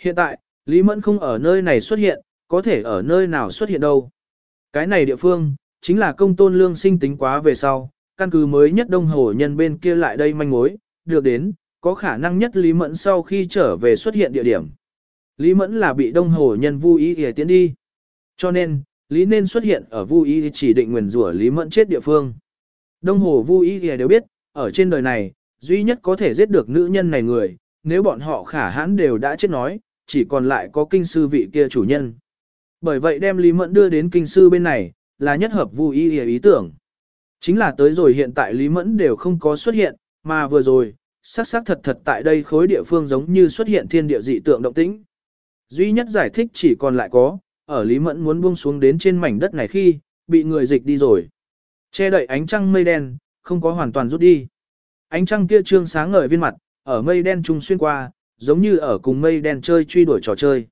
Hiện tại, Lý Mẫn không ở nơi này xuất hiện, có thể ở nơi nào xuất hiện đâu. Cái này địa phương, chính là công tôn lương sinh tính quá về sau, căn cứ mới nhất đông hồ nhân bên kia lại đây manh mối, được đến, có khả năng nhất Lý Mẫn sau khi trở về xuất hiện địa điểm. Lý Mẫn là bị đông hồ nhân vu ý để tiến đi. Cho nên, Lý nên xuất hiện ở vu ý chỉ định nguyền rủa Lý Mẫn chết địa phương. Đông hồ vu ý đều biết, ở trên đời này, duy nhất có thể giết được nữ nhân này người, nếu bọn họ khả hãn đều đã chết nói, chỉ còn lại có kinh sư vị kia chủ nhân. Bởi vậy đem Lý Mẫn đưa đến kinh sư bên này, là nhất hợp vui ý, ý tưởng. Chính là tới rồi hiện tại Lý Mẫn đều không có xuất hiện, mà vừa rồi, sắc sắc thật thật tại đây khối địa phương giống như xuất hiện thiên địa dị tượng động tĩnh. Duy nhất giải thích chỉ còn lại có, ở Lý Mẫn muốn buông xuống đến trên mảnh đất này khi, bị người dịch đi rồi. Che đậy ánh trăng mây đen, không có hoàn toàn rút đi. Ánh trăng kia trương sáng ngời viên mặt, ở mây đen trung xuyên qua, giống như ở cùng mây đen chơi truy đuổi trò chơi.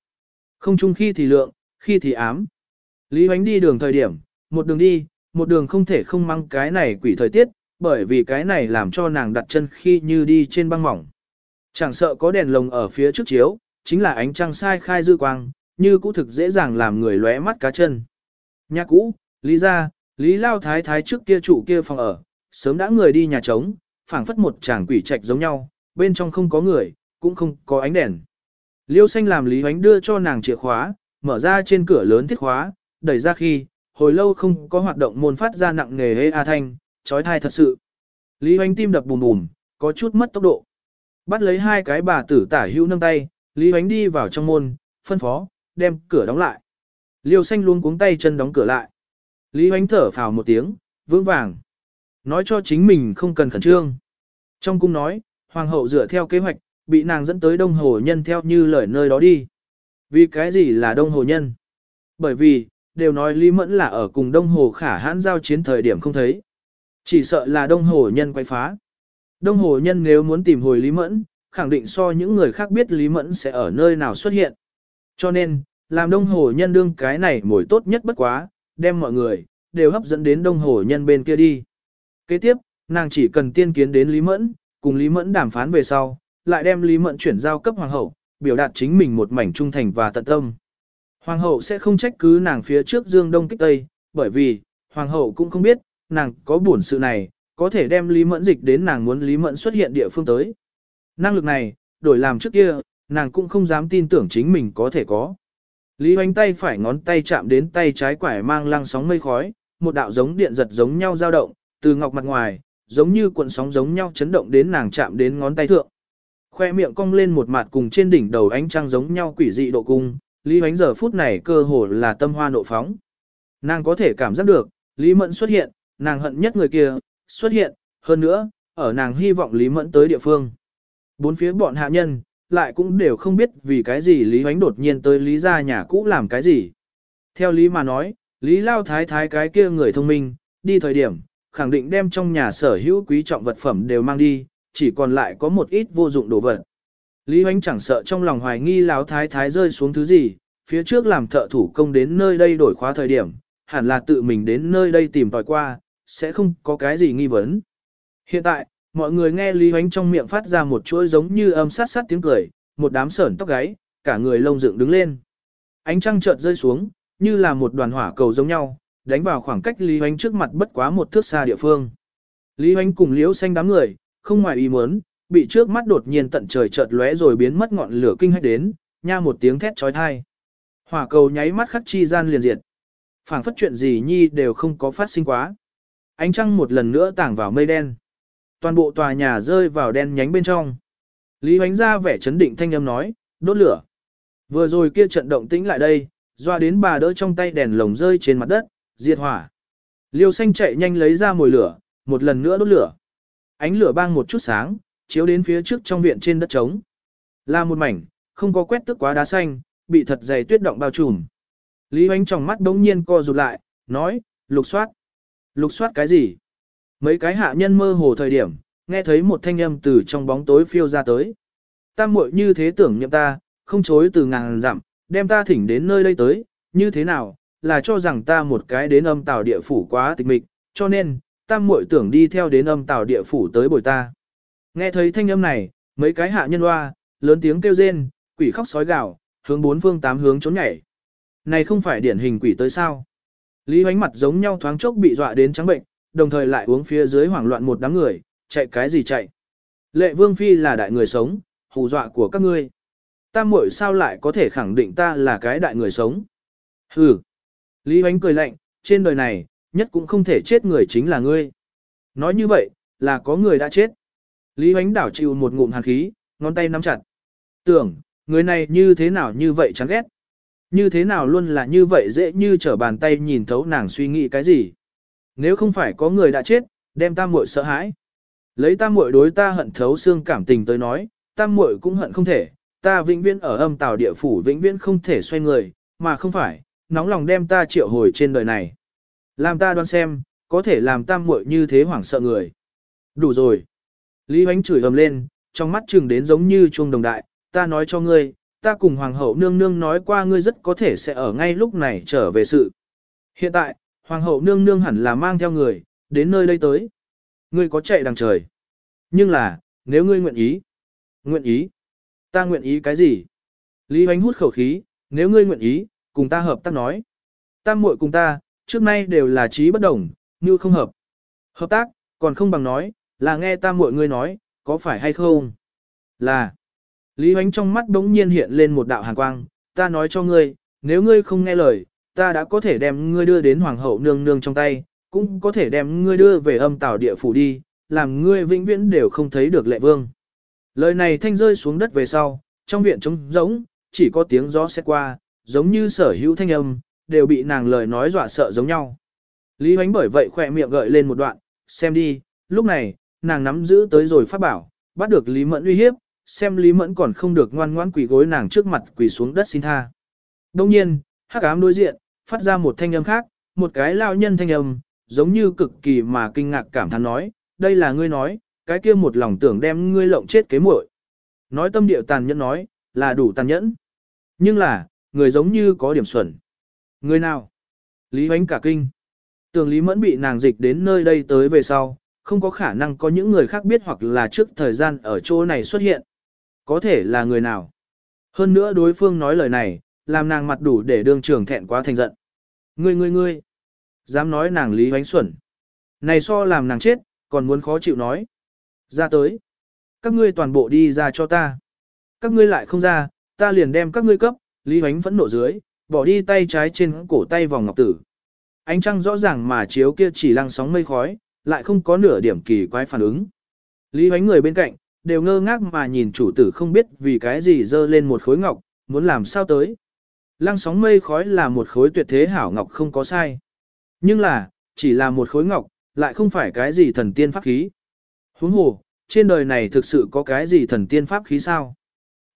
Không chung khi thì lượng, khi thì ám. Lý Hoánh đi đường thời điểm, một đường đi, một đường không thể không mang cái này quỷ thời tiết, bởi vì cái này làm cho nàng đặt chân khi như đi trên băng mỏng. Chẳng sợ có đèn lồng ở phía trước chiếu, chính là ánh trăng sai khai dư quang, như cũ thực dễ dàng làm người lóe mắt cá chân. Nhà cũ, Lý ra, Lý Lao Thái Thái trước kia chủ kia phòng ở, sớm đã người đi nhà trống, phảng phất một chàng quỷ trạch giống nhau, bên trong không có người, cũng không có ánh đèn. Liêu xanh làm Lý Hoánh đưa cho nàng chìa khóa, mở ra trên cửa lớn thiết khóa, đẩy ra khi, hồi lâu không có hoạt động môn phát ra nặng nghề hê a thanh, trói thai thật sự. Lý Hoánh tim đập bùm bùm, có chút mất tốc độ. Bắt lấy hai cái bà tử tả hữu nâng tay, Lý Hoánh đi vào trong môn, phân phó, đem cửa đóng lại. Liêu xanh luôn cuống tay chân đóng cửa lại. Lý Hoánh thở phào một tiếng, vững vàng. Nói cho chính mình không cần khẩn trương. Trong cung nói, hoàng hậu dựa theo kế hoạch, bị nàng dẫn tới đông hồ nhân theo như lời nơi đó đi. Vì cái gì là đông hồ nhân? Bởi vì, đều nói Lý Mẫn là ở cùng đông hồ khả hãn giao chiến thời điểm không thấy. Chỉ sợ là đông hồ nhân quay phá. Đông hồ nhân nếu muốn tìm hồi Lý Mẫn, khẳng định so những người khác biết Lý Mẫn sẽ ở nơi nào xuất hiện. Cho nên, làm đông hồ nhân đương cái này mồi tốt nhất bất quá, đem mọi người, đều hấp dẫn đến đông hồ nhân bên kia đi. Kế tiếp, nàng chỉ cần tiên kiến đến Lý Mẫn, cùng Lý Mẫn đàm phán về sau, lại đem Lý Mẫn chuyển giao cấp hoàng hậu, biểu đạt chính mình một mảnh trung thành và tận tâm. Hoàng hậu sẽ không trách cứ nàng phía trước Dương Đông kích Tây, bởi vì, hoàng hậu cũng không biết, nàng có buồn sự này, có thể đem Lý Mẫn dịch đến nàng muốn Lý Mẫn xuất hiện địa phương tới. Năng lực này, đổi làm trước kia, nàng cũng không dám tin tưởng chính mình có thể có. Lý hoánh tay phải ngón tay chạm đến tay trái quải mang lăng sóng mây khói, một đạo giống điện giật giống nhau dao động, từ ngọc mặt ngoài, giống như cuộn sóng giống nhau chấn động đến nàng chạm đến ngón tay thượng. Khoe miệng cong lên một mặt cùng trên đỉnh đầu ánh trăng giống nhau quỷ dị độ cung, Lý Hoánh giờ phút này cơ hồ là tâm hoa nộ phóng. Nàng có thể cảm giác được, Lý Mẫn xuất hiện, nàng hận nhất người kia, xuất hiện, hơn nữa, ở nàng hy vọng Lý Mẫn tới địa phương. Bốn phía bọn hạ nhân, lại cũng đều không biết vì cái gì Lý Hoánh đột nhiên tới Lý gia nhà cũ làm cái gì. Theo Lý mà nói, Lý Lao Thái Thái cái kia người thông minh, đi thời điểm, khẳng định đem trong nhà sở hữu quý trọng vật phẩm đều mang đi, chỉ còn lại có một ít vô dụng đồ vật. Lý Hoánh chẳng sợ trong lòng hoài nghi Lão Thái Thái rơi xuống thứ gì, phía trước làm thợ thủ công đến nơi đây đổi khóa thời điểm, hẳn là tự mình đến nơi đây tìm tòi qua, sẽ không có cái gì nghi vấn. Hiện tại, mọi người nghe Lý Hoánh trong miệng phát ra một chuỗi giống như âm sát sát tiếng cười, một đám sởn tóc gáy, cả người lông dựng đứng lên. Ánh trăng chợt rơi xuống, như là một đoàn hỏa cầu giống nhau, đánh vào khoảng cách Lý Hoánh trước mặt bất quá một thước xa địa phương. Lý Hoánh cùng Liễu xanh đám người, không ngoài ý muốn, bị trước mắt đột nhiên tận trời chợt lóe rồi biến mất ngọn lửa kinh hách đến, nha một tiếng thét chói tai. Hỏa cầu nháy mắt khắc chi gian liền diệt. Phảng phất chuyện gì nhi đều không có phát sinh quá. Ánh trăng một lần nữa tảng vào mây đen. Toàn bộ tòa nhà rơi vào đen nhánh bên trong. Lý Hoánh ra vẻ chấn định thanh âm nói, đốt lửa. Vừa rồi kia trận động tĩnh lại đây, doa đến bà đỡ trong tay đèn lồng rơi trên mặt đất, diệt hỏa. Liêu xanh chạy nhanh lấy ra mồi lửa, một lần nữa đốt lửa. Ánh lửa bang một chút sáng, chiếu đến phía trước trong viện trên đất trống. Là một mảnh, không có quét tức quá đá xanh, bị thật dày tuyết động bao trùm. Lý Hoánh trong mắt đống nhiên co rụt lại, nói, lục soát. Lục soát cái gì? Mấy cái hạ nhân mơ hồ thời điểm, nghe thấy một thanh âm từ trong bóng tối phiêu ra tới. Tam muội như thế tưởng nhậm ta, không chối từ ngàn dặm, đem ta thỉnh đến nơi đây tới, như thế nào, là cho rằng ta một cái đến âm tào địa phủ quá tịch mịch, cho nên, tam muội tưởng đi theo đến âm tào địa phủ tới bồi ta. Nghe thấy thanh âm này, mấy cái hạ nhân hoa, lớn tiếng kêu rên, quỷ khóc sói gào, hướng bốn phương tám hướng trốn nhảy. Này không phải điển hình quỷ tới sao? Lý Hoánh mặt giống nhau thoáng chốc bị dọa đến trắng bệnh, đồng thời lại uống phía dưới hoảng loạn một đám người, chạy cái gì chạy. Lệ Vương Phi là đại người sống, hù dọa của các ngươi. Ta muội sao lại có thể khẳng định ta là cái đại người sống? Hừ. Lý Hoánh cười lạnh, trên đời này, nhất cũng không thể chết người chính là ngươi. Nói như vậy, là có người đã chết. Lý Hoánh đảo chịu một ngụm hàn khí, ngón tay nắm chặt. Tưởng, người này như thế nào như vậy chán ghét. Như thế nào luôn là như vậy dễ như trở bàn tay nhìn thấu nàng suy nghĩ cái gì. Nếu không phải có người đã chết, đem ta muội sợ hãi. Lấy ta muội đối ta hận thấu xương cảm tình tới nói, ta muội cũng hận không thể, ta vĩnh viễn ở âm tào địa phủ vĩnh viễn không thể xoay người, mà không phải, nóng lòng đem ta triệu hồi trên đời này. Làm ta đoán xem, có thể làm tam muội như thế hoảng sợ người. Đủ rồi. Lý Hoánh chửi ầm lên, trong mắt chừng đến giống như chuông đồng đại, ta nói cho ngươi, ta cùng hoàng hậu nương nương nói qua ngươi rất có thể sẽ ở ngay lúc này trở về sự. Hiện tại, hoàng hậu nương nương hẳn là mang theo người, đến nơi đây tới. Ngươi có chạy đằng trời. Nhưng là, nếu ngươi nguyện ý. Nguyện ý. Ta nguyện ý cái gì? Lý Hoánh hút khẩu khí, nếu ngươi nguyện ý, cùng ta hợp tác nói. Tam muội cùng ta, trước nay đều là trí bất đồng, như không hợp. Hợp tác, còn không bằng nói, là nghe ta mọi người nói, có phải hay không? Là. Lý Hoánh trong mắt đống nhiên hiện lên một đạo hàn quang, ta nói cho ngươi, nếu ngươi không nghe lời, ta đã có thể đem ngươi đưa đến hoàng hậu nương nương trong tay, cũng có thể đem ngươi đưa về âm tảo địa phủ đi, làm ngươi vĩnh viễn đều không thấy được lệ vương. Lời này thanh rơi xuống đất về sau, trong viện trống rỗng, chỉ có tiếng gió xét qua, giống như sở hữu thanh âm, đều bị nàng lời nói dọa sợ giống nhau. Lý Hoánh bởi vậy khỏe miệng gợi lên một đoạn, xem đi, lúc này, nàng nắm giữ tới rồi phát bảo, bắt được Lý Mẫn uy hiếp, xem Lý Mẫn còn không được ngoan ngoãn quỳ gối nàng trước mặt quỳ xuống đất xin tha. Đông nhiên, hắc ám đối diện, phát ra một thanh âm khác, một cái lao nhân thanh âm, giống như cực kỳ mà kinh ngạc cảm thán nói, đây là ngươi nói, cái kia một lòng tưởng đem ngươi lộng chết kế muội. Nói tâm điệu tàn nhẫn nói, là đủ tàn nhẫn. Nhưng là, người giống như có điểm xuẩn. Người nào? Lý Huánh cả kinh. Tường Lý Mẫn bị nàng dịch đến nơi đây tới về sau, không có khả năng có những người khác biết hoặc là trước thời gian ở chỗ này xuất hiện. Có thể là người nào? Hơn nữa đối phương nói lời này, làm nàng mặt đủ để đương trưởng thẹn quá thành giận. Ngươi ngươi ngươi, dám nói nàng Lý Huánh xuẩn. Này so làm nàng chết, còn muốn khó chịu nói. Ra tới. Các ngươi toàn bộ đi ra cho ta. Các ngươi lại không ra, ta liền đem các ngươi cấp, Lý Huánh vẫn nộ dưới, bỏ đi tay trái trên cổ tay vòng ngọc tử. Ánh trăng rõ ràng mà chiếu kia chỉ lăng sóng mây khói, lại không có nửa điểm kỳ quái phản ứng. Lý Hoánh người bên cạnh, đều ngơ ngác mà nhìn chủ tử không biết vì cái gì dơ lên một khối ngọc, muốn làm sao tới. Lăng sóng mây khói là một khối tuyệt thế hảo ngọc không có sai. Nhưng là, chỉ là một khối ngọc, lại không phải cái gì thần tiên pháp khí. Huống hồ, trên đời này thực sự có cái gì thần tiên pháp khí sao?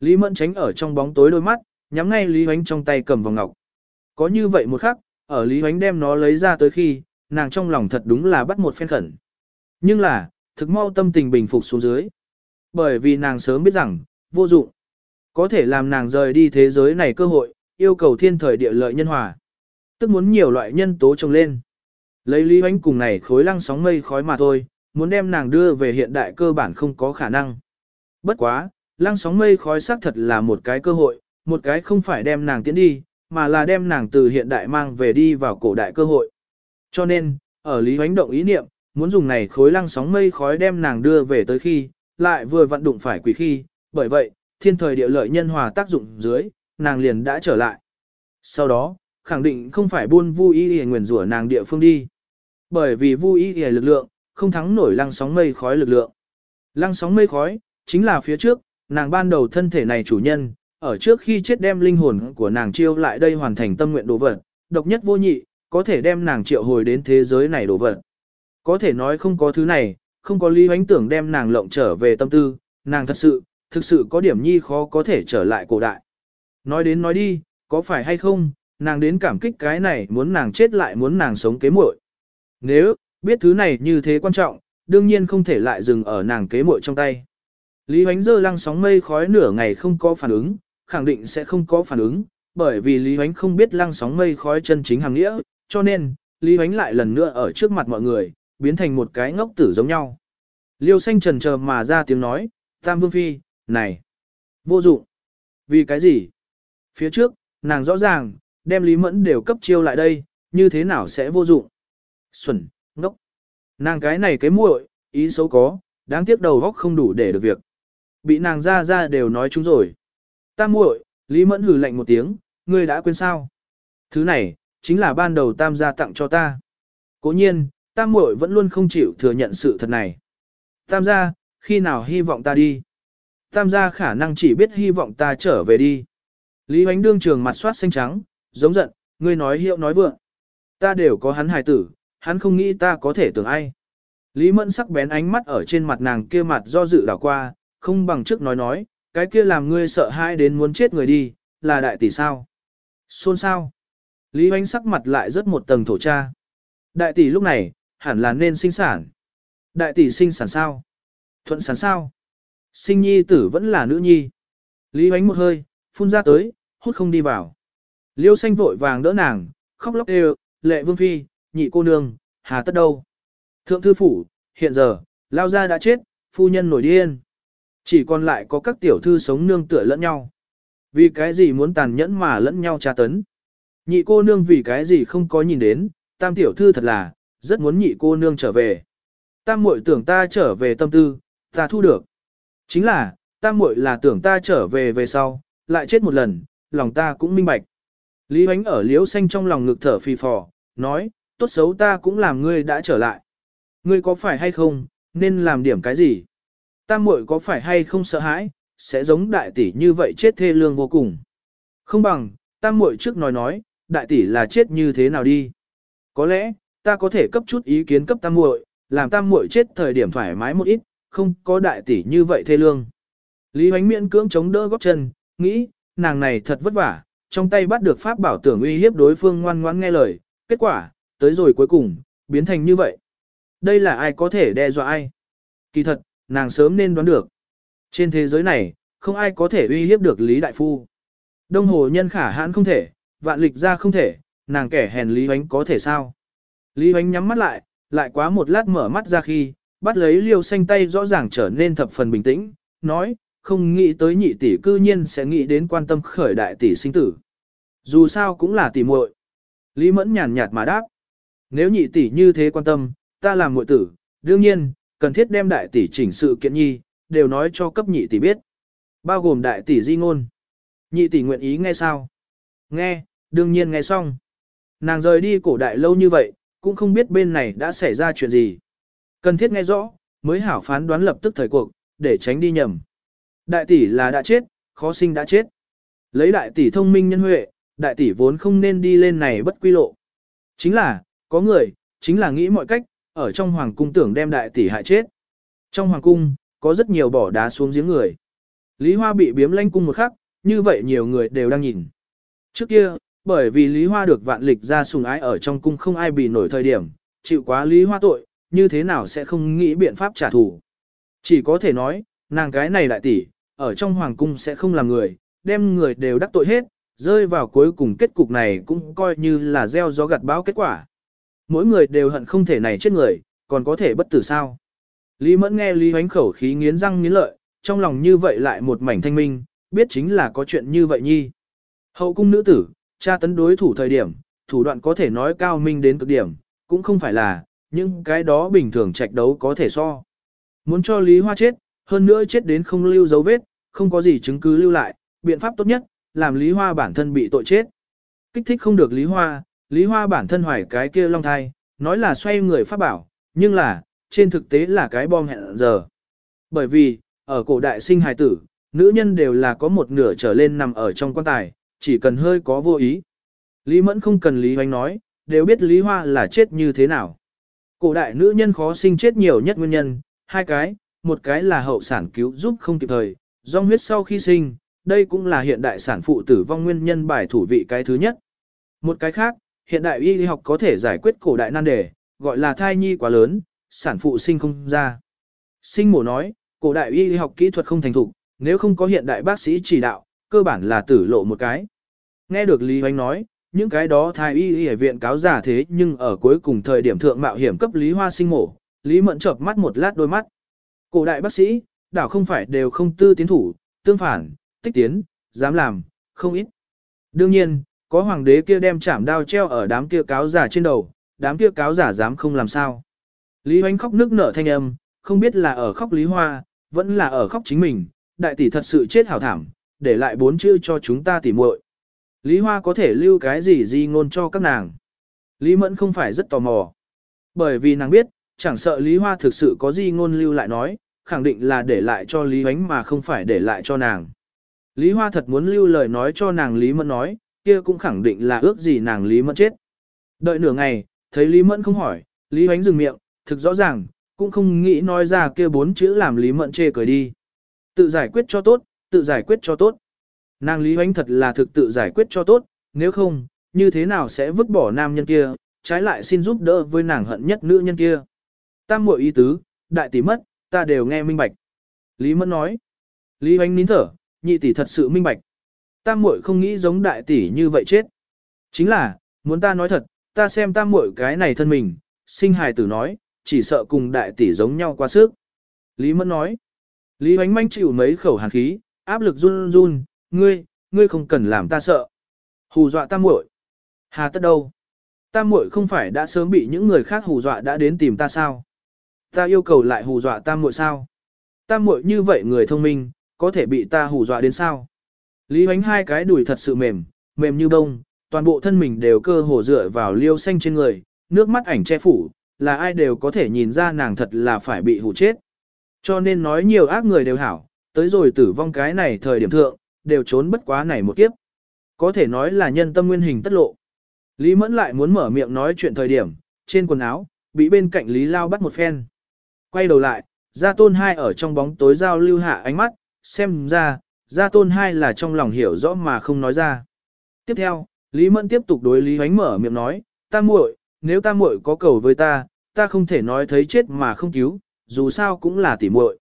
Lý Mẫn tránh ở trong bóng tối đôi mắt, nhắm ngay Lý Huánh trong tay cầm vòng ngọc. Có như vậy một khắc, ở Lý Huánh đem nó lấy ra tới khi, nàng trong lòng thật đúng là bắt một phen khẩn. Nhưng là, thực mau tâm tình bình phục xuống dưới. Bởi vì nàng sớm biết rằng, vô dụng. Có thể làm nàng rời đi thế giới này cơ hội, yêu cầu thiên thời địa lợi nhân hòa. Tức muốn nhiều loại nhân tố trồng lên. Lấy Lý Huánh cùng này khối lăng sóng mây khói mà thôi, muốn đem nàng đưa về hiện đại cơ bản không có khả năng. Bất quá, lăng sóng mây khói xác thật là một cái cơ hội, một cái không phải đem nàng tiến đi, mà là đem nàng từ hiện đại mang về đi vào cổ đại cơ hội. Cho nên, ở Lý Hoánh động ý niệm, muốn dùng này khối lăng sóng mây khói đem nàng đưa về tới khi, lại vừa vận đụng phải quỷ khi, bởi vậy, thiên thời địa lợi nhân hòa tác dụng dưới, nàng liền đã trở lại. Sau đó, khẳng định không phải buôn vu y nguyền rủa nàng địa phương đi. Bởi vì vui y lực lượng, không thắng nổi lăng sóng mây khói lực lượng. Lăng sóng mây khói, chính là phía trước, nàng ban đầu thân thể này chủ nhân, ở trước khi chết đem linh hồn của nàng chiêu lại đây hoàn thành tâm nguyện đồ vật, độc nhất vô nhị, có thể đem nàng triệu hồi đến thế giới này đồ vật. Có thể nói không có thứ này, không có lý hoánh tưởng đem nàng lộng trở về tâm tư, nàng thật sự, thực sự có điểm nhi khó có thể trở lại cổ đại. Nói đến nói đi, có phải hay không, nàng đến cảm kích cái này muốn nàng chết lại muốn nàng sống kế muội. Nếu, biết thứ này như thế quan trọng, đương nhiên không thể lại dừng ở nàng kế muội trong tay. Lý Hoánh dơ lăng sóng mây khói nửa ngày không có phản ứng, khẳng định sẽ không có phản ứng, bởi vì Lý Hoánh không biết lăng sóng mây khói chân chính hàng nghĩa, cho nên, Lý Hoánh lại lần nữa ở trước mặt mọi người, biến thành một cái ngốc tử giống nhau. Liêu xanh trần chờ mà ra tiếng nói, Tam Vương Phi, này, vô dụng. Vì cái gì? Phía trước, nàng rõ ràng, đem Lý Mẫn đều cấp chiêu lại đây, như thế nào sẽ vô dụng? Xuẩn, ngốc. Nàng cái này cái muội, ý xấu có, đáng tiếc đầu góc không đủ để được việc. Bị nàng ra ra đều nói chúng rồi. Ta muội, Lý Mẫn hừ lạnh một tiếng, ngươi đã quên sao? Thứ này, chính là ban đầu tam gia tặng cho ta. Cố nhiên, tam muội vẫn luôn không chịu thừa nhận sự thật này. Tam gia, khi nào hy vọng ta đi? Tam gia khả năng chỉ biết hy vọng ta trở về đi. Lý Hoánh đương trường mặt soát xanh trắng, giống giận, ngươi nói hiệu nói vượng. Ta đều có hắn hài tử, hắn không nghĩ ta có thể tưởng ai. Lý Mẫn sắc bén ánh mắt ở trên mặt nàng kia mặt do dự đảo qua, không bằng trước nói nói, cái kia làm ngươi sợ hãi đến muốn chết người đi, là đại tỷ sao? Xôn sao? Lý Hoánh sắc mặt lại rất một tầng thổ cha. Đại tỷ lúc này, hẳn là nên sinh sản. Đại tỷ sinh sản sao? Thuận sản sao? Sinh nhi tử vẫn là nữ nhi. Lý Hoánh một hơi, phun ra tới, hút không đi vào. Liêu xanh vội vàng đỡ nàng, khóc lóc đều, lệ vương phi, nhị cô nương, hà tất đâu. Thượng thư phủ, hiện giờ, lao gia đã chết, phu nhân nổi điên. Chỉ còn lại có các tiểu thư sống nương tựa lẫn nhau. Vì cái gì muốn tàn nhẫn mà lẫn nhau tra tấn. Nhị cô nương vì cái gì không có nhìn đến, tam tiểu thư thật là, rất muốn nhị cô nương trở về. Tam muội tưởng ta trở về tâm tư, ta thu được. Chính là, tam muội là tưởng ta trở về về sau, lại chết một lần, lòng ta cũng minh bạch. Lý Huánh ở liếu xanh trong lòng ngực thở phì phò, nói, tốt xấu ta cũng làm ngươi đã trở lại. Ngươi có phải hay không, nên làm điểm cái gì? Tam muội có phải hay không sợ hãi, sẽ giống đại tỷ như vậy chết thê lương vô cùng. Không bằng, tam muội trước nói nói, đại tỷ là chết như thế nào đi. Có lẽ, ta có thể cấp chút ý kiến cấp tam muội, làm tam muội chết thời điểm thoải mái một ít, không có đại tỷ như vậy thê lương. Lý Hoánh miễn cưỡng chống đỡ góp chân, nghĩ, nàng này thật vất vả, trong tay bắt được pháp bảo tưởng uy hiếp đối phương ngoan ngoãn nghe lời, kết quả, tới rồi cuối cùng, biến thành như vậy. Đây là ai có thể đe dọa ai? Kỳ thật, nàng sớm nên đoán được. Trên thế giới này, không ai có thể uy hiếp được Lý Đại Phu. Đông hồ nhân khả hãn không thể, vạn lịch ra không thể, nàng kẻ hèn Lý Hoánh có thể sao? Lý Hoánh nhắm mắt lại, lại quá một lát mở mắt ra khi, bắt lấy liêu xanh tay rõ ràng trở nên thập phần bình tĩnh, nói, không nghĩ tới nhị tỷ cư nhiên sẽ nghĩ đến quan tâm khởi đại tỷ sinh tử. Dù sao cũng là tỷ muội. Lý Mẫn nhàn nhạt mà đáp. Nếu nhị tỷ như thế quan tâm, ta làm muội tử, đương nhiên, cần thiết đem đại tỷ chỉnh sự kiện nhi, đều nói cho cấp nhị tỷ biết. Bao gồm đại tỷ di ngôn. Nhị tỷ nguyện ý nghe sao? Nghe, đương nhiên nghe xong. Nàng rời đi cổ đại lâu như vậy, cũng không biết bên này đã xảy ra chuyện gì. Cần thiết nghe rõ, mới hảo phán đoán lập tức thời cuộc, để tránh đi nhầm. Đại tỷ là đã chết, khó sinh đã chết. Lấy đại tỷ thông minh nhân huệ, đại tỷ vốn không nên đi lên này bất quy lộ. Chính là, có người, chính là nghĩ mọi cách, ở trong hoàng cung tưởng đem đại tỷ hại chết. Trong hoàng cung, có rất nhiều bỏ đá xuống giếng người. Lý Hoa bị biếm lanh cung một khắc, như vậy nhiều người đều đang nhìn. Trước kia, bởi vì Lý Hoa được vạn lịch ra sùng ái ở trong cung không ai bị nổi thời điểm, chịu quá Lý Hoa tội, như thế nào sẽ không nghĩ biện pháp trả thù. Chỉ có thể nói, nàng cái này đại tỷ, ở trong hoàng cung sẽ không làm người, đem người đều đắc tội hết, rơi vào cuối cùng kết cục này cũng coi như là gieo gió gặt bão kết quả. Mỗi người đều hận không thể này chết người, còn có thể bất tử sao. Lý Mẫn nghe Lý Hoánh khẩu khí nghiến răng nghiến lợi, trong lòng như vậy lại một mảnh thanh minh, biết chính là có chuyện như vậy nhi. Hậu cung nữ tử, tra tấn đối thủ thời điểm, thủ đoạn có thể nói cao minh đến cực điểm, cũng không phải là, nhưng cái đó bình thường trạch đấu có thể so. Muốn cho Lý Hoa chết, hơn nữa chết đến không lưu dấu vết, không có gì chứng cứ lưu lại, biện pháp tốt nhất, làm Lý Hoa bản thân bị tội chết. Kích thích không được Lý Hoa, Lý Hoa bản thân hoài cái kia long thai, nói là xoay người pháp bảo, nhưng là, trên thực tế là cái bom hẹn giờ. Bởi vì, ở cổ đại sinh hài tử, nữ nhân đều là có một nửa trở lên nằm ở trong quan tài, chỉ cần hơi có vô ý. Lý Mẫn không cần Lý Hoánh nói, đều biết Lý Hoa là chết như thế nào. Cổ đại nữ nhân khó sinh chết nhiều nhất nguyên nhân, hai cái, một cái là hậu sản cứu giúp không kịp thời, do huyết sau khi sinh, đây cũng là hiện đại sản phụ tử vong nguyên nhân bài thủ vị cái thứ nhất. Một cái khác, hiện đại y học có thể giải quyết cổ đại nan đề, gọi là thai nhi quá lớn, sản phụ sinh không ra. Sinh mổ nói, cổ đại y học kỹ thuật không thành thục, nếu không có hiện đại bác sĩ chỉ đạo, cơ bản là tử lộ một cái. Nghe được Lý Hoánh nói, những cái đó thai y y ở viện cáo giả thế nhưng ở cuối cùng thời điểm thượng mạo hiểm cấp Lý Hoa sinh mổ, Lý Mẫn chợp mắt một lát đôi mắt. Cổ đại bác sĩ, đảo không phải đều không tư tiến thủ, tương phản, tích tiến, dám làm, không ít. Đương nhiên, có hoàng đế kia đem chảm đao treo ở đám kia cáo giả trên đầu, đám kia cáo giả dám không làm sao. Lý Hoánh khóc nước nở thanh âm, không biết là ở khóc Lý Hoa, vẫn là ở khóc chính mình, đại tỷ thật sự chết hảo thảm, để lại bốn chữ cho chúng ta tỉ muội. Lý Hoa có thể lưu cái gì di ngôn cho các nàng. Lý Mẫn không phải rất tò mò. Bởi vì nàng biết, chẳng sợ Lý Hoa thực sự có di ngôn lưu lại nói, khẳng định là để lại cho Lý Hoánh mà không phải để lại cho nàng. Lý Hoa thật muốn lưu lời nói cho nàng Lý Mẫn nói, kia cũng khẳng định là ước gì nàng Lý Mẫn chết. Đợi nửa ngày, thấy Lý Mẫn không hỏi, Lý Hoánh dừng miệng, thực rõ ràng, cũng không nghĩ nói ra kia bốn chữ làm Lý Mẫn chê cười đi. Tự giải quyết cho tốt, tự giải quyết cho tốt. Nàng Lý Hoánh thật là thực tự giải quyết cho tốt, nếu không, như thế nào sẽ vứt bỏ nam nhân kia, trái lại xin giúp đỡ với nàng hận nhất nữ nhân kia. Tam muội ý tứ, đại tỷ mất, ta đều nghe minh bạch. Lý Mẫn nói. Lý Hoánh nín thở, nhị tỷ thật sự minh bạch. Tam muội không nghĩ giống đại tỷ như vậy chết. Chính là, muốn ta nói thật, ta xem tam muội cái này thân mình, sinh hài tử nói, chỉ sợ cùng đại tỷ giống nhau quá sức. Lý Mẫn nói. Lý Hoánh manh chịu mấy khẩu hàn khí, áp lực run run, ngươi, ngươi không cần làm ta sợ. Hù dọa tam muội. Hà tất đâu? Tam muội không phải đã sớm bị những người khác hù dọa đã đến tìm ta sao? Ta yêu cầu lại hù dọa tam muội sao? Tam muội như vậy người thông minh, có thể bị ta hù dọa đến sao? Lý Hoánh hai cái đùi thật sự mềm, mềm như bông, toàn bộ thân mình đều cơ hồ dựa vào liêu xanh trên người, nước mắt ảnh che phủ, là ai đều có thể nhìn ra nàng thật là phải bị hủ chết. Cho nên nói nhiều ác người đều hảo, tới rồi tử vong cái này thời điểm thượng, đều trốn bất quá này một kiếp. Có thể nói là nhân tâm nguyên hình tất lộ. Lý Mẫn lại muốn mở miệng nói chuyện thời điểm, trên quần áo, bị bên cạnh Lý Lao bắt một phen. Quay đầu lại, Gia Tôn Hai ở trong bóng tối giao lưu hạ ánh mắt, xem ra, Gia Tôn Hai là trong lòng hiểu rõ mà không nói ra. Tiếp theo, Lý Mẫn tiếp tục đối Lý Hoánh mở miệng nói, ta muội, nếu ta muội có cầu với ta, ta không thể nói thấy chết mà không cứu, dù sao cũng là tỉ muội.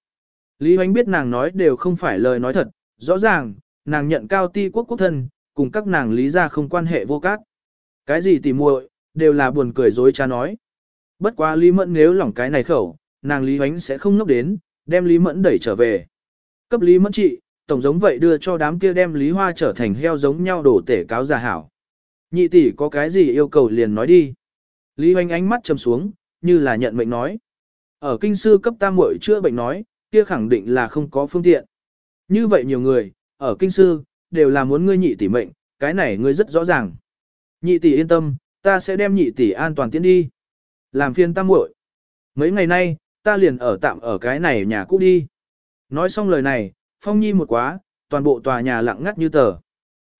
Lý Hoánh biết nàng nói đều không phải lời nói thật, rõ ràng, nàng nhận cao ti quốc quốc thân, cùng các nàng lý ra không quan hệ vô cát. Cái gì tỉ muội, đều là buồn cười dối cha nói. Bất quá Lý Mẫn nếu lỏng cái này khẩu, nàng Lý Hoánh sẽ không ngốc đến, đem Lý Mẫn đẩy trở về. Cấp Lý Mẫn trị, tổng giống vậy đưa cho đám kia đem Lý Hoa trở thành heo giống nhau đổ tể cáo giả hảo. Nhị tỷ có cái gì yêu cầu liền nói đi. Lý hoành ánh mắt trầm xuống, như là nhận mệnh nói. Ở kinh sư cấp tam muội chữa bệnh nói, kia khẳng định là không có phương tiện. Như vậy nhiều người, ở kinh sư, đều là muốn ngươi nhị tỷ mệnh, cái này ngươi rất rõ ràng. Nhị tỷ yên tâm, ta sẽ đem nhị tỷ an toàn tiến đi. Làm phiền tam muội. Mấy ngày nay, ta liền ở tạm ở cái này nhà cũ đi. Nói xong lời này, phong nhi một quá, toàn bộ tòa nhà lặng ngắt như tờ.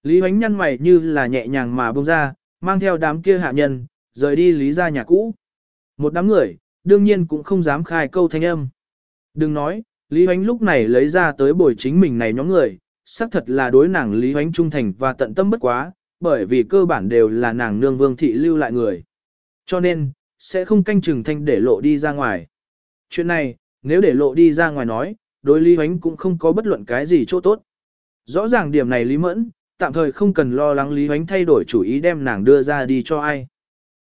Lý hoánh nhăn mày như là nhẹ nhàng mà bông ra, mang theo đám kia hạ nhân, rời đi lý ra nhà cũ. Một đám người, đương nhiên cũng không dám khai câu thanh âm. Đừng nói, Lý Hoánh lúc này lấy ra tới bồi chính mình này nhóm người, xác thật là đối nàng Lý Hoánh trung thành và tận tâm bất quá, bởi vì cơ bản đều là nàng nương vương thị lưu lại người. Cho nên, sẽ không canh chừng thanh để lộ đi ra ngoài. Chuyện này, nếu để lộ đi ra ngoài nói, đối Lý Huánh cũng không có bất luận cái gì chỗ tốt. Rõ ràng điểm này Lý Mẫn, tạm thời không cần lo lắng Lý Huánh thay đổi chủ ý đem nàng đưa ra đi cho ai.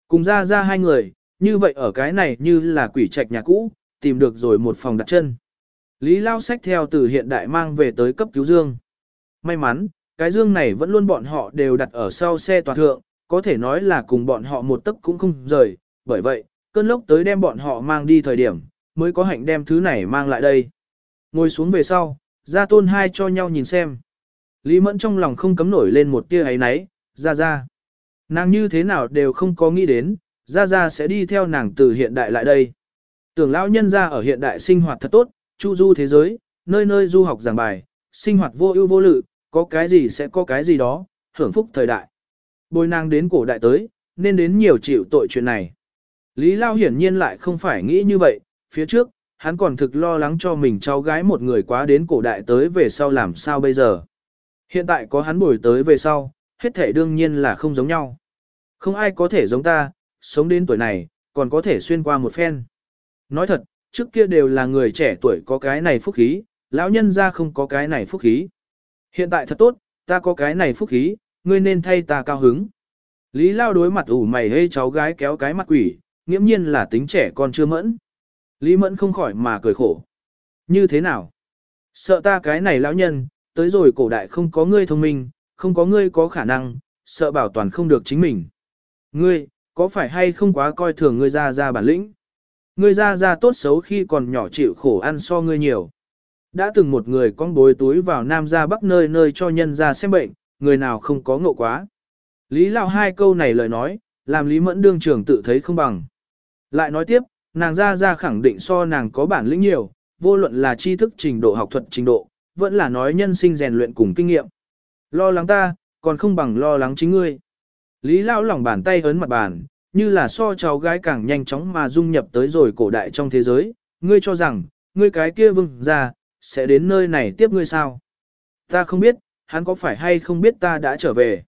Cùng ra ra hai người, như vậy ở cái này như là quỷ trạch nhà cũ, tìm được rồi một phòng đặt chân. Lý Lao sách theo từ hiện đại mang về tới cấp cứu dương. May mắn, cái dương này vẫn luôn bọn họ đều đặt ở sau xe tòa thượng, có thể nói là cùng bọn họ một tấc cũng không rời, bởi vậy, cơn lốc tới đem bọn họ mang đi thời điểm, mới có hạnh đem thứ này mang lại đây. Ngồi xuống về sau, ra tôn hai cho nhau nhìn xem. Lý Mẫn trong lòng không cấm nổi lên một tia ấy náy, ra ra. Nàng như thế nào đều không có nghĩ đến, ra ra sẽ đi theo nàng từ hiện đại lại đây. Tưởng lão nhân ra ở hiện đại sinh hoạt thật tốt, chu du thế giới, nơi nơi du học giảng bài, sinh hoạt vô ưu vô lự, có cái gì sẽ có cái gì đó, hưởng phúc thời đại. Bồi nàng đến cổ đại tới, nên đến nhiều chịu tội chuyện này. Lý Lao hiển nhiên lại không phải nghĩ như vậy, phía trước, hắn còn thực lo lắng cho mình cháu gái một người quá đến cổ đại tới về sau làm sao bây giờ. Hiện tại có hắn bồi tới về sau, hết thể đương nhiên là không giống nhau. Không ai có thể giống ta, sống đến tuổi này, còn có thể xuyên qua một phen. Nói thật, trước kia đều là người trẻ tuổi có cái này phúc khí, lão nhân ra không có cái này phúc khí. Hiện tại thật tốt, ta có cái này phúc khí, ngươi nên thay ta cao hứng. Lý Lao đối mặt ủ mày hê cháu gái kéo cái mặt quỷ, nghiễm nhiên là tính trẻ con chưa mẫn. Lý Mẫn không khỏi mà cười khổ. Như thế nào? Sợ ta cái này lão nhân, tới rồi cổ đại không có ngươi thông minh, không có ngươi có khả năng, sợ bảo toàn không được chính mình. Ngươi, có phải hay không quá coi thường ngươi ra ra bản lĩnh? Ngươi ra ra tốt xấu khi còn nhỏ chịu khổ ăn so ngươi nhiều. Đã từng một người con bối túi vào nam ra bắc nơi nơi cho nhân ra xem bệnh, người nào không có ngộ quá. Lý Lão hai câu này lời nói, làm Lý Mẫn đương trưởng tự thấy không bằng. Lại nói tiếp, nàng ra ra khẳng định so nàng có bản lĩnh nhiều, vô luận là tri thức trình độ học thuật trình độ, vẫn là nói nhân sinh rèn luyện cùng kinh nghiệm. Lo lắng ta, còn không bằng lo lắng chính ngươi. Lý Lão lòng bàn tay ấn mặt bàn, như là so cháu gái càng nhanh chóng mà dung nhập tới rồi cổ đại trong thế giới, ngươi cho rằng, ngươi cái kia vương ra, sẽ đến nơi này tiếp ngươi sao? Ta không biết, hắn có phải hay không biết ta đã trở về?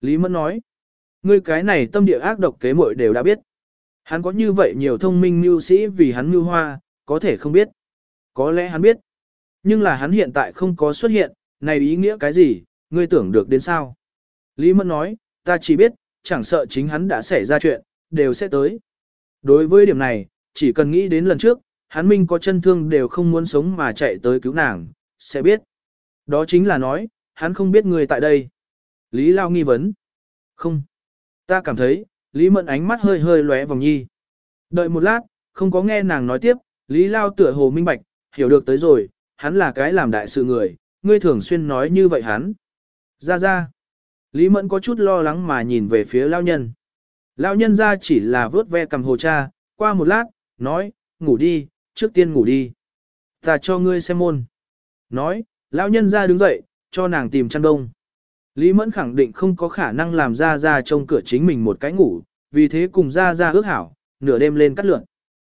Lý Mẫn nói, ngươi cái này tâm địa ác độc kế muội đều đã biết. Hắn có như vậy nhiều thông minh mưu sĩ vì hắn mưu hoa, có thể không biết. Có lẽ hắn biết. Nhưng là hắn hiện tại không có xuất hiện, này ý nghĩa cái gì, ngươi tưởng được đến sao? Lý Mẫn nói, ta chỉ biết, chẳng sợ chính hắn đã xảy ra chuyện, đều sẽ tới. Đối với điểm này, chỉ cần nghĩ đến lần trước, hắn minh có chân thương đều không muốn sống mà chạy tới cứu nàng, sẽ biết. Đó chính là nói, hắn không biết người tại đây. Lý Lao nghi vấn. Không. Ta cảm thấy, Lý Mẫn ánh mắt hơi hơi lóe vòng nhi. Đợi một lát, không có nghe nàng nói tiếp, Lý Lao tựa hồ minh bạch, hiểu được tới rồi, hắn là cái làm đại sự người, ngươi thường xuyên nói như vậy hắn. Ra ra. Lý Mẫn có chút lo lắng mà nhìn về phía Lao nhân. Lao nhân ra chỉ là vớt ve cầm hồ cha, qua một lát, nói, ngủ đi, trước tiên ngủ đi. Ta cho ngươi xem môn. Nói, lão nhân ra đứng dậy, cho nàng tìm chăn đông. Lý Mẫn khẳng định không có khả năng làm ra ra trong cửa chính mình một cái ngủ, vì thế cùng ra ra ước hảo, nửa đêm lên cắt lượn.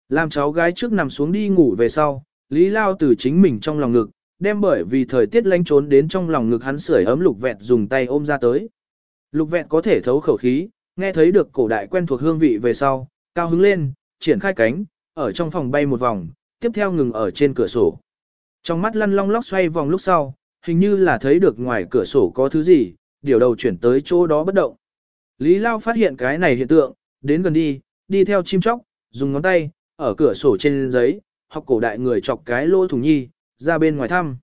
Làm cháu gái trước nằm xuống đi ngủ về sau, Lý Lao từ chính mình trong lòng ngực, đem bởi vì thời tiết lánh trốn đến trong lòng ngực hắn sưởi ấm lục vẹt dùng tay ôm ra tới. Lục vẹt có thể thấu khẩu khí, nghe thấy được cổ đại quen thuộc hương vị về sau, cao hứng lên, triển khai cánh, ở trong phòng bay một vòng, tiếp theo ngừng ở trên cửa sổ. Trong mắt lăn long lóc xoay vòng lúc sau, hình như là thấy được ngoài cửa sổ có thứ gì, điều đầu chuyển tới chỗ đó bất động. Lý Lao phát hiện cái này hiện tượng, đến gần đi, đi theo chim chóc, dùng ngón tay, ở cửa sổ trên giấy, học cổ đại người chọc cái lỗ thủng nhi, ra bên ngoài thăm.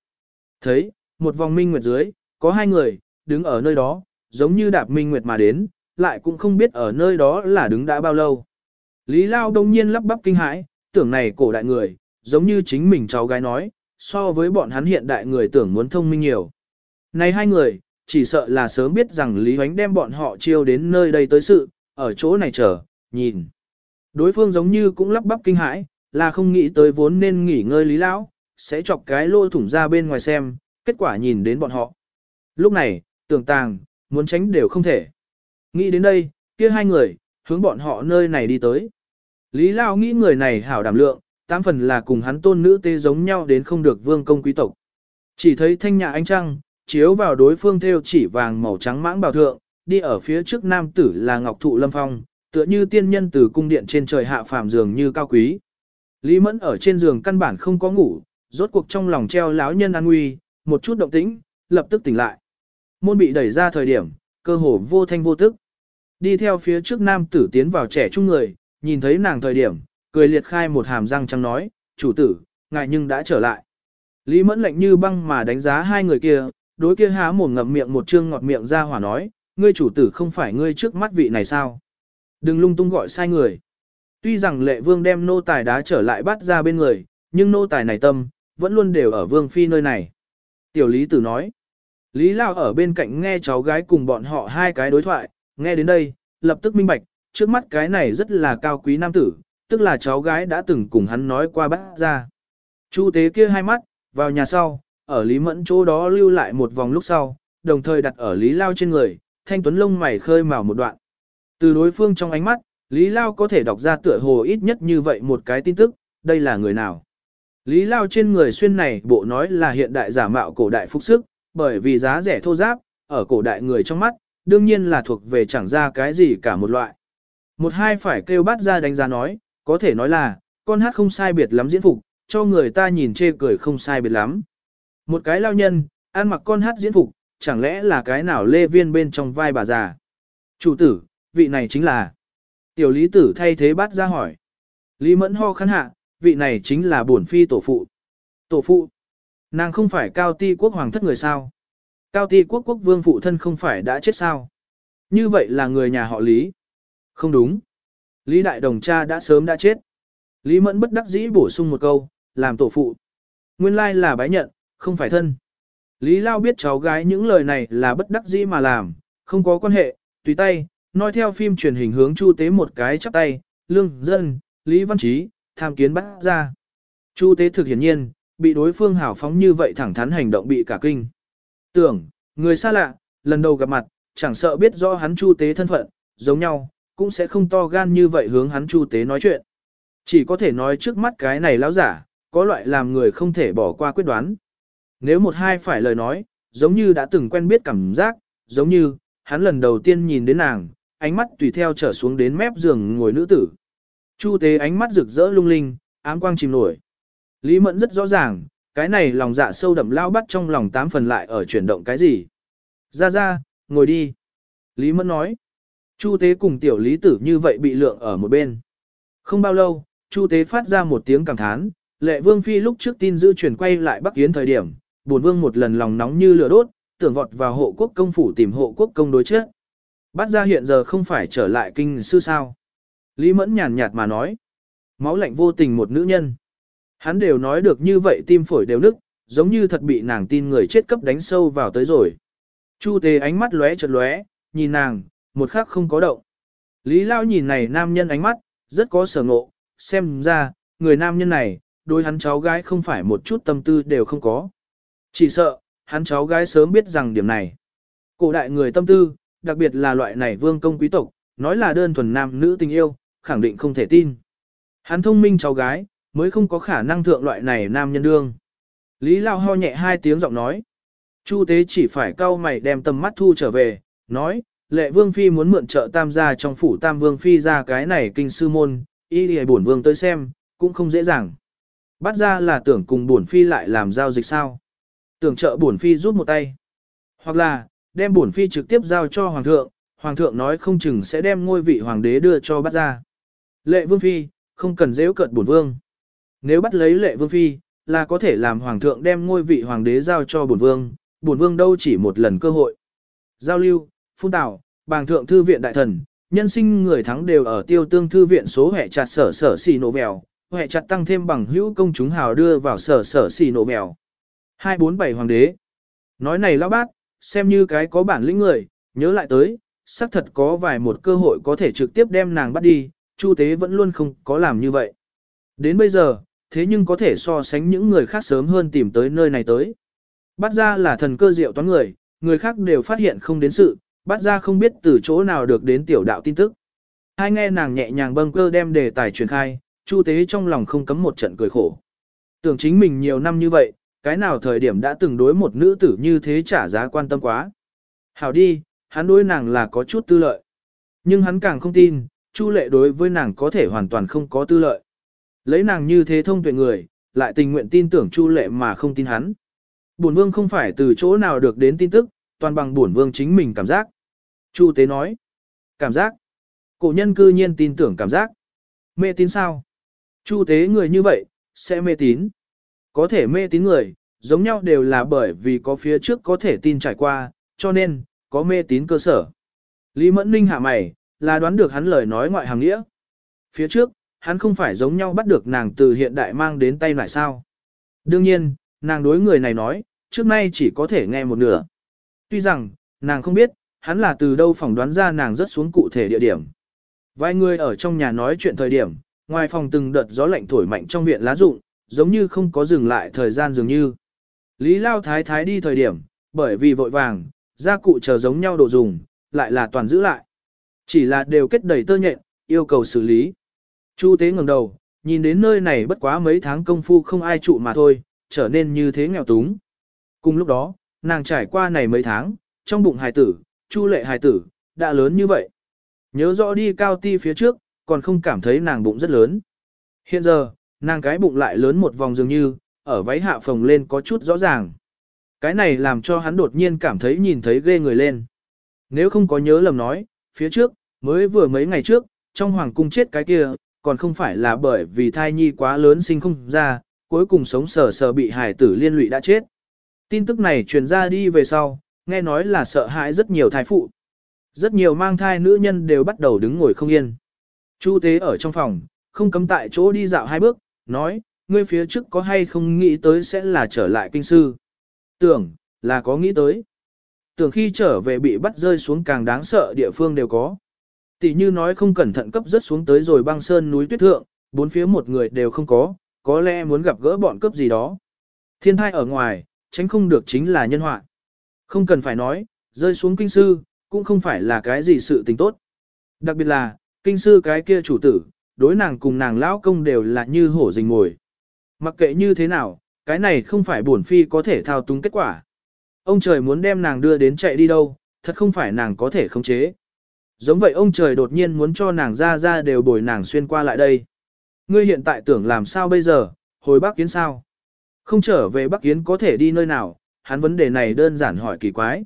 Thấy, một vòng minh nguyệt dưới, có hai người, đứng ở nơi đó, giống như đạp minh nguyệt mà đến, lại cũng không biết ở nơi đó là đứng đã bao lâu. Lý Lao đông nhiên lắp bắp kinh hãi, tưởng này cổ đại người, giống như chính mình cháu gái nói, so với bọn hắn hiện đại người tưởng muốn thông minh nhiều. Này hai người, chỉ sợ là sớm biết rằng Lý Huánh đem bọn họ chiêu đến nơi đây tới sự, ở chỗ này chờ, nhìn. Đối phương giống như cũng lắp bắp kinh hãi, là không nghĩ tới vốn nên nghỉ ngơi Lý Lão, sẽ chọc cái lô thủng ra bên ngoài xem, kết quả nhìn đến bọn họ. Lúc này, tưởng tàng, muốn tránh đều không thể. Nghĩ đến đây, kia hai người, hướng bọn họ nơi này đi tới. Lý Lao nghĩ người này hảo đảm lượng, tám phần là cùng hắn tôn nữ tê giống nhau đến không được vương công quý tộc. Chỉ thấy thanh nhà ánh trăng, chiếu vào đối phương theo chỉ vàng màu trắng mãng bào thượng, đi ở phía trước nam tử là Ngọc Thụ Lâm Phong, tựa như tiên nhân từ cung điện trên trời hạ phàm giường như cao quý. Lý Mẫn ở trên giường căn bản không có ngủ, rốt cuộc trong lòng treo láo nhân an nguy, một chút động tĩnh, lập tức tỉnh lại. Môn bị đẩy ra thời điểm, cơ hồ vô thanh vô tức. Đi theo phía trước nam tử tiến vào trẻ trung người, nhìn thấy nàng thời điểm, cười liệt khai một hàm răng trắng nói, chủ tử, ngài nhưng đã trở lại. Lý mẫn lạnh như băng mà đánh giá hai người kia, đối kia há mồm ngậm miệng một trương ngọt miệng ra hỏa nói, ngươi chủ tử không phải ngươi trước mắt vị này sao? Đừng lung tung gọi sai người. Tuy rằng lệ vương đem nô tài đá trở lại bắt ra bên người, nhưng nô tài này tâm, vẫn luôn đều ở vương phi nơi này. Tiểu lý tử nói, Lý Lao ở bên cạnh nghe cháu gái cùng bọn họ hai cái đối thoại, nghe đến đây, lập tức minh bạch, trước mắt cái này rất là cao quý nam tử, tức là cháu gái đã từng cùng hắn nói qua bác ra. Chu tế kia hai mắt, vào nhà sau, ở Lý Mẫn chỗ đó lưu lại một vòng lúc sau, đồng thời đặt ở Lý Lao trên người, thanh tuấn lông mày khơi mào một đoạn. Từ đối phương trong ánh mắt, Lý Lao có thể đọc ra tựa hồ ít nhất như vậy một cái tin tức, đây là người nào. Lý Lao trên người xuyên này bộ nói là hiện đại giả mạo cổ đại phúc sức, bởi vì giá rẻ thô giáp, ở cổ đại người trong mắt, đương nhiên là thuộc về chẳng ra cái gì cả một loại. Một hai phải kêu bắt ra đánh giá nói, có thể nói là, con hát không sai biệt lắm diễn phục, cho người ta nhìn chê cười không sai biệt lắm. Một cái lao nhân, ăn mặc con hát diễn phục, chẳng lẽ là cái nào lê viên bên trong vai bà già. Chủ tử, vị này chính là. Tiểu lý tử thay thế bát ra hỏi. Lý mẫn ho khăn hạ, vị này chính là bổn phi tổ phụ. Tổ phụ. Nàng không phải cao ti quốc hoàng thất người sao? Cao ti quốc quốc vương phụ thân không phải đã chết sao? Như vậy là người nhà họ Lý. Không đúng. Lý Đại Đồng cha đã sớm đã chết. Lý Mẫn bất đắc dĩ bổ sung một câu, làm tổ phụ. Nguyên lai là bái nhận, không phải thân. Lý Lao biết cháu gái những lời này là bất đắc dĩ mà làm, không có quan hệ, tùy tay, nói theo phim truyền hình hướng Chu Tế một cái chắp tay, lương, dân, Lý Văn Trí, tham kiến bắt ra. Chu Tế thực hiển nhiên, bị đối phương hảo phóng như vậy thẳng thắn hành động bị cả kinh. Tưởng, người xa lạ, lần đầu gặp mặt, chẳng sợ biết rõ hắn Chu Tế thân phận, giống nhau, cũng sẽ không to gan như vậy hướng hắn Chu Tế nói chuyện. Chỉ có thể nói trước mắt cái này lão giả, có loại làm người không thể bỏ qua quyết đoán. Nếu một hai phải lời nói, giống như đã từng quen biết cảm giác, giống như, hắn lần đầu tiên nhìn đến nàng, ánh mắt tùy theo trở xuống đến mép giường ngồi nữ tử. Chu tế ánh mắt rực rỡ lung linh, ám quang chìm nổi. Lý Mẫn rất rõ ràng, cái này lòng dạ sâu đậm lao bắt trong lòng tám phần lại ở chuyển động cái gì. Ra ra, ngồi đi. Lý Mẫn nói. Chu tế cùng tiểu lý tử như vậy bị lượng ở một bên. Không bao lâu, Chu tế phát ra một tiếng cảm thán, lệ vương phi lúc trước tin dư chuyển quay lại Bắc Yến thời điểm, buồn vương một lần lòng nóng như lửa đốt, tưởng vọt vào hộ quốc công phủ tìm hộ quốc công đối chết. Bắt ra hiện giờ không phải trở lại kinh sư sao. Lý Mẫn nhàn nhạt mà nói. Máu lạnh vô tình một nữ nhân. Hắn đều nói được như vậy tim phổi đều nức, giống như thật bị nàng tin người chết cấp đánh sâu vào tới rồi. Chu Tế ánh mắt lóe chật lóe, nhìn nàng, một khắc không có động. Lý Lao nhìn này nam nhân ánh mắt, rất có sở ngộ, xem ra, người nam nhân này, đối hắn cháu gái không phải một chút tâm tư đều không có. Chỉ sợ, hắn cháu gái sớm biết rằng điểm này. Cổ đại người tâm tư, đặc biệt là loại này vương công quý tộc, nói là đơn thuần nam nữ tình yêu, khẳng định không thể tin. Hắn thông minh cháu gái, mới không có khả năng thượng loại này nam nhân đương. Lý Lao ho nhẹ hai tiếng giọng nói. Chu tế chỉ phải cau mày đem tầm mắt thu trở về, nói, lệ vương phi muốn mượn trợ tam gia trong phủ tam vương phi ra cái này kinh sư môn, y đi bổn vương tới xem, cũng không dễ dàng. Bắt ra là tưởng cùng bổn phi lại làm giao dịch sao. Tưởng trợ bổn phi giúp một tay. Hoặc là, đem bổn phi trực tiếp giao cho hoàng thượng, hoàng thượng nói không chừng sẽ đem ngôi vị hoàng đế đưa cho bắt ra. Lệ vương phi, không cần dễ cợt bổn vương. Nếu bắt lấy lệ vương phi, là có thể làm hoàng thượng đem ngôi vị hoàng đế giao cho bổn vương, bổn vương đâu chỉ một lần cơ hội. Giao lưu, phun Tào, bàng thượng thư viện đại thần, nhân sinh người thắng đều ở tiêu tương thư viện số hệ chặt sở sở xì nổ vèo, hệ chặt tăng thêm bằng hữu công chúng hào đưa vào sở sở xì nổ vèo. 247 hoàng đế. Nói này lão bát, xem như cái có bản lĩnh người, nhớ lại tới, xác thật có vài một cơ hội có thể trực tiếp đem nàng bắt đi, Chu Tế vẫn luôn không có làm như vậy. Đến bây giờ, thế nhưng có thể so sánh những người khác sớm hơn tìm tới nơi này tới. Bắt ra là thần cơ diệu toán người, người khác đều phát hiện không đến sự, bắt ra không biết từ chỗ nào được đến tiểu đạo tin tức. Hai nghe nàng nhẹ nhàng bâng cơ đem đề tài truyền khai, Chu Tế trong lòng không cấm một trận cười khổ. Tưởng chính mình nhiều năm như vậy, cái nào thời điểm đã từng đối một nữ tử như thế trả giá quan tâm quá. Hảo đi, hắn đối nàng là có chút tư lợi. Nhưng hắn càng không tin, Chu lệ đối với nàng có thể hoàn toàn không có tư lợi. Lấy nàng như thế thông tuệ người, lại tình nguyện tin tưởng Chu lệ mà không tin hắn. Bổn vương không phải từ chỗ nào được đến tin tức, toàn bằng bổn vương chính mình cảm giác. Chu tế nói. Cảm giác. Cổ nhân cư nhiên tin tưởng cảm giác. Mê tín sao? Chu tế người như vậy, sẽ mê tín. Có thể mê tín người, giống nhau đều là bởi vì có phía trước có thể tin trải qua, cho nên, có mê tín cơ sở. Lý Mẫn Ninh hạ mày, là đoán được hắn lời nói ngoại hàng nghĩa. Phía trước, hắn không phải giống nhau bắt được nàng từ hiện đại mang đến tay lại sao. Đương nhiên, nàng đối người này nói, trước nay chỉ có thể nghe một nửa. Tuy rằng, nàng không biết, hắn là từ đâu phỏng đoán ra nàng rất xuống cụ thể địa điểm. Vài người ở trong nhà nói chuyện thời điểm, ngoài phòng từng đợt gió lạnh thổi mạnh trong viện lá rụng, giống như không có dừng lại thời gian dường như. Lý Lao Thái Thái đi thời điểm, bởi vì vội vàng, gia cụ chờ giống nhau đồ dùng, lại là toàn giữ lại. Chỉ là đều kết đầy tơ nhện, yêu cầu xử lý. Chu tế ngẩng đầu, nhìn đến nơi này bất quá mấy tháng công phu không ai trụ mà thôi, trở nên như thế nghèo túng. Cùng lúc đó, nàng trải qua này mấy tháng, trong bụng hài tử, chu lệ hài tử, đã lớn như vậy. Nhớ rõ đi cao ti phía trước, còn không cảm thấy nàng bụng rất lớn. Hiện giờ, nàng cái bụng lại lớn một vòng dường như, ở váy hạ phồng lên có chút rõ ràng. Cái này làm cho hắn đột nhiên cảm thấy nhìn thấy ghê người lên. Nếu không có nhớ lầm nói, phía trước, mới vừa mấy ngày trước, trong hoàng cung chết cái kia, còn không phải là bởi vì thai nhi quá lớn sinh không ra, cuối cùng sống sờ sờ bị hải tử liên lụy đã chết. Tin tức này truyền ra đi về sau, nghe nói là sợ hãi rất nhiều thai phụ. Rất nhiều mang thai nữ nhân đều bắt đầu đứng ngồi không yên. Chu tế ở trong phòng, không cấm tại chỗ đi dạo hai bước, nói, ngươi phía trước có hay không nghĩ tới sẽ là trở lại kinh sư. Tưởng, là có nghĩ tới. Tưởng khi trở về bị bắt rơi xuống càng đáng sợ địa phương đều có. Tỷ như nói không cẩn thận cấp rất xuống tới rồi băng sơn núi tuyết thượng, bốn phía một người đều không có, có lẽ muốn gặp gỡ bọn cấp gì đó. Thiên thai ở ngoài, tránh không được chính là nhân họa. Không cần phải nói, rơi xuống kinh sư, cũng không phải là cái gì sự tình tốt. Đặc biệt là, kinh sư cái kia chủ tử, đối nàng cùng nàng lão công đều là như hổ rình ngồi. Mặc kệ như thế nào, cái này không phải bổn phi có thể thao túng kết quả. Ông trời muốn đem nàng đưa đến chạy đi đâu, thật không phải nàng có thể khống chế. Giống vậy ông trời đột nhiên muốn cho nàng ra ra đều bồi nàng xuyên qua lại đây. Ngươi hiện tại tưởng làm sao bây giờ, hồi Bắc Kiến sao? Không trở về Bắc Kiến có thể đi nơi nào, hắn vấn đề này đơn giản hỏi kỳ quái.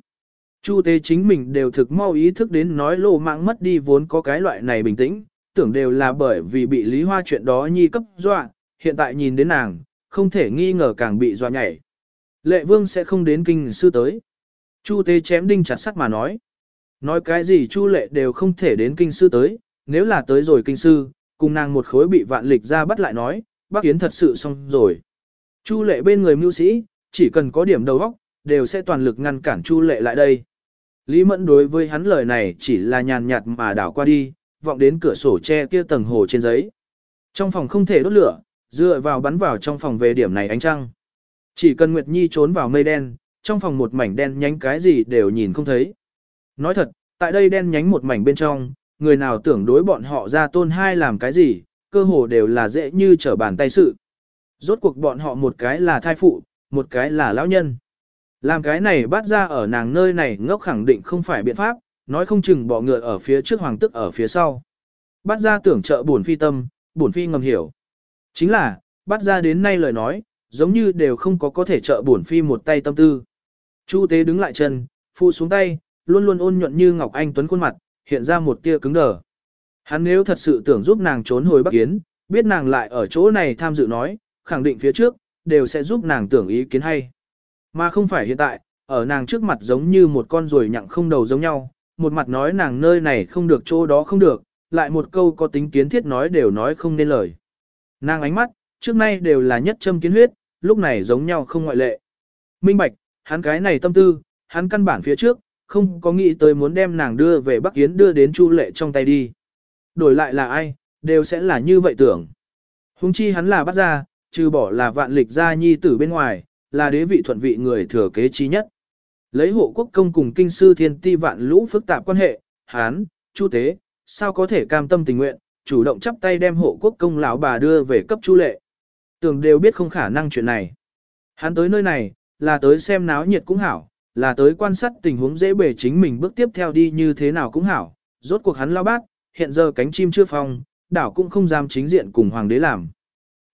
Chu tế chính mình đều thực mau ý thức đến nói lô mạng mất đi vốn có cái loại này bình tĩnh, tưởng đều là bởi vì bị lý hoa chuyện đó nhi cấp dọa, hiện tại nhìn đến nàng, không thể nghi ngờ càng bị dọa nhảy. Lệ vương sẽ không đến kinh sư tới. Chu tế chém đinh chặt sắt mà nói. Nói cái gì chu lệ đều không thể đến kinh sư tới, nếu là tới rồi kinh sư, cùng nàng một khối bị vạn lịch ra bắt lại nói, bác kiến thật sự xong rồi. Chu lệ bên người mưu sĩ, chỉ cần có điểm đầu óc, đều sẽ toàn lực ngăn cản chu lệ lại đây. Lý Mẫn đối với hắn lời này chỉ là nhàn nhạt mà đảo qua đi, vọng đến cửa sổ che kia tầng hồ trên giấy. Trong phòng không thể đốt lửa, dựa vào bắn vào trong phòng về điểm này ánh trăng. Chỉ cần Nguyệt Nhi trốn vào mây đen, trong phòng một mảnh đen nhánh cái gì đều nhìn không thấy. Nói thật, tại đây đen nhánh một mảnh bên trong, người nào tưởng đối bọn họ ra tôn hai làm cái gì, cơ hồ đều là dễ như trở bàn tay sự. Rốt cuộc bọn họ một cái là thai phụ, một cái là lão nhân. Làm cái này bắt ra ở nàng nơi này ngốc khẳng định không phải biện pháp, nói không chừng bỏ ngựa ở phía trước hoàng tức ở phía sau. Bắt ra tưởng trợ buồn phi tâm, buồn phi ngầm hiểu. Chính là, bắt ra đến nay lời nói, giống như đều không có có thể trợ buồn phi một tay tâm tư. Chu tế đứng lại chân, phụ xuống tay, luôn luôn ôn nhuận như Ngọc Anh Tuấn khuôn mặt, hiện ra một tia cứng đờ. Hắn nếu thật sự tưởng giúp nàng trốn hồi Bắc Kiến, biết nàng lại ở chỗ này tham dự nói, khẳng định phía trước, đều sẽ giúp nàng tưởng ý kiến hay. Mà không phải hiện tại, ở nàng trước mặt giống như một con ruồi nhặng không đầu giống nhau, một mặt nói nàng nơi này không được chỗ đó không được, lại một câu có tính kiến thiết nói đều nói không nên lời. Nàng ánh mắt, trước nay đều là nhất châm kiến huyết, lúc này giống nhau không ngoại lệ. Minh bạch, hắn cái này tâm tư, hắn căn bản phía trước, không có nghĩ tới muốn đem nàng đưa về Bắc Yến đưa đến Chu Lệ trong tay đi. Đổi lại là ai, đều sẽ là như vậy tưởng. Hùng chi hắn là bắt ra, trừ bỏ là vạn lịch gia nhi tử bên ngoài, là đế vị thuận vị người thừa kế trí nhất. Lấy hộ quốc công cùng kinh sư thiên ti vạn lũ phức tạp quan hệ, hán, chu tế, sao có thể cam tâm tình nguyện, chủ động chắp tay đem hộ quốc công lão bà đưa về cấp chu lệ. Tưởng đều biết không khả năng chuyện này. Hắn tới nơi này, là tới xem náo nhiệt cũng hảo, là tới quan sát tình huống dễ bề chính mình bước tiếp theo đi như thế nào cũng hảo. Rốt cuộc hắn lao bác, hiện giờ cánh chim chưa phong, đảo cũng không dám chính diện cùng hoàng đế làm.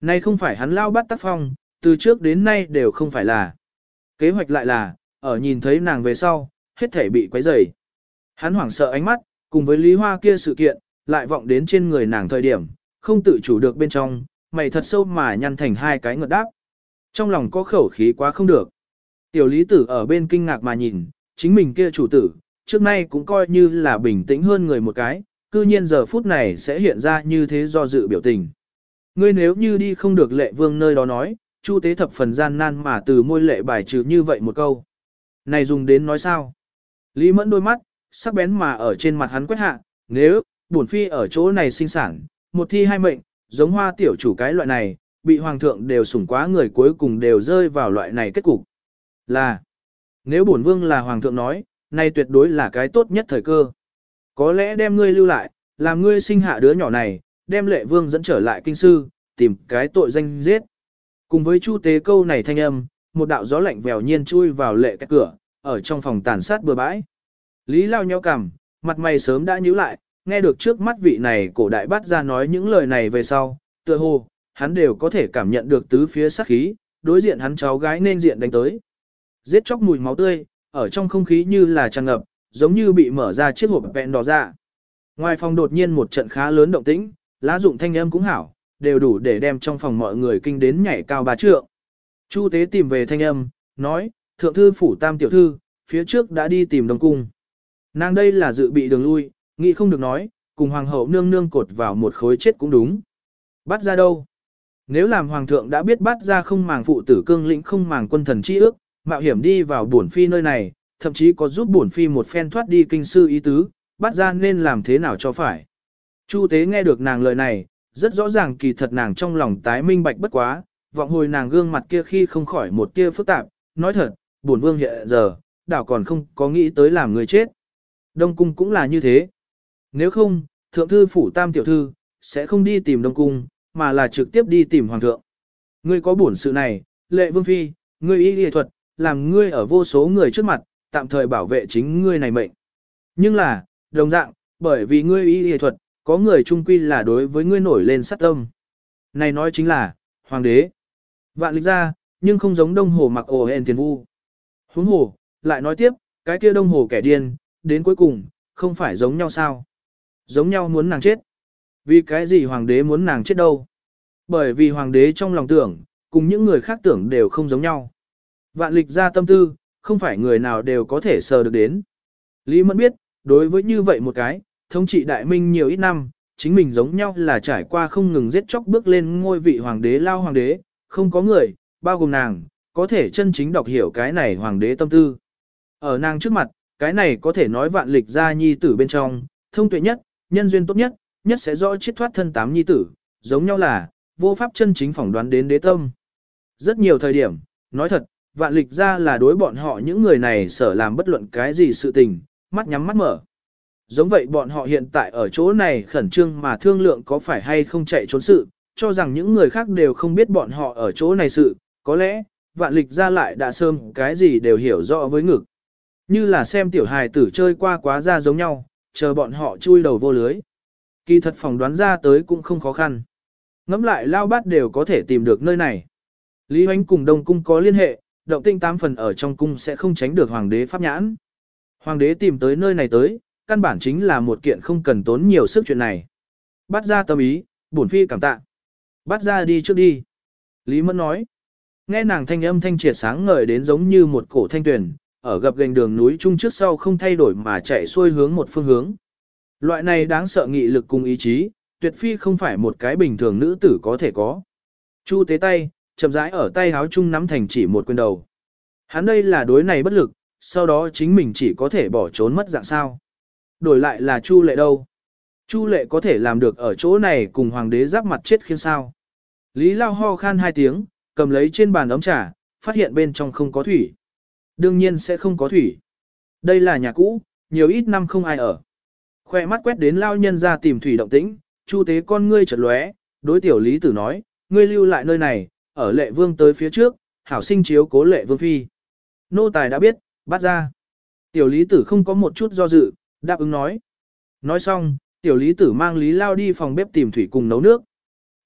Nay không phải hắn lao bắt tác phong, từ trước đến nay đều không phải là. Kế hoạch lại là, ở nhìn thấy nàng về sau, hết thể bị quấy rầy. Hắn hoảng sợ ánh mắt, cùng với Lý Hoa kia sự kiện, lại vọng đến trên người nàng thời điểm, không tự chủ được bên trong, mày thật sâu mà nhăn thành hai cái ngợt đáp. Trong lòng có khẩu khí quá không được. Tiểu lý tử ở bên kinh ngạc mà nhìn, chính mình kia chủ tử, trước nay cũng coi như là bình tĩnh hơn người một cái, cư nhiên giờ phút này sẽ hiện ra như thế do dự biểu tình. Ngươi nếu như đi không được lệ vương nơi đó nói, chu tế thập phần gian nan mà từ môi lệ bài trừ như vậy một câu. Này dùng đến nói sao? Lý mẫn đôi mắt, sắc bén mà ở trên mặt hắn quét hạ, nếu, bổn phi ở chỗ này sinh sản, một thi hai mệnh, giống hoa tiểu chủ cái loại này, bị hoàng thượng đều sủng quá người cuối cùng đều rơi vào loại này kết cục. Là, nếu bổn vương là hoàng thượng nói, nay tuyệt đối là cái tốt nhất thời cơ. Có lẽ đem ngươi lưu lại, làm ngươi sinh hạ đứa nhỏ này, đem lệ vương dẫn trở lại kinh sư, tìm cái tội danh giết. Cùng với chu tế câu này thanh âm, một đạo gió lạnh vèo nhiên chui vào lệ cái cửa, ở trong phòng tàn sát bừa bãi. Lý lao nhau cằm, mặt mày sớm đã nhíu lại, nghe được trước mắt vị này cổ đại bắt ra nói những lời này về sau, tựa hồ, hắn đều có thể cảm nhận được tứ phía sát khí, đối diện hắn cháu gái nên diện đánh tới. Giết chóc mùi máu tươi, ở trong không khí như là tràn ngập, giống như bị mở ra chiếc hộp vẹn đỏ ra. Ngoài phòng đột nhiên một trận khá lớn động tĩnh, lá dụng thanh âm cũng hảo, đều đủ để đem trong phòng mọi người kinh đến nhảy cao ba trượng. Chu tế tìm về thanh âm, nói, thượng thư phủ tam tiểu thư, phía trước đã đi tìm đồng cung. Nàng đây là dự bị đường lui, nghĩ không được nói, cùng hoàng hậu nương nương cột vào một khối chết cũng đúng. Bắt ra đâu? Nếu làm hoàng thượng đã biết bắt ra không màng phụ tử cương lĩnh không màng quân thần chi ước, mạo hiểm đi vào bổn phi nơi này, thậm chí có giúp bổn phi một phen thoát đi kinh sư ý tứ, bắt ra nên làm thế nào cho phải. Chu tế nghe được nàng lời này, rất rõ ràng kỳ thật nàng trong lòng tái minh bạch bất quá, vọng hồi nàng gương mặt kia khi không khỏi một tia phức tạp, nói thật, bổn vương hiện giờ, đảo còn không có nghĩ tới làm người chết. Đông cung cũng là như thế. Nếu không, thượng thư phủ tam tiểu thư, sẽ không đi tìm đông cung, mà là trực tiếp đi tìm hoàng thượng. Ngươi có bổn sự này, lệ vương phi, ngươi y y thuật, làm ngươi ở vô số người trước mặt, tạm thời bảo vệ chính ngươi này mệnh. Nhưng là, đồng dạng, bởi vì ngươi y y thuật, có người trung quy là đối với ngươi nổi lên sát tâm. Này nói chính là, hoàng đế. Vạn lịch ra, nhưng không giống đông hồ mặc ổ hèn tiền vu. Huống hồ, lại nói tiếp, cái kia đông hồ kẻ điên, đến cuối cùng, không phải giống nhau sao. Giống nhau muốn nàng chết. Vì cái gì hoàng đế muốn nàng chết đâu? Bởi vì hoàng đế trong lòng tưởng, cùng những người khác tưởng đều không giống nhau. Vạn lịch ra tâm tư, không phải người nào đều có thể sờ được đến. Lý Mẫn biết, đối với như vậy một cái, thống trị đại minh nhiều ít năm, chính mình giống nhau là trải qua không ngừng giết chóc bước lên ngôi vị hoàng đế lao hoàng đế, không có người, bao gồm nàng, có thể chân chính đọc hiểu cái này hoàng đế tâm tư. Ở nàng trước mặt, cái này có thể nói vạn lịch ra nhi tử bên trong, thông tuệ nhất, nhân duyên tốt nhất, nhất sẽ rõ chiết thoát thân tám nhi tử, giống nhau là, vô pháp chân chính phỏng đoán đến đế tâm. Rất nhiều thời điểm, nói thật, vạn lịch ra là đối bọn họ những người này sở làm bất luận cái gì sự tình, mắt nhắm mắt mở. Giống vậy bọn họ hiện tại ở chỗ này khẩn trương mà thương lượng có phải hay không chạy trốn sự, cho rằng những người khác đều không biết bọn họ ở chỗ này sự, có lẽ, vạn lịch ra lại đã sơm cái gì đều hiểu rõ với ngực. Như là xem tiểu hài tử chơi qua quá ra giống nhau, chờ bọn họ chui đầu vô lưới. Kỳ thật phỏng đoán ra tới cũng không khó khăn. Ngắm lại lao bát đều có thể tìm được nơi này. Lý Hoánh cùng Đông Cung có liên hệ, động tinh tám phần ở trong cung sẽ không tránh được Hoàng đế pháp nhãn. Hoàng đế tìm tới nơi này tới, căn bản chính là một kiện không cần tốn nhiều sức chuyện này. Bắt ra tâm ý, bổn phi cảm tạ. Bắt ra đi trước đi. Lý Mẫn nói. Nghe nàng thanh âm thanh triệt sáng ngời đến giống như một cổ thanh tuyển, ở gập gành đường núi chung trước sau không thay đổi mà chạy xuôi hướng một phương hướng. Loại này đáng sợ nghị lực cùng ý chí, tuyệt phi không phải một cái bình thường nữ tử có thể có. Chu tế tay, chậm rãi ở tay háo chung nắm thành chỉ một quyền đầu. Hắn đây là đối này bất lực, sau đó chính mình chỉ có thể bỏ trốn mất dạng sao. Đổi lại là Chu lệ đâu. Chu lệ có thể làm được ở chỗ này cùng hoàng đế giáp mặt chết khiến sao. Lý Lao ho khan hai tiếng, cầm lấy trên bàn ấm trà, phát hiện bên trong không có thủy. Đương nhiên sẽ không có thủy. Đây là nhà cũ, nhiều ít năm không ai ở. Khoe mắt quét đến lao nhân ra tìm thủy động tĩnh, chu tế con ngươi chợt lóe, đối tiểu lý tử nói, ngươi lưu lại nơi này, ở lệ vương tới phía trước, hảo sinh chiếu cố lệ vương phi. Nô tài đã biết, bắt ra. Tiểu lý tử không có một chút do dự, đáp ứng nói. Nói xong, tiểu lý tử mang lý lao đi phòng bếp tìm thủy cùng nấu nước.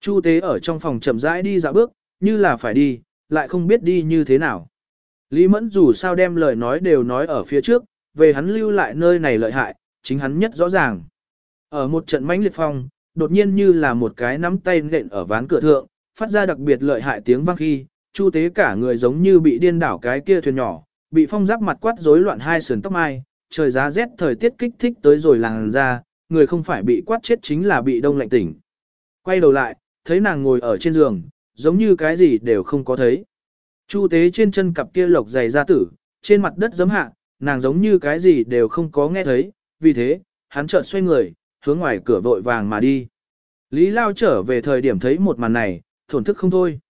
Chu tế ở trong phòng chậm rãi đi dạo bước, như là phải đi, lại không biết đi như thế nào. Lý mẫn dù sao đem lời nói đều nói ở phía trước, về hắn lưu lại nơi này lợi hại, chính hắn nhất rõ ràng. Ở một trận mãnh liệt phong, đột nhiên như là một cái nắm tay nện ở ván cửa thượng, phát ra đặc biệt lợi hại tiếng vang khi, chu tế cả người giống như bị điên đảo cái kia thuyền nhỏ, bị phong giáp mặt quát rối loạn hai sườn tóc mai, trời giá rét thời tiết kích thích tới rồi làng ra, người không phải bị quát chết chính là bị đông lạnh tỉnh. Quay đầu lại, thấy nàng ngồi ở trên giường, giống như cái gì đều không có thấy. Chu tế trên chân cặp kia lộc dày ra tử, trên mặt đất giấm hạ, nàng giống như cái gì đều không có nghe thấy, vì thế, hắn chợt xoay người, hướng ngoài cửa vội vàng mà đi. Lý Lao trở về thời điểm thấy một màn này, thổn thức không thôi.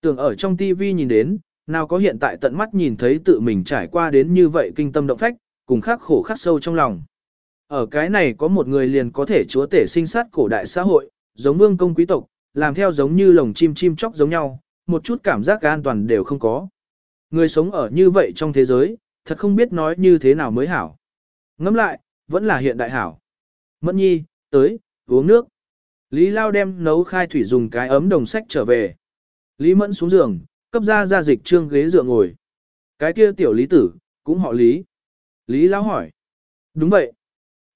Tưởng ở trong tivi nhìn đến, nào có hiện tại tận mắt nhìn thấy tự mình trải qua đến như vậy kinh tâm động phách, cùng khắc khổ khắc sâu trong lòng. Ở cái này có một người liền có thể chúa tể sinh sát cổ đại xã hội, giống vương công quý tộc, làm theo giống như lồng chim chim chóc giống nhau, một chút cảm giác an toàn đều không có. Người sống ở như vậy trong thế giới, thật không biết nói như thế nào mới hảo. Ngẫm lại, vẫn là hiện đại hảo. Mẫn nhi, tới, uống nước. Lý Lao đem nấu khai thủy dùng cái ấm đồng sách trở về. Lý Mẫn xuống giường, cấp ra ra dịch trương ghế dựa ngồi. Cái kia tiểu lý tử, cũng họ Lý. Lý Lao hỏi. Đúng vậy.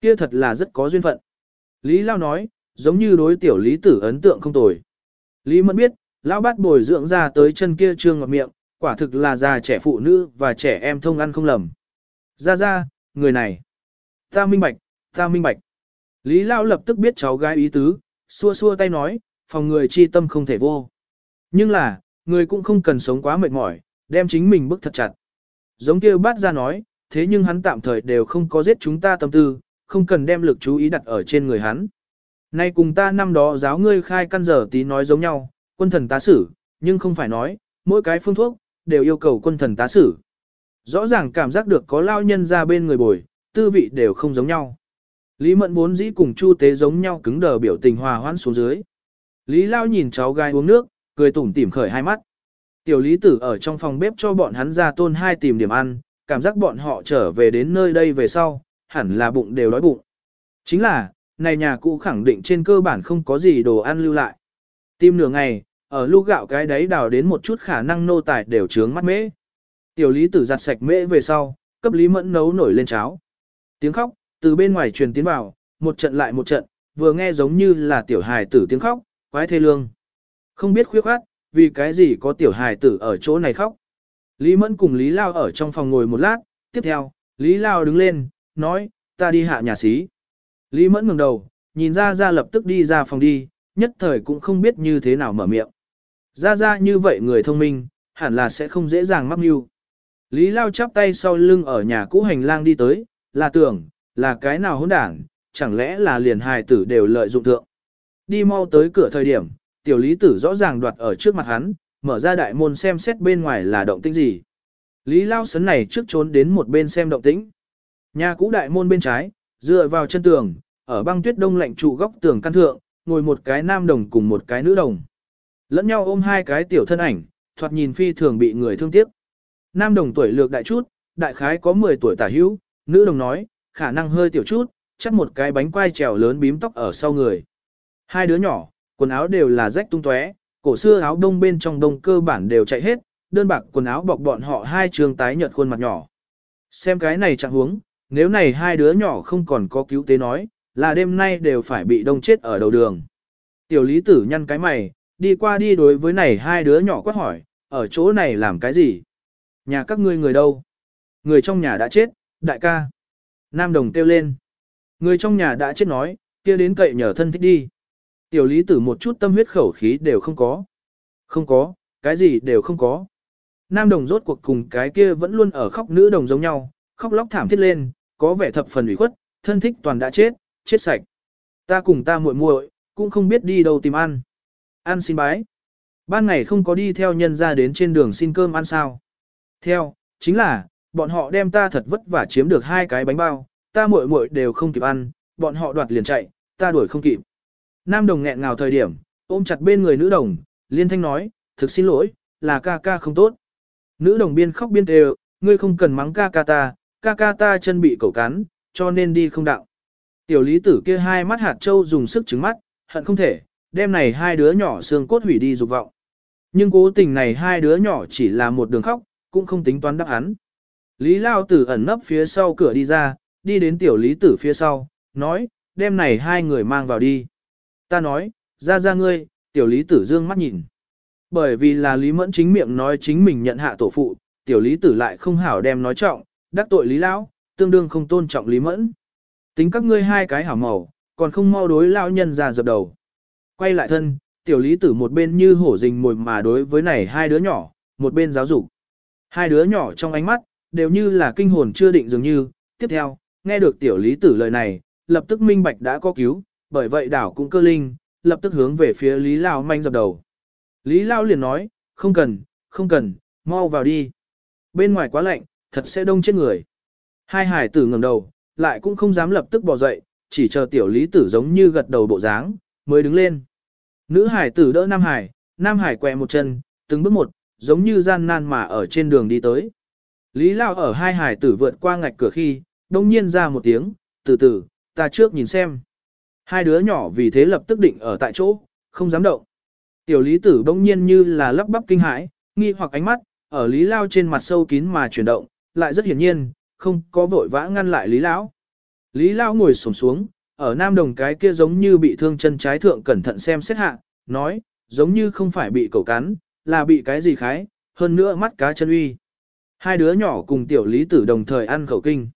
Kia thật là rất có duyên phận. Lý Lao nói, giống như đối tiểu lý tử ấn tượng không tồi. Lý Mẫn biết, lão bát bồi dưỡng ra tới chân kia trương ngọt miệng, quả thực là già trẻ phụ nữ và trẻ em thông ăn không lầm. Ra ra, người này. Ta minh bạch, ta minh bạch. Lý Lao lập tức biết cháu gái ý tứ, xua xua tay nói, phòng người chi tâm không thể vô. Nhưng là, người cũng không cần sống quá mệt mỏi, đem chính mình bức thật chặt. Giống kia bát ra nói, thế nhưng hắn tạm thời đều không có giết chúng ta tâm tư, không cần đem lực chú ý đặt ở trên người hắn. Nay cùng ta năm đó giáo ngươi khai căn giờ tí nói giống nhau, quân thần tá sử, nhưng không phải nói, mỗi cái phương thuốc, đều yêu cầu quân thần tá sử. Rõ ràng cảm giác được có lao nhân ra bên người bồi, tư vị đều không giống nhau. Lý Mẫn vốn dĩ cùng Chu Tế giống nhau cứng đờ biểu tình hòa hoãn xuống dưới. Lý Lao nhìn cháu gái uống nước, cười tủm tỉm khởi hai mắt. Tiểu Lý Tử ở trong phòng bếp cho bọn hắn ra tôn hai tìm điểm ăn, cảm giác bọn họ trở về đến nơi đây về sau, hẳn là bụng đều đói bụng. Chính là, này nhà cũ khẳng định trên cơ bản không có gì đồ ăn lưu lại. Tim nửa ngày, ở lúc gạo cái đấy đào đến một chút khả năng nô tài đều trướng mắt mễ. Tiểu Lý Tử giặt sạch mễ về sau, cấp Lý Mẫn nấu nổi lên cháo. Tiếng khóc, từ bên ngoài truyền tiến vào, một trận lại một trận, vừa nghe giống như là tiểu hài tử tiếng khóc, quái thê lương. Không biết khuyết khát, vì cái gì có tiểu hài tử ở chỗ này khóc. Lý Mẫn cùng Lý Lao ở trong phòng ngồi một lát, tiếp theo, Lý Lao đứng lên, nói, ta đi hạ nhà xí. Lý Mẫn ngừng đầu, nhìn ra ra lập tức đi ra phòng đi, nhất thời cũng không biết như thế nào mở miệng. Ra ra như vậy người thông minh, hẳn là sẽ không dễ dàng mắc mưu. Lý Lao chắp tay sau lưng ở nhà cũ hành lang đi tới, là tưởng, là cái nào hỗn đảng, chẳng lẽ là liền hài tử đều lợi dụng thượng. Đi mau tới cửa thời điểm, tiểu lý tử rõ ràng đoạt ở trước mặt hắn, mở ra đại môn xem xét bên ngoài là động tĩnh gì. Lý Lao sấn này trước trốn đến một bên xem động tĩnh. Nhà cũ đại môn bên trái, dựa vào chân tường, ở băng tuyết đông lạnh trụ góc tường căn thượng, ngồi một cái nam đồng cùng một cái nữ đồng. Lẫn nhau ôm hai cái tiểu thân ảnh, thoạt nhìn phi thường bị người thương tiếc. Nam đồng tuổi lược đại chút, đại khái có 10 tuổi tả hữu, nữ đồng nói, khả năng hơi tiểu chút, chắc một cái bánh quai trèo lớn bím tóc ở sau người. Hai đứa nhỏ, quần áo đều là rách tung tóe, cổ xưa áo đông bên trong đông cơ bản đều chạy hết, đơn bạc quần áo bọc bọn họ hai trường tái nhợt khuôn mặt nhỏ. Xem cái này chẳng huống, nếu này hai đứa nhỏ không còn có cứu tế nói, là đêm nay đều phải bị đông chết ở đầu đường. Tiểu lý tử nhăn cái mày, đi qua đi đối với này hai đứa nhỏ quát hỏi, ở chỗ này làm cái gì? Nhà các ngươi người đâu? Người trong nhà đã chết, đại ca. Nam đồng kêu lên. Người trong nhà đã chết nói, kia đến cậy nhờ thân thích đi. Tiểu lý tử một chút tâm huyết khẩu khí đều không có. Không có, cái gì đều không có. Nam đồng rốt cuộc cùng cái kia vẫn luôn ở khóc nữ đồng giống nhau, khóc lóc thảm thiết lên, có vẻ thập phần ủy khuất, thân thích toàn đã chết, chết sạch. Ta cùng ta muội muội cũng không biết đi đâu tìm ăn. Ăn xin bái. Ban ngày không có đi theo nhân ra đến trên đường xin cơm ăn sao. Theo, chính là, bọn họ đem ta thật vất vả chiếm được hai cái bánh bao, ta muội muội đều không kịp ăn, bọn họ đoạt liền chạy, ta đuổi không kịp. Nam đồng nghẹn ngào thời điểm, ôm chặt bên người nữ đồng, liên thanh nói, thực xin lỗi, là ca ca không tốt. Nữ đồng biên khóc biên đều, ngươi không cần mắng ca ca ta, ca ca ta chân bị cẩu cắn, cho nên đi không đạo. Tiểu lý tử kia hai mắt hạt châu dùng sức trứng mắt, hận không thể, đêm này hai đứa nhỏ xương cốt hủy đi dục vọng. Nhưng cố tình này hai đứa nhỏ chỉ là một đường khóc, cũng không tính toán đáp án. Lý Lao Tử ẩn nấp phía sau cửa đi ra, đi đến tiểu lý tử phía sau, nói, đêm này hai người mang vào đi. Ta nói, ra ra ngươi, tiểu lý tử dương mắt nhìn. Bởi vì là lý mẫn chính miệng nói chính mình nhận hạ tổ phụ, tiểu lý tử lại không hảo đem nói trọng, đắc tội lý lão, tương đương không tôn trọng lý mẫn. Tính các ngươi hai cái hảo màu, còn không mau đối lão nhân ra dập đầu. Quay lại thân, tiểu lý tử một bên như hổ rình mồi mà đối với này hai đứa nhỏ, một bên giáo dục. Hai đứa nhỏ trong ánh mắt, đều như là kinh hồn chưa định dường như, tiếp theo, nghe được tiểu lý tử lời này, lập tức minh bạch đã có cứu, bởi vậy đảo cũng cơ linh, lập tức hướng về phía Lý Lao manh dập đầu. Lý Lao liền nói, không cần, không cần, mau vào đi. Bên ngoài quá lạnh, thật sẽ đông chết người. Hai hải tử ngẩng đầu, lại cũng không dám lập tức bỏ dậy, chỉ chờ tiểu lý tử giống như gật đầu bộ dáng, mới đứng lên. Nữ hải tử đỡ Nam Hải, Nam Hải quẹ một chân, từng bước một, giống như gian nan mà ở trên đường đi tới. Lý Lao ở hai hải tử vượt qua ngạch cửa khi, đông nhiên ra một tiếng, từ từ, ta trước nhìn xem. Hai đứa nhỏ vì thế lập tức định ở tại chỗ, không dám động. Tiểu lý tử bỗng nhiên như là lắp bắp kinh hãi, nghi hoặc ánh mắt, ở lý lao trên mặt sâu kín mà chuyển động, lại rất hiển nhiên, không có vội vã ngăn lại lý lão. Lý lao ngồi xổm xuống, ở nam đồng cái kia giống như bị thương chân trái thượng cẩn thận xem xét hạ, nói, giống như không phải bị cẩu cắn, là bị cái gì khái, hơn nữa mắt cá chân uy. Hai đứa nhỏ cùng tiểu lý tử đồng thời ăn khẩu kinh.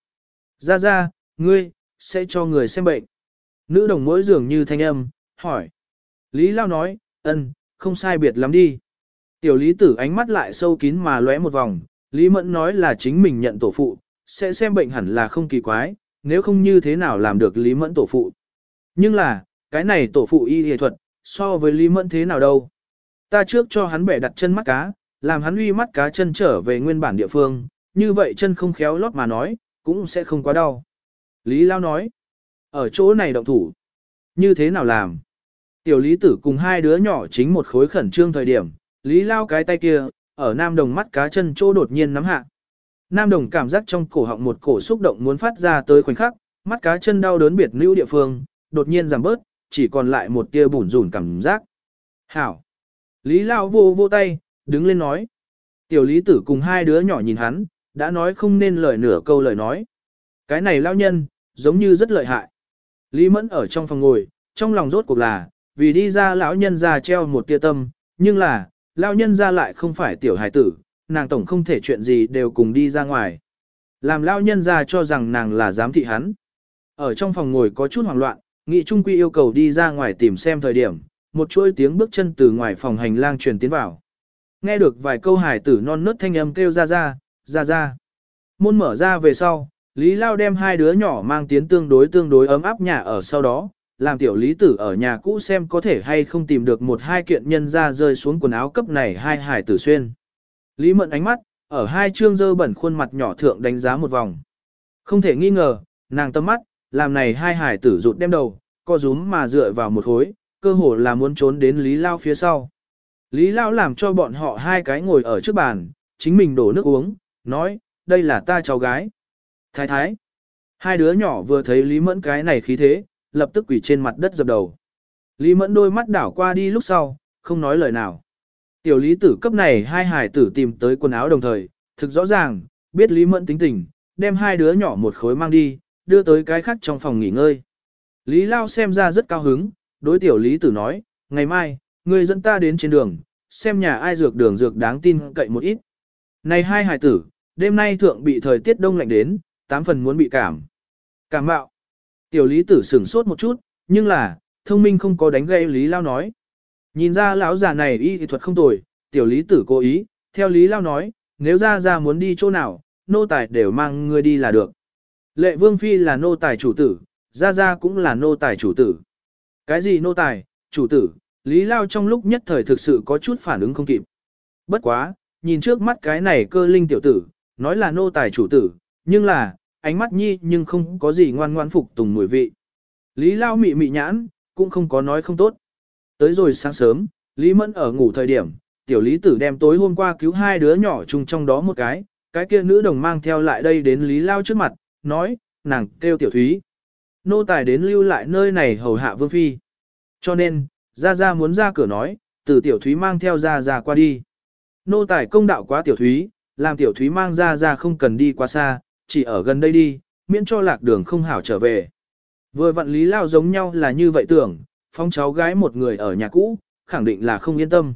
Ra ra, ngươi, sẽ cho người xem bệnh. Nữ đồng mỗi dường như thanh âm, hỏi. Lý Lao nói, ân, không sai biệt lắm đi. Tiểu lý tử ánh mắt lại sâu kín mà lóe một vòng, Lý Mẫn nói là chính mình nhận tổ phụ, sẽ xem bệnh hẳn là không kỳ quái, nếu không như thế nào làm được Lý Mẫn tổ phụ. Nhưng là, cái này tổ phụ y y thuật, so với Lý Mẫn thế nào đâu. Ta trước cho hắn bẻ đặt chân mắt cá, làm hắn uy mắt cá chân trở về nguyên bản địa phương, như vậy chân không khéo lót mà nói, cũng sẽ không quá đau. Lý Lao nói, ở chỗ này động thủ, như thế nào làm? Tiểu Lý Tử cùng hai đứa nhỏ chính một khối khẩn trương thời điểm, Lý Lao cái tay kia, ở Nam Đồng mắt cá chân chỗ đột nhiên nắm hạ. Nam Đồng cảm giác trong cổ họng một cổ xúc động muốn phát ra tới khoảnh khắc, mắt cá chân đau đớn biệt lưu địa phương, đột nhiên giảm bớt, chỉ còn lại một tia bủn rủn cảm giác. Hảo! Lý Lao vô vô tay, đứng lên nói. Tiểu Lý Tử cùng hai đứa nhỏ nhìn hắn, đã nói không nên lời nửa câu lời nói. Cái này lao nhân, giống như rất lợi hại. Lý Mẫn ở trong phòng ngồi, trong lòng rốt cuộc là, vì đi ra lão nhân ra treo một tia tâm, nhưng là, lão nhân ra lại không phải tiểu hài tử, nàng tổng không thể chuyện gì đều cùng đi ra ngoài. Làm lão nhân ra cho rằng nàng là giám thị hắn. Ở trong phòng ngồi có chút hoảng loạn, nghị trung quy yêu cầu đi ra ngoài tìm xem thời điểm, một chuỗi tiếng bước chân từ ngoài phòng hành lang truyền tiến vào. Nghe được vài câu hài tử non nớt thanh âm kêu ra ra, ra ra. Môn mở ra về sau, Lý Lao đem hai đứa nhỏ mang tiến tương đối tương đối ấm áp nhà ở sau đó, làm tiểu lý tử ở nhà cũ xem có thể hay không tìm được một hai kiện nhân ra rơi xuống quần áo cấp này hai hải tử xuyên. Lý mận ánh mắt, ở hai trương dơ bẩn khuôn mặt nhỏ thượng đánh giá một vòng. Không thể nghi ngờ, nàng tâm mắt, làm này hai hải tử rụt đem đầu, co rúm mà dựa vào một khối, cơ hồ là muốn trốn đến Lý Lao phía sau. Lý Lao làm cho bọn họ hai cái ngồi ở trước bàn, chính mình đổ nước uống, nói, đây là ta cháu gái. Thái thái. Hai đứa nhỏ vừa thấy Lý Mẫn cái này khí thế, lập tức quỳ trên mặt đất dập đầu. Lý Mẫn đôi mắt đảo qua đi lúc sau, không nói lời nào. Tiểu lý tử cấp này hai hải tử tìm tới quần áo đồng thời, thực rõ ràng, biết Lý Mẫn tính tình, đem hai đứa nhỏ một khối mang đi, đưa tới cái khác trong phòng nghỉ ngơi. Lý Lao xem ra rất cao hứng, đối tiểu lý tử nói, ngày mai, người dẫn ta đến trên đường, xem nhà ai dược đường dược đáng tin cậy một ít. Này hai hải tử, đêm nay thượng bị thời tiết đông lạnh đến, tám phần muốn bị cảm. Cảm bạo. Tiểu lý tử sửng sốt một chút, nhưng là, thông minh không có đánh gây lý lao nói. Nhìn ra lão già này y thuật không tồi, tiểu lý tử cố ý, theo lý lao nói, nếu ra ra muốn đi chỗ nào, nô tài đều mang người đi là được. Lệ vương phi là nô tài chủ tử, ra ra cũng là nô tài chủ tử. Cái gì nô tài, chủ tử, lý lao trong lúc nhất thời thực sự có chút phản ứng không kịp. Bất quá, nhìn trước mắt cái này cơ linh tiểu tử, nói là nô tài chủ tử, nhưng là, ánh mắt nhi nhưng không có gì ngoan ngoan phục tùng mùi vị. Lý Lao mị mị nhãn, cũng không có nói không tốt. Tới rồi sáng sớm, Lý Mẫn ở ngủ thời điểm, tiểu Lý Tử đem tối hôm qua cứu hai đứa nhỏ chung trong đó một cái, cái kia nữ đồng mang theo lại đây đến Lý Lao trước mặt, nói, nàng kêu tiểu thúy. Nô tài đến lưu lại nơi này hầu hạ vương phi. Cho nên, Gia Gia muốn ra cửa nói, từ tiểu thúy mang theo Gia Gia qua đi. Nô tài công đạo quá tiểu thúy, làm tiểu thúy mang Gia Gia không cần đi quá xa, chỉ ở gần đây đi, miễn cho lạc đường không hảo trở về. Vừa vận Lý Lao giống nhau là như vậy tưởng, phong cháu gái một người ở nhà cũ, khẳng định là không yên tâm.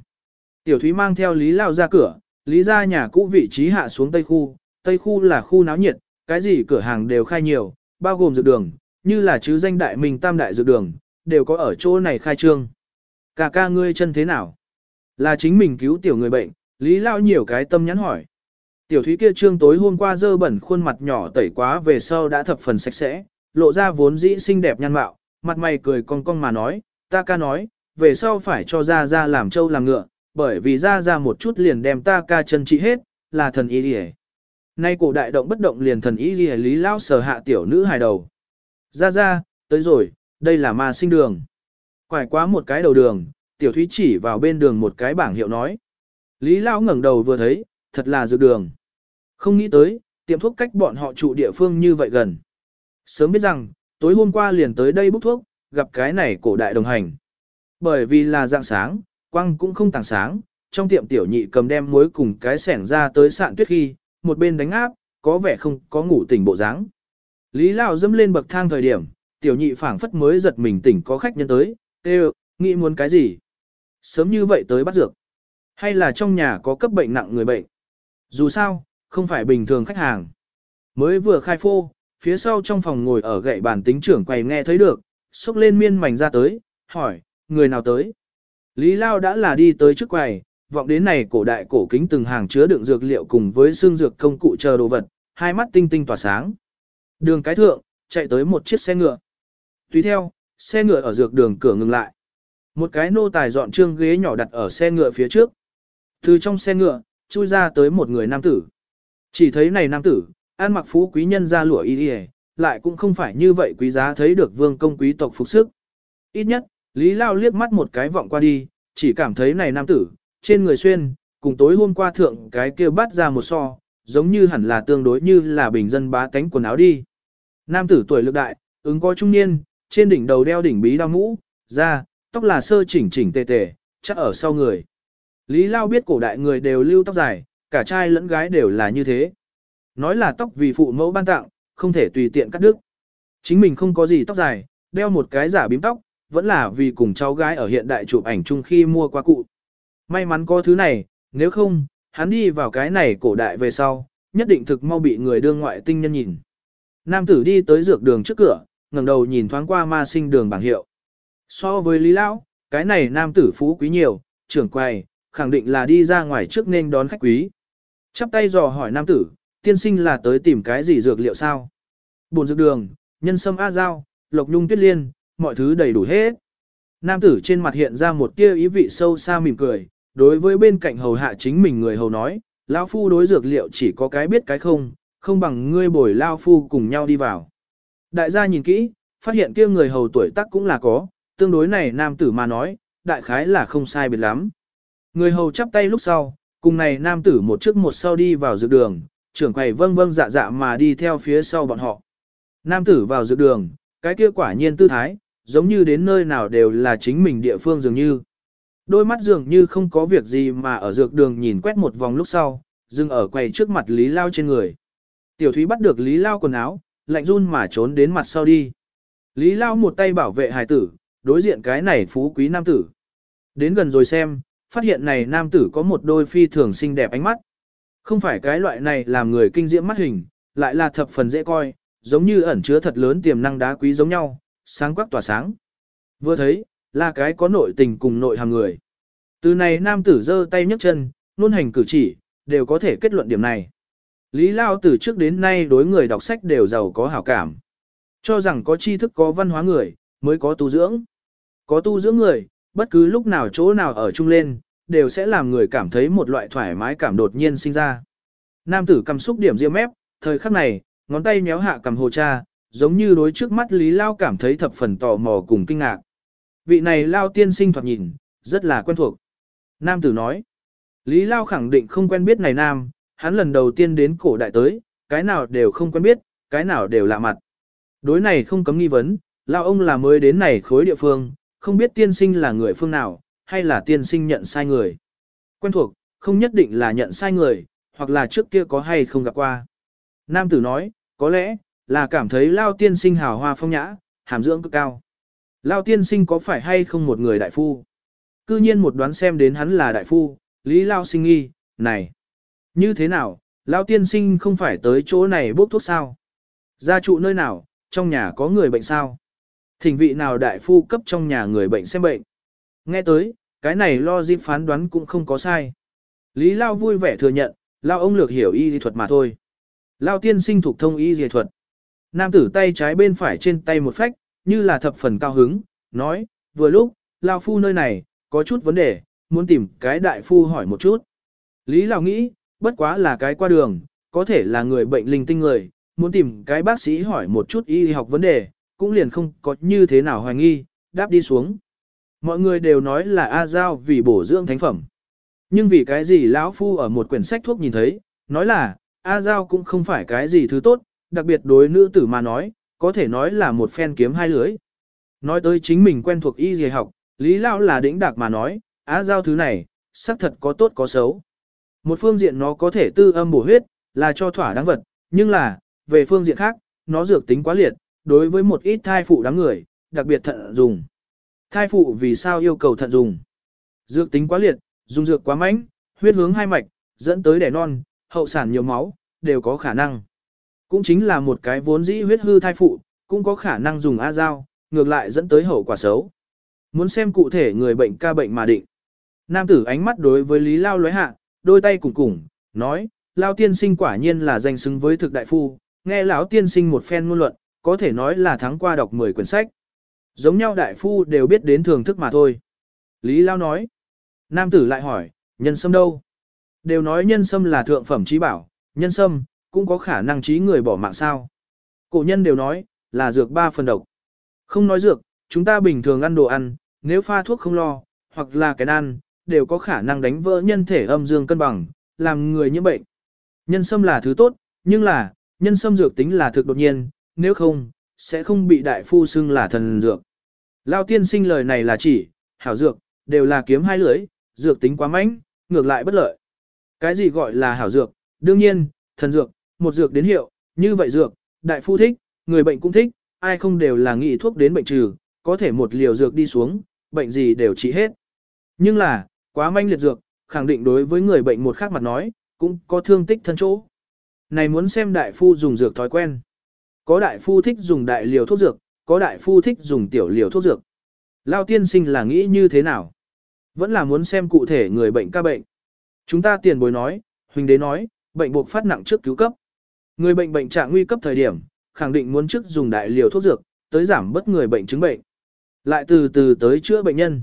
Tiểu Thúy mang theo Lý Lao ra cửa, Lý ra nhà cũ vị trí hạ xuống Tây Khu, Tây Khu là khu náo nhiệt, cái gì cửa hàng đều khai nhiều, bao gồm dược đường, như là chứ danh đại mình tam đại dược đường, đều có ở chỗ này khai trương. Cả ca ngươi chân thế nào? Là chính mình cứu tiểu người bệnh, Lý Lao nhiều cái tâm nhắn hỏi. Tiểu thúy kia trương tối hôm qua dơ bẩn khuôn mặt nhỏ tẩy quá về sau đã thập phần sạch sẽ, lộ ra vốn dĩ xinh đẹp nhan mạo, mặt mày cười cong cong mà nói, ta ca nói, về sau phải cho ra ra làm trâu làm ngựa, bởi vì ra ra một chút liền đem ta ca chân trị hết, là thần ý lìa Nay cổ đại động bất động liền thần ý lìa lý lao sở hạ tiểu nữ hài đầu. Ra ra, tới rồi, đây là ma sinh đường. Quải quá một cái đầu đường, tiểu thúy chỉ vào bên đường một cái bảng hiệu nói. Lý lao ngẩng đầu vừa thấy, thật là dược đường. Không nghĩ tới, tiệm thuốc cách bọn họ trụ địa phương như vậy gần. Sớm biết rằng, tối hôm qua liền tới đây bốc thuốc, gặp cái này cổ đại đồng hành. Bởi vì là dạng sáng, quăng cũng không tàng sáng, trong tiệm tiểu nhị cầm đem muối cùng cái sẻng ra tới sạn tuyết khi, một bên đánh áp, có vẻ không có ngủ tỉnh bộ dáng. Lý Lão dẫm lên bậc thang thời điểm, tiểu nhị phảng phất mới giật mình tỉnh có khách nhân tới, kêu, nghĩ muốn cái gì? sớm như vậy tới bắt dược. Hay là trong nhà có cấp bệnh nặng người bệnh. Dù sao, không phải bình thường khách hàng. Mới vừa khai phô, phía sau trong phòng ngồi ở gậy bàn tính trưởng quầy nghe thấy được, xúc lên miên mảnh ra tới, hỏi, người nào tới? Lý Lao đã là đi tới trước quầy, vọng đến này cổ đại cổ kính từng hàng chứa đựng dược liệu cùng với xương dược công cụ chờ đồ vật, hai mắt tinh tinh tỏa sáng. Đường cái thượng, chạy tới một chiếc xe ngựa. Tùy theo, xe ngựa ở dược đường cửa ngừng lại. Một cái nô tài dọn trương ghế nhỏ đặt ở xe ngựa phía trước. Từ trong xe ngựa, chui ra tới một người nam tử. Chỉ thấy này nam tử, ăn mặc phú quý nhân ra lụa y y, lại cũng không phải như vậy quý giá thấy được vương công quý tộc phục sức. Ít nhất, Lý Lao liếc mắt một cái vọng qua đi, chỉ cảm thấy này nam tử, trên người xuyên, cùng tối hôm qua thượng cái kia bắt ra một so, giống như hẳn là tương đối như là bình dân bá tánh quần áo đi. Nam tử tuổi lực đại, ứng có trung niên, trên đỉnh đầu đeo đỉnh bí đao mũ, da, tóc là sơ chỉnh chỉnh tề tề, chắc ở sau người. Lý Lao biết cổ đại người đều lưu tóc dài, cả trai lẫn gái đều là như thế. Nói là tóc vì phụ mẫu ban tặng, không thể tùy tiện cắt đứt. Chính mình không có gì tóc dài, đeo một cái giả bím tóc, vẫn là vì cùng cháu gái ở hiện đại chụp ảnh chung khi mua qua cụ. May mắn có thứ này, nếu không, hắn đi vào cái này cổ đại về sau, nhất định thực mau bị người đương ngoại tinh nhân nhìn. Nam tử đi tới dược đường trước cửa, ngẩng đầu nhìn thoáng qua ma sinh đường bảng hiệu. So với Lý Lão, cái này nam tử phú quý nhiều, trưởng quầy, khẳng định là đi ra ngoài trước nên đón khách quý. Chắp tay dò hỏi nam tử, tiên sinh là tới tìm cái gì dược liệu sao? Bồn dược đường, nhân sâm A Giao, lộc nhung tuyết liên, mọi thứ đầy đủ hết. Nam tử trên mặt hiện ra một tia ý vị sâu xa mỉm cười, đối với bên cạnh hầu hạ chính mình người hầu nói, lão phu đối dược liệu chỉ có cái biết cái không, không bằng ngươi bồi lao phu cùng nhau đi vào. Đại gia nhìn kỹ, phát hiện kia người hầu tuổi tác cũng là có, tương đối này nam tử mà nói, đại khái là không sai biệt lắm. Người hầu chắp tay lúc sau, cùng này nam tử một trước một sau đi vào dược đường, trưởng quầy vâng vâng dạ dạ mà đi theo phía sau bọn họ. Nam tử vào dược đường, cái kia quả nhiên tư thái, giống như đến nơi nào đều là chính mình địa phương dường như. Đôi mắt dường như không có việc gì mà ở dược đường nhìn quét một vòng lúc sau, dừng ở quầy trước mặt Lý Lao trên người. Tiểu Thúy bắt được Lý Lao quần áo, lạnh run mà trốn đến mặt sau đi. Lý Lao một tay bảo vệ hài tử, đối diện cái này phú quý nam tử. Đến gần rồi xem, phát hiện này nam tử có một đôi phi thường xinh đẹp ánh mắt. Không phải cái loại này làm người kinh diễm mắt hình, lại là thập phần dễ coi, giống như ẩn chứa thật lớn tiềm năng đá quý giống nhau, sáng quắc tỏa sáng. Vừa thấy, là cái có nội tình cùng nội hàng người. Từ này nam tử giơ tay nhấc chân, luôn hành cử chỉ, đều có thể kết luận điểm này. Lý Lao từ trước đến nay đối người đọc sách đều giàu có hảo cảm. Cho rằng có tri thức có văn hóa người, mới có tu dưỡng. Có tu dưỡng người, bất cứ lúc nào chỗ nào ở chung lên, đều sẽ làm người cảm thấy một loại thoải mái cảm đột nhiên sinh ra. Nam tử cầm xúc điểm riêng mép, thời khắc này, ngón tay méo hạ cầm hồ cha, giống như đối trước mắt Lý Lao cảm thấy thập phần tò mò cùng kinh ngạc. Vị này Lao tiên sinh thoạt nhìn, rất là quen thuộc. Nam tử nói, Lý Lao khẳng định không quen biết này Nam, hắn lần đầu tiên đến cổ đại tới, cái nào đều không quen biết, cái nào đều lạ mặt. Đối này không cấm nghi vấn, Lao ông là mới đến này khối địa phương, không biết tiên sinh là người phương nào, hay là tiên sinh nhận sai người. Quen thuộc, không nhất định là nhận sai người, hoặc là trước kia có hay không gặp qua. Nam tử nói, có lẽ, là cảm thấy Lao tiên sinh hào hoa phong nhã, hàm dưỡng cực cao. Lao tiên sinh có phải hay không một người đại phu? Cư nhiên một đoán xem đến hắn là đại phu, Lý Lao sinh nghi, này. Như thế nào, Lao tiên sinh không phải tới chỗ này bốc thuốc sao? Gia trụ nơi nào, trong nhà có người bệnh sao? Thỉnh vị nào đại phu cấp trong nhà người bệnh xem bệnh? Nghe tới, cái này lo dịp phán đoán cũng không có sai. Lý Lao vui vẻ thừa nhận, Lao ông lược hiểu y lý thuật mà thôi. Lao tiên sinh thuộc thông y y thuật. Nam tử tay trái bên phải trên tay một phách, như là thập phần cao hứng, nói, vừa lúc, Lao phu nơi này, có chút vấn đề, muốn tìm cái đại phu hỏi một chút. Lý Lao nghĩ, bất quá là cái qua đường, có thể là người bệnh linh tinh người, muốn tìm cái bác sĩ hỏi một chút y học vấn đề, cũng liền không có như thế nào hoài nghi, đáp đi xuống. Mọi người đều nói là A Giao vì bổ dưỡng thánh phẩm. Nhưng vì cái gì lão phu ở một quyển sách thuốc nhìn thấy, nói là, A Giao cũng không phải cái gì thứ tốt, đặc biệt đối nữ tử mà nói, có thể nói là một phen kiếm hai lưới. Nói tới chính mình quen thuộc y dì học, Lý Lão là đỉnh đạc mà nói, A Giao thứ này, xác thật có tốt có xấu. Một phương diện nó có thể tư âm bổ huyết, là cho thỏa đáng vật, nhưng là, về phương diện khác, nó dược tính quá liệt, đối với một ít thai phụ đáng người, đặc biệt thận dùng. Thai phụ vì sao yêu cầu thận dùng? Dược tính quá liệt, dùng dược quá mạnh, huyết hướng hai mạch, dẫn tới đẻ non, hậu sản nhiều máu, đều có khả năng. Cũng chính là một cái vốn dĩ huyết hư thai phụ, cũng có khả năng dùng A dao, ngược lại dẫn tới hậu quả xấu. Muốn xem cụ thể người bệnh ca bệnh mà định. Nam tử ánh mắt đối với Lý Lao lóe hạ, đôi tay cùng cùng, nói, Lao tiên sinh quả nhiên là danh xứng với thực đại phu, nghe lão tiên sinh một phen ngôn luận, có thể nói là thắng qua đọc 10 quyển sách. Giống nhau đại phu đều biết đến thưởng thức mà thôi. Lý Lao nói. Nam tử lại hỏi, nhân sâm đâu? Đều nói nhân sâm là thượng phẩm trí bảo, nhân sâm, cũng có khả năng trí người bỏ mạng sao. Cổ nhân đều nói, là dược ba phần độc. Không nói dược, chúng ta bình thường ăn đồ ăn, nếu pha thuốc không lo, hoặc là cái ăn, đều có khả năng đánh vỡ nhân thể âm dương cân bằng, làm người nhiễm bệnh. Nhân sâm là thứ tốt, nhưng là, nhân sâm dược tính là thực đột nhiên, nếu không, sẽ không bị đại phu xưng là thần dược. Lao tiên sinh lời này là chỉ, hảo dược, đều là kiếm hai lưới, dược tính quá mạnh, ngược lại bất lợi. Cái gì gọi là hảo dược? Đương nhiên, thần dược, một dược đến hiệu, như vậy dược, đại phu thích, người bệnh cũng thích, ai không đều là nghị thuốc đến bệnh trừ, có thể một liều dược đi xuống, bệnh gì đều trị hết. Nhưng là, quá manh liệt dược, khẳng định đối với người bệnh một khác mặt nói, cũng có thương tích thân chỗ. Này muốn xem đại phu dùng dược thói quen. Có đại phu thích dùng đại liều thuốc dược, có đại phu thích dùng tiểu liều thuốc dược. Lao tiên sinh là nghĩ như thế nào? Vẫn là muốn xem cụ thể người bệnh ca bệnh. Chúng ta tiền bối nói, huynh đế nói, bệnh buộc phát nặng trước cứu cấp. Người bệnh bệnh trạng nguy cấp thời điểm, khẳng định muốn trước dùng đại liều thuốc dược, tới giảm bớt người bệnh chứng bệnh. Lại từ từ tới chữa bệnh nhân.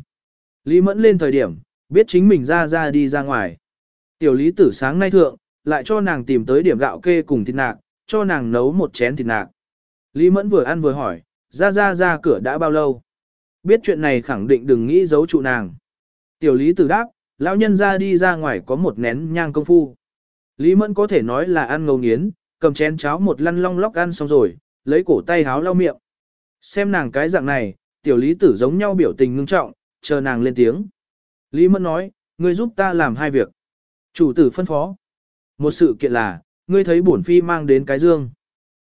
Lý Mẫn lên thời điểm, biết chính mình ra ra đi ra ngoài. Tiểu lý tử sáng nay thượng, lại cho nàng tìm tới điểm gạo kê cùng thịt nạc, cho nàng nấu một chén thịt nạc. Lý Mẫn vừa ăn vừa hỏi, ra ra ra cửa đã bao lâu? Biết chuyện này khẳng định đừng nghĩ giấu trụ nàng. Tiểu lý tử đáp, lão nhân ra đi ra ngoài có một nén nhang công phu. Lý Mẫn có thể nói là ăn ngầu nghiến, cầm chén cháo một lăn long lóc ăn xong rồi, lấy cổ tay háo lau miệng. Xem nàng cái dạng này, tiểu lý tử giống nhau biểu tình ngưng trọng, chờ nàng lên tiếng. Lý Mẫn nói, ngươi giúp ta làm hai việc. Chủ tử phân phó. Một sự kiện là, ngươi thấy bổn phi mang đến cái dương.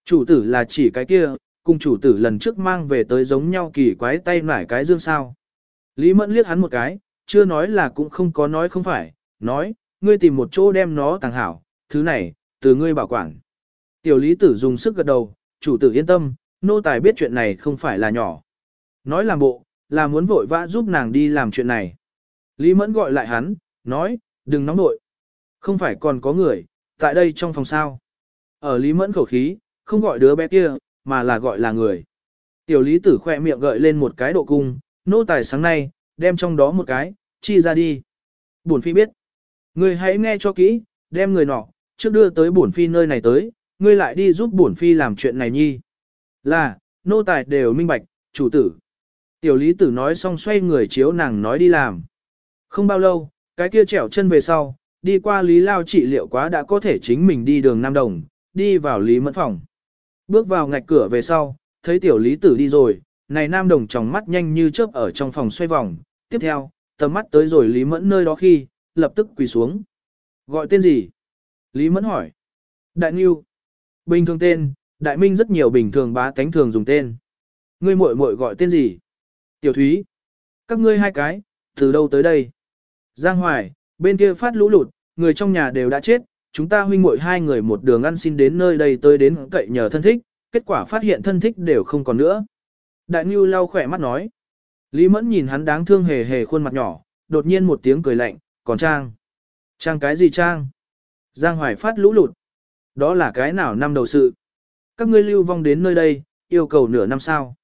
Chủ tử là chỉ cái kia, cùng chủ tử lần trước mang về tới giống nhau kỳ quái tay nải cái dương sao. Lý Mẫn liếc hắn một cái, chưa nói là cũng không có nói không phải, nói, ngươi tìm một chỗ đem nó tàng hảo, thứ này, từ ngươi bảo quản. Tiểu lý tử dùng sức gật đầu, chủ tử yên tâm, nô tài biết chuyện này không phải là nhỏ. Nói làm bộ, là muốn vội vã giúp nàng đi làm chuyện này. Lý Mẫn gọi lại hắn, nói, đừng nóng nội. Không phải còn có người, tại đây trong phòng sao. Ở Lý Mẫn khẩu khí, không gọi đứa bé kia, mà là gọi là người. Tiểu Lý tử khoe miệng gợi lên một cái độ cung, nô tài sáng nay, đem trong đó một cái, chi ra đi. Bổn phi biết. Ngươi hãy nghe cho kỹ, đem người nọ, trước đưa tới bổn phi nơi này tới, ngươi lại đi giúp bổn phi làm chuyện này nhi. Là, nô tài đều minh bạch, chủ tử. Tiểu lý tử nói xong xoay người chiếu nàng nói đi làm. Không bao lâu, cái kia trẻo chân về sau, đi qua lý lao trị liệu quá đã có thể chính mình đi đường Nam Đồng, đi vào lý mẫn phòng. Bước vào ngạch cửa về sau, thấy tiểu lý tử đi rồi, này Nam Đồng trong mắt nhanh như chớp ở trong phòng xoay vòng. Tiếp theo, tầm mắt tới rồi lý mẫn nơi đó khi, lập tức quỳ xuống. Gọi tên gì? Lý mẫn hỏi. Đại Nghiêu. Bình thường tên, Đại Minh rất nhiều bình thường bá tánh thường dùng tên. Ngươi muội muội gọi tên gì? Tiểu Thúy. Các ngươi hai cái, từ đâu tới đây? Giang Hoài, bên kia phát lũ lụt, người trong nhà đều đã chết, chúng ta huynh muội hai người một đường ăn xin đến nơi đây tới đến cậy nhờ thân thích, kết quả phát hiện thân thích đều không còn nữa. Đại Nhu lau khỏe mắt nói. Lý Mẫn nhìn hắn đáng thương hề hề khuôn mặt nhỏ, đột nhiên một tiếng cười lạnh, còn Trang. Trang cái gì Trang? Giang Hoài phát lũ lụt. Đó là cái nào năm đầu sự? Các ngươi lưu vong đến nơi đây, yêu cầu nửa năm sao?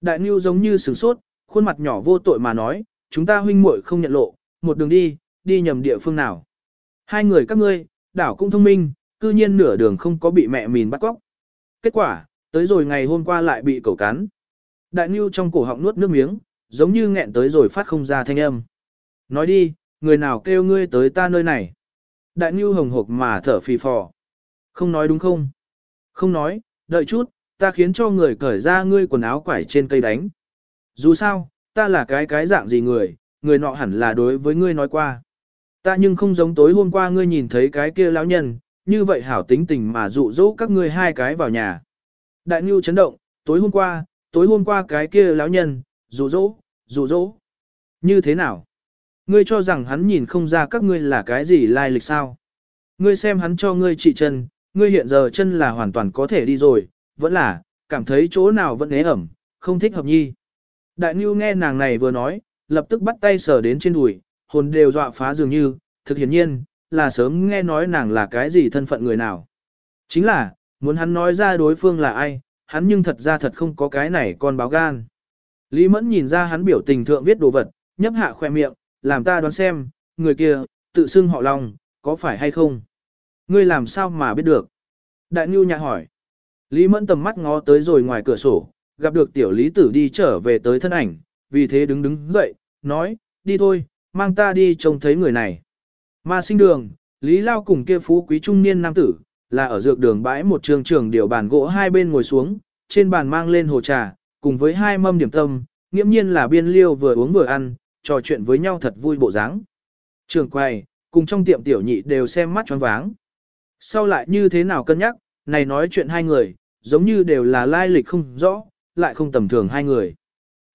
Đại Nhu giống như sửng sốt, khuôn mặt nhỏ vô tội mà nói, chúng ta huynh muội không nhận lộ, một đường đi, đi nhầm địa phương nào. Hai người các ngươi, đảo cũng thông minh, cư nhiên nửa đường không có bị mẹ mìn bắt cóc. Kết quả, tới rồi ngày hôm qua lại bị cẩu cắn. Đại Nhu trong cổ họng nuốt nước miếng, giống như nghẹn tới rồi phát không ra thanh âm. Nói đi, người nào kêu ngươi tới ta nơi này. Đại Nhu hồng hộc mà thở phì phò. Không nói đúng không? Không nói, đợi chút, ta khiến cho người cởi ra ngươi quần áo quải trên cây đánh. Dù sao, ta là cái cái dạng gì người, người nọ hẳn là đối với ngươi nói qua. Ta nhưng không giống tối hôm qua ngươi nhìn thấy cái kia lão nhân, như vậy hảo tính tình mà dụ dỗ các ngươi hai cái vào nhà. Đại Nhu chấn động, tối hôm qua, tối hôm qua cái kia lão nhân, dụ dỗ, dụ dỗ. Như thế nào? Ngươi cho rằng hắn nhìn không ra các ngươi là cái gì lai lịch sao? Ngươi xem hắn cho ngươi trị chân, ngươi hiện giờ chân là hoàn toàn có thể đi rồi, vẫn là, cảm thấy chỗ nào vẫn ế ẩm, không thích hợp nhi. Đại Nhu nghe nàng này vừa nói, lập tức bắt tay sờ đến trên đùi, hồn đều dọa phá dường như, thực hiển nhiên, là sớm nghe nói nàng là cái gì thân phận người nào. Chính là, muốn hắn nói ra đối phương là ai, hắn nhưng thật ra thật không có cái này con báo gan. Lý Mẫn nhìn ra hắn biểu tình thượng viết đồ vật, nhấp hạ khoe miệng, làm ta đoán xem, người kia, tự xưng họ Long, có phải hay không? Ngươi làm sao mà biết được? Đại Nhu nhạc hỏi. Lý Mẫn tầm mắt ngó tới rồi ngoài cửa sổ, gặp được tiểu lý tử đi trở về tới thân ảnh, vì thế đứng đứng dậy, nói, đi thôi, mang ta đi trông thấy người này. Ma sinh đường, Lý Lao cùng kia phú quý trung niên nam tử, là ở dược đường bãi một trường trường điều bàn gỗ hai bên ngồi xuống, trên bàn mang lên hồ trà, cùng với hai mâm điểm tâm, nghiễm nhiên là biên liêu vừa uống vừa ăn, trò chuyện với nhau thật vui bộ dáng. Trường quay, cùng trong tiệm tiểu nhị đều xem mắt choáng váng. Sau lại như thế nào cân nhắc, này nói chuyện hai người, giống như đều là lai lịch không rõ, lại không tầm thường hai người.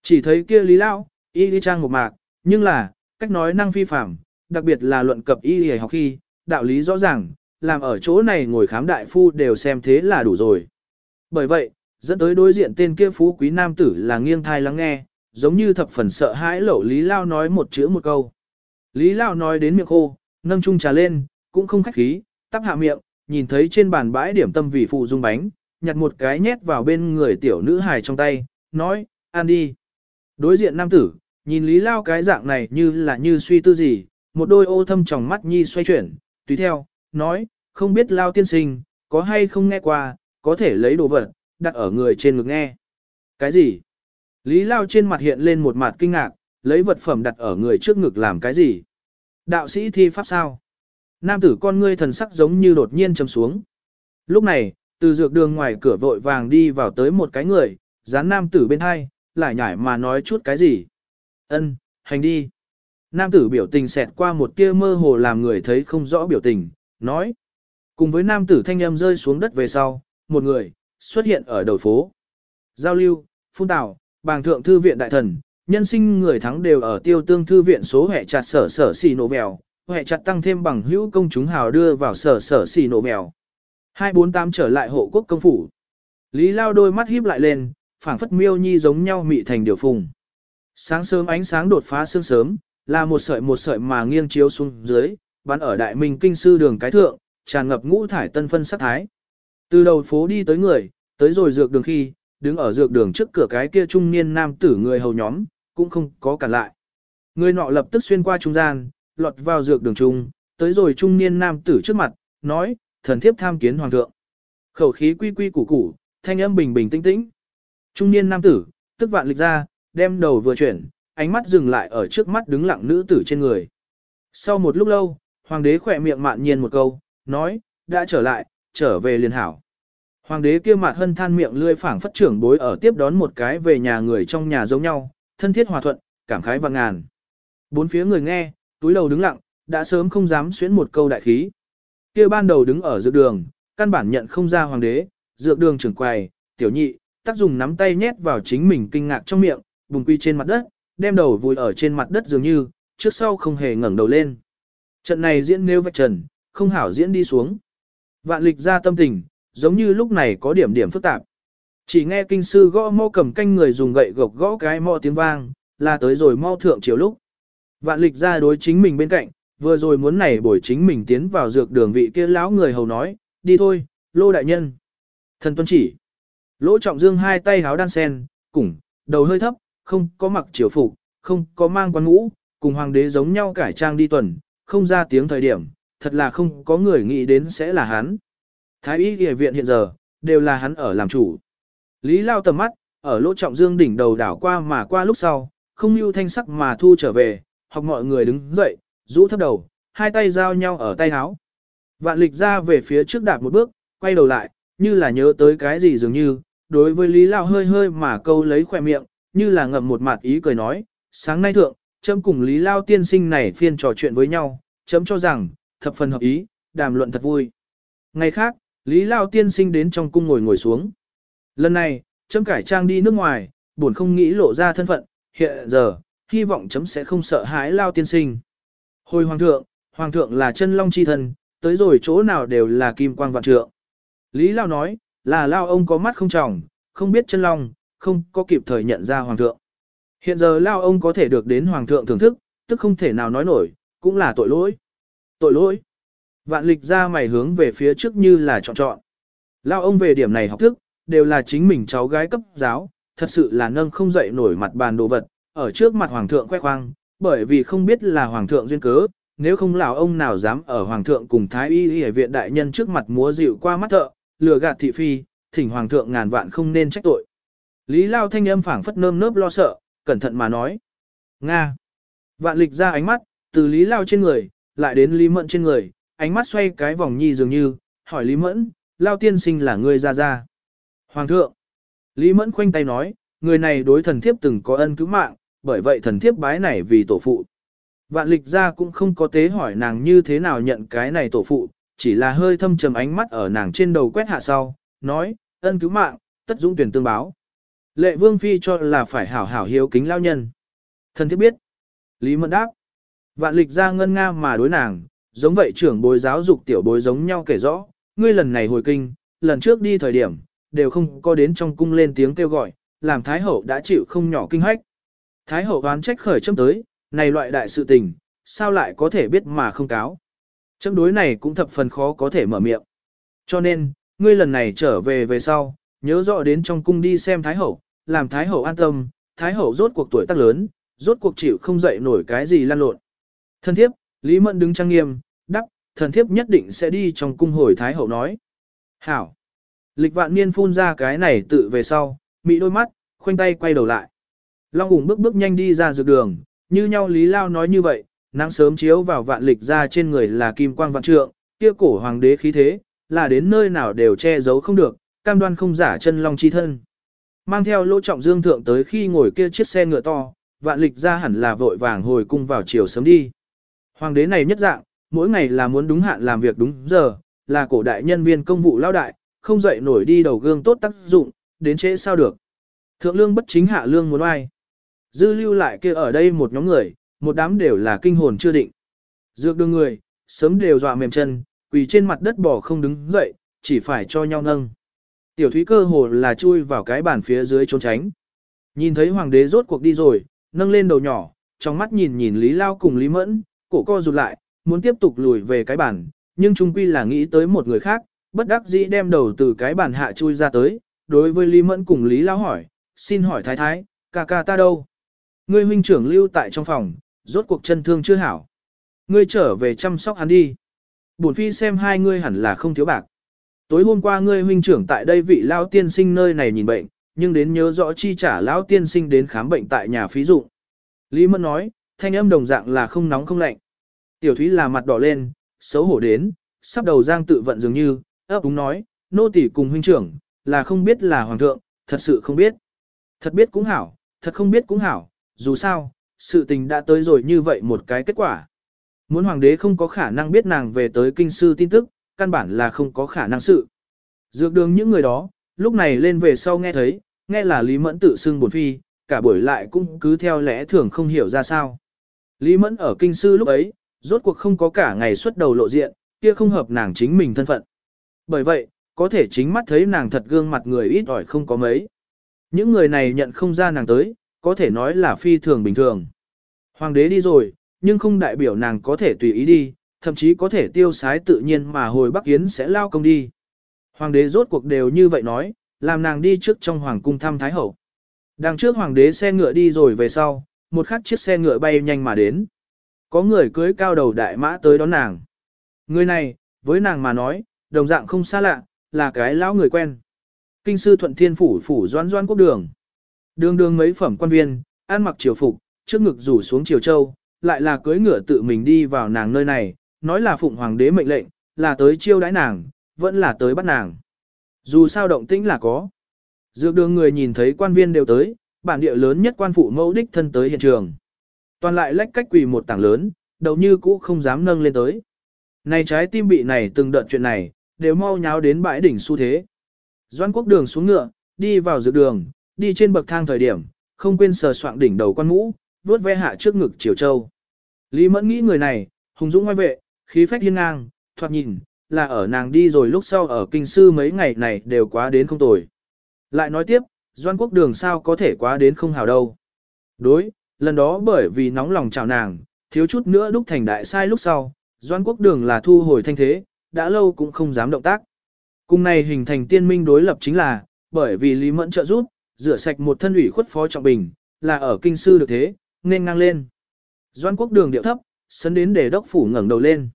Chỉ thấy kia Lý Lão, y đi trang một mạc, nhưng là, cách nói năng phi phạm, đặc biệt là luận cập y y học khi, đạo lý rõ ràng, làm ở chỗ này ngồi khám đại phu đều xem thế là đủ rồi. Bởi vậy, dẫn tới đối diện tên kia phú quý nam tử là nghiêng thai lắng nghe, giống như thập phần sợ hãi lẩu Lý Lao nói một chữ một câu. Lý Lao nói đến miệng khô, nâng chung trà lên, cũng không khách khí, tắp hạ miệng, nhìn thấy trên bàn bãi điểm tâm vị phụ dung bánh, nhặt một cái nhét vào bên người tiểu nữ hài trong tay, nói, ăn đi. Đối diện nam tử, nhìn Lý Lao cái dạng này như là như suy tư gì, một đôi ô thâm tròng mắt nhi xoay chuyển, tùy theo, nói, không biết Lao tiên sinh, có hay không nghe qua, có thể lấy đồ vật, đặt ở người trên ngực nghe. Cái gì? Lý Lao trên mặt hiện lên một mặt kinh ngạc, lấy vật phẩm đặt ở người trước ngực làm cái gì? Đạo sĩ thi pháp sao? Nam tử con ngươi thần sắc giống như đột nhiên trầm xuống. Lúc này, từ dược đường ngoài cửa vội vàng đi vào tới một cái người, dán nam tử bên hai, lại nhảy mà nói chút cái gì. Ân, hành đi. Nam tử biểu tình xẹt qua một tia mơ hồ làm người thấy không rõ biểu tình, nói. Cùng với nam tử thanh âm rơi xuống đất về sau, một người, xuất hiện ở đầu phố. Giao lưu, phun tảo, bàng thượng thư viện đại thần, nhân sinh người thắng đều ở tiêu tương thư viện số hệ chặt sở sở xì nổ vèo, hệ chặt tăng thêm bằng hữu công chúng hào đưa vào sở sở xì nổ vèo. 248 trở lại hộ quốc công phủ. Lý Lao đôi mắt híp lại lên, phảng phất miêu nhi giống nhau mị thành điều phùng. Sáng sớm ánh sáng đột phá sương sớm, là một sợi một sợi mà nghiêng chiếu xuống dưới, bắn ở đại minh kinh sư đường cái thượng, tràn ngập ngũ thải tân phân sắc thái. Từ đầu phố đi tới người, tới rồi dược đường khi, đứng ở dược đường trước cửa cái kia trung niên nam tử người hầu nhóm, cũng không có cản lại. Người nọ lập tức xuyên qua trung gian, lọt vào dược đường trung, tới rồi trung niên nam tử trước mặt, nói, thần thiếp tham kiến hoàng thượng. Khẩu khí quy quy củ củ, thanh âm bình bình tĩnh tĩnh. Trung niên nam tử, tức vạn lịch ra, đem đầu vừa chuyển, ánh mắt dừng lại ở trước mắt đứng lặng nữ tử trên người. Sau một lúc lâu, hoàng đế khỏe miệng mạn nhiên một câu, nói, đã trở lại, trở về liền hảo. Hoàng đế kia mặt hân than miệng lươi phảng phất trưởng bối ở tiếp đón một cái về nhà người trong nhà giống nhau, thân thiết hòa thuận, cảm khái và ngàn. Bốn phía người nghe, túi đầu đứng lặng, đã sớm không dám xuyến một câu đại khí. Kia ban đầu đứng ở dược đường, căn bản nhận không ra hoàng đế, dược đường trưởng quầy, tiểu nhị, tác dùng nắm tay nhét vào chính mình kinh ngạc trong miệng, bùng quy trên mặt đất, đem đầu vùi ở trên mặt đất dường như, trước sau không hề ngẩng đầu lên. Trận này diễn nêu vạch trần, không hảo diễn đi xuống. Vạn lịch ra tâm tình, giống như lúc này có điểm điểm phức tạp. Chỉ nghe kinh sư gõ mõ cầm canh người dùng gậy gộc gõ cái mõ tiếng vang, là tới rồi mau thượng chiều lúc. Vạn lịch ra đối chính mình bên cạnh, vừa rồi muốn này bổi chính mình tiến vào dược đường vị kia lão người hầu nói, đi thôi, lô đại nhân. Thần tuân chỉ. Lỗ trọng dương hai tay háo đan sen, củng, đầu hơi thấp, không có mặc triều phục, không có mang quan ngũ, cùng hoàng đế giống nhau cải trang đi tuần, không ra tiếng thời điểm, thật là không có người nghĩ đến sẽ là hắn. Thái y y viện hiện giờ, đều là hắn ở làm chủ. Lý lao tầm mắt, ở lỗ trọng dương đỉnh đầu đảo qua mà qua lúc sau, không mưu thanh sắc mà thu trở về, học mọi người đứng dậy, rũ thấp đầu, hai tay giao nhau ở tay áo. Vạn lịch ra về phía trước đạp một bước, quay đầu lại, như là nhớ tới cái gì dường như, đối với Lý Lao hơi hơi mà câu lấy khỏe miệng, như là ngậm một mặt ý cười nói, sáng nay thượng, chấm cùng Lý Lao tiên sinh này phiên trò chuyện với nhau, chấm cho rằng, thập phần hợp ý, đàm luận thật vui. Ngày khác, Lý Lao tiên sinh đến trong cung ngồi ngồi xuống. Lần này, chấm cải trang đi nước ngoài, buồn không nghĩ lộ ra thân phận, hiện giờ, hy vọng chấm sẽ không sợ hãi lao tiên sinh. Hồi hoàng thượng, hoàng thượng là chân long chi thân, tới rồi chỗ nào đều là kim quang vạn trượng. Lý Lao nói, là Lao ông có mắt không tròng, không biết chân long, không có kịp thời nhận ra hoàng thượng. Hiện giờ Lao ông có thể được đến hoàng thượng thưởng thức, tức không thể nào nói nổi, cũng là tội lỗi. Tội lỗi. Vạn lịch ra mày hướng về phía trước như là chọn chọn. Lao ông về điểm này học thức, đều là chính mình cháu gái cấp giáo, thật sự là nâng không dậy nổi mặt bàn đồ vật, ở trước mặt hoàng thượng khoe khoang, bởi vì không biết là hoàng thượng duyên cớ, nếu không lão ông nào dám ở hoàng thượng cùng thái y y viện đại nhân trước mặt múa dịu qua mắt thợ, lừa gạt thị phi, thỉnh hoàng thượng ngàn vạn không nên trách tội. Lý Lao thanh âm phảng phất nơm nớp lo sợ, cẩn thận mà nói. Nga. Vạn lịch ra ánh mắt, từ Lý Lao trên người, lại đến Lý Mẫn trên người, ánh mắt xoay cái vòng nhi dường như, hỏi Lý Mẫn, Lao tiên sinh là người ra ra. Hoàng thượng. Lý Mẫn khoanh tay nói, người này đối thần thiếp từng có ân cứu mạng, bởi vậy thần thiếp bái này vì tổ phụ. Vạn lịch ra cũng không có tế hỏi nàng như thế nào nhận cái này tổ phụ, chỉ là hơi thâm trầm ánh mắt ở nàng trên đầu quét hạ sau, nói, ân cứu mạng, tất dũng tuyển tương báo. Lệ vương phi cho là phải hảo hảo hiếu kính lao nhân. Thần thiết biết. Lý mẫn đáp. Vạn lịch ra ngân nga mà đối nàng, giống vậy trưởng bối giáo dục tiểu bối giống nhau kể rõ, ngươi lần này hồi kinh, lần trước đi thời điểm, đều không có đến trong cung lên tiếng kêu gọi, làm Thái Hậu đã chịu không nhỏ kinh hách. Thái Hậu oán trách khởi châm tới, này loại đại sự tình, sao lại có thể biết mà không cáo. Châm đối này cũng thập phần khó có thể mở miệng. Cho nên, ngươi lần này trở về về sau, nhớ rõ đến trong cung đi xem Thái Hậu, làm Thái Hậu an tâm, Thái Hậu rốt cuộc tuổi tác lớn, rốt cuộc chịu không dậy nổi cái gì lan lộn. Thân thiếp, Lý Mẫn đứng trang nghiêm, đắc, thần thiếp nhất định sẽ đi trong cung hồi Thái Hậu nói. Hảo. Lịch vạn niên phun ra cái này tự về sau, mị đôi mắt, khoanh tay quay đầu lại. Long ủng bước bước nhanh đi ra dược đường, như nhau Lý Lao nói như vậy, nắng sớm chiếu vào vạn lịch ra trên người là kim quang vạn trượng, kia cổ hoàng đế khí thế, là đến nơi nào đều che giấu không được, cam đoan không giả chân long chi thân. Mang theo lỗ trọng dương thượng tới khi ngồi kia chiếc xe ngựa to, vạn lịch ra hẳn là vội vàng hồi cung vào chiều sớm đi. Hoàng đế này nhất dạng, mỗi ngày là muốn đúng hạn làm việc đúng giờ, là cổ đại nhân viên công vụ lao đại, không dậy nổi đi đầu gương tốt tác dụng, đến trễ sao được. Thượng lương bất chính hạ lương muốn ai. Dư lưu lại kia ở đây một nhóm người, một đám đều là kinh hồn chưa định. Dược đường người, sớm đều dọa mềm chân, quỳ trên mặt đất bỏ không đứng dậy, chỉ phải cho nhau nâng. Tiểu thúy cơ hồ là chui vào cái bàn phía dưới trốn tránh. Nhìn thấy hoàng đế rốt cuộc đi rồi, nâng lên đầu nhỏ, trong mắt nhìn nhìn Lý Lao cùng Lý Mẫn, cổ co rụt lại, muốn tiếp tục lùi về cái bàn, nhưng trung quy là nghĩ tới một người khác, bất đắc dĩ đem đầu từ cái bàn hạ chui ra tới, đối với Lý Mẫn cùng Lý Lao hỏi, xin hỏi thái thái, ca ca ta đâu? Ngươi huynh trưởng lưu tại trong phòng, rốt cuộc chân thương chưa hảo. Ngươi trở về chăm sóc hắn đi. Bổn phi xem hai ngươi hẳn là không thiếu bạc. Tối hôm qua ngươi huynh trưởng tại đây vị lao tiên sinh nơi này nhìn bệnh, nhưng đến nhớ rõ chi trả lão tiên sinh đến khám bệnh tại nhà phí dụng. Lý Mẫn nói, thanh âm đồng dạng là không nóng không lạnh. Tiểu Thúy là mặt đỏ lên, xấu hổ đến, sắp đầu giang tự vận dường như, ấp úng nói, nô tỳ cùng huynh trưởng, là không biết là hoàng thượng, thật sự không biết. Thật biết cũng hảo, thật không biết cũng hảo, dù sao, sự tình đã tới rồi như vậy một cái kết quả. Muốn hoàng đế không có khả năng biết nàng về tới kinh sư tin tức, căn bản là không có khả năng sự. Dược đường những người đó, lúc này lên về sau nghe thấy, nghe là Lý Mẫn tự xưng bổn phi, cả buổi lại cũng cứ theo lẽ thường không hiểu ra sao. Lý Mẫn ở kinh sư lúc ấy, rốt cuộc không có cả ngày xuất đầu lộ diện, kia không hợp nàng chính mình thân phận. Bởi vậy, có thể chính mắt thấy nàng thật gương mặt người ít ỏi không có mấy. Những người này nhận không ra nàng tới, có thể nói là phi thường bình thường. Hoàng đế đi rồi, nhưng không đại biểu nàng có thể tùy ý đi, thậm chí có thể tiêu sái tự nhiên mà hồi Bắc Yến sẽ lao công đi. Hoàng đế rốt cuộc đều như vậy nói, làm nàng đi trước trong hoàng cung thăm Thái Hậu. Đằng trước hoàng đế xe ngựa đi rồi về sau, một khắc chiếc xe ngựa bay nhanh mà đến. Có người cưới cao đầu đại mã tới đón nàng. Người này, với nàng mà nói, đồng dạng không xa lạ, là cái lão người quen. Kinh sư thuận thiên phủ phủ doan doan quốc đường. Đường đường mấy phẩm quan viên, ăn mặc triều phục, trước ngực rủ xuống triều châu, lại là cưới ngựa tự mình đi vào nàng nơi này, nói là phụng hoàng đế mệnh lệnh, là tới chiêu đãi nàng, vẫn là tới bắt nàng. Dù sao động tĩnh là có. Dược đường người nhìn thấy quan viên đều tới, bản địa lớn nhất quan phụ mẫu đích thân tới hiện trường. Toàn lại lách cách quỳ một tảng lớn, đầu như cũ không dám nâng lên tới. Này trái tim bị này từng đợt chuyện này, đều mau nháo đến bãi đỉnh xu thế. Doan quốc đường xuống ngựa, đi vào dược đường, đi trên bậc thang thời điểm, không quên sờ soạng đỉnh đầu quan mũ, vuốt ve hạ trước ngực Triều Châu. Lý Mẫn nghĩ người này, hùng dũng ngoài vệ, khí phách hiên ngang, thoạt nhìn, là ở nàng đi rồi lúc sau ở kinh sư mấy ngày này đều quá đến không tồi. Lại nói tiếp, Doan Quốc Đường sao có thể quá đến không hào đâu. Đối, lần đó bởi vì nóng lòng chào nàng, thiếu chút nữa đúc thành đại sai lúc sau, Doan Quốc Đường là thu hồi thanh thế, đã lâu cũng không dám động tác. Cùng này hình thành tiên minh đối lập chính là, bởi vì Lý Mẫn trợ giúp, rửa sạch một thân ủy khuất phó trọng bình, là ở kinh sư được thế, nên ngang lên. Doan Quốc Đường điệu thấp, sấn đến để đốc phủ ngẩng đầu lên.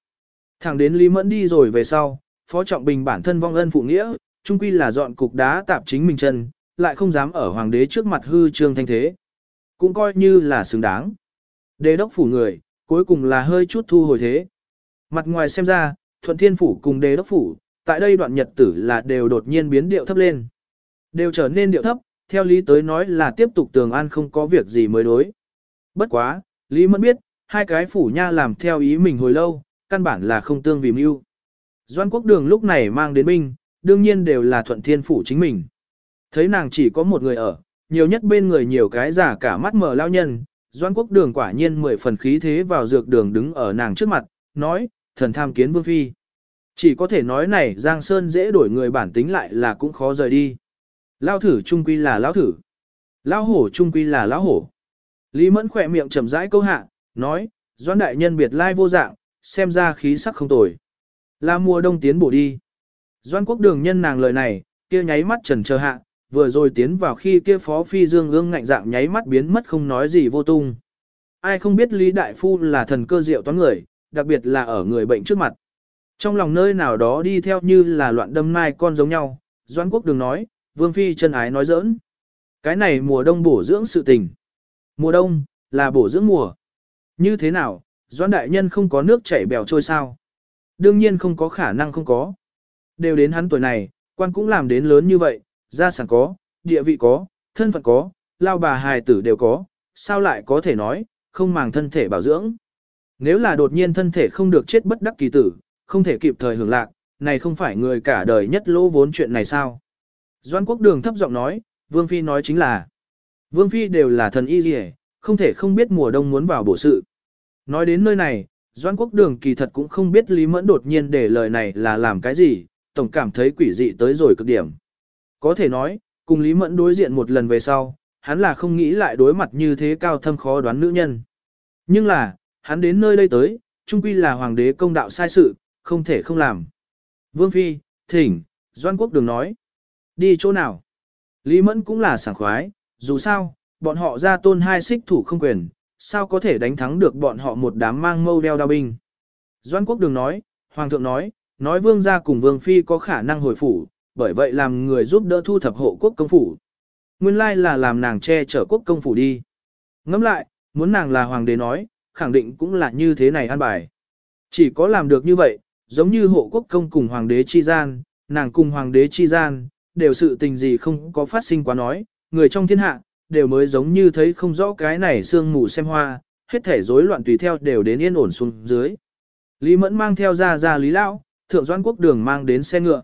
Thẳng đến Lý Mẫn đi rồi về sau, phó trọng bình bản thân vong ân phụ nghĩa, Chung quy là dọn cục đá tạp chính mình chân, lại không dám ở hoàng đế trước mặt hư trương thanh thế. Cũng coi như là xứng đáng. Đế đốc phủ người, cuối cùng là hơi chút thu hồi thế. Mặt ngoài xem ra, thuận thiên phủ cùng đế đốc phủ, tại đây đoạn nhật tử là đều đột nhiên biến điệu thấp lên. Đều trở nên điệu thấp, theo lý tới nói là tiếp tục tường an không có việc gì mới đối. Bất quá, lý mẫn biết, hai cái phủ nha làm theo ý mình hồi lâu, căn bản là không tương vì mưu. Doan quốc đường lúc này mang đến binh, đương nhiên đều là thuận thiên phủ chính mình. Thấy nàng chỉ có một người ở, nhiều nhất bên người nhiều cái giả cả mắt mở lao nhân, doan quốc đường quả nhiên mười phần khí thế vào dược đường đứng ở nàng trước mặt, nói, thần tham kiến vương phi. Chỉ có thể nói này Giang Sơn dễ đổi người bản tính lại là cũng khó rời đi. Lao thử trung quy là lao thử. Lao hổ trung quy là lao hổ. Lý Mẫn khỏe miệng trầm rãi câu hạ, nói, doan đại nhân biệt lai vô dạng, xem ra khí sắc không tồi. Là mùa đông tiến bổ đi. Doan quốc đường nhân nàng lời này, kia nháy mắt trần chờ hạ, vừa rồi tiến vào khi kia phó phi dương ương ngạnh dạng nháy mắt biến mất không nói gì vô tung. Ai không biết Lý Đại Phu là thần cơ diệu toán người, đặc biệt là ở người bệnh trước mặt. Trong lòng nơi nào đó đi theo như là loạn đâm mai con giống nhau, Doan Quốc Đường nói, Vương Phi chân ái nói giỡn. Cái này mùa đông bổ dưỡng sự tình. Mùa đông, là bổ dưỡng mùa. Như thế nào, Doãn Đại Nhân không có nước chảy bèo trôi sao? Đương nhiên không có khả năng không có. Đều đến hắn tuổi này, quan cũng làm đến lớn như vậy, gia sản có, địa vị có, thân phận có, lao bà hài tử đều có, sao lại có thể nói, không màng thân thể bảo dưỡng. Nếu là đột nhiên thân thể không được chết bất đắc kỳ tử, không thể kịp thời hưởng lạc, này không phải người cả đời nhất lỗ vốn chuyện này sao? Doan quốc đường thấp giọng nói, Vương Phi nói chính là, Vương Phi đều là thần y gì không thể không biết mùa đông muốn vào bổ sự. Nói đến nơi này, Doan quốc đường kỳ thật cũng không biết Lý Mẫn đột nhiên để lời này là làm cái gì, tổng cảm thấy quỷ dị tới rồi cực điểm. Có thể nói, cùng Lý Mẫn đối diện một lần về sau, hắn là không nghĩ lại đối mặt như thế cao thâm khó đoán nữ nhân. Nhưng là, hắn đến nơi đây tới, trung quy là hoàng đế công đạo sai sự, không thể không làm. Vương Phi, thỉnh, Doan Quốc Đường nói. Đi chỗ nào? Lý Mẫn cũng là sảng khoái, dù sao, bọn họ ra tôn hai xích thủ không quyền, sao có thể đánh thắng được bọn họ một đám mang mâu đeo đao binh. Doan Quốc Đường nói, Hoàng thượng nói, nói vương gia cùng vương phi có khả năng hồi phủ, bởi vậy làm người giúp đỡ thu thập hộ quốc công phủ. Nguyên lai là làm nàng che chở quốc công phủ đi. Ngẫm lại, muốn nàng là hoàng đế nói, khẳng định cũng là như thế này an bài. Chỉ có làm được như vậy, giống như hộ quốc công cùng hoàng đế chi gian, nàng cùng hoàng đế chi gian, đều sự tình gì không có phát sinh quá nói, người trong thiên hạ, đều mới giống như thấy không rõ cái này sương mù xem hoa, hết thể rối loạn tùy theo đều đến yên ổn xuống dưới. Lý Mẫn mang theo ra ra Lý Lão, thượng doan quốc đường mang đến xe ngựa.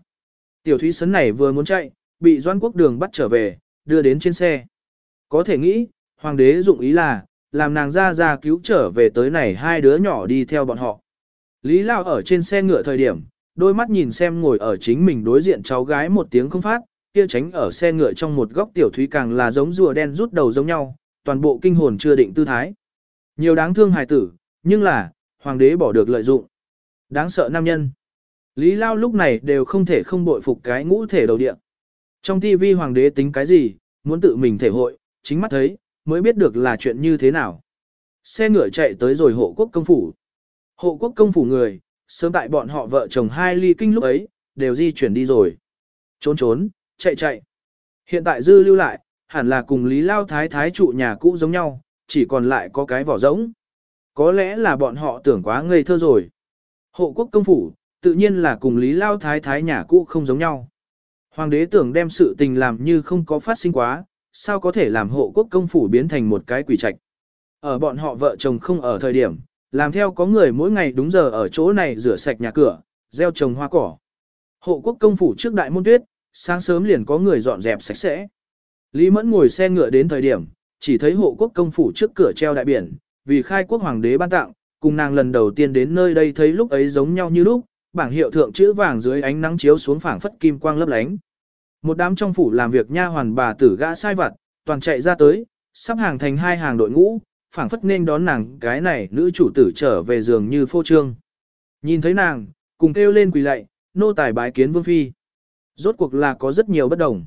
Tiểu thúy sấn này vừa muốn chạy, bị doan quốc đường bắt trở về, đưa đến trên xe. Có thể nghĩ, hoàng đế dụng ý là, làm nàng ra ra cứu trở về tới này hai đứa nhỏ đi theo bọn họ. Lý Lão ở trên xe ngựa thời điểm, đôi mắt nhìn xem ngồi ở chính mình đối diện cháu gái một tiếng không phát, kia tránh ở xe ngựa trong một góc tiểu thúy càng là giống rùa đen rút đầu giống nhau, toàn bộ kinh hồn chưa định tư thái. Nhiều đáng thương hài tử, nhưng là, hoàng đế bỏ được lợi dụng. Đáng sợ nam nhân. Lý Lao lúc này đều không thể không bội phục cái ngũ thể đầu địa. Trong TV hoàng đế tính cái gì, muốn tự mình thể hội, chính mắt thấy, mới biết được là chuyện như thế nào. Xe ngựa chạy tới rồi hộ quốc công phủ. Hộ quốc công phủ người, sớm tại bọn họ vợ chồng hai ly kinh lúc ấy, đều di chuyển đi rồi. Trốn trốn, chạy chạy. Hiện tại dư lưu lại, hẳn là cùng Lý Lao Thái Thái trụ nhà cũ giống nhau, chỉ còn lại có cái vỏ rỗng. Có lẽ là bọn họ tưởng quá ngây thơ rồi. Hộ quốc công phủ, tự nhiên là cùng Lý Lao Thái Thái nhà cũ không giống nhau. Hoàng đế tưởng đem sự tình làm như không có phát sinh quá, sao có thể làm hộ quốc công phủ biến thành một cái quỷ trạch. Ở bọn họ vợ chồng không ở thời điểm, làm theo có người mỗi ngày đúng giờ ở chỗ này rửa sạch nhà cửa, gieo trồng hoa cỏ. Hộ quốc công phủ trước đại môn tuyết, sáng sớm liền có người dọn dẹp sạch sẽ. Lý Mẫn ngồi xe ngựa đến thời điểm, chỉ thấy hộ quốc công phủ trước cửa treo đại biển, vì khai quốc hoàng đế ban tặng, cùng nàng lần đầu tiên đến nơi đây thấy lúc ấy giống nhau như lúc, bảng hiệu thượng chữ vàng dưới ánh nắng chiếu xuống phảng phất kim quang lấp lánh. Một đám trong phủ làm việc nha hoàn bà tử gã sai vặt, toàn chạy ra tới, sắp hàng thành hai hàng đội ngũ, phảng phất nên đón nàng cái này nữ chủ tử trở về giường như phô trương. Nhìn thấy nàng, cùng kêu lên quỳ lạy, nô tài bái kiến vương phi. Rốt cuộc là có rất nhiều bất đồng.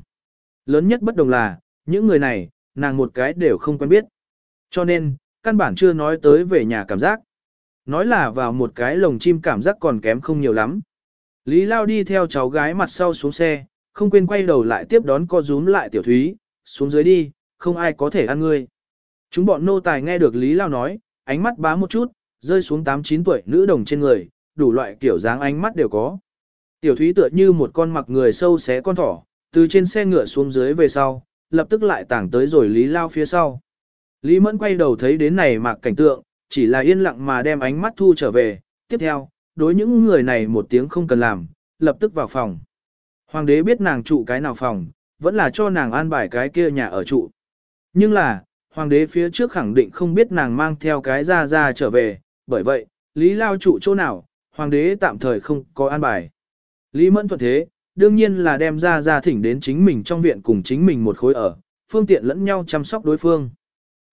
Lớn nhất bất đồng là, những người này, nàng một cái đều không quen biết. Cho nên, căn bản chưa nói tới về nhà cảm giác. Nói là vào một cái lồng chim cảm giác còn kém không nhiều lắm. Lý Lao đi theo cháu gái mặt sau xuống xe, không quên quay đầu lại tiếp đón co rúm lại tiểu thúy, xuống dưới đi, không ai có thể ăn ngươi. Chúng bọn nô tài nghe được Lý Lao nói, ánh mắt bá một chút, rơi xuống 8-9 tuổi nữ đồng trên người, đủ loại kiểu dáng ánh mắt đều có. Tiểu thúy tựa như một con mặc người sâu xé con thỏ, từ trên xe ngựa xuống dưới về sau, lập tức lại tảng tới rồi Lý Lao phía sau. Lý Mẫn quay đầu thấy đến này mặc cảnh tượng, chỉ là yên lặng mà đem ánh mắt thu trở về, tiếp theo, đối những người này một tiếng không cần làm, lập tức vào phòng. Hoàng đế biết nàng trụ cái nào phòng, vẫn là cho nàng an bài cái kia nhà ở trụ. Nhưng là, hoàng đế phía trước khẳng định không biết nàng mang theo cái ra ra trở về, bởi vậy, Lý Lao trụ chỗ nào, hoàng đế tạm thời không có an bài. Lý Mẫn thuận thế, đương nhiên là đem ra ra thỉnh đến chính mình trong viện cùng chính mình một khối ở, phương tiện lẫn nhau chăm sóc đối phương.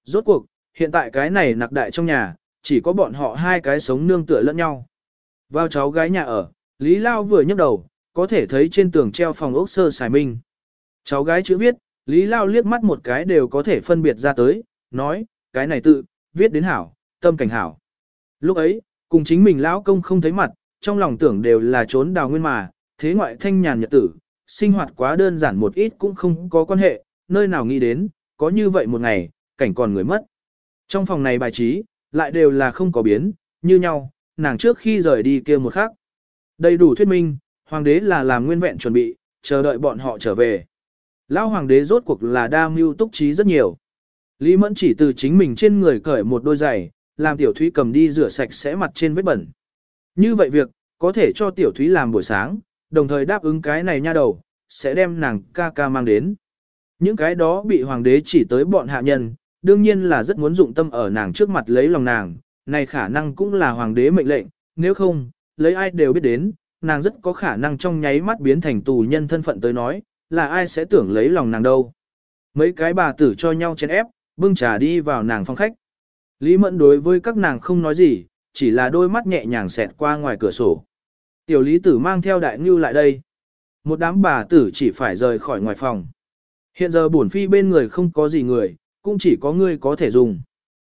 Rốt cuộc, hiện tại cái này nặc đại trong nhà, chỉ có bọn họ hai cái sống nương tựa lẫn nhau. Vào cháu gái nhà ở, Lý Lao vừa nhấc đầu, có thể thấy trên tường treo phòng ốc sơ xài minh. Cháu gái chữ viết, Lý Lao liếc mắt một cái đều có thể phân biệt ra tới, nói, cái này tự, viết đến hảo, tâm cảnh hảo. Lúc ấy, cùng chính mình lão công không thấy mặt, trong lòng tưởng đều là trốn đào nguyên mà, thế ngoại thanh nhàn nhật tử, sinh hoạt quá đơn giản một ít cũng không có quan hệ, nơi nào nghĩ đến, có như vậy một ngày, cảnh còn người mất. Trong phòng này bài trí, lại đều là không có biến, như nhau, nàng trước khi rời đi kia một khắc. Đầy đủ thuyết minh, hoàng đế là làm nguyên vẹn chuẩn bị, chờ đợi bọn họ trở về. Lão hoàng đế rốt cuộc là đa mưu túc trí rất nhiều. Lý Mẫn chỉ từ chính mình trên người cởi một đôi giày, làm tiểu thúy cầm đi rửa sạch sẽ mặt trên vết bẩn. Như vậy việc, có thể cho tiểu thúy làm buổi sáng, đồng thời đáp ứng cái này nha đầu, sẽ đem nàng ca ca mang đến. Những cái đó bị hoàng đế chỉ tới bọn hạ nhân, đương nhiên là rất muốn dụng tâm ở nàng trước mặt lấy lòng nàng, này khả năng cũng là hoàng đế mệnh lệnh, nếu không, lấy ai đều biết đến, nàng rất có khả năng trong nháy mắt biến thành tù nhân thân phận tới nói, là ai sẽ tưởng lấy lòng nàng đâu. Mấy cái bà tử cho nhau chén ép, bưng trà đi vào nàng phòng khách. Lý Mẫn đối với các nàng không nói gì, chỉ là đôi mắt nhẹ nhàng xẹt qua ngoài cửa sổ. Tiểu lý tử mang theo đại ngưu lại đây. Một đám bà tử chỉ phải rời khỏi ngoài phòng. Hiện giờ bổn phi bên người không có gì người, cũng chỉ có ngươi có thể dùng.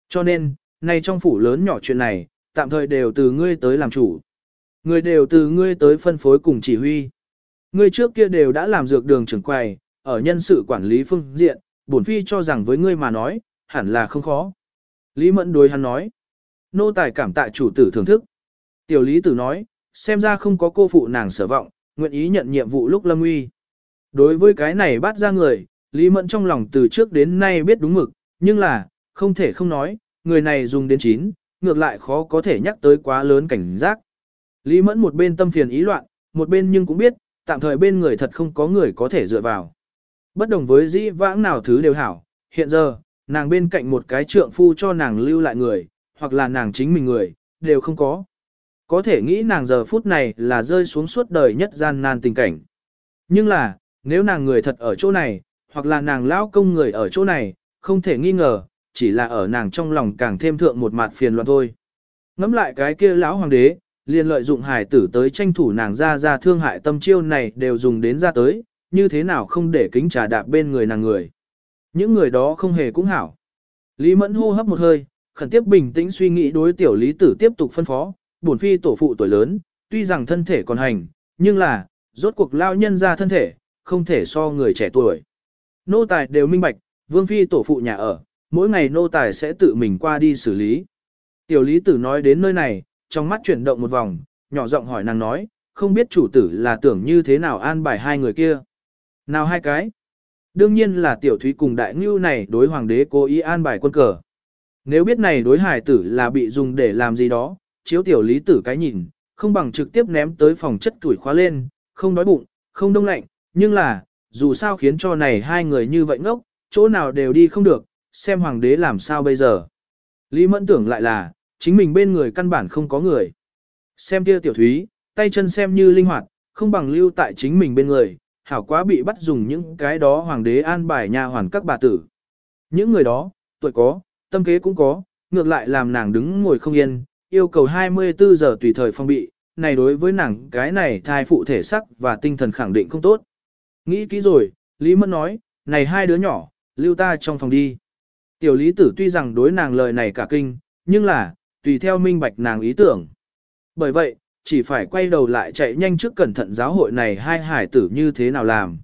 Cho nên, nay trong phủ lớn nhỏ chuyện này, tạm thời đều từ ngươi tới làm chủ. Ngươi đều từ ngươi tới phân phối cùng chỉ huy. Ngươi trước kia đều đã làm dược đường trưởng quầy, ở nhân sự quản lý phương diện, bổn phi cho rằng với ngươi mà nói, hẳn là không khó. Lý Mẫn đối hắn nói. Nô tài cảm tạ chủ tử thưởng thức. Tiểu Lý Tử nói, xem ra không có cô phụ nàng sở vọng, nguyện ý nhận nhiệm vụ lúc lâm uy. Đối với cái này bắt ra người, Lý Mẫn trong lòng từ trước đến nay biết đúng mực, nhưng là, không thể không nói, người này dùng đến chín, ngược lại khó có thể nhắc tới quá lớn cảnh giác. Lý Mẫn một bên tâm phiền ý loạn, một bên nhưng cũng biết, tạm thời bên người thật không có người có thể dựa vào. Bất đồng với dĩ vãng nào thứ đều hảo, hiện giờ, nàng bên cạnh một cái trượng phu cho nàng lưu lại người, hoặc là nàng chính mình người, đều không có. Có thể nghĩ nàng giờ phút này là rơi xuống suốt đời nhất gian nan tình cảnh. Nhưng là, nếu nàng người thật ở chỗ này, hoặc là nàng lão công người ở chỗ này, không thể nghi ngờ, chỉ là ở nàng trong lòng càng thêm thượng một mặt phiền loạn thôi. Ngắm lại cái kia lão hoàng đế, liền lợi dụng hải tử tới tranh thủ nàng ra ra thương hại tâm chiêu này đều dùng đến ra tới, như thế nào không để kính trà đạp bên người nàng người. Những người đó không hề cũng hảo. Lý Mẫn hô hấp một hơi, khẩn tiếp bình tĩnh suy nghĩ đối tiểu lý tử tiếp tục phân phó, bổn phi tổ phụ tuổi lớn, tuy rằng thân thể còn hành, nhưng là, rốt cuộc lao nhân ra thân thể, không thể so người trẻ tuổi. Nô tài đều minh bạch, vương phi tổ phụ nhà ở, mỗi ngày nô tài sẽ tự mình qua đi xử lý. Tiểu lý tử nói đến nơi này, trong mắt chuyển động một vòng, nhỏ giọng hỏi nàng nói, không biết chủ tử là tưởng như thế nào an bài hai người kia. Nào hai cái? Đương nhiên là tiểu thúy cùng đại ngưu này đối hoàng đế cố ý an bài quân cờ. Nếu biết này đối hải tử là bị dùng để làm gì đó, chiếu tiểu lý tử cái nhìn, không bằng trực tiếp ném tới phòng chất tuổi khóa lên, không đói bụng, không đông lạnh, nhưng là, dù sao khiến cho này hai người như vậy ngốc, chỗ nào đều đi không được, xem hoàng đế làm sao bây giờ. Lý Mẫn tưởng lại là, chính mình bên người căn bản không có người. Xem kia tiểu thúy, tay chân xem như linh hoạt, không bằng lưu tại chính mình bên người, hảo quá bị bắt dùng những cái đó hoàng đế an bài nha hoàn các bà tử. Những người đó, tuổi có, tâm kế cũng có, ngược lại làm nàng đứng ngồi không yên, yêu cầu 24 giờ tùy thời phong bị, này đối với nàng cái này thai phụ thể sắc và tinh thần khẳng định không tốt. Nghĩ kỹ rồi, Lý Mẫn nói, này hai đứa nhỏ, lưu ta trong phòng đi. Tiểu lý tử tuy rằng đối nàng lời này cả kinh, nhưng là, tùy theo minh bạch nàng ý tưởng. Bởi vậy, chỉ phải quay đầu lại chạy nhanh trước cẩn thận giáo hội này hai hải tử như thế nào làm.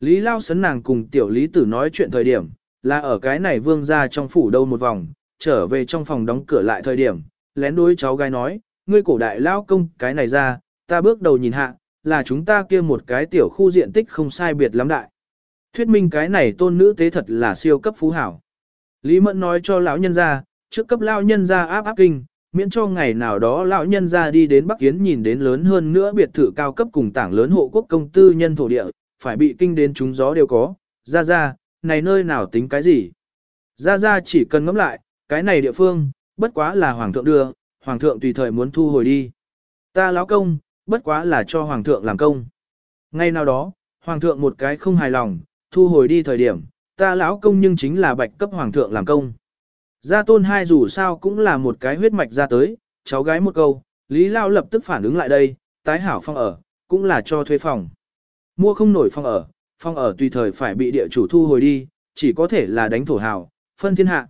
Lý Lao sấn nàng cùng tiểu lý tử nói chuyện thời điểm, là ở cái này vương ra trong phủ đâu một vòng, trở về trong phòng đóng cửa lại thời điểm, lén đối cháu gái nói, ngươi cổ đại lao công cái này ra, ta bước đầu nhìn hạ, là chúng ta kia một cái tiểu khu diện tích không sai biệt lắm đại. Thuyết minh cái này tôn nữ tế thật là siêu cấp phú hảo. Lý Mẫn nói cho lão nhân gia, trước cấp lão nhân gia áp áp kinh, miễn cho ngày nào đó lão nhân gia đi đến Bắc Kiến nhìn đến lớn hơn nữa biệt thự cao cấp cùng tảng lớn hộ quốc công tư nhân thổ địa, phải bị kinh đến chúng gió đều có. Ra ra, này nơi nào tính cái gì? Ra ra chỉ cần ngẫm lại, cái này địa phương, bất quá là hoàng thượng đưa, hoàng thượng tùy thời muốn thu hồi đi. Ta lão công, bất quá là cho hoàng thượng làm công. Ngay nào đó, hoàng thượng một cái không hài lòng, thu hồi đi thời điểm, ta lão công nhưng chính là bạch cấp hoàng thượng làm công. Gia tôn hai dù sao cũng là một cái huyết mạch ra tới, cháu gái một câu, Lý Lao lập tức phản ứng lại đây, tái hảo phong ở, cũng là cho thuê phòng. Mua không nổi phong ở, phong ở tùy thời phải bị địa chủ thu hồi đi, chỉ có thể là đánh thổ hào, phân thiên hạ.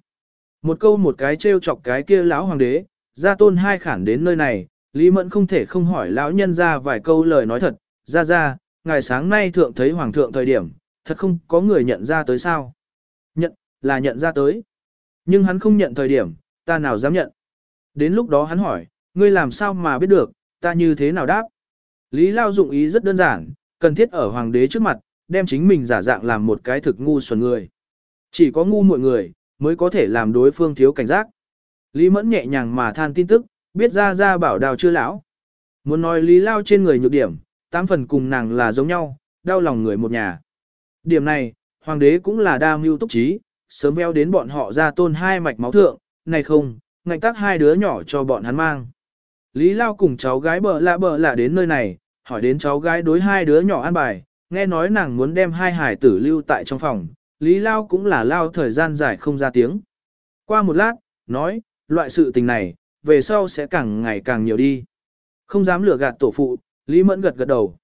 Một câu một cái trêu chọc cái kia lão hoàng đế, gia tôn hai khản đến nơi này, Lý Mẫn không thể không hỏi lão nhân ra vài câu lời nói thật, ra ra, ngày sáng nay thượng thấy hoàng thượng thời điểm, thật không có người nhận ra tới sao. Nhận, là nhận ra tới. Nhưng hắn không nhận thời điểm, ta nào dám nhận. Đến lúc đó hắn hỏi, ngươi làm sao mà biết được, ta như thế nào đáp. Lý Lao dụng ý rất đơn giản, cần thiết ở hoàng đế trước mặt, đem chính mình giả dạng làm một cái thực ngu xuẩn người. Chỉ có ngu mọi người, mới có thể làm đối phương thiếu cảnh giác. Lý Mẫn nhẹ nhàng mà than tin tức, biết ra ra bảo đào chưa lão. Muốn nói Lý Lao trên người nhược điểm, tám phần cùng nàng là giống nhau, đau lòng người một nhà. Điểm này, hoàng đế cũng là đa mưu túc trí, sớm veo đến bọn họ ra tôn hai mạch máu thượng, này không, ngạnh tác hai đứa nhỏ cho bọn hắn mang. Lý Lao cùng cháu gái bờ lạ bờ lạ đến nơi này, hỏi đến cháu gái đối hai đứa nhỏ ăn bài, nghe nói nàng muốn đem hai hải tử lưu tại trong phòng, Lý Lao cũng là lao thời gian dài không ra tiếng. Qua một lát, nói, loại sự tình này, về sau sẽ càng ngày càng nhiều đi. Không dám lừa gạt tổ phụ, Lý Mẫn gật gật đầu.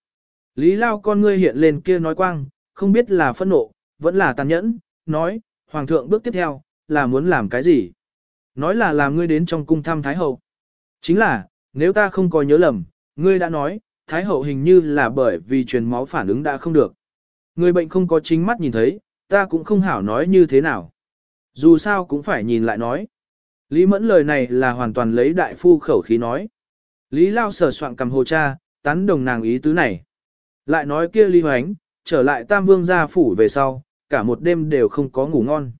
Lý Lao con ngươi hiện lên kia nói quang, không biết là phẫn nộ, vẫn là tàn nhẫn, nói, Hoàng thượng bước tiếp theo, là muốn làm cái gì? Nói là làm ngươi đến trong cung thăm Thái Hậu. Chính là, nếu ta không có nhớ lầm, ngươi đã nói, Thái Hậu hình như là bởi vì truyền máu phản ứng đã không được. Người bệnh không có chính mắt nhìn thấy, ta cũng không hảo nói như thế nào. Dù sao cũng phải nhìn lại nói. Lý Mẫn lời này là hoàn toàn lấy đại phu khẩu khí nói. Lý Lao sở soạn cầm hồ cha, tán đồng nàng ý tứ này. Lại nói kia Lý Hoánh, trở lại Tam Vương gia phủ về sau, cả một đêm đều không có ngủ ngon.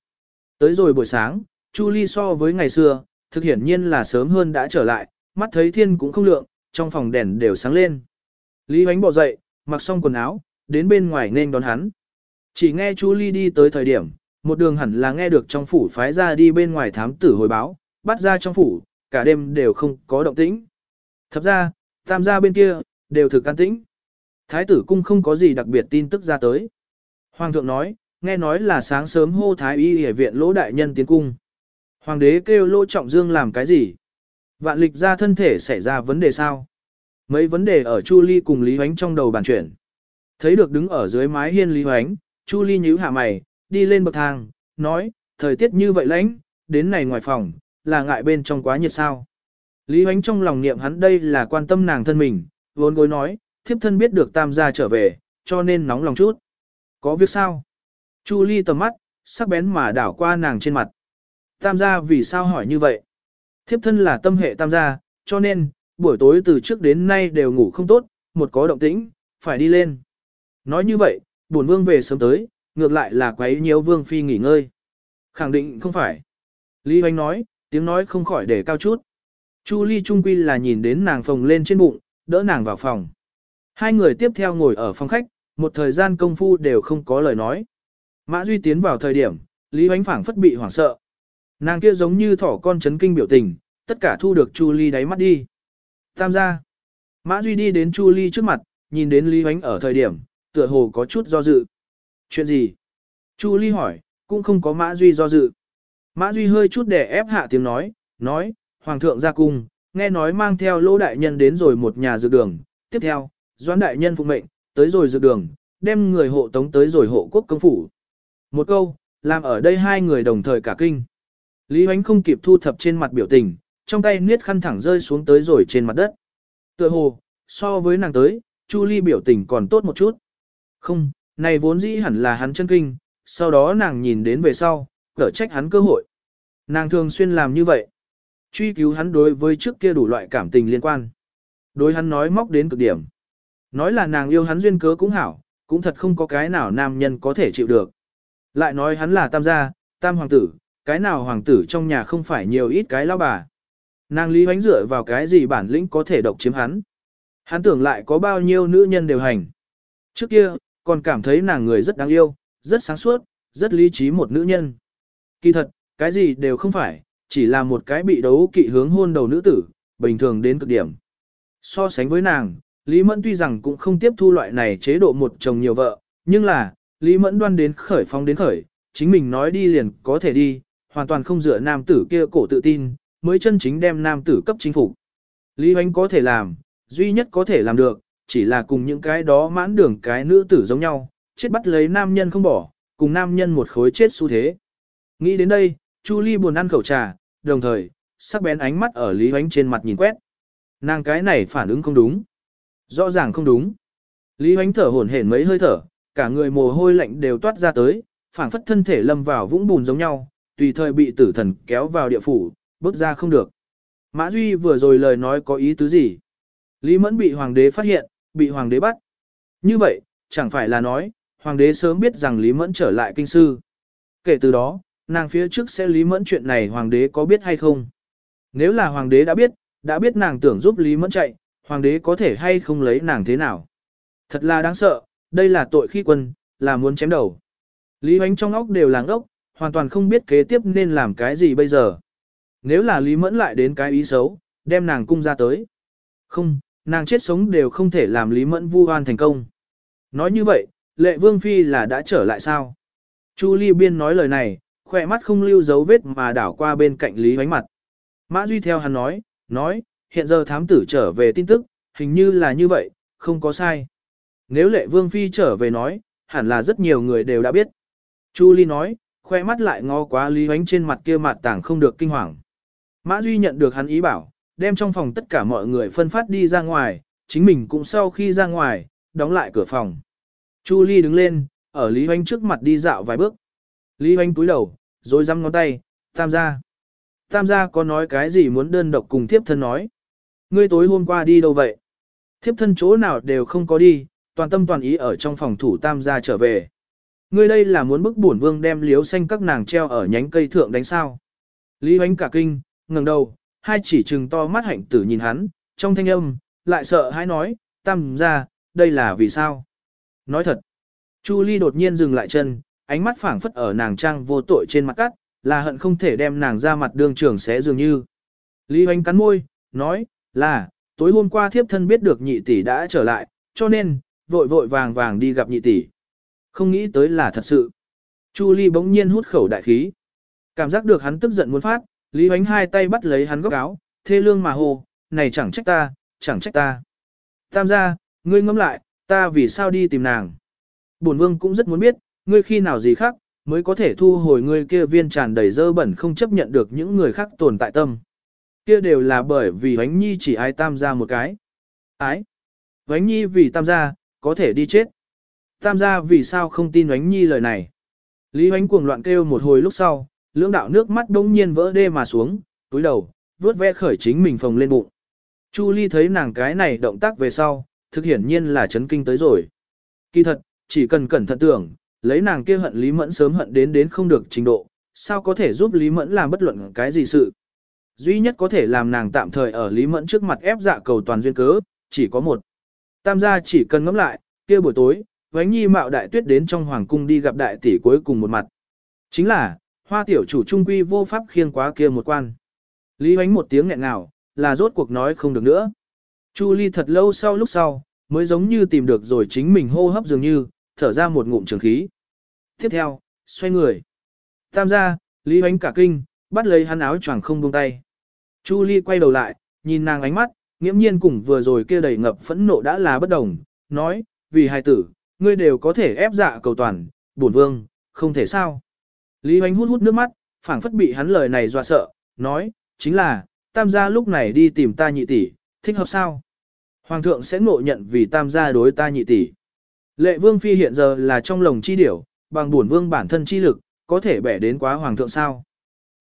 Tới rồi buổi sáng, Chu Ly so với ngày xưa, thực hiển nhiên là sớm hơn đã trở lại, mắt thấy thiên cũng không lượng, trong phòng đèn đều sáng lên. Lý Hoánh bỏ dậy, mặc xong quần áo, đến bên ngoài nên đón hắn. Chỉ nghe Chu Ly đi tới thời điểm, một đường hẳn là nghe được trong phủ phái ra đi bên ngoài thám tử hồi báo, bắt ra trong phủ, cả đêm đều không có động tĩnh. Thật ra, tam gia bên kia, đều thực an tĩnh. Thái tử cung không có gì đặc biệt tin tức ra tới. Hoàng thượng nói, nghe nói là sáng sớm hô thái y y viện lỗ đại nhân tiến cung. Hoàng đế kêu lỗ trọng dương làm cái gì? Vạn lịch ra thân thể xảy ra vấn đề sao? Mấy vấn đề ở Chu Ly cùng Lý Hoánh trong đầu bàn chuyển. Thấy được đứng ở dưới mái hiên Lý Hoánh, Chu Ly nhíu hạ mày, đi lên bậc thang, nói, thời tiết như vậy lạnh, đến này ngoài phòng, là ngại bên trong quá nhiệt sao. Lý Hoánh trong lòng niệm hắn đây là quan tâm nàng thân mình, vốn gối nói, thiếp thân biết được tam gia trở về, cho nên nóng lòng chút. Có việc sao? Chu Ly tầm mắt, sắc bén mà đảo qua nàng trên mặt. Tam gia vì sao hỏi như vậy? Thiếp thân là tâm hệ tam gia, cho nên, buổi tối từ trước đến nay đều ngủ không tốt, một có động tĩnh, phải đi lên. Nói như vậy, bổn vương về sớm tới, ngược lại là quấy nhiễu vương phi nghỉ ngơi. Khẳng định không phải. Lý Hoành nói, tiếng nói không khỏi để cao chút. Chu Ly Trung Quy là nhìn đến nàng phồng lên trên bụng, đỡ nàng vào phòng. Hai người tiếp theo ngồi ở phòng khách, một thời gian công phu đều không có lời nói. Mã Duy tiến vào thời điểm, Lý Hoánh phảng phất bị hoảng sợ. Nàng kia giống như thỏ con chấn kinh biểu tình, tất cả thu được Chu Ly đáy mắt đi. Tam gia. Mã Duy đi đến Chu Ly trước mặt, nhìn đến Lý Hoánh ở thời điểm, tựa hồ có chút do dự. Chuyện gì? Chu Ly hỏi, cũng không có Mã Duy do dự. Mã Duy hơi chút để ép hạ tiếng nói, nói, Hoàng thượng ra cung, nghe nói mang theo lỗ đại nhân đến rồi một nhà dược đường. Tiếp theo, Doãn đại nhân phụng mệnh, tới rồi dược đường, đem người hộ tống tới rồi hộ quốc công phủ. Một câu, làm ở đây hai người đồng thời cả kinh. Lý Hoánh không kịp thu thập trên mặt biểu tình, trong tay niết khăn thẳng rơi xuống tới rồi trên mặt đất. Tựa hồ, so với nàng tới, Chu Ly biểu tình còn tốt một chút. Không, này vốn dĩ hẳn là hắn chân kinh, sau đó nàng nhìn đến về sau, cỡ trách hắn cơ hội. Nàng thường xuyên làm như vậy. Truy cứu hắn đối với trước kia đủ loại cảm tình liên quan. Đối hắn nói móc đến cực điểm. Nói là nàng yêu hắn duyên cớ cũng hảo, cũng thật không có cái nào nam nhân có thể chịu được. Lại nói hắn là tam gia, tam hoàng tử, cái nào hoàng tử trong nhà không phải nhiều ít cái lao bà. Nàng lý hoánh dựa vào cái gì bản lĩnh có thể độc chiếm hắn. Hắn tưởng lại có bao nhiêu nữ nhân đều hành. Trước kia, còn cảm thấy nàng người rất đáng yêu, rất sáng suốt, rất lý trí một nữ nhân. Kỳ thật, cái gì đều không phải, chỉ là một cái bị đấu kỵ hướng hôn đầu nữ tử, bình thường đến cực điểm. So sánh với nàng, Lý Mẫn tuy rằng cũng không tiếp thu loại này chế độ một chồng nhiều vợ, nhưng là, Lý Mẫn đoan đến khởi phong đến khởi, chính mình nói đi liền có thể đi, hoàn toàn không dựa nam tử kia cổ tự tin, mới chân chính đem nam tử cấp chính phủ. Lý Hoánh có thể làm, duy nhất có thể làm được, chỉ là cùng những cái đó mãn đường cái nữ tử giống nhau, chết bắt lấy nam nhân không bỏ, cùng nam nhân một khối chết xu thế. Nghĩ đến đây, Chu Ly buồn ăn khẩu trà, đồng thời, sắc bén ánh mắt ở Lý Hoánh trên mặt nhìn quét. Nàng cái này phản ứng không đúng. Rõ ràng không đúng. Lý Hoánh thở hổn hển mấy hơi thở, cả người mồ hôi lạnh đều toát ra tới, phảng phất thân thể lâm vào vũng bùn giống nhau, tùy thời bị tử thần kéo vào địa phủ, bước ra không được. Mã Duy vừa rồi lời nói có ý tứ gì? Lý Mẫn bị hoàng đế phát hiện, bị hoàng đế bắt. Như vậy, chẳng phải là nói, hoàng đế sớm biết rằng Lý Mẫn trở lại kinh sư. Kể từ đó, nàng phía trước sẽ Lý Mẫn chuyện này hoàng đế có biết hay không? Nếu là hoàng đế đã biết, đã biết nàng tưởng giúp Lý Mẫn chạy, hoàng đế có thể hay không lấy nàng thế nào? Thật là đáng sợ, đây là tội khi quân, là muốn chém đầu. Lý Hoánh trong óc đều làng ốc, hoàn toàn không biết kế tiếp nên làm cái gì bây giờ. Nếu là Lý Mẫn lại đến cái ý xấu, đem nàng cung ra tới. Không, nàng chết sống đều không thể làm Lý Mẫn vu oan thành công. Nói như vậy, lệ vương phi là đã trở lại sao? Chu Ly Biên nói lời này, khỏe mắt không lưu dấu vết mà đảo qua bên cạnh Lý Hoánh mặt. Mã Duy theo hắn nói, nói, hiện giờ thám tử trở về tin tức, hình như là như vậy, không có sai. Nếu lệ vương phi trở về nói, hẳn là rất nhiều người đều đã biết. Chu Ly nói, khoe mắt lại ngó quá Lý Hoánh trên mặt kia mặt tảng không được kinh hoàng. Mã Duy nhận được hắn ý bảo, đem trong phòng tất cả mọi người phân phát đi ra ngoài, chính mình cũng sau khi ra ngoài, đóng lại cửa phòng. Chu Ly đứng lên, ở Lý Hoánh trước mặt đi dạo vài bước. Lý Hoánh túi đầu, rồi răm ngón tay, tam gia. Tam gia có nói cái gì muốn đơn độc cùng thiếp thân nói. Ngươi tối hôm qua đi đâu vậy? Thiếp thân chỗ nào đều không có đi, toàn tâm toàn ý ở trong phòng thủ tam gia trở về. Ngươi đây là muốn bức bổn vương đem liếu xanh các nàng treo ở nhánh cây thượng đánh sao. Lý hoánh cả kinh, ngẩng đầu, hai chỉ trừng to mắt hạnh tử nhìn hắn, trong thanh âm, lại sợ hãi nói, tam gia, đây là vì sao? Nói thật, Chu Ly đột nhiên dừng lại chân, ánh mắt phảng phất ở nàng trang vô tội trên mặt cắt, là hận không thể đem nàng ra mặt đường trường xé dường như. Lý hoanh cắn môi, nói, là, tối hôm qua thiếp thân biết được nhị tỷ đã trở lại, cho nên, vội vội vàng vàng đi gặp nhị tỷ. Không nghĩ tới là thật sự. Chu Ly bỗng nhiên hút khẩu đại khí. Cảm giác được hắn tức giận muốn phát, Lý Hoánh hai tay bắt lấy hắn góc áo, thê lương mà hồ, này chẳng trách ta, chẳng trách ta. Tam gia, ngươi ngẫm lại, ta vì sao đi tìm nàng. Bổn vương cũng rất muốn biết, ngươi khi nào gì khác, mới có thể thu hồi ngươi kia viên tràn đầy dơ bẩn không chấp nhận được những người khác tồn tại tâm. Kia đều là bởi vì Hoánh Nhi chỉ ai tam gia một cái. Ái. Hoánh Nhi vì tam gia, có thể đi chết. Tam gia vì sao không tin Hoánh Nhi lời này. Lý Hoánh cuồng loạn kêu một hồi lúc sau, lưỡng đạo nước mắt đông nhiên vỡ đê mà xuống, túi đầu, vướt ve khởi chính mình phồng lên bụng. Chu Ly thấy nàng cái này động tác về sau, thực hiển nhiên là chấn kinh tới rồi. Kỳ thật, chỉ cần cẩn thận tưởng, lấy nàng kia hận Lý Mẫn sớm hận đến đến không được trình độ, sao có thể giúp Lý Mẫn làm bất luận cái gì sự. Duy nhất có thể làm nàng tạm thời ở Lý Mẫn trước mặt ép dạ cầu toàn duyên cớ, chỉ có một. Tam gia chỉ cần ngẫm lại, kia buổi tối, Vánh Nhi mạo đại tuyết đến trong hoàng cung đi gặp đại tỷ cuối cùng một mặt. Chính là, hoa tiểu chủ trung quy vô pháp khiêng quá kia một quan. Lý Hoánh một tiếng nghẹn nào, là rốt cuộc nói không được nữa. Chu Ly thật lâu sau lúc sau, mới giống như tìm được rồi chính mình hô hấp dường như, thở ra một ngụm trường khí. Tiếp theo, xoay người. Tam gia, Lý Hoánh cả kinh, bắt lấy hắn áo choàng không buông tay. Chu Ly quay đầu lại, nhìn nàng ánh mắt, nghiễm nhiên cùng vừa rồi kia đầy ngập phẫn nộ đã là bất đồng, nói, vì hai tử, ngươi đều có thể ép dạ cầu toàn, bổn vương, không thể sao. Lý Hoánh hút hút nước mắt, phảng phất bị hắn lời này dọa sợ, nói, chính là, tam gia lúc này đi tìm ta nhị tỷ, thích hợp sao? Hoàng thượng sẽ ngộ nhận vì tam gia đối ta nhị tỷ. Lệ vương phi hiện giờ là trong lồng chi điểu, bằng bổn vương bản thân chi lực, có thể bẻ đến quá hoàng thượng sao?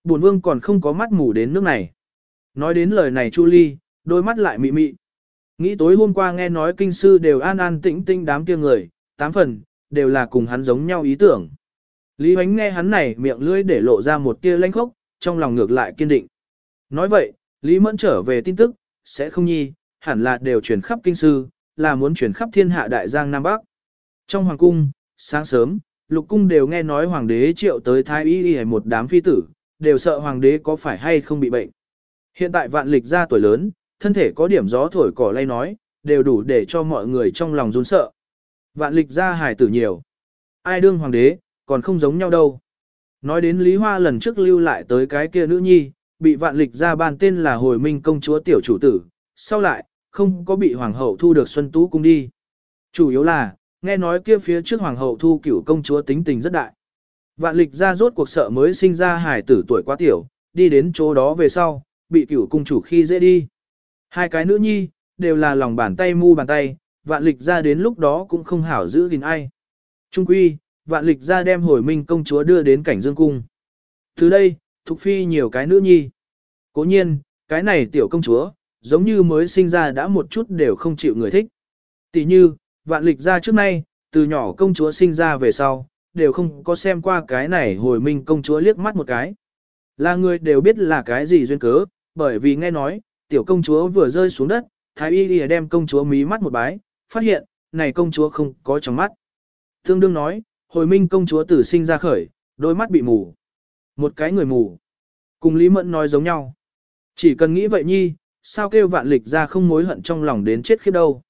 Bổn vương còn không có mắt mù đến nước này. Nói đến lời này Chu Ly, đôi mắt lại mị mị. Nghĩ tối hôm qua nghe nói kinh sư đều an an tĩnh tĩnh đám kia người, tám phần, đều là cùng hắn giống nhau ý tưởng. Lý Huánh nghe hắn này miệng lưỡi để lộ ra một tia lanh khốc, trong lòng ngược lại kiên định. Nói vậy, Lý Mẫn trở về tin tức, sẽ không nhi, hẳn là đều chuyển khắp kinh sư, là muốn chuyển khắp thiên hạ đại giang Nam Bắc. Trong hoàng cung, sáng sớm, lục cung đều nghe nói hoàng đế triệu tới thái y y một đám phi tử, đều sợ hoàng đế có phải hay không bị bệnh. Hiện tại vạn lịch ra tuổi lớn, thân thể có điểm gió thổi cỏ lay nói, đều đủ để cho mọi người trong lòng run sợ. Vạn lịch ra hài tử nhiều. Ai đương hoàng đế, còn không giống nhau đâu. Nói đến Lý Hoa lần trước lưu lại tới cái kia nữ nhi, bị vạn lịch ra ban tên là hồi minh công chúa tiểu chủ tử, sau lại, không có bị hoàng hậu thu được Xuân Tú cung đi. Chủ yếu là, nghe nói kia phía trước hoàng hậu thu cửu công chúa tính tình rất đại. Vạn lịch ra rốt cuộc sợ mới sinh ra hải tử tuổi quá tiểu, đi đến chỗ đó về sau, bị cửu cung chủ khi dễ đi. Hai cái nữ nhi, đều là lòng bàn tay mu bàn tay, vạn lịch ra đến lúc đó cũng không hảo giữ gìn ai. Trung quy, vạn lịch ra đem hồi minh công chúa đưa đến cảnh dương cung. Từ đây, Thục Phi nhiều cái nữ nhi. Cố nhiên, cái này tiểu công chúa, giống như mới sinh ra đã một chút đều không chịu người thích. Tỷ như, vạn lịch ra trước nay, từ nhỏ công chúa sinh ra về sau, đều không có xem qua cái này hồi minh công chúa liếc mắt một cái. Là người đều biết là cái gì duyên cớ, bởi vì nghe nói, tiểu công chúa vừa rơi xuống đất, thái y lìa đem công chúa mí mắt một bái, phát hiện, này công chúa không có trong mắt. Tương đương nói, hồi minh công chúa tử sinh ra khởi, đôi mắt bị mù. Một cái người mù. Cùng Lý Mẫn nói giống nhau. Chỉ cần nghĩ vậy nhi, sao kêu vạn lịch ra không mối hận trong lòng đến chết khiếp đâu.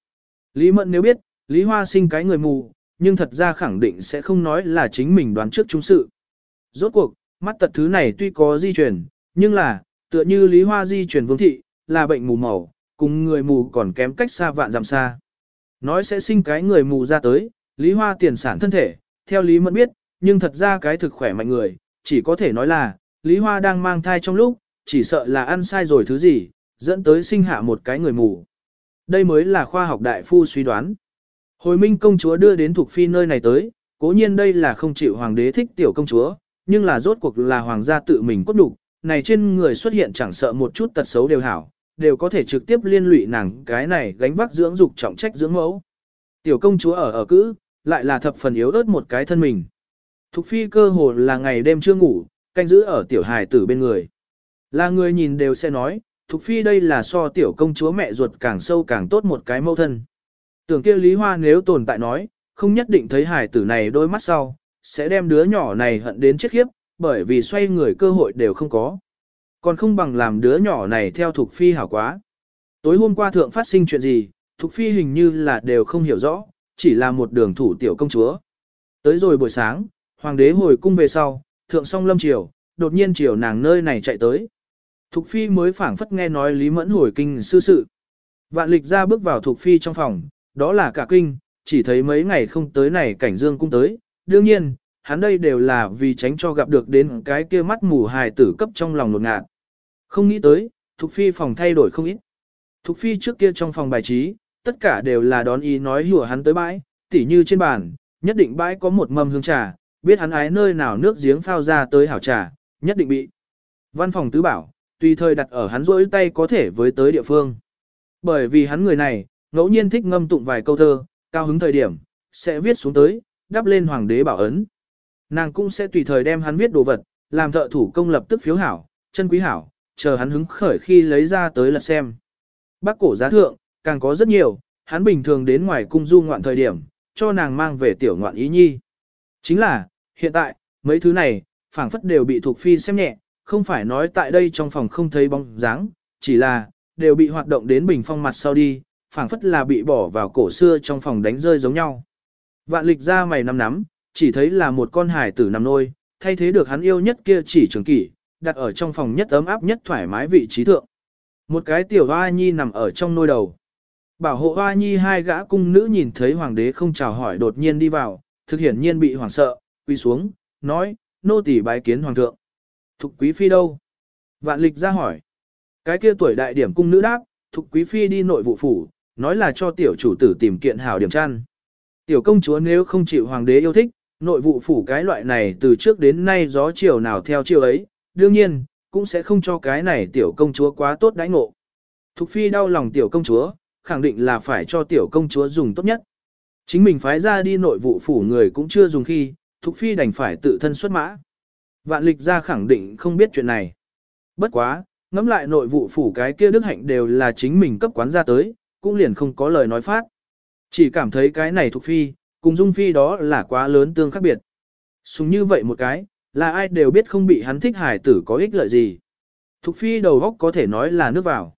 Lý Mẫn nếu biết, Lý Hoa sinh cái người mù, nhưng thật ra khẳng định sẽ không nói là chính mình đoán trước chúng sự. Rốt cuộc, mắt tật thứ này tuy có di truyền, nhưng là, tựa như Lý Hoa di truyền vương thị, là bệnh mù màu, cùng người mù còn kém cách xa vạn dặm xa. Nói sẽ sinh cái người mù ra tới, Lý Hoa tiền sản thân thể, theo Lý Mẫn biết, nhưng thật ra cái thực khỏe mạnh người, chỉ có thể nói là, Lý Hoa đang mang thai trong lúc, chỉ sợ là ăn sai rồi thứ gì, dẫn tới sinh hạ một cái người mù. Đây mới là khoa học đại phu suy đoán. Hồi minh công chúa đưa đến thuộc phi nơi này tới, cố nhiên đây là không chịu hoàng đế thích tiểu công chúa, nhưng là rốt cuộc là hoàng gia tự mình cốt đục, này trên người xuất hiện chẳng sợ một chút tật xấu đều hảo, đều có thể trực tiếp liên lụy nàng cái này gánh vác dưỡng dục trọng trách dưỡng mẫu. Tiểu công chúa ở ở cữ, lại là thập phần yếu ớt một cái thân mình. Thục phi cơ hồ là ngày đêm chưa ngủ, canh giữ ở tiểu hài tử bên người. Là người nhìn đều sẽ nói, Thục phi đây là so tiểu công chúa mẹ ruột càng sâu càng tốt một cái mâu thân. Tưởng kia Lý Hoa nếu tồn tại nói, không nhất định thấy hài tử này đôi mắt sau, sẽ đem đứa nhỏ này hận đến chết khiếp, bởi vì xoay người cơ hội đều không có. Còn không bằng làm đứa nhỏ này theo Thục Phi hảo quá. Tối hôm qua thượng phát sinh chuyện gì, Thục Phi hình như là đều không hiểu rõ, chỉ là một đường thủ tiểu công chúa. Tới rồi buổi sáng, hoàng đế hồi cung về sau, thượng song lâm triều, đột nhiên triều nàng nơi này chạy tới. Thục Phi mới phảng phất nghe nói Lý Mẫn hồi kinh sư sự. Vạn lịch ra bước vào Thục Phi trong phòng, đó là cả kinh, chỉ thấy mấy ngày không tới này cảnh dương cung tới. Đương nhiên, hắn đây đều là vì tránh cho gặp được đến cái kia mắt mù hài tử cấp trong lòng lột ngạt. Không nghĩ tới, Thục Phi phòng thay đổi không ít. Thục Phi trước kia trong phòng bài trí, tất cả đều là đón ý nói hùa hắn tới bãi, tỉ như trên bàn, nhất định bãi có một mâm hương trà, biết hắn ái nơi nào nước giếng phao ra tới hảo trà, nhất định bị. Văn phòng tứ bảo, tùy thời đặt ở hắn rỗi tay có thể với tới địa phương. Bởi vì hắn người này, ngẫu nhiên thích ngâm tụng vài câu thơ, cao hứng thời điểm, sẽ viết xuống tới, đắp lên hoàng đế bảo ấn. Nàng cũng sẽ tùy thời đem hắn viết đồ vật, làm thợ thủ công lập tức phiếu hảo, chân quý hảo, chờ hắn hứng khởi khi lấy ra tới lật xem. Bác cổ giá thượng, càng có rất nhiều, hắn bình thường đến ngoài cung du ngoạn thời điểm, cho nàng mang về tiểu ngoạn ý nhi. Chính là, hiện tại, mấy thứ này, phảng phất đều bị thuộc phi xem nhẹ, không phải nói tại đây trong phòng không thấy bóng dáng, chỉ là, đều bị hoạt động đến bình phong mặt sau đi, phảng phất là bị bỏ vào cổ xưa trong phòng đánh rơi giống nhau. Vạn lịch ra mày nắm nắm, chỉ thấy là một con hải tử nằm nôi, thay thế được hắn yêu nhất kia chỉ trường kỷ, đặt ở trong phòng nhất ấm áp nhất thoải mái vị trí thượng. Một cái tiểu hoa nhi nằm ở trong nôi đầu. Bảo hộ hoa nhi hai gã cung nữ nhìn thấy hoàng đế không chào hỏi đột nhiên đi vào, thực hiển nhiên bị hoảng sợ, quỳ xuống, nói, nô tỳ bái kiến hoàng thượng. Thục quý phi đâu? Vạn lịch ra hỏi. Cái kia tuổi đại điểm cung nữ đáp, thục quý phi đi nội vụ phủ, nói là cho tiểu chủ tử tìm kiện hảo điểm chăn. Tiểu công chúa nếu không chịu hoàng đế yêu thích, nội vụ phủ cái loại này từ trước đến nay gió chiều nào theo chiều ấy, đương nhiên, cũng sẽ không cho cái này tiểu công chúa quá tốt đãi ngộ. Thục phi đau lòng tiểu công chúa, khẳng định là phải cho tiểu công chúa dùng tốt nhất. Chính mình phái ra đi nội vụ phủ người cũng chưa dùng khi, Thục phi đành phải tự thân xuất mã. Vạn lịch ra khẳng định không biết chuyện này. Bất quá, ngẫm lại nội vụ phủ cái kia đức hạnh đều là chính mình cấp quán ra tới, cũng liền không có lời nói phát. Chỉ cảm thấy cái này Thục phi, cùng dung phi đó là quá lớn tương khác biệt. Súng như vậy một cái, là ai đều biết không bị hắn thích hải tử có ích lợi gì. Thục phi đầu góc có thể nói là nước vào.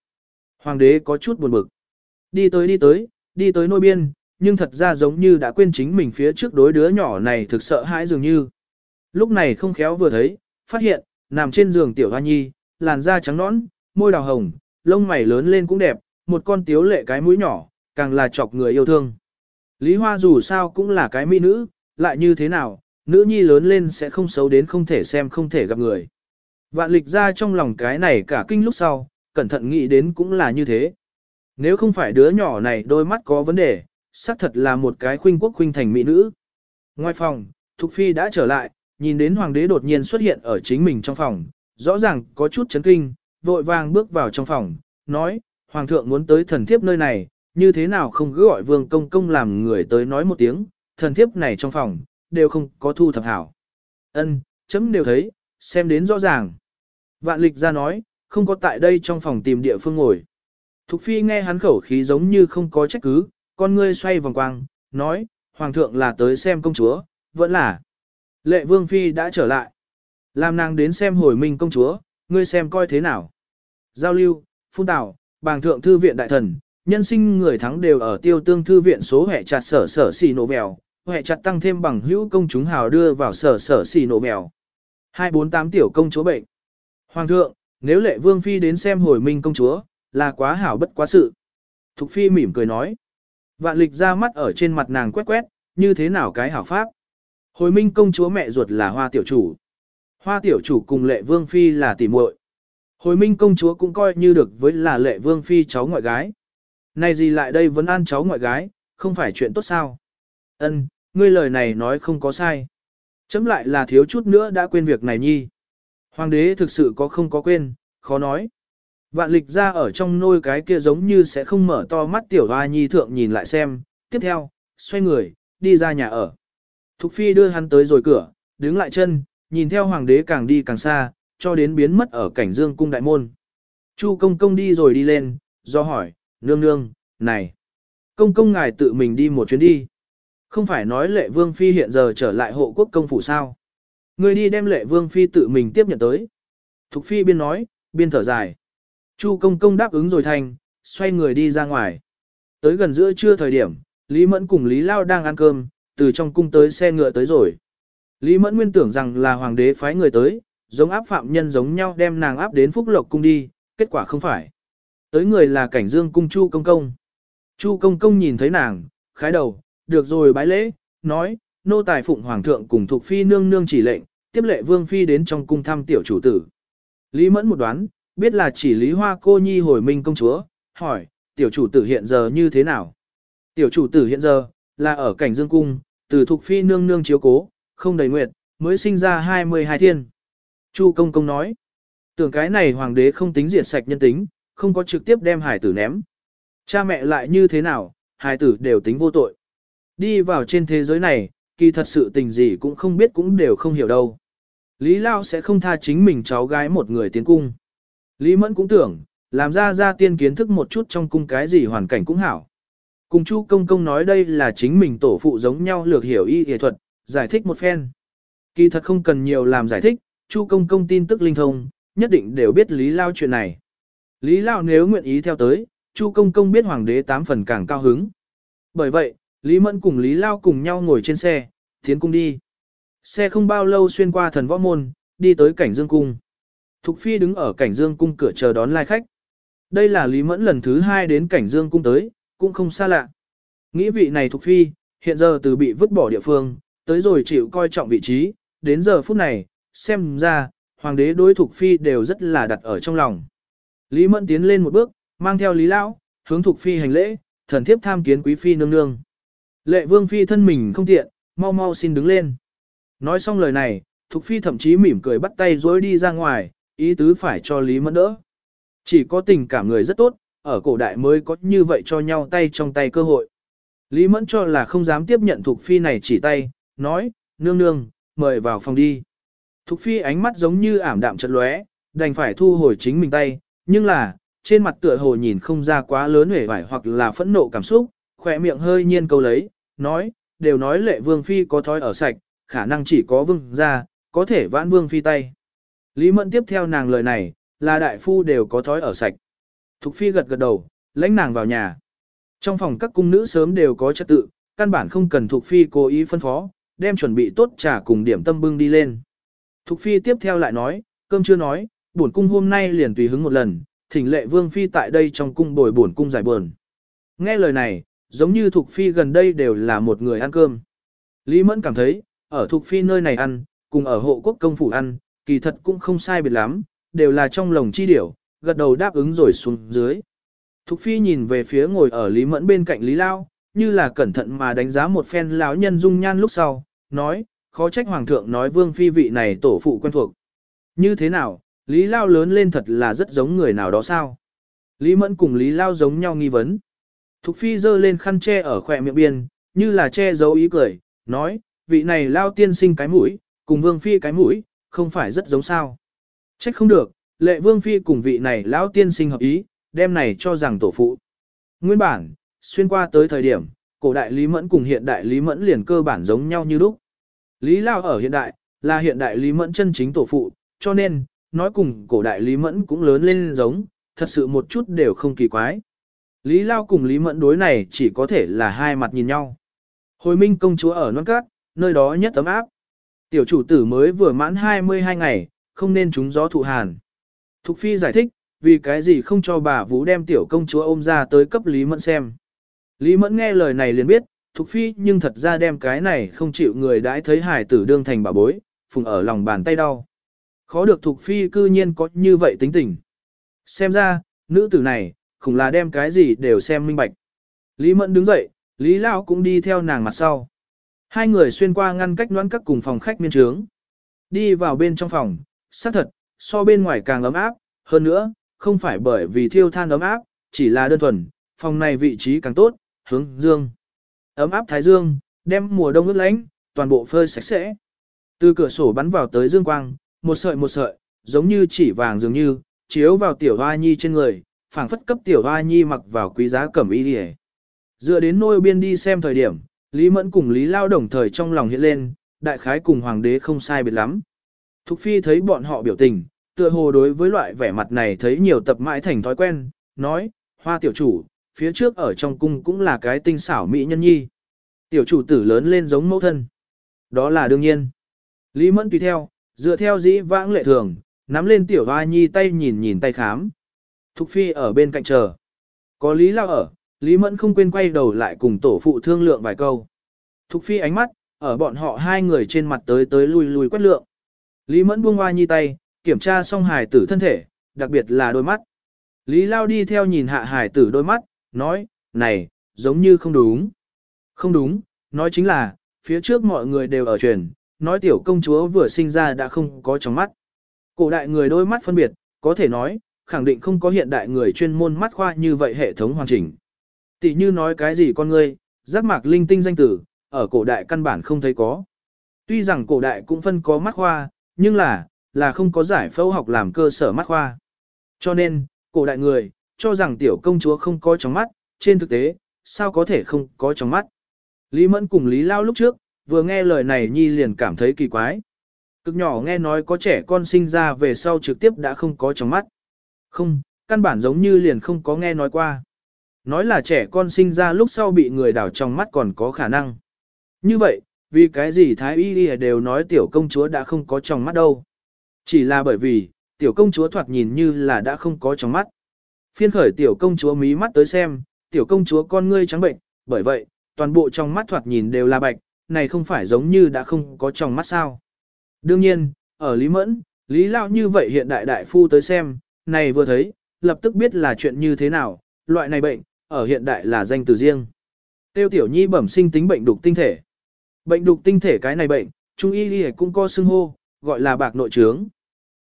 Hoàng đế có chút buồn bực. Đi tới đi tới, đi tới nôi biên, nhưng thật ra giống như đã quên chính mình phía trước đối đứa nhỏ này thực sợ hãi dường như. Lúc này không khéo vừa thấy, phát hiện, nằm trên giường tiểu hoa nhi, làn da trắng nõn, môi đào hồng, lông mày lớn lên cũng đẹp, một con tiếu lệ cái mũi nhỏ, càng là chọc người yêu thương. Lý Hoa dù sao cũng là cái mỹ nữ, lại như thế nào, nữ nhi lớn lên sẽ không xấu đến không thể xem không thể gặp người. Vạn lịch ra trong lòng cái này cả kinh lúc sau, cẩn thận nghĩ đến cũng là như thế. Nếu không phải đứa nhỏ này đôi mắt có vấn đề, xác thật là một cái khuynh quốc khuynh thành mỹ nữ. Ngoài phòng, Thục Phi đã trở lại, nhìn đến hoàng đế đột nhiên xuất hiện ở chính mình trong phòng, rõ ràng có chút chấn kinh, vội vàng bước vào trong phòng, nói, hoàng thượng muốn tới thần thiếp nơi này, như thế nào không cứ gọi vương công công làm người tới nói một tiếng, thần thiếp này trong phòng, đều không có thu thập hảo. Ân, chấm đều thấy, xem đến rõ ràng. Vạn lịch ra nói, không có tại đây trong phòng tìm địa phương ngồi. Thục phi nghe hắn khẩu khí giống như không có trách cứ, con ngươi xoay vòng quang, nói, hoàng thượng là tới xem công chúa, vẫn là. Lệ vương phi đã trở lại. Làm nàng đến xem hồi minh công chúa, ngươi xem coi thế nào. Giao lưu, phun tảo, bàng thượng thư viện đại thần, nhân sinh người thắng đều ở tiêu tương thư viện số hệ chặt sở sở xì nổ vèo, hệ chặt tăng thêm bằng hữu công chúng hào đưa vào sở sở xì nổ vèo. 248 tiểu công chúa bệnh. Hoàng thượng, nếu lệ vương phi đến xem hồi minh công chúa, là quá hảo bất quá sự. Thục phi mỉm cười nói. Vạn lịch ra mắt ở trên mặt nàng quét quét, như thế nào cái hảo pháp. Hồi minh công chúa mẹ ruột là hoa tiểu chủ. Hoa tiểu chủ cùng lệ vương phi là tỷ muội. Hồi minh công chúa cũng coi như được với là lệ vương phi cháu ngoại gái. Này gì lại đây vẫn ăn cháu ngoại gái, không phải chuyện tốt sao? Ân, ngươi lời này nói không có sai. Chấm lại là thiếu chút nữa đã quên việc này nhi. Hoàng đế thực sự có không có quên, khó nói. Vạn lịch ra ở trong nôi cái kia giống như sẽ không mở to mắt tiểu hoa nhi thượng nhìn lại xem, tiếp theo, xoay người, đi ra nhà ở. Thục phi đưa hắn tới rồi cửa, đứng lại chân, nhìn theo hoàng đế càng đi càng xa, cho đến biến mất ở cảnh dương cung đại môn. Chu công công đi rồi đi lên, do hỏi, nương nương, này, công công ngài tự mình đi một chuyến đi. Không phải nói lệ vương phi hiện giờ trở lại hộ quốc công phủ sao. Người đi đem lệ vương phi tự mình tiếp nhận tới. Thục phi biên nói, biên thở dài. Chu công công đáp ứng rồi thành, xoay người đi ra ngoài. Tới gần giữa trưa thời điểm, Lý Mẫn cùng Lý Lao đang ăn cơm, từ trong cung tới xe ngựa tới rồi. Lý Mẫn nguyên tưởng rằng là hoàng đế phái người tới, giống áp phạm nhân giống nhau đem nàng áp đến phúc lộc cung đi, kết quả không phải. Tới người là cảnh dương cung Chu công công. Chu công công nhìn thấy nàng, khái đầu, được rồi bái lễ, nói, nô tài phụng hoàng thượng cùng thuộc phi nương nương chỉ lệnh, tiếp lệ vương phi đến trong cung thăm tiểu chủ tử. Lý Mẫn một đoán, biết là chỉ Lý Hoa cô nhi hồi minh công chúa, hỏi, tiểu chủ tử hiện giờ như thế nào? Tiểu chủ tử hiện giờ, là ở cảnh dương cung, từ thuộc phi nương nương chiếu cố, không đầy nguyệt, mới sinh ra 22 thiên. Chu công công nói, tưởng cái này hoàng đế không tính diệt sạch nhân tính, không có trực tiếp đem hải tử ném. Cha mẹ lại như thế nào, hải tử đều tính vô tội. Đi vào trên thế giới này, kỳ thật sự tình gì cũng không biết cũng đều không hiểu đâu. Lý Lao sẽ không tha chính mình cháu gái một người tiến cung. Lý Mẫn cũng tưởng, làm ra ra tiên kiến thức một chút trong cung cái gì hoàn cảnh cũng hảo. Cùng Chu Công Công nói đây là chính mình tổ phụ giống nhau lược hiểu y y thuật, giải thích một phen. Kỳ thật không cần nhiều làm giải thích, Chu công công tin tức linh thông, nhất định đều biết Lý Lao chuyện này. Lý Lao nếu nguyện ý theo tới, Chu công công biết hoàng đế tám phần càng cao hứng. Bởi vậy, Lý Mẫn cùng Lý Lao cùng nhau ngồi trên xe, tiến cung đi. Xe không bao lâu xuyên qua thần võ môn, đi tới cảnh dương cung. Thục Phi đứng ở cảnh dương cung cửa chờ đón lai khách. Đây là Lý Mẫn lần thứ hai đến cảnh dương cung tới, cũng không xa lạ. Nghĩ vị này Thục Phi, hiện giờ từ bị vứt bỏ địa phương, tới rồi chịu coi trọng vị trí, đến giờ phút này, xem ra, hoàng đế đối Thục Phi đều rất là đặt ở trong lòng. Lý Mẫn tiến lên một bước, mang theo Lý Lão, hướng Thục Phi hành lễ, thần thiếp tham kiến quý Phi nương nương. Lệ Vương Phi thân mình không tiện, mau mau xin đứng lên. Nói xong lời này, Thục Phi thậm chí mỉm cười bắt tay dối đi ra ngoài, ý tứ phải cho Lý Mẫn đỡ. Chỉ có tình cảm người rất tốt, ở cổ đại mới có như vậy cho nhau tay trong tay cơ hội. Lý Mẫn cho là không dám tiếp nhận Thục Phi này chỉ tay, nói, nương nương, mời vào phòng đi. Thục Phi ánh mắt giống như ảm đạm chật lóe, đành phải thu hồi chính mình tay, nhưng là, trên mặt tựa hồ nhìn không ra quá lớn hể vải hoặc là phẫn nộ cảm xúc, khỏe miệng hơi nhiên câu lấy, nói, đều nói lệ vương phi có thói ở sạch, khả năng chỉ có vương ra, có thể vãn vương phi tay. Lý Mẫn tiếp theo nàng lời này, là đại phu đều có thói ở sạch. Thục phi gật gật đầu, lãnh nàng vào nhà. Trong phòng các cung nữ sớm đều có trật tự, căn bản không cần Thục phi cố ý phân phó, đem chuẩn bị tốt trà cùng điểm tâm bưng đi lên. Thục phi tiếp theo lại nói, cơm chưa nói, bổn cung hôm nay liền tùy hứng một lần, thỉnh lệ vương phi tại đây trong cung bồi bổn cung giải buồn. Nghe lời này, giống như Thục Phi gần đây đều là một người ăn cơm. Lý Mẫn cảm thấy, ở Thục Phi nơi này ăn, cùng ở hộ quốc công phủ ăn, kỳ thật cũng không sai biệt lắm, đều là trong lồng chi điểu, gật đầu đáp ứng rồi xuống dưới. Thục Phi nhìn về phía ngồi ở Lý Mẫn bên cạnh Lý Lao, như là cẩn thận mà đánh giá một phen lão nhân dung nhan lúc sau, nói, khó trách Hoàng thượng nói Vương Phi vị này tổ phụ quen thuộc. Như thế nào, Lý Lao lớn lên thật là rất giống người nào đó sao? Lý Mẫn cùng Lý Lao giống nhau nghi vấn. Thục Phi giơ lên khăn che ở khỏe miệng biên, như là che giấu ý cười, nói, vị này Lao tiên sinh cái mũi, cùng Vương Phi cái mũi, không phải rất giống sao. Trách không được, lệ Vương Phi cùng vị này Lão tiên sinh hợp ý, đem này cho rằng tổ phụ. Nguyên bản, xuyên qua tới thời điểm, cổ đại Lý Mẫn cùng hiện đại Lý Mẫn liền cơ bản giống nhau như lúc. Lý Lao ở hiện đại, là hiện đại Lý Mẫn chân chính tổ phụ, cho nên, nói cùng cổ đại Lý Mẫn cũng lớn lên giống, thật sự một chút đều không kỳ quái. Lý Lao cùng Lý Mẫn đối này chỉ có thể là hai mặt nhìn nhau. Hồi minh công chúa ở non cát, nơi đó nhất tấm áp. Tiểu chủ tử mới vừa mãn 22 ngày, không nên trúng gió thụ hàn. Thục Phi giải thích, vì cái gì không cho bà Vũ đem tiểu công chúa ôm ra tới cấp Lý Mẫn xem. Lý Mẫn nghe lời này liền biết, Thục Phi nhưng thật ra đem cái này không chịu người đãi thấy hải tử đương thành bà bối, phùng ở lòng bàn tay đau. Khó được Thục Phi cư nhiên có như vậy tính tình. Xem ra, nữ tử này, khủng là đem cái gì đều xem minh bạch. Lý Mẫn đứng dậy, Lý Lao cũng đi theo nàng mặt sau. Hai người xuyên qua ngăn cách đoán các cùng phòng khách miên trướng. Đi vào bên trong phòng, xác thật, so bên ngoài càng ấm áp, hơn nữa, không phải bởi vì thiêu than ấm áp, chỉ là đơn thuần, phòng này vị trí càng tốt, hướng dương. Ấm áp thái dương, đem mùa đông ướt lánh, toàn bộ phơi sạch sẽ. Từ cửa sổ bắn vào tới dương quang, một sợi một sợi, giống như chỉ vàng dường như, chiếu vào tiểu hoa nhi trên người, phảng phất cấp tiểu hoa nhi mặc vào quý giá cẩm y đi Dựa đến nôi biên đi xem thời điểm, Lý Mẫn cùng Lý Lao đồng thời trong lòng hiện lên, đại khái cùng hoàng đế không sai biệt lắm. Thục Phi thấy bọn họ biểu tình, tựa hồ đối với loại vẻ mặt này thấy nhiều tập mãi thành thói quen, nói, hoa tiểu chủ, phía trước ở trong cung cũng là cái tinh xảo mỹ nhân nhi. Tiểu chủ tử lớn lên giống mẫu thân. Đó là đương nhiên. Lý Mẫn tùy theo, dựa theo dĩ vãng lệ thường, nắm lên tiểu hoa nhi tay nhìn nhìn tay khám. Thục Phi ở bên cạnh chờ. Có Lý Lao ở, Lý Mẫn không quên quay đầu lại cùng tổ phụ thương lượng vài câu. Thục Phi ánh mắt, ở bọn họ hai người trên mặt tới tới lui lui quét lượng. Lý Mẫn buông hoa nhi tay, kiểm tra xong hài tử thân thể, đặc biệt là đôi mắt. Lý Lao đi theo nhìn hạ hài tử đôi mắt, nói, này, giống như không đúng. Không đúng, nói chính là, phía trước mọi người đều ở truyền, nói tiểu công chúa vừa sinh ra đã không có trong mắt. Cổ đại người đôi mắt phân biệt, có thể nói, khẳng định không có hiện đại người chuyên môn mắt khoa như vậy hệ thống hoàn chỉnh. Tỷ như nói cái gì con ngươi, giác mạc linh tinh danh tử, ở cổ đại căn bản không thấy có. Tuy rằng cổ đại cũng phân có mắt khoa, nhưng là, là không có giải phẫu học làm cơ sở mắt khoa. Cho nên, cổ đại người, cho rằng tiểu công chúa không có trong mắt, trên thực tế, sao có thể không có trong mắt. Lý Mẫn cùng Lý Lao lúc trước, vừa nghe lời này Nhi liền cảm thấy kỳ quái. Cực nhỏ nghe nói có trẻ con sinh ra về sau trực tiếp đã không có trong mắt. Không, căn bản giống như liền không có nghe nói qua. Nói là trẻ con sinh ra lúc sau bị người đảo trong mắt còn có khả năng. Như vậy, vì cái gì Thái Y Y đều nói tiểu công chúa đã không có trong mắt đâu. Chỉ là bởi vì, tiểu công chúa thoạt nhìn như là đã không có trong mắt. Phiên khởi tiểu công chúa mí mắt tới xem, tiểu công chúa con ngươi trắng bệnh, bởi vậy, toàn bộ trong mắt thoạt nhìn đều là bạch, này không phải giống như đã không có trong mắt sao. Đương nhiên, ở Lý Mẫn, Lý Lao như vậy hiện đại đại phu tới xem, này vừa thấy, lập tức biết là chuyện như thế nào, loại này bệnh, ở hiện đại là danh từ riêng. Tiêu tiểu nhi bẩm sinh tính bệnh đục tinh thể. Bệnh đục tinh thể cái này bệnh, Trung y y cũng có xưng hô, gọi là bạc nội trướng.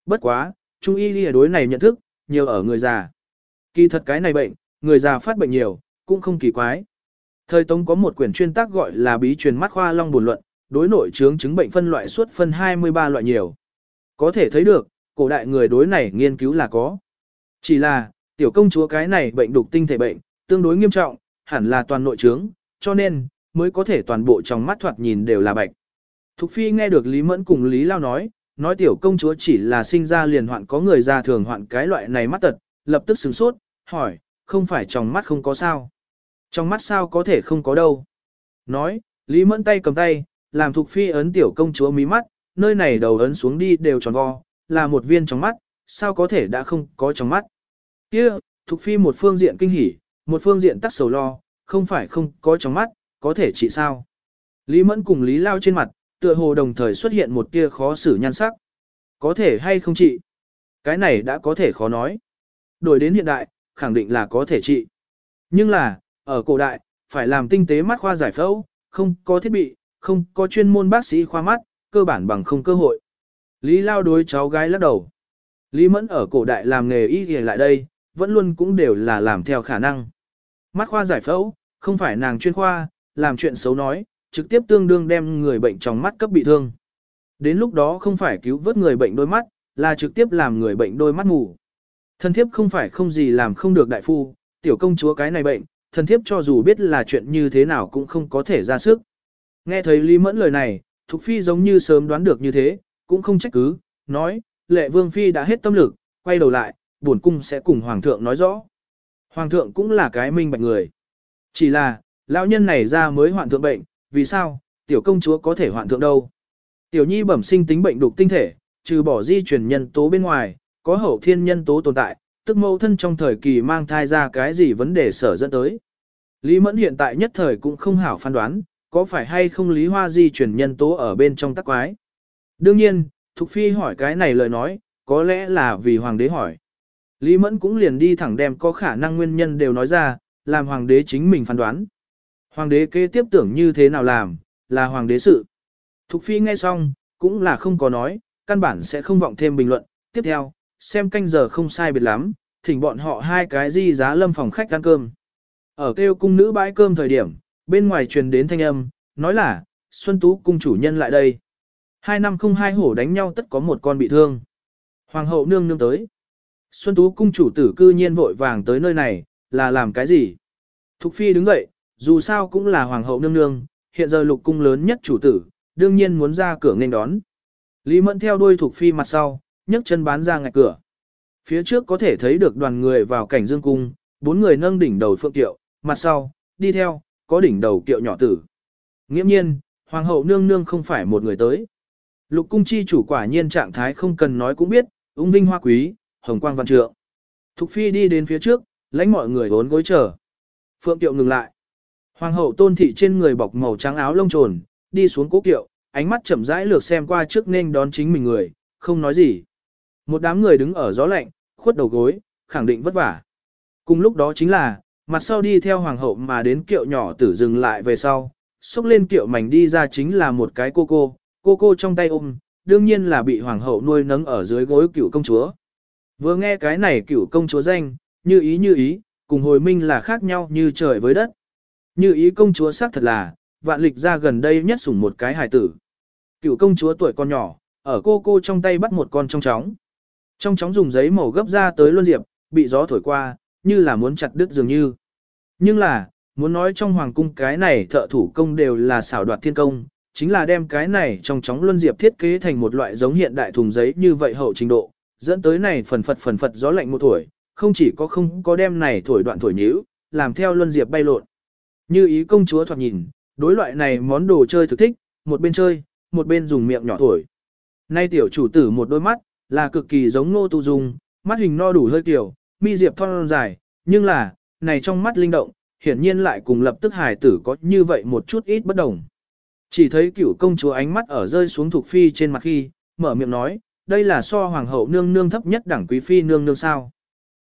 Bất quá, Trung y y đối này nhận thức, nhiều ở người già. Kỳ thật cái này bệnh, người già phát bệnh nhiều, cũng không kỳ quái. Thời Tống có một quyển chuyên tác gọi là bí truyền mắt khoa long buồn luận, đối nội trướng chứng bệnh phân loại suốt phân 23 loại nhiều. Có thể thấy được, cổ đại người đối này nghiên cứu là có. Chỉ là, tiểu công chúa cái này bệnh đục tinh thể bệnh, tương đối nghiêm trọng, hẳn là toàn nội trướng, cho nên, mới có thể toàn bộ trong mắt thoạt nhìn đều là bệnh. Thục Phi nghe được Lý Mẫn cùng Lý Lao nói, nói tiểu công chúa chỉ là sinh ra liền hoạn có người già thường hoạn cái loại này mắt tật, lập tức sửng sốt, hỏi, không phải trong mắt không có sao. Trong mắt sao có thể không có đâu. Nói, Lý Mẫn tay cầm tay, làm Thục Phi ấn tiểu công chúa mí mắt, nơi này đầu ấn xuống đi đều tròn vo, là một viên trong mắt, sao có thể đã không có trong mắt. Kia, Thục Phi một phương diện kinh hỉ, một phương diện tắc sầu lo, không phải không có trong mắt, có thể trị sao. Lý Mẫn cùng Lý Lao trên mặt, tựa hồ đồng thời xuất hiện một tia khó xử nhan sắc. Có thể hay không trị? Cái này đã có thể khó nói. Đổi đến hiện đại, khẳng định là có thể trị. Nhưng là, ở cổ đại, phải làm tinh tế mắt khoa giải phẫu, không có thiết bị, không có chuyên môn bác sĩ khoa mắt, cơ bản bằng không cơ hội. Lý Lao đối cháu gái lắc đầu. Lý Mẫn ở cổ đại làm nghề y thì lại đây, vẫn luôn cũng đều là làm theo khả năng. Mắt khoa giải phẫu, không phải nàng chuyên khoa, làm chuyện xấu nói, trực tiếp tương đương đem người bệnh trong mắt cấp bị thương. Đến lúc đó không phải cứu vớt người bệnh đôi mắt, là trực tiếp làm người bệnh đôi mắt mù. Thân thiếp không phải không gì làm không được đại phu, tiểu công chúa cái này bệnh, thân thiếp cho dù biết là chuyện như thế nào cũng không có thể ra sức. Nghe thấy Lý Mẫn lời này, Thục Phi giống như sớm đoán được như thế, cũng không trách cứ, nói, lệ vương Phi đã hết tâm lực, quay đầu lại, Bổn cung sẽ cùng Hoàng thượng nói rõ. Hoàng thượng cũng là cái minh bạch người. Chỉ là, lão nhân này ra mới hoạn thượng bệnh, vì sao, tiểu công chúa có thể hoạn thượng đâu. Tiểu nhi bẩm sinh tính bệnh đục tinh thể, trừ bỏ di truyền nhân tố bên ngoài, có hậu thiên nhân tố tồn tại, tức mẫu thân trong thời kỳ mang thai ra cái gì vấn đề sở dẫn tới. Lý Mẫn hiện tại nhất thời cũng không hảo phán đoán, có phải hay không Lý Hoa di truyền nhân tố ở bên trong tắc quái. Đương nhiên, Thục Phi hỏi cái này lời nói, có lẽ là vì Hoàng đế hỏi. Lý Mẫn cũng liền đi thẳng đem có khả năng nguyên nhân đều nói ra, làm Hoàng đế chính mình phán đoán. Hoàng đế kế tiếp tưởng như thế nào làm, là Hoàng đế sự. Thục Phi nghe xong, cũng là không có nói, căn bản sẽ không vọng thêm bình luận. Tiếp theo, xem canh giờ không sai biệt lắm, thỉnh bọn họ hai cái di giá lâm phòng khách ăn cơm. Ở kêu cung nữ bãi cơm thời điểm, bên ngoài truyền đến thanh âm, nói là, Xuân Tú cung chủ nhân lại đây. Hai năm không hai hổ đánh nhau tất có một con bị thương. Hoàng hậu nương nương tới. Xuân Tú cung chủ tử cư nhiên vội vàng tới nơi này, là làm cái gì? Thục phi đứng dậy, dù sao cũng là hoàng hậu nương nương, hiện giờ lục cung lớn nhất chủ tử, đương nhiên muốn ra cửa nghênh đón. Lý Mẫn theo đuôi Thục phi mặt sau, nhấc chân bán ra ngạch cửa. Phía trước có thể thấy được đoàn người vào cảnh dương cung, bốn người nâng đỉnh đầu phượng tiệu, mặt sau, đi theo, có đỉnh đầu kiệu nhỏ tử. Nghiễm nhiên, hoàng hậu nương nương không phải một người tới. Lục cung chi chủ quả nhiên trạng thái không cần nói cũng biết, ung vinh hoa quý, hồng quang văn trượng. Thục phi đi đến phía trước, lãnh mọi người vốn gối chờ. Phượng Tiệu ngừng lại. Hoàng hậu tôn thị trên người bọc màu trắng áo lông trồn, đi xuống cố kiệu, ánh mắt chậm rãi lược xem qua trước nên đón chính mình người, không nói gì. Một đám người đứng ở gió lạnh, khuất đầu gối, khẳng định vất vả. Cùng lúc đó chính là, mặt sau đi theo hoàng hậu mà đến kiệu nhỏ tử dừng lại về sau, xúc lên kiệu mảnh đi ra chính là một cái cô cô, cô cô trong tay ôm, đương nhiên là bị hoàng hậu nuôi nấng ở dưới gối cựu công chúa. Vừa nghe cái này cựu công chúa danh, như ý như ý, cùng hồi minh là khác nhau như trời với đất. Như ý công chúa xác thật là, vạn lịch ra gần đây nhất sủng một cái hài tử. Cựu công chúa tuổi con nhỏ, ở cô cô trong tay bắt một con trong chóng. Trong chóng dùng giấy màu gấp ra tới luân diệp, bị gió thổi qua, như là muốn chặt đứt dường như. Nhưng là, muốn nói trong hoàng cung cái này thợ thủ công đều là xảo đoạt thiên công, chính là đem cái này trong chóng luân diệp thiết kế thành một loại giống hiện đại thùng giấy như vậy hậu trình độ, dẫn tới này phần phật phần phật gió lạnh một tuổi, không chỉ có không có đem này thổi đoạn thổi nhíu, làm theo luân diệp bay lộn. Như ý công chúa thoạt nhìn, đối loại này món đồ chơi thực thích, một bên chơi, một bên dùng miệng nhỏ thổi. Nay tiểu chủ tử một đôi mắt, là cực kỳ giống nô tu dung, mắt hình no đủ hơi tiểu, mi diệp thon dài, nhưng là, này trong mắt linh động, hiển nhiên lại cùng lập tức hài tử có như vậy một chút ít bất đồng. Chỉ thấy cửu công chúa ánh mắt ở rơi xuống thuộc phi trên mặt khi, mở miệng nói, đây là so hoàng hậu nương nương thấp nhất đẳng quý phi nương nương sao.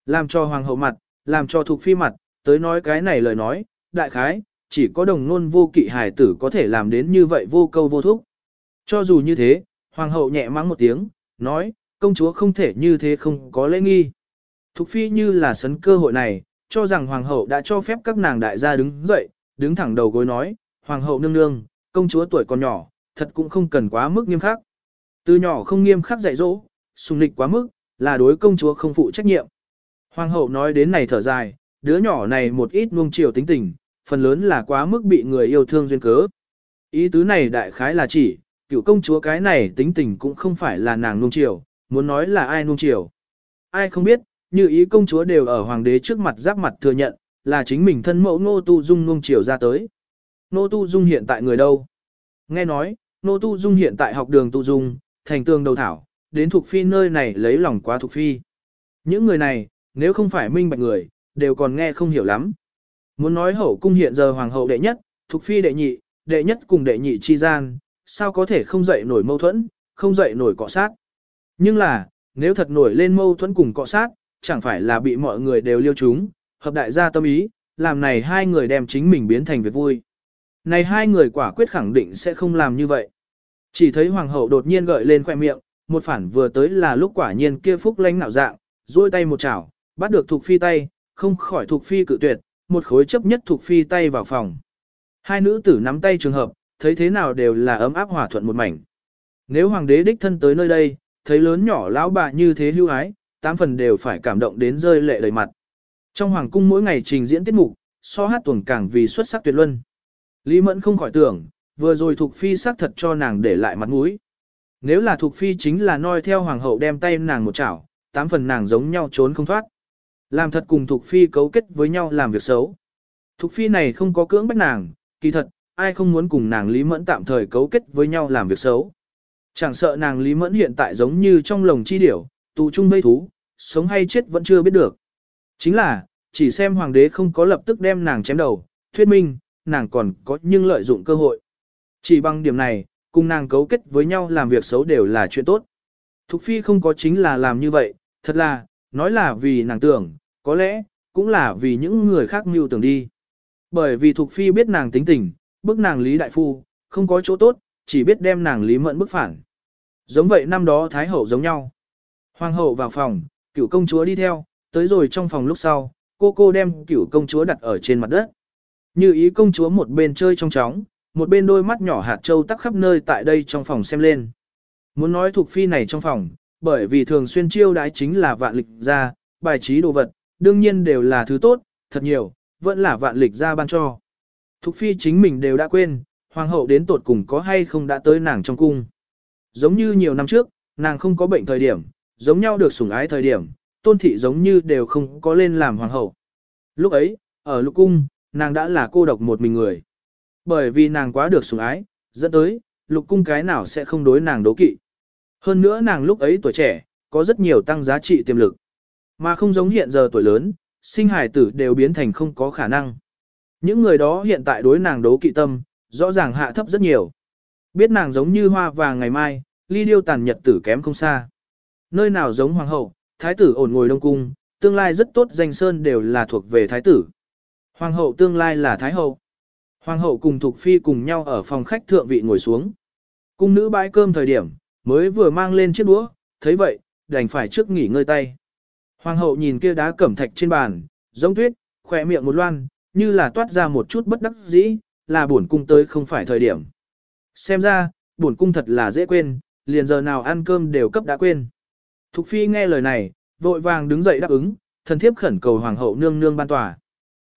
Làm cho hoàng hậu mặt, làm cho thuộc phi mặt, tới nói cái này lời nói, đại khái, chỉ có đồng nôn vô kỵ hài tử có thể làm đến như vậy vô câu vô thúc. Cho dù như thế, hoàng hậu nhẹ mắng một tiếng, nói, công chúa không thể như thế không có lễ nghi. Thục phi như là sấn cơ hội này, cho rằng hoàng hậu đã cho phép các nàng đại gia đứng dậy, đứng thẳng đầu gối nói, hoàng hậu nương nương, công chúa tuổi còn nhỏ, thật cũng không cần quá mức nghiêm khắc. Từ nhỏ không nghiêm khắc dạy dỗ, sùng lịch quá mức, là đối công chúa không phụ trách nhiệm. Hoàng hậu nói đến này thở dài, đứa nhỏ này một ít nuông chiều tính tình, phần lớn là quá mức bị người yêu thương duyên cớ. Ý tứ này đại khái là chỉ, cựu công chúa cái này tính tình cũng không phải là nàng nuông chiều, muốn nói là ai nuông chiều. Ai không biết, như ý công chúa đều ở hoàng đế trước mặt giáp mặt thừa nhận, là chính mình thân mẫu Nô Tu Dung nuông chiều ra tới. Nô Tu Dung hiện tại người đâu? Nghe nói, Nô Tu Dung hiện tại học đường Tu Dung, thành tường đầu thảo, đến thuộc phi nơi này lấy lòng quá thuộc phi. Những người này, nếu không phải minh bạch người, đều còn nghe không hiểu lắm. Muốn nói hậu cung hiện giờ hoàng hậu đệ nhất, thuộc phi đệ nhị, đệ nhất cùng đệ nhị chi gian, sao có thể không dậy nổi mâu thuẫn, không dậy nổi cọ sát. Nhưng là, nếu thật nổi lên mâu thuẫn cùng cọ sát, chẳng phải là bị mọi người đều liêu chúng, hợp đại gia tâm ý, làm này hai người đem chính mình biến thành việc vui. Này hai người quả quyết khẳng định sẽ không làm như vậy. Chỉ thấy hoàng hậu đột nhiên gợi lên khoe miệng, một phản vừa tới là lúc quả nhiên kia phúc lánh nạo dạng, duỗi tay một chảo, bắt được thuộc phi tay, không khỏi thuộc phi cự tuyệt, một khối chấp nhất thuộc phi tay vào phòng. Hai nữ tử nắm tay trường hợp, thấy thế nào đều là ấm áp hòa thuận một mảnh. Nếu hoàng đế đích thân tới nơi đây, thấy lớn nhỏ lão bà như thế hưu ái, tám phần đều phải cảm động đến rơi lệ đầy mặt. Trong hoàng cung mỗi ngày trình diễn tiết mục, so hát tuần càng vì xuất sắc tuyệt luân. Lý Mẫn không khỏi tưởng, vừa rồi Thục Phi xác thật cho nàng để lại mặt mũi. Nếu là Thục Phi chính là noi theo hoàng hậu đem tay nàng một chảo, tám phần nàng giống nhau trốn không thoát. Làm thật cùng Thục Phi cấu kết với nhau làm việc xấu. Thục Phi này không có cưỡng bách nàng, kỳ thật, ai không muốn cùng nàng Lý Mẫn tạm thời cấu kết với nhau làm việc xấu. Chẳng sợ nàng Lý Mẫn hiện tại giống như trong lồng chi điểu, tù trung mây thú, sống hay chết vẫn chưa biết được. Chính là, chỉ xem hoàng đế không có lập tức đem nàng chém đầu, thuyết minh, nàng còn có nhưng lợi dụng cơ hội. Chỉ bằng điểm này, cùng nàng cấu kết với nhau làm việc xấu đều là chuyện tốt. Thục phi không có chính là làm như vậy, thật là, nói là vì nàng tưởng, có lẽ, cũng là vì những người khác mưu tưởng đi. Bởi vì Thục phi biết nàng tính tình, bức nàng Lý Đại Phu, không có chỗ tốt, chỉ biết đem nàng Lý Mẫn bức phản. Giống vậy năm đó Thái Hậu giống nhau. Hoàng hậu vào phòng, cựu công chúa đi theo, tới rồi trong phòng lúc sau, cô cô đem cựu công chúa đặt ở trên mặt đất. Như ý công chúa một bên chơi trong chóng, một bên đôi mắt nhỏ hạt châu tắc khắp nơi tại đây trong phòng xem lên. Muốn nói thuộc phi này trong phòng, bởi vì thường xuyên chiêu đãi chính là vạn lịch gia bài trí đồ vật, đương nhiên đều là thứ tốt, thật nhiều, vẫn là vạn lịch gia ban cho. Thục phi chính mình đều đã quên, hoàng hậu đến tột cùng có hay không đã tới nàng trong cung. Giống như nhiều năm trước, nàng không có bệnh thời điểm, giống nhau được sủng ái thời điểm, tôn thị giống như đều không có lên làm hoàng hậu. Lúc ấy, ở lục cung, nàng đã là cô độc một mình người. Bởi vì nàng quá được sủng ái, dẫn tới, lục cung cái nào sẽ không đối nàng đố kỵ. Hơn nữa nàng lúc ấy tuổi trẻ, có rất nhiều tăng giá trị tiềm lực. Mà không giống hiện giờ tuổi lớn, sinh hải tử đều biến thành không có khả năng. Những người đó hiện tại đối nàng đố kỵ tâm, rõ ràng hạ thấp rất nhiều. Biết nàng giống như hoa vàng ngày mai, ly điêu tàn nhật tử kém không xa. Nơi nào giống hoàng hậu, thái tử ổn ngồi đông cung, tương lai rất tốt danh sơn đều là thuộc về thái tử. Hoàng hậu tương lai là thái hậu. Hoàng hậu cùng Thục Phi cùng nhau ở phòng khách thượng vị ngồi xuống. Cung nữ bãi cơm thời điểm, mới vừa mang lên chiếc đũa, thấy vậy, đành phải trước nghỉ ngơi tay. Hoàng hậu nhìn kia đá cẩm thạch trên bàn, giống tuyết, khỏe miệng một loan, như là toát ra một chút bất đắc dĩ, là buồn cung tới không phải thời điểm. Xem ra, buồn cung thật là dễ quên, liền giờ nào ăn cơm đều cấp đã quên. Thục Phi nghe lời này, vội vàng đứng dậy đáp ứng, thần thiếp khẩn cầu Hoàng hậu nương nương ban tòa.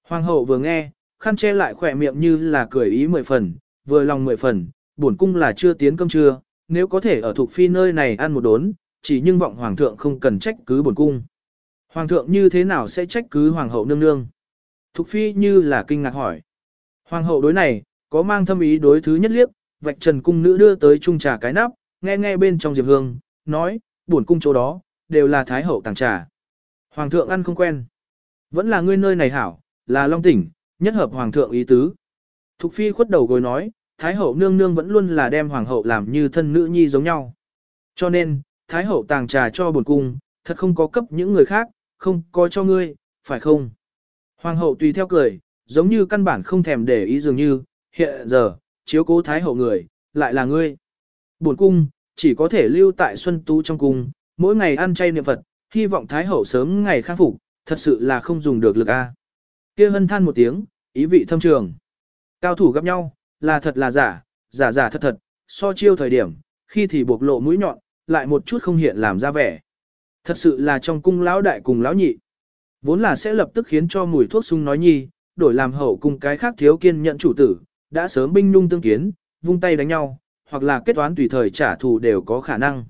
Hoàng hậu vừa nghe, khăn che lại khỏe miệng như là cười ý mười phần, vừa lòng mười phần, bổn cung là chưa tiến cơm trưa, nếu có thể ở thuộc phi nơi này ăn một đốn, chỉ nhưng vọng hoàng thượng không cần trách cứ bổn cung. Hoàng thượng như thế nào sẽ trách cứ hoàng hậu nương nương? Thục phi như là kinh ngạc hỏi. Hoàng hậu đối này, có mang thâm ý đối thứ nhất liếc, vạch trần cung nữ đưa tới trung trà cái nắp, nghe nghe bên trong diệp hương, nói, buồn cung chỗ đó, đều là thái hậu tàng trà. Hoàng thượng ăn không quen. Vẫn là ngươi nơi này hảo, là long tỉnh, nhất hợp hoàng thượng ý tứ. Thục phi khuất đầu gối nói, thái hậu nương nương vẫn luôn là đem hoàng hậu làm như thân nữ nhi giống nhau. Cho nên, thái hậu tàng trà cho buồn cung, thật không có cấp những người khác, không có cho ngươi, phải không? Hoàng hậu tùy theo cười, giống như căn bản không thèm để ý dường như, hiện giờ, chiếu cố thái hậu người, lại là ngươi. Buồn cung, chỉ có thể lưu tại Xuân Tú trong cung, mỗi ngày ăn chay niệm Phật, hy vọng thái hậu sớm ngày khắc phục, thật sự là không dùng được lực a. Kia hân than một tiếng, ý vị thâm trường. Cao thủ gặp nhau, là thật là giả, giả giả thật thật, so chiêu thời điểm, khi thì buộc lộ mũi nhọn, lại một chút không hiện làm ra vẻ. Thật sự là trong cung lão đại cùng lão nhị. Vốn là sẽ lập tức khiến cho mùi thuốc sung nói nhi, đổi làm hậu cùng cái khác thiếu kiên nhận chủ tử, đã sớm binh nung tương kiến, vung tay đánh nhau, hoặc là kết toán tùy thời trả thù đều có khả năng.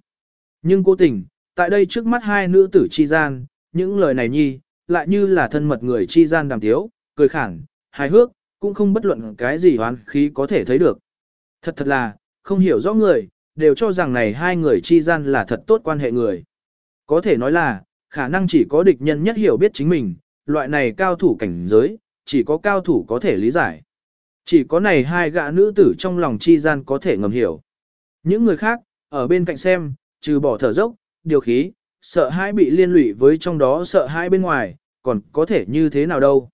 Nhưng cố tình, tại đây trước mắt hai nữ tử chi gian, những lời này nhi, lại như là thân mật người chi gian đàm tiếu, cười khẳng, hài hước, cũng không bất luận cái gì hoán khí có thể thấy được. Thật thật là, không hiểu rõ người, đều cho rằng này hai người chi gian là thật tốt quan hệ người. Có thể nói là, khả năng chỉ có địch nhân nhất hiểu biết chính mình, loại này cao thủ cảnh giới, chỉ có cao thủ có thể lý giải. Chỉ có này hai gã nữ tử trong lòng chi gian có thể ngầm hiểu. Những người khác, ở bên cạnh xem, trừ bỏ thở dốc, điều khí, sợ hãi bị liên lụy với trong đó sợ hãi bên ngoài, còn có thể như thế nào đâu.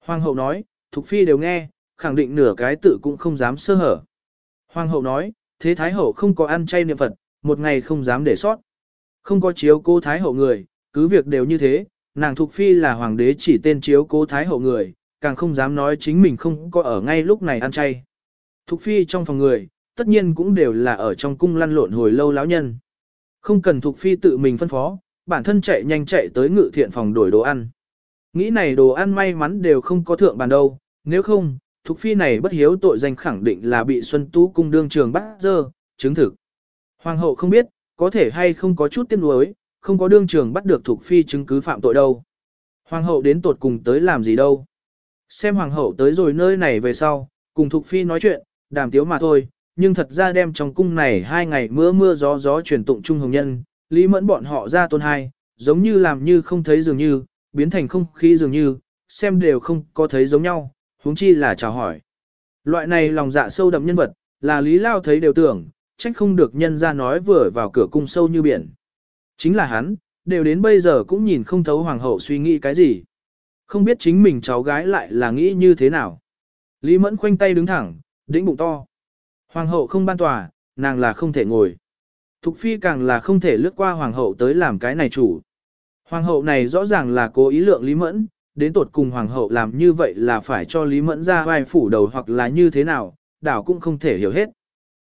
Hoàng hậu nói, Thục Phi đều nghe, khẳng định nửa cái tự cũng không dám sơ hở. Hoàng hậu nói, thế Thái hậu không có ăn chay niệm Phật, một ngày không dám để sót. Không có chiếu cô Thái hậu người, cứ việc đều như thế, nàng Thục Phi là hoàng đế chỉ tên chiếu cố Thái hậu người, càng không dám nói chính mình không có ở ngay lúc này ăn chay. Thục Phi trong phòng người, tất nhiên cũng đều là ở trong cung lăn lộn hồi lâu lão nhân. Không cần Thục Phi tự mình phân phó, bản thân chạy nhanh chạy tới ngự thiện phòng đổi đồ ăn. Nghĩ này đồ ăn may mắn đều không có thượng bàn đâu, nếu không, Thục Phi này bất hiếu tội danh khẳng định là bị Xuân Tú cung đương trường bắt dơ, chứng thực. Hoàng hậu không biết, có thể hay không có chút tiếc nuối, không có đương trường bắt được Thục Phi chứng cứ phạm tội đâu. Hoàng hậu đến tột cùng tới làm gì đâu. Xem hoàng hậu tới rồi nơi này về sau, cùng Thục Phi nói chuyện, đàm tiếu mà thôi, nhưng thật ra đem trong cung này hai ngày mưa mưa gió gió truyền tụng trung hồng nhân, lý mẫn bọn họ ra tôn hai, giống như làm như không thấy dường như, biến thành không khí dường như, xem đều không có thấy giống nhau, huống chi là chào hỏi. Loại này lòng dạ sâu đậm nhân vật, là lý lao thấy đều tưởng, trách không được nhân ra nói vừa vào cửa cung sâu như biển. Chính là hắn, đều đến bây giờ cũng nhìn không thấu hoàng hậu suy nghĩ cái gì. Không biết chính mình cháu gái lại là nghĩ như thế nào. Lý mẫn khoanh tay đứng thẳng, đĩnh bụng to. Hoàng hậu không ban tòa, nàng là không thể ngồi. Thục phi càng là không thể lướt qua hoàng hậu tới làm cái này chủ. Hoàng hậu này rõ ràng là cố ý lượng Lý Mẫn, đến tột cùng hoàng hậu làm như vậy là phải cho Lý Mẫn ra vai phủ đầu hoặc là như thế nào, đảo cũng không thể hiểu hết.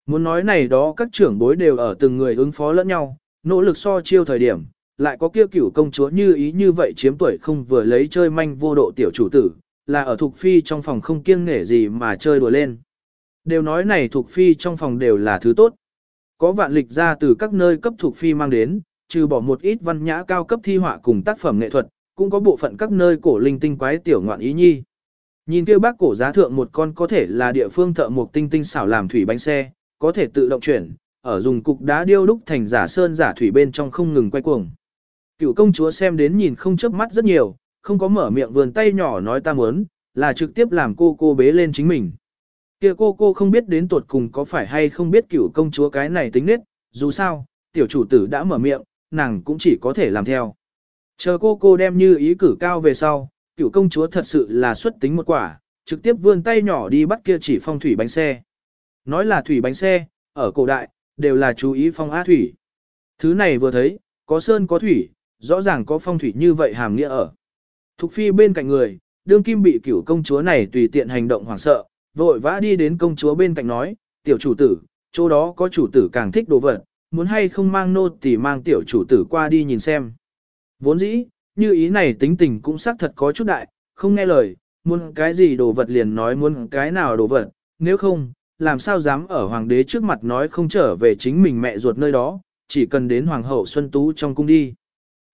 Muốn nói này đó các trưởng bối đều ở từng người ứng phó lẫn nhau, nỗ lực so chiêu thời điểm, lại có kia cửu công chúa như ý như vậy chiếm tuổi không vừa lấy chơi manh vô độ tiểu chủ tử, là ở thuộc phi trong phòng không kiêng nể gì mà chơi đùa lên. Đều nói này thuộc phi trong phòng đều là thứ tốt. Có vạn lịch ra từ các nơi cấp thuộc phi mang đến, trừ bỏ một ít văn nhã cao cấp thi họa cùng tác phẩm nghệ thuật, cũng có bộ phận các nơi cổ linh tinh quái tiểu ngoạn ý nhi. Nhìn kia bác cổ giá thượng một con có thể là địa phương thợ một tinh tinh xảo làm thủy bánh xe, có thể tự động chuyển, ở dùng cục đá điêu đúc thành giả sơn giả thủy bên trong không ngừng quay cuồng. Cựu công chúa xem đến nhìn không chớp mắt rất nhiều, không có mở miệng vườn tay nhỏ nói ta muốn, là trực tiếp làm cô cô bế lên chính mình. Kia cô cô không biết đến tuột cùng có phải hay không biết cựu công chúa cái này tính nết, dù sao, tiểu chủ tử đã mở miệng, nàng cũng chỉ có thể làm theo. Chờ cô cô đem như ý cử cao về sau, cựu công chúa thật sự là xuất tính một quả, trực tiếp vươn tay nhỏ đi bắt kia chỉ phong thủy bánh xe. Nói là thủy bánh xe, ở cổ đại, đều là chú ý phong á thủy. Thứ này vừa thấy, có sơn có thủy, rõ ràng có phong thủy như vậy hàm nghĩa ở. Thục phi bên cạnh người, đương kim bị cửu công chúa này tùy tiện hành động hoảng sợ, vội vã đi đến công chúa bên cạnh nói, tiểu chủ tử, chỗ đó có chủ tử càng thích đồ vật, muốn hay không mang nô thì mang tiểu chủ tử qua đi nhìn xem. Vốn dĩ, như ý này tính tình cũng xác thật có chút đại, không nghe lời, muốn cái gì đồ vật liền nói muốn cái nào đồ vật, nếu không, làm sao dám ở hoàng đế trước mặt nói không trở về chính mình mẹ ruột nơi đó, chỉ cần đến hoàng hậu Xuân Tú trong cung đi.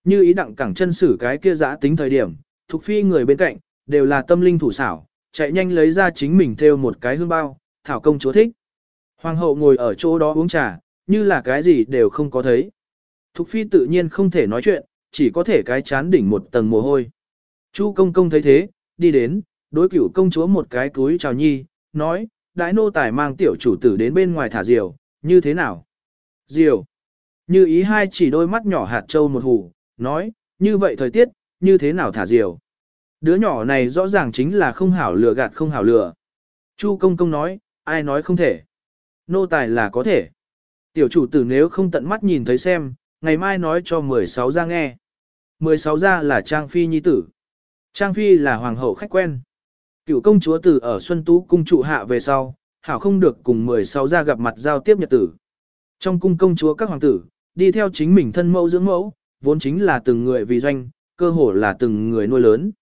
Như ý đặng cẳng chân xử cái kia giã tính thời điểm, thuộc phi người bên cạnh, đều là tâm linh thủ xảo, chạy nhanh lấy ra chính mình theo một cái hương bao, thảo công chúa thích. Hoàng hậu ngồi ở chỗ đó uống trà, như là cái gì đều không có thấy. Thục phi tự nhiên không thể nói chuyện, chỉ có thể cái chán đỉnh một tầng mồ hôi. Chu công công thấy thế, đi đến, đối cửu công chúa một cái túi chào nhi, nói, đại nô tài mang tiểu chủ tử đến bên ngoài thả diều, như thế nào? Diều. Như ý hai chỉ đôi mắt nhỏ hạt trâu một hủ, nói, như vậy thời tiết, như thế nào thả diều? Đứa nhỏ này rõ ràng chính là không hảo lừa gạt không hảo lừa. Chu công công nói, ai nói không thể. Nô tài là có thể. Tiểu chủ tử nếu không tận mắt nhìn thấy xem, ngày mai nói cho 16 ra nghe. 16 ra là Trang Phi nhi tử. Trang Phi là hoàng hậu khách quen. Cựu công chúa tử ở Xuân Tú cung trụ hạ về sau, hảo không được cùng 16 ra gặp mặt giao tiếp nhật tử. Trong cung công chúa các hoàng tử, đi theo chính mình thân mẫu dưỡng mẫu, vốn chính là từng người vì doanh, cơ hồ là từng người nuôi lớn.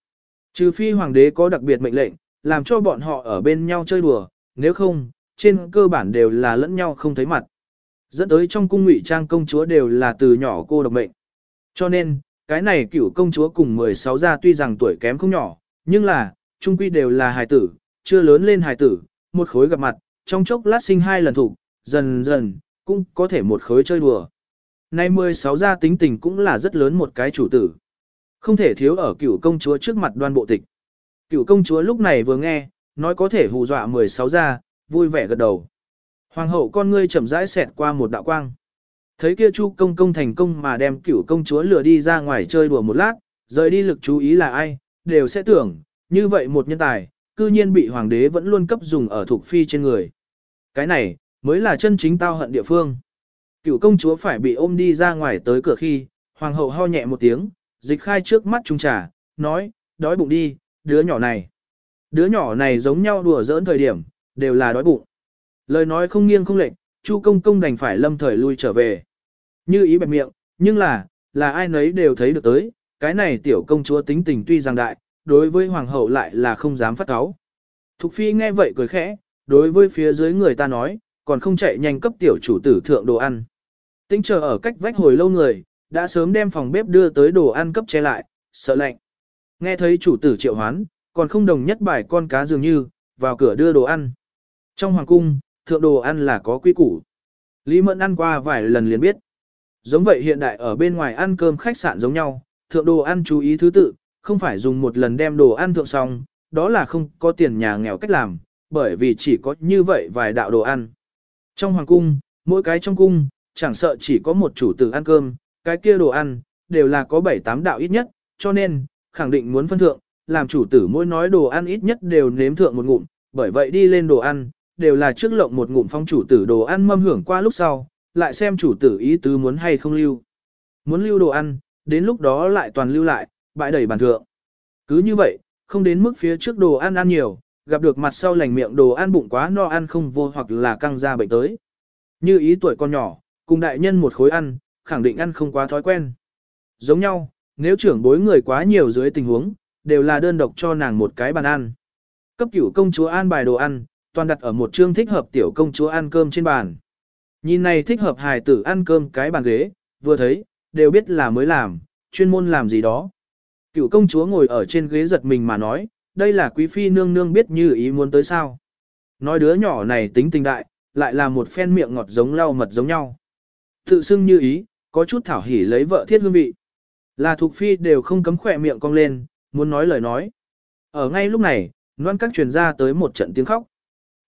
Trừ phi hoàng đế có đặc biệt mệnh lệnh, làm cho bọn họ ở bên nhau chơi đùa, nếu không, trên cơ bản đều là lẫn nhau không thấy mặt. Dẫn tới trong cung ngụy trang công chúa đều là từ nhỏ cô độc mệnh. Cho nên, cái này cựu công chúa cùng 16 gia tuy rằng tuổi kém không nhỏ, nhưng là, trung quy đều là hài tử, chưa lớn lên hài tử, một khối gặp mặt, trong chốc lát sinh hai lần thủ, dần dần, cũng có thể một khối chơi đùa. Nay 16 gia tính tình cũng là rất lớn một cái chủ tử. Không thể thiếu ở cựu công chúa trước mặt đoan bộ tịch. Cựu công chúa lúc này vừa nghe, nói có thể hù dọa 16 gia, vui vẻ gật đầu. Hoàng hậu con ngươi chậm rãi xẹt qua một đạo quang. Thấy kia chu công công thành công mà đem cựu công chúa lừa đi ra ngoài chơi đùa một lát, rời đi lực chú ý là ai, đều sẽ tưởng, như vậy một nhân tài, cư nhiên bị hoàng đế vẫn luôn cấp dùng ở thuộc phi trên người. Cái này, mới là chân chính tao hận địa phương. Cựu công chúa phải bị ôm đi ra ngoài tới cửa khi, hoàng hậu ho nhẹ một tiếng, dịch khai trước mắt trung trà, nói, đói bụng đi, đứa nhỏ này. Đứa nhỏ này giống nhau đùa giỡn thời điểm, đều là đói bụng. Lời nói không nghiêng không lệch, Chu công công đành phải lâm thời lui trở về. Như ý bẹp miệng, nhưng là, là ai nấy đều thấy được tới, cái này tiểu công chúa tính tình tuy rằng đại, đối với hoàng hậu lại là không dám phát cáo. Thục phi nghe vậy cười khẽ, đối với phía dưới người ta nói, còn không chạy nhanh cấp tiểu chủ tử thượng đồ ăn. Tính chờ ở cách vách hồi lâu người, đã sớm đem phòng bếp đưa tới đồ ăn cấp che lại, sợ lạnh. Nghe thấy chủ tử triệu hoán, còn không đồng nhất bài con cá dường như, vào cửa đưa đồ ăn. Trong hoàng cung, thượng đồ ăn là có quy củ. Lý Mẫn ăn qua vài lần liền biết. Giống vậy hiện đại ở bên ngoài ăn cơm khách sạn giống nhau, thượng đồ ăn chú ý thứ tự, không phải dùng một lần đem đồ ăn thượng xong, đó là không có tiền nhà nghèo cách làm, bởi vì chỉ có như vậy vài đạo đồ ăn. Trong hoàng cung, mỗi cái trong cung, chẳng sợ chỉ có một chủ tử ăn cơm, cái kia đồ ăn, đều là có 7-8 đạo ít nhất, cho nên, khẳng định muốn phân thượng, làm chủ tử mỗi nói đồ ăn ít nhất đều nếm thượng một ngụm, bởi vậy đi lên đồ ăn, đều là trước lộng một ngụm phong chủ tử đồ ăn mâm hưởng qua lúc sau, lại xem chủ tử ý tứ muốn hay không lưu. Muốn lưu đồ ăn, đến lúc đó lại toàn lưu lại, bãi đầy bàn thượng. Cứ như vậy, không đến mức phía trước đồ ăn ăn nhiều, gặp được mặt sau lành miệng đồ ăn bụng quá no ăn không vô hoặc là căng ra bệnh tới. Như ý tuổi con nhỏ, cùng đại nhân một khối ăn, khẳng định ăn không quá thói quen. Giống nhau, nếu trưởng bối người quá nhiều dưới tình huống, đều là đơn độc cho nàng một cái bàn ăn. Cấp cửu công chúa an bài đồ ăn, toàn đặt ở một chương thích hợp tiểu công chúa ăn cơm trên bàn. Nhìn này thích hợp hài tử ăn cơm cái bàn ghế, vừa thấy, đều biết là mới làm, chuyên môn làm gì đó. Cựu công chúa ngồi ở trên ghế giật mình mà nói, đây là quý phi nương nương biết như ý muốn tới sao. Nói đứa nhỏ này tính tình đại, lại là một phen miệng ngọt giống lau mật giống nhau. Tự xưng như ý, có chút thảo hỉ lấy vợ thiết hương vị. Là thuộc phi đều không cấm khỏe miệng cong lên, muốn nói lời nói. Ở ngay lúc này, loan các truyền ra tới một trận tiếng khóc.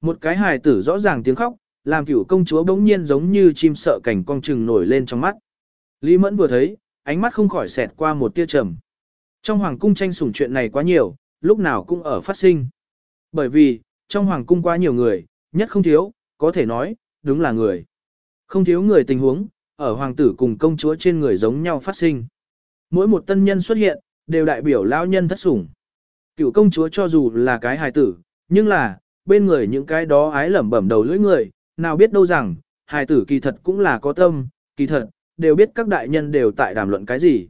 Một cái hài tử rõ ràng tiếng khóc, làm cửu công chúa bỗng nhiên giống như chim sợ cảnh cong trừng nổi lên trong mắt. Lý Mẫn vừa thấy, ánh mắt không khỏi xẹt qua một tia trầm. Trong hoàng cung tranh sủng chuyện này quá nhiều, lúc nào cũng ở phát sinh. Bởi vì, trong hoàng cung quá nhiều người, nhất không thiếu, có thể nói, đúng là người. Không thiếu người tình huống, ở hoàng tử cùng công chúa trên người giống nhau phát sinh. Mỗi một tân nhân xuất hiện, đều đại biểu lão nhân thất sủng. Cựu công chúa cho dù là cái hài tử, nhưng là, bên người những cái đó ái lẩm bẩm đầu lưỡi người, nào biết đâu rằng, hài tử kỳ thật cũng là có tâm, kỳ thật, đều biết các đại nhân đều tại đàm luận cái gì.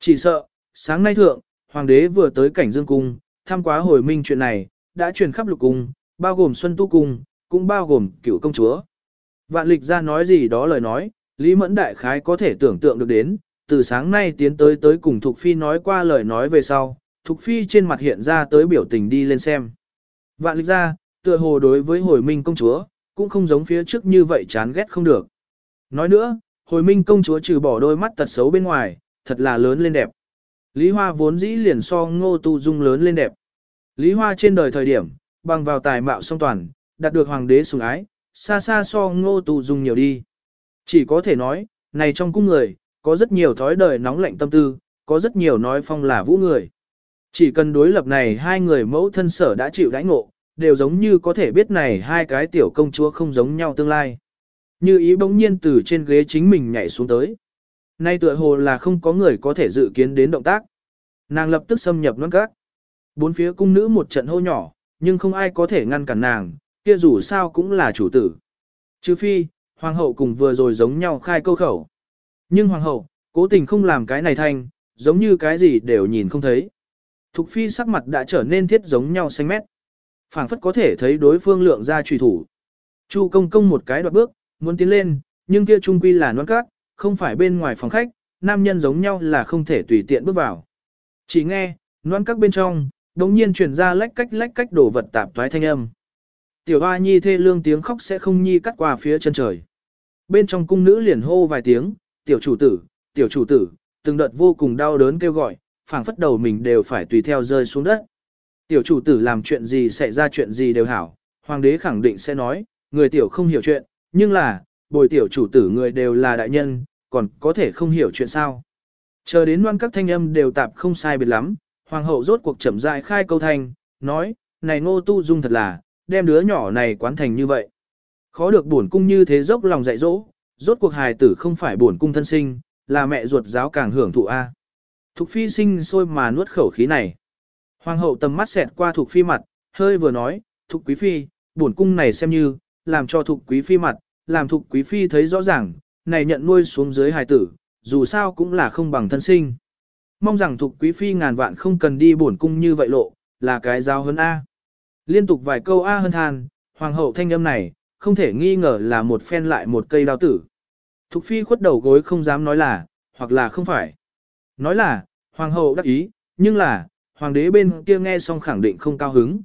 Chỉ sợ, sáng nay thượng, hoàng đế vừa tới cảnh dương cung, tham quá hồi minh chuyện này, đã truyền khắp lục cung, bao gồm Xuân Tu Cung, cũng bao gồm cựu công chúa. Vạn lịch ra nói gì đó lời nói, Lý Mẫn Đại Khái có thể tưởng tượng được đến, từ sáng nay tiến tới tới cùng Thục Phi nói qua lời nói về sau, Thục Phi trên mặt hiện ra tới biểu tình đi lên xem. Vạn lịch ra, tựa hồ đối với hồi minh công chúa, cũng không giống phía trước như vậy chán ghét không được. Nói nữa, hồi minh công chúa trừ bỏ đôi mắt tật xấu bên ngoài, thật là lớn lên đẹp. Lý Hoa vốn dĩ liền so ngô tu dung lớn lên đẹp. Lý Hoa trên đời thời điểm, bằng vào tài mạo song toàn, đạt được hoàng đế sủng ái, xa xa so ngô tu dung nhiều đi. Chỉ có thể nói, này trong cung người, có rất nhiều thói đời nóng lạnh tâm tư, có rất nhiều nói phong là vũ người. Chỉ cần đối lập này hai người mẫu thân sở đã chịu đãi ngộ, đều giống như có thể biết này hai cái tiểu công chúa không giống nhau tương lai. Như ý bỗng nhiên từ trên ghế chính mình nhảy xuống tới. Nay tựa hồ là không có người có thể dự kiến đến động tác. Nàng lập tức xâm nhập nón gác. Bốn phía cung nữ một trận hô nhỏ, nhưng không ai có thể ngăn cản nàng, kia dù sao cũng là chủ tử. trừ phi, hoàng hậu cùng vừa rồi giống nhau khai câu khẩu. Nhưng hoàng hậu, cố tình không làm cái này thanh, giống như cái gì đều nhìn không thấy. Thục phi sắc mặt đã trở nên thiết giống nhau xanh mét. phảng phất có thể thấy đối phương lượng ra trùy thủ. Chu công công một cái đoạt bước, muốn tiến lên, nhưng kia trung quy là non cát, không phải bên ngoài phòng khách, nam nhân giống nhau là không thể tùy tiện bước vào. Chỉ nghe, non các bên trong, đống nhiên truyền ra lách cách lách cách đổ vật tạp toái thanh âm. Tiểu hoa nhi thê lương tiếng khóc sẽ không nhi cắt qua phía chân trời. Bên trong cung nữ liền hô vài tiếng, tiểu chủ tử, tiểu chủ tử, từng đợt vô cùng đau đớn kêu gọi, phảng phất đầu mình đều phải tùy theo rơi xuống đất. Tiểu chủ tử làm chuyện gì xảy ra chuyện gì đều hảo, hoàng đế khẳng định sẽ nói, người tiểu không hiểu chuyện, nhưng là, bồi tiểu chủ tử người đều là đại nhân, còn có thể không hiểu chuyện sao. Chờ đến loan các thanh âm đều tạp không sai biệt lắm, hoàng hậu rốt cuộc chậm rãi khai câu thanh, nói, này ngô tu dung thật là, đem đứa nhỏ này quán thành như vậy. Khó được bổn cung như thế dốc lòng dạy dỗ, rốt cuộc hài tử không phải bổn cung thân sinh, là mẹ ruột giáo càng hưởng thụ A. Thục phi sinh sôi mà nuốt khẩu khí này. Hoàng hậu tầm mắt xẹt qua thục phi mặt, hơi vừa nói, thục quý phi, bổn cung này xem như, làm cho thục quý phi mặt, làm thục quý phi thấy rõ ràng, này nhận nuôi xuống dưới hài tử, dù sao cũng là không bằng thân sinh. Mong rằng thục quý phi ngàn vạn không cần đi bổn cung như vậy lộ, là cái giáo hơn A. Liên tục vài câu A hơn than, hoàng hậu thanh âm này, không thể nghi ngờ là một phen lại một cây đao tử. Thục phi khuất đầu gối không dám nói là, hoặc là không phải. Nói là, hoàng hậu đắc ý, nhưng là, hoàng đế bên kia nghe xong khẳng định không cao hứng.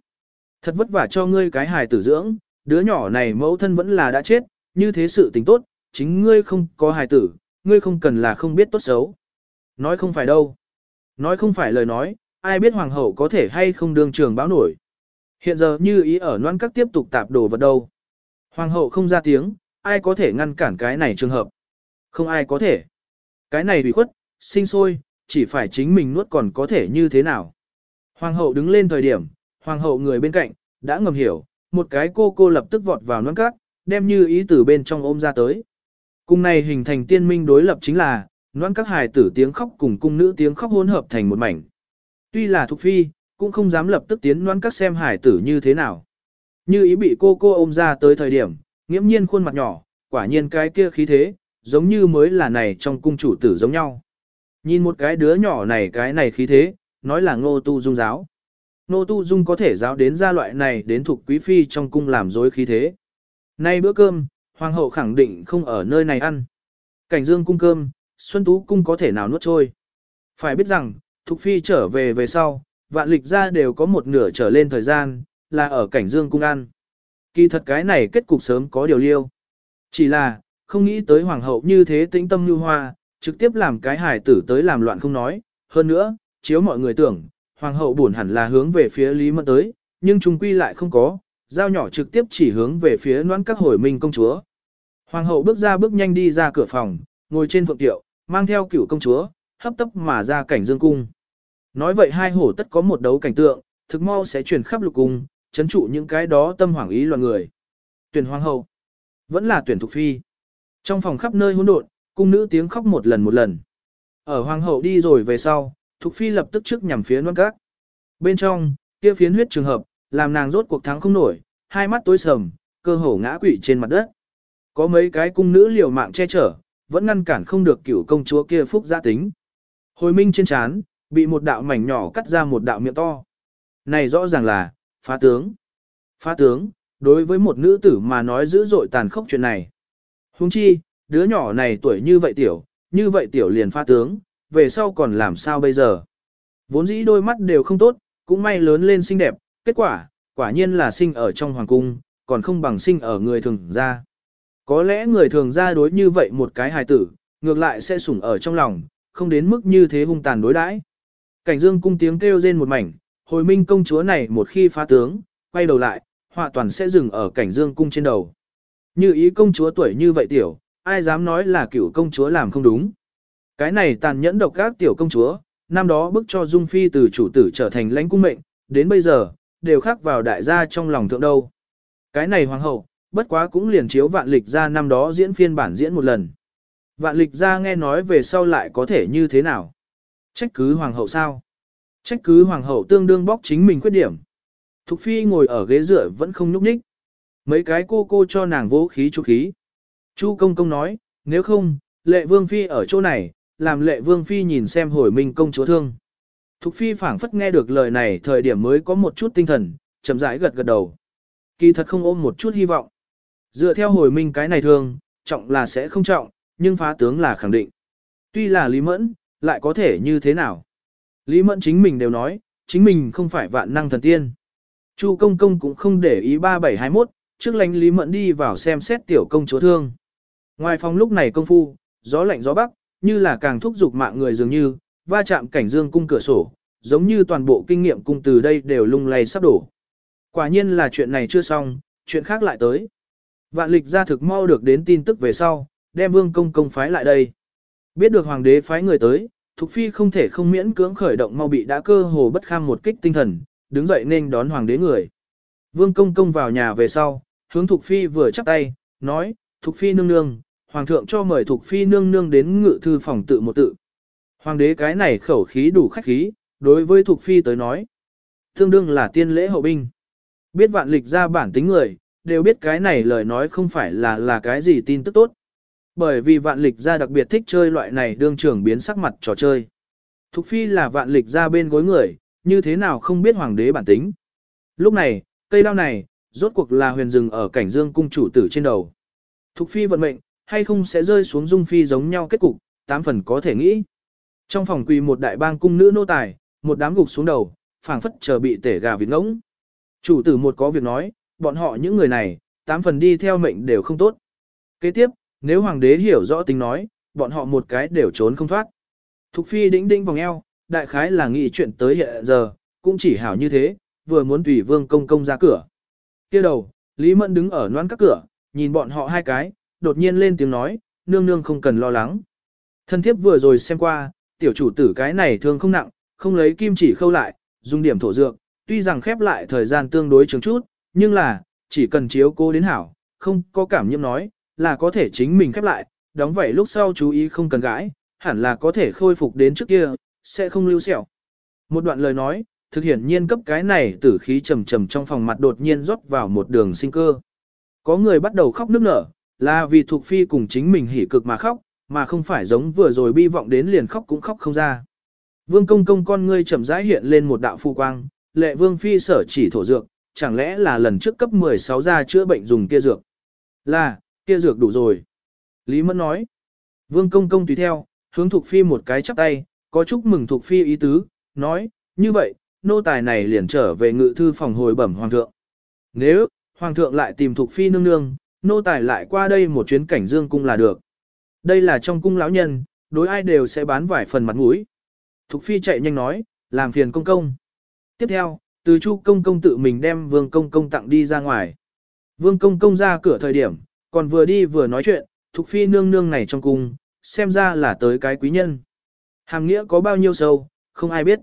Thật vất vả cho ngươi cái hài tử dưỡng, đứa nhỏ này mẫu thân vẫn là đã chết, như thế sự tình tốt, chính ngươi không có hài tử, ngươi không cần là không biết tốt xấu. Nói không phải đâu. Nói không phải lời nói, ai biết hoàng hậu có thể hay không đương trường báo nổi. Hiện giờ như ý ở noan các tiếp tục tạp đồ vật đâu. Hoàng hậu không ra tiếng, ai có thể ngăn cản cái này trường hợp. Không ai có thể. Cái này bị khuất, sinh sôi, chỉ phải chính mình nuốt còn có thể như thế nào. Hoàng hậu đứng lên thời điểm, hoàng hậu người bên cạnh, đã ngầm hiểu, một cái cô cô lập tức vọt vào nón cát, đem như ý từ bên trong ôm ra tới. Cùng này hình thành tiên minh đối lập chính là, noan các hài tử tiếng khóc cùng cung nữ tiếng khóc hỗn hợp thành một mảnh. Tuy là thuộc phi, cũng không dám lập tức tiến noan các xem hài tử như thế nào. Như ý bị cô cô ôm ra tới thời điểm, nghiễm nhiên khuôn mặt nhỏ, quả nhiên cái kia khí thế, giống như mới là này trong cung chủ tử giống nhau. Nhìn một cái đứa nhỏ này cái này khí thế, nói là ngô tu dung giáo. Ngô tu dung có thể giáo đến gia loại này đến thuộc quý phi trong cung làm dối khí thế. Nay bữa cơm, hoàng hậu khẳng định không ở nơi này ăn. Cảnh dương cung cơm, xuân tú cung có thể nào nuốt trôi. Phải biết rằng, Thục Phi trở về về sau, vạn lịch ra đều có một nửa trở lên thời gian, là ở cảnh dương cung ăn. Kỳ thật cái này kết cục sớm có điều liêu. Chỉ là, không nghĩ tới hoàng hậu như thế tĩnh tâm như hoa, trực tiếp làm cái hài tử tới làm loạn không nói. Hơn nữa, chiếu mọi người tưởng, hoàng hậu buồn hẳn là hướng về phía Lý Mẫn tới, nhưng trung quy lại không có, dao nhỏ trực tiếp chỉ hướng về phía noãn các hồi minh công chúa. Hoàng hậu bước ra bước nhanh đi ra cửa phòng, ngồi trên phượng tiệu, mang theo cửu công chúa, hấp tấp mà ra cảnh dương cung. Nói vậy hai hổ tất có một đấu cảnh tượng, thực mau sẽ truyền khắp lục cung, chấn trụ những cái đó tâm hoảng ý loạn người. Tuyển hoàng hậu, vẫn là tuyển thục phi. Trong phòng khắp nơi hỗn độn, cung nữ tiếng khóc một lần một lần. Ở hoàng hậu đi rồi về sau, thục phi lập tức trước nhằm phía non các. Bên trong, kia phiến huyết trường hợp, làm nàng rốt cuộc thắng không nổi, hai mắt tối sầm, cơ hồ ngã quỵ trên mặt đất. Có mấy cái cung nữ liều mạng che chở, vẫn ngăn cản không được cửu công chúa kia phúc gia tính. Hồi minh trên chán, bị một đạo mảnh nhỏ cắt ra một đạo miệng to. Này rõ ràng là, phá tướng. Phá tướng, đối với một nữ tử mà nói dữ dội tàn khốc chuyện này. Huống chi, đứa nhỏ này tuổi như vậy tiểu, như vậy tiểu liền phá tướng, về sau còn làm sao bây giờ. Vốn dĩ đôi mắt đều không tốt, cũng may lớn lên xinh đẹp, kết quả, quả nhiên là sinh ở trong hoàng cung, còn không bằng sinh ở người thường gia. Có lẽ người thường gia đối như vậy một cái hài tử, ngược lại sẽ sủng ở trong lòng, không đến mức như thế hung tàn đối đãi. Cảnh dương cung tiếng kêu rên một mảnh, hồi minh công chúa này một khi phá tướng, quay đầu lại, họa toàn sẽ dừng ở cảnh dương cung trên đầu. Như ý công chúa tuổi như vậy tiểu, ai dám nói là cựu công chúa làm không đúng. Cái này tàn nhẫn độc các tiểu công chúa, năm đó bức cho Dung Phi từ chủ tử trở thành lãnh cung mệnh, đến bây giờ, đều khắc vào đại gia trong lòng thượng đâu. Cái này hoàng hậu, bất quá cũng liền chiếu vạn lịch ra năm đó diễn phiên bản diễn một lần. Vạn lịch ra nghe nói về sau lại có thể như thế nào? Trách cứ hoàng hậu sao? Trách cứ hoàng hậu tương đương bóc chính mình khuyết điểm. Thục phi ngồi ở ghế dựa vẫn không nhúc nhích. Mấy cái cô cô cho nàng vũ khí chú khí. Chu công công nói, nếu không, lệ vương phi ở chỗ này, làm lệ vương phi nhìn xem hồi minh công chúa thương. Thục phi phảng phất nghe được lời này thời điểm mới có một chút tinh thần, chậm rãi gật gật đầu. Kỳ thật không ôm một chút hy vọng. Dựa theo hồi minh cái này thương, trọng là sẽ không trọng, nhưng phá tướng là khẳng định. Tuy là Lý Mẫn, lại có thể như thế nào? Lý Mẫn chính mình đều nói, chính mình không phải vạn năng thần tiên. Chu công công cũng không để ý 3721, trước lánh Lý Mẫn đi vào xem xét tiểu công chúa thương. Ngoài phòng lúc này công phu, gió lạnh gió bắc, như là càng thúc giục mạng người dường như, va chạm cảnh dương cung cửa sổ, giống như toàn bộ kinh nghiệm cung từ đây đều lung lay sắp đổ. Quả nhiên là chuyện này chưa xong, chuyện khác lại tới. Vạn lịch ra thực mau được đến tin tức về sau, đem vương công công phái lại đây. Biết được hoàng đế phái người tới, Thục Phi không thể không miễn cưỡng khởi động mau bị đã cơ hồ bất kham một kích tinh thần, đứng dậy nên đón hoàng đế người. Vương công công vào nhà về sau, hướng Thục Phi vừa chắp tay, nói, Thục Phi nương nương, hoàng thượng cho mời Thục Phi nương nương đến ngự thư phòng tự một tự. Hoàng đế cái này khẩu khí đủ khách khí, đối với Thục Phi tới nói. Tương đương là tiên lễ hậu binh. Biết vạn lịch ra bản tính người, đều biết cái này lời nói không phải là là cái gì tin tức tốt. Bởi vì vạn lịch gia đặc biệt thích chơi loại này đương trưởng biến sắc mặt trò chơi. Thục Phi là vạn lịch gia bên gối người, như thế nào không biết hoàng đế bản tính. Lúc này, cây đao này, rốt cuộc là huyền rừng ở cảnh dương cung chủ tử trên đầu. Thục Phi vận mệnh, hay không sẽ rơi xuống dung phi giống nhau kết cục, tám phần có thể nghĩ. Trong phòng quỳ một đại bang cung nữ nô tài, một đám gục xuống đầu, phảng phất chờ bị tể gà vịt ngỗng. Chủ tử một có việc nói, bọn họ những người này, tám phần đi theo mệnh đều không tốt. Kế tiếp, nếu hoàng đế hiểu rõ tính nói, bọn họ một cái đều trốn không thoát. Thục phi đĩnh đĩnh vòng eo, đại khái là nghĩ chuyện tới hiện giờ, cũng chỉ hảo như thế, vừa muốn tùy vương công công ra cửa. kia đầu, Lý Mẫn đứng ở noan các cửa, nhìn bọn họ hai cái, đột nhiên lên tiếng nói, nương nương không cần lo lắng. Thân thiếp vừa rồi xem qua, tiểu chủ tử cái này thương không nặng, không lấy kim chỉ khâu lại, dùng điểm thổ dược, tuy rằng khép lại thời gian tương đối trường chút, nhưng là, chỉ cần chiếu cô đến hảo, không có cảm nhiễm nói, là có thể chính mình khép lại, đóng vảy lúc sau chú ý không cần gãi, hẳn là có thể khôi phục đến trước kia, sẽ không lưu sẹo. Một đoạn lời nói, thực hiện nhiên cấp cái này tử khí trầm trầm trong phòng mặt đột nhiên rót vào một đường sinh cơ. Có người bắt đầu khóc nức nở, là vì thuộc phi cùng chính mình hỉ cực mà khóc, mà không phải giống vừa rồi bi vọng đến liền khóc cũng khóc không ra. Vương công công con ngươi chậm rãi hiện lên một đạo phu quang, lệ vương phi sở chỉ thổ dược, chẳng lẽ là lần trước cấp 16 ra chữa bệnh dùng kia dược. Là, kia dược đủ rồi. Lý Mẫn nói. Vương công công tùy theo, hướng Thục Phi một cái chắp tay, có chúc mừng Thục Phi ý tứ, nói, như vậy, nô tài này liền trở về ngự thư phòng hồi bẩm Hoàng thượng. Nếu, Hoàng thượng lại tìm Thục Phi nương nương, nô tài lại qua đây một chuyến cảnh dương cung là được. Đây là trong cung lão nhân, đối ai đều sẽ bán vải phần mặt mũi. Thục Phi chạy nhanh nói, làm phiền công công. Tiếp theo, từ chu công công tự mình đem vương công công tặng đi ra ngoài. Vương công công ra cửa thời điểm, còn vừa đi vừa nói chuyện, Thục Phi nương nương này trong cung, xem ra là tới cái quý nhân. Hàm nghĩa có bao nhiêu sâu, không ai biết.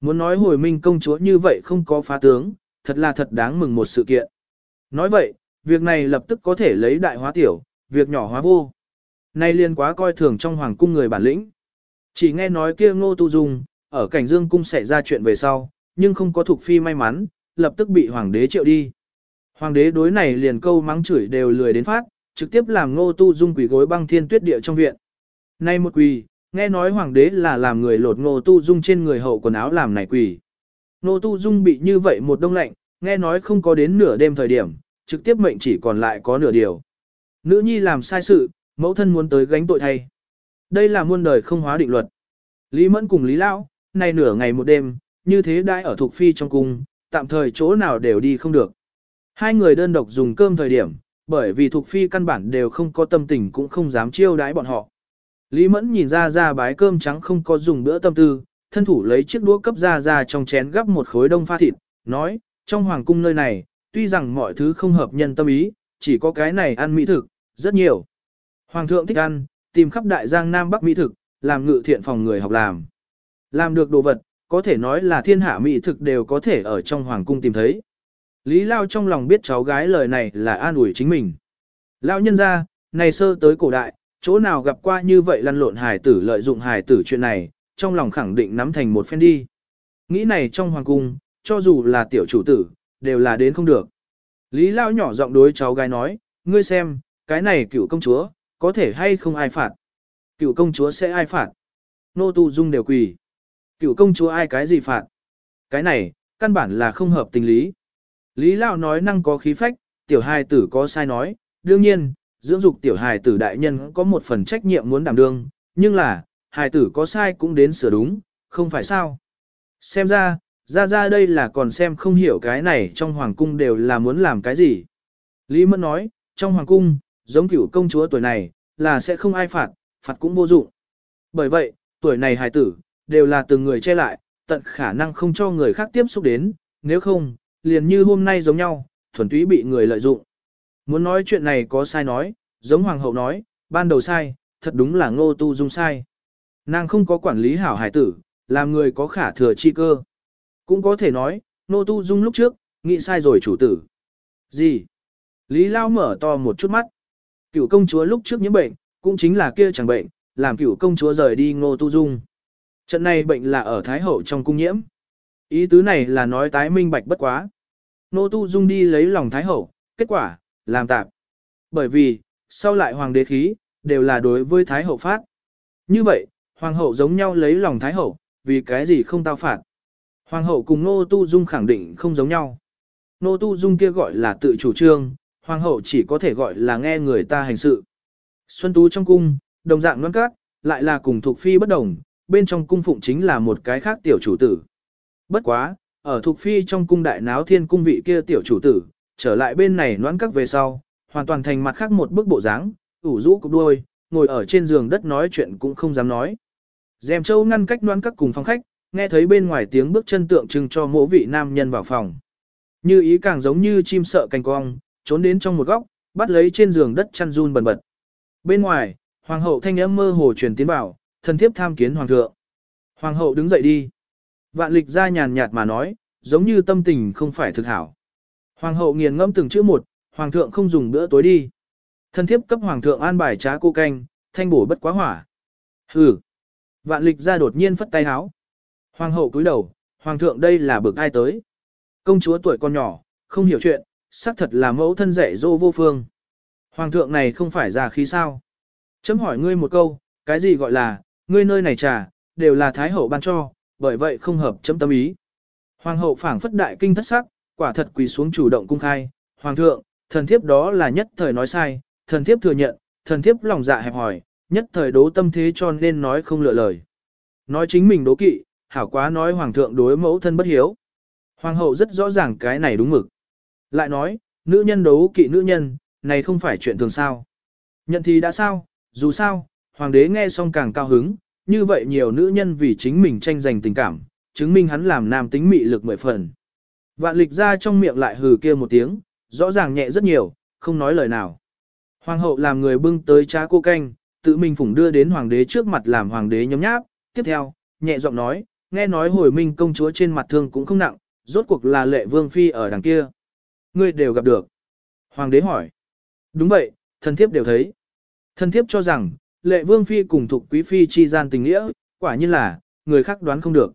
Muốn nói hồi minh công chúa như vậy không có phá tướng, thật là thật đáng mừng một sự kiện. Nói vậy, việc này lập tức có thể lấy đại hóa tiểu, việc nhỏ hóa vô. Nay liên quá coi thường trong hoàng cung người bản lĩnh. Chỉ nghe nói kia ngô tu dung, ở cảnh dương cung xảy ra chuyện về sau, nhưng không có thuộc phi may mắn, lập tức bị hoàng đế triệu đi. Hoàng đế đối này liền câu mắng chửi đều lười đến phát, trực tiếp làm ngô tu dung quỷ gối băng thiên tuyết địa trong viện. Nay một quỳ, nghe nói hoàng đế là làm người lột ngô tu dung trên người hậu quần áo làm này quỳ. Ngô tu dung bị như vậy một đông lạnh, nghe nói không có đến nửa đêm thời điểm, trực tiếp mệnh chỉ còn lại có nửa điều. Nữ nhi làm sai sự, mẫu thân muốn tới gánh tội thay. Đây là muôn đời không hóa định luật. Lý Mẫn cùng Lý Lão, nay nửa ngày một đêm, như thế đãi ở thuộc phi trong cung, tạm thời chỗ nào đều đi không được. Hai người đơn độc dùng cơm thời điểm, bởi vì thuộc phi căn bản đều không có tâm tình cũng không dám chiêu đãi bọn họ. Lý Mẫn nhìn ra ra bái cơm trắng không có dùng bữa tâm tư, thân thủ lấy chiếc đũa cấp ra ra trong chén gắp một khối đông pha thịt, nói, trong hoàng cung nơi này, tuy rằng mọi thứ không hợp nhân tâm ý, chỉ có cái này ăn mỹ thực, rất nhiều. Hoàng thượng thích ăn, tìm khắp đại giang Nam Bắc mỹ thực, làm ngự thiện phòng người học làm. Làm được đồ vật, có thể nói là thiên hạ mỹ thực đều có thể ở trong hoàng cung tìm thấy. Lý Lao trong lòng biết cháu gái lời này là an ủi chính mình. Lao nhân ra, này sơ tới cổ đại, chỗ nào gặp qua như vậy lăn lộn hài tử lợi dụng hài tử chuyện này, trong lòng khẳng định nắm thành một phen đi. Nghĩ này trong hoàng cung, cho dù là tiểu chủ tử, đều là đến không được. Lý Lao nhỏ giọng đối cháu gái nói, ngươi xem, cái này cựu công chúa, có thể hay không ai phạt. Cựu công chúa sẽ ai phạt. Nô tu dung đều quỳ. Cựu công chúa ai cái gì phạt. Cái này, căn bản là không hợp tình lý. Lý Lao nói năng có khí phách, tiểu hài tử có sai nói, đương nhiên, dưỡng dục tiểu hài tử đại nhân có một phần trách nhiệm muốn đảm đương, nhưng là, hài tử có sai cũng đến sửa đúng, không phải sao. Xem ra, ra ra đây là còn xem không hiểu cái này trong hoàng cung đều là muốn làm cái gì. Lý Mẫn nói, trong hoàng cung, giống cửu công chúa tuổi này, là sẽ không ai phạt, phạt cũng vô dụng. Bởi vậy, tuổi này hài tử, đều là từng người che lại, tận khả năng không cho người khác tiếp xúc đến, nếu không, liền như hôm nay giống nhau, thuần túy bị người lợi dụng. Muốn nói chuyện này có sai nói, giống hoàng hậu nói, ban đầu sai, thật đúng là ngô tu dung sai. Nàng không có quản lý hảo hải tử, làm người có khả thừa chi cơ. Cũng có thể nói, ngô tu dung lúc trước, nghĩ sai rồi chủ tử. Gì? Lý Lao mở to một chút mắt. Cựu công chúa lúc trước nhiễm bệnh, cũng chính là kia chẳng bệnh, làm cựu công chúa rời đi ngô tu dung. Trận này bệnh là ở Thái Hậu trong cung nhiễm. Ý tứ này là nói tái minh bạch bất quá. Nô tu dung đi lấy lòng Thái Hậu, kết quả, làm tạp. Bởi vì, sau lại hoàng đế khí, đều là đối với Thái Hậu phát. Như vậy, hoàng hậu giống nhau lấy lòng Thái Hậu, vì cái gì không tao phạt. Hoàng hậu cùng Nô Tu Dung khẳng định không giống nhau. Nô Tu Dung kia gọi là tự chủ trương, hoàng hậu chỉ có thể gọi là nghe người ta hành sự. Xuân Tú trong cung, đồng dạng non cát, lại là cùng thuộc phi bất đồng, bên trong cung phụng chính là một cái khác tiểu chủ tử. Bất quá, ở thuộc phi trong cung đại náo thiên cung vị kia tiểu chủ tử, trở lại bên này noãn các về sau, hoàn toàn thành mặt khác một bức bộ dáng, ủ rũ cục đuôi, ngồi ở trên giường đất nói chuyện cũng không dám nói. Dèm châu ngăn cách noãn các cùng phòng khách, nghe thấy bên ngoài tiếng bước chân tượng trưng cho mỗi vị nam nhân vào phòng. Như ý càng giống như chim sợ cành cong, trốn đến trong một góc, bắt lấy trên giường đất chăn run bần bật. Bên ngoài, hoàng hậu thanh âm mơ hồ truyền tiến vào, thần thiếp tham kiến hoàng thượng. Hoàng hậu đứng dậy đi. Vạn lịch ra nhàn nhạt mà nói, giống như tâm tình không phải thực hảo. Hoàng hậu nghiền ngẫm từng chữ một, hoàng thượng không dùng bữa tối đi. Thân thiếp cấp hoàng thượng an bài trá cô canh, thanh bổ bất quá hỏa. Hừ. Vạn lịch ra đột nhiên phất tay háo. Hoàng hậu cúi đầu, hoàng thượng đây là bực ai tới. Công chúa tuổi con nhỏ, không hiểu chuyện, xác thật là mẫu thân dạy dỗ vô phương. Hoàng thượng này không phải già khí sao. Chấm hỏi ngươi một câu, cái gì gọi là, ngươi nơi này trà, đều là thái hậu ban cho, bởi vậy không hợp chấm tâm ý. Hoàng hậu phảng phất đại kinh thất sắc, quả thật quỳ xuống chủ động cung khai, Hoàng thượng, thần thiếp đó là nhất thời nói sai, thần thiếp thừa nhận, thần thiếp lòng dạ hẹp hỏi, nhất thời đố tâm thế cho nên nói không lựa lời. Nói chính mình đố kỵ, hảo quá nói Hoàng thượng đối mẫu thân bất hiếu. Hoàng hậu rất rõ ràng cái này đúng mực. Lại nói, nữ nhân đấu kỵ nữ nhân, này không phải chuyện thường sao. Nhận thì đã sao, dù sao, hoàng đế nghe xong càng cao hứng, như vậy nhiều nữ nhân vì chính mình tranh giành tình cảm, chứng minh hắn làm nam tính mị lực mười phần. Vạn lịch ra trong miệng lại hừ kia một tiếng, rõ ràng nhẹ rất nhiều, không nói lời nào. Hoàng hậu làm người bưng tới trá cô canh, tự mình phủng đưa đến hoàng đế trước mặt làm hoàng đế nhóm nháp. Tiếp theo, nhẹ giọng nói, nghe nói hồi minh công chúa trên mặt thương cũng không nặng, rốt cuộc là lệ vương phi ở đằng kia. Ngươi đều gặp được. Hoàng đế hỏi. Đúng vậy, thân thiếp đều thấy. Thân thiếp cho rằng, lệ vương phi cùng thuộc quý phi chi gian tình nghĩa, quả nhiên là, người khác đoán không được.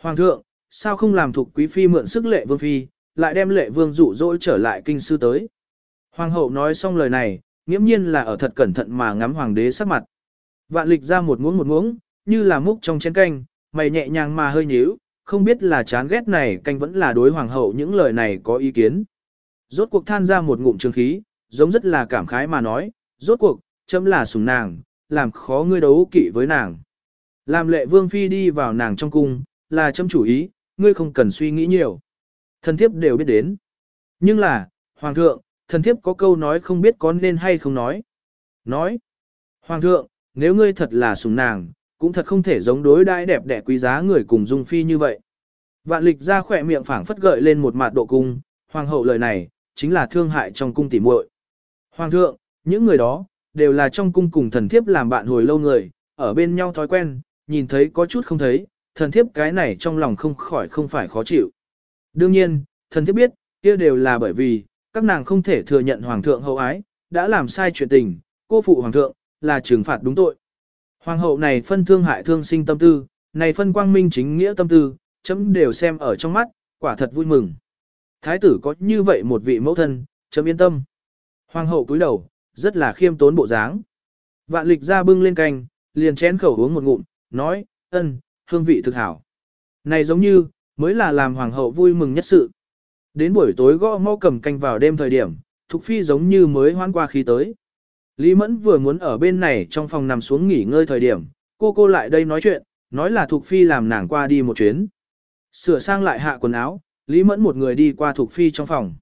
Hoàng thượng, sao không làm thuộc quý phi mượn sức lệ vương phi, lại đem lệ vương dụ dỗ trở lại kinh sư tới. Hoàng hậu nói xong lời này, nghiễm nhiên là ở thật cẩn thận mà ngắm hoàng đế sắc mặt. Vạn lịch ra một muỗng một muỗng, như là múc trong chén canh, mày nhẹ nhàng mà hơi nhíu, không biết là chán ghét này canh vẫn là đối hoàng hậu những lời này có ý kiến. Rốt cuộc than ra một ngụm trường khí, giống rất là cảm khái mà nói, rốt cuộc, chấm là sủng nàng, làm khó ngươi đấu kỵ với nàng. Làm lệ vương phi đi vào nàng trong cung, là châm chủ ý, ngươi không cần suy nghĩ nhiều. Thần thiếp đều biết đến. Nhưng là, Hoàng thượng, thần thiếp có câu nói không biết có nên hay không nói. Nói, Hoàng thượng, nếu ngươi thật là sùng nàng, cũng thật không thể giống đối đãi đẹp đẽ quý giá người cùng dung phi như vậy. Vạn lịch ra khỏe miệng phảng phất gợi lên một mặt độ cung, hoàng hậu lời này, chính là thương hại trong cung tỉ muội. Hoàng thượng, những người đó, đều là trong cung cùng thần thiếp làm bạn hồi lâu người, ở bên nhau thói quen, nhìn thấy có chút không thấy, thần thiếp cái này trong lòng không khỏi không phải khó chịu. Đương nhiên, thần thiếp biết, kia đều là bởi vì, các nàng không thể thừa nhận hoàng thượng hậu ái, đã làm sai chuyện tình, cô phụ hoàng thượng, là trừng phạt đúng tội. Hoàng hậu này phân thương hại thương sinh tâm tư, này phân quang minh chính nghĩa tâm tư, chấm đều xem ở trong mắt, quả thật vui mừng. Thái tử có như vậy một vị mẫu thân, chấm yên tâm. Hoàng hậu cúi đầu, rất là khiêm tốn bộ dáng. Vạn lịch ra bưng lên canh, liền chén khẩu uống một ngụm, nói, ân, hương vị thực hảo. Này giống như, mới là làm hoàng hậu vui mừng nhất sự. Đến buổi tối gõ mau cầm canh vào đêm thời điểm, Thục Phi giống như mới hoan qua khí tới. Lý Mẫn vừa muốn ở bên này trong phòng nằm xuống nghỉ ngơi thời điểm, cô cô lại đây nói chuyện, nói là Thục Phi làm nàng qua đi một chuyến. Sửa sang lại hạ quần áo, Lý Mẫn một người đi qua Thục Phi trong phòng.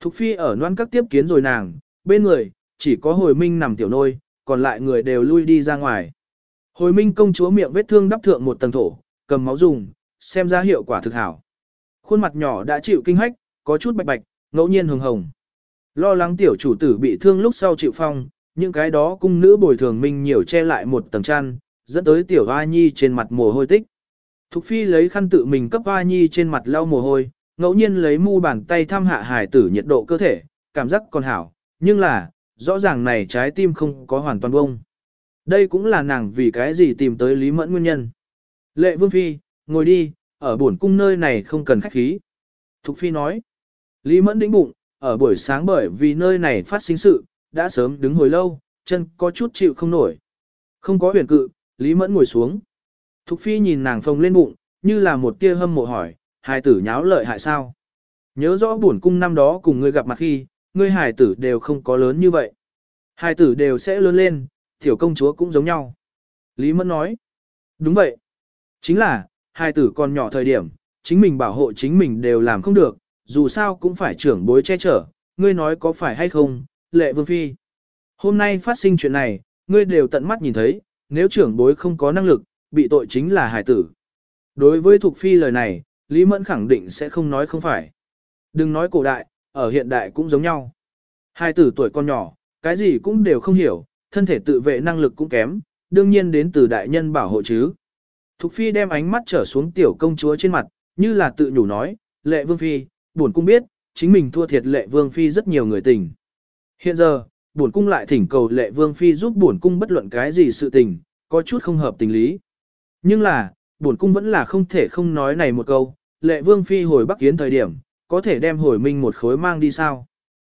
Thục Phi ở noan các tiếp kiến rồi nàng, bên người, chỉ có hồi minh nằm tiểu nôi, còn lại người đều lui đi ra ngoài. Hồi minh công chúa miệng vết thương đắp thượng một tầng thổ, cầm máu dùng, xem ra hiệu quả thực hảo. Khuôn mặt nhỏ đã chịu kinh hách, có chút bạch bạch, ngẫu nhiên hồng hồng. Lo lắng tiểu chủ tử bị thương lúc sau chịu phong, những cái đó cung nữ bồi thường minh nhiều che lại một tầng chăn, dẫn tới tiểu hoa nhi trên mặt mồ hôi tích. Thục phi lấy khăn tự mình cấp hoa nhi trên mặt lau mồ hôi, ngẫu nhiên lấy mu bàn tay thăm hạ hải tử nhiệt độ cơ thể, cảm giác còn hảo, nhưng là, rõ ràng này trái tim không có hoàn toàn bông. Đây cũng là nàng vì cái gì tìm tới Lý Mẫn nguyên nhân. Lệ Vương Phi, ngồi đi, ở buồn cung nơi này không cần khách khí. Thục Phi nói, Lý Mẫn đĩnh bụng, ở buổi sáng bởi vì nơi này phát sinh sự, đã sớm đứng hồi lâu, chân có chút chịu không nổi. Không có huyền cự, Lý Mẫn ngồi xuống. Thục Phi nhìn nàng phồng lên bụng, như là một tia hâm mộ hỏi, hài tử nháo lợi hại sao? Nhớ rõ buồn cung năm đó cùng ngươi gặp mặt khi, ngươi Hải tử đều không có lớn như vậy. Hải tử đều sẽ lớn lên, tiểu công chúa cũng giống nhau. Lý Mẫn nói, đúng vậy. Chính là, Hải tử còn nhỏ thời điểm, chính mình bảo hộ chính mình đều làm không được, dù sao cũng phải trưởng bối che chở, ngươi nói có phải hay không, lệ vương phi. Hôm nay phát sinh chuyện này, ngươi đều tận mắt nhìn thấy, nếu trưởng bối không có năng lực, bị tội chính là hải tử. Đối với Thục Phi lời này, Lý Mẫn khẳng định sẽ không nói không phải. Đừng nói cổ đại, ở hiện đại cũng giống nhau. Hai tử tuổi con nhỏ, cái gì cũng đều không hiểu, thân thể tự vệ năng lực cũng kém, đương nhiên đến từ đại nhân bảo hộ chứ. Thục Phi đem ánh mắt trở xuống tiểu công chúa trên mặt, như là tự nhủ nói, lệ vương phi, buồn cung biết, chính mình thua thiệt lệ vương phi rất nhiều người tình. Hiện giờ, buồn cung lại thỉnh cầu lệ vương phi giúp buồn cung bất luận cái gì sự tình, có chút không hợp tình lý. Nhưng là, buồn cung vẫn là không thể không nói này một câu, lệ vương phi hồi bắc kiến thời điểm, có thể đem hồi minh một khối mang đi sao.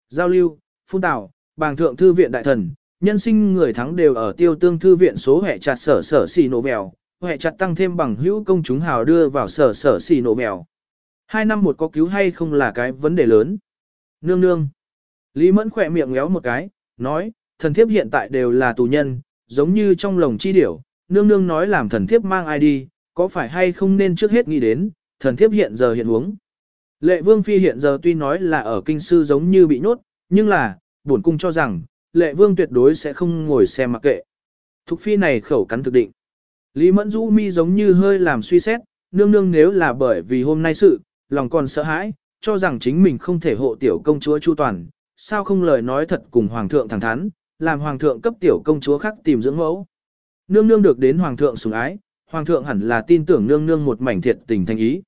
Giao lưu, phun tạo, bàng thượng thư viện đại thần, nhân sinh người thắng đều ở tiêu tương thư viện số hệ chặt sở sở xì nổ vèo, hệ chặt tăng thêm bằng hữu công chúng hào đưa vào sở sở xì nổ vèo. Hai năm một có cứu hay không là cái vấn đề lớn. Nương nương. Lý Mẫn khỏe miệng ngéo một cái, nói, thần thiếp hiện tại đều là tù nhân, giống như trong lồng chi điểu, nương nương nói làm thần thiếp mang ai đi, có phải hay không nên trước hết nghĩ đến, thần thiếp hiện giờ hiện huống. Lệ vương phi hiện giờ tuy nói là ở kinh sư giống như bị nhốt, nhưng là, bổn cung cho rằng, lệ vương tuyệt đối sẽ không ngồi xem mặc kệ. Thục phi này khẩu cắn thực định. Lý mẫn Dũ mi giống như hơi làm suy xét, nương nương nếu là bởi vì hôm nay sự, lòng còn sợ hãi, cho rằng chính mình không thể hộ tiểu công chúa chu toàn, sao không lời nói thật cùng hoàng thượng thẳng thắn, làm hoàng thượng cấp tiểu công chúa khác tìm dưỡng mẫu. Nương nương được đến hoàng thượng sủng ái, hoàng thượng hẳn là tin tưởng nương nương một mảnh thiệt tình thành ý.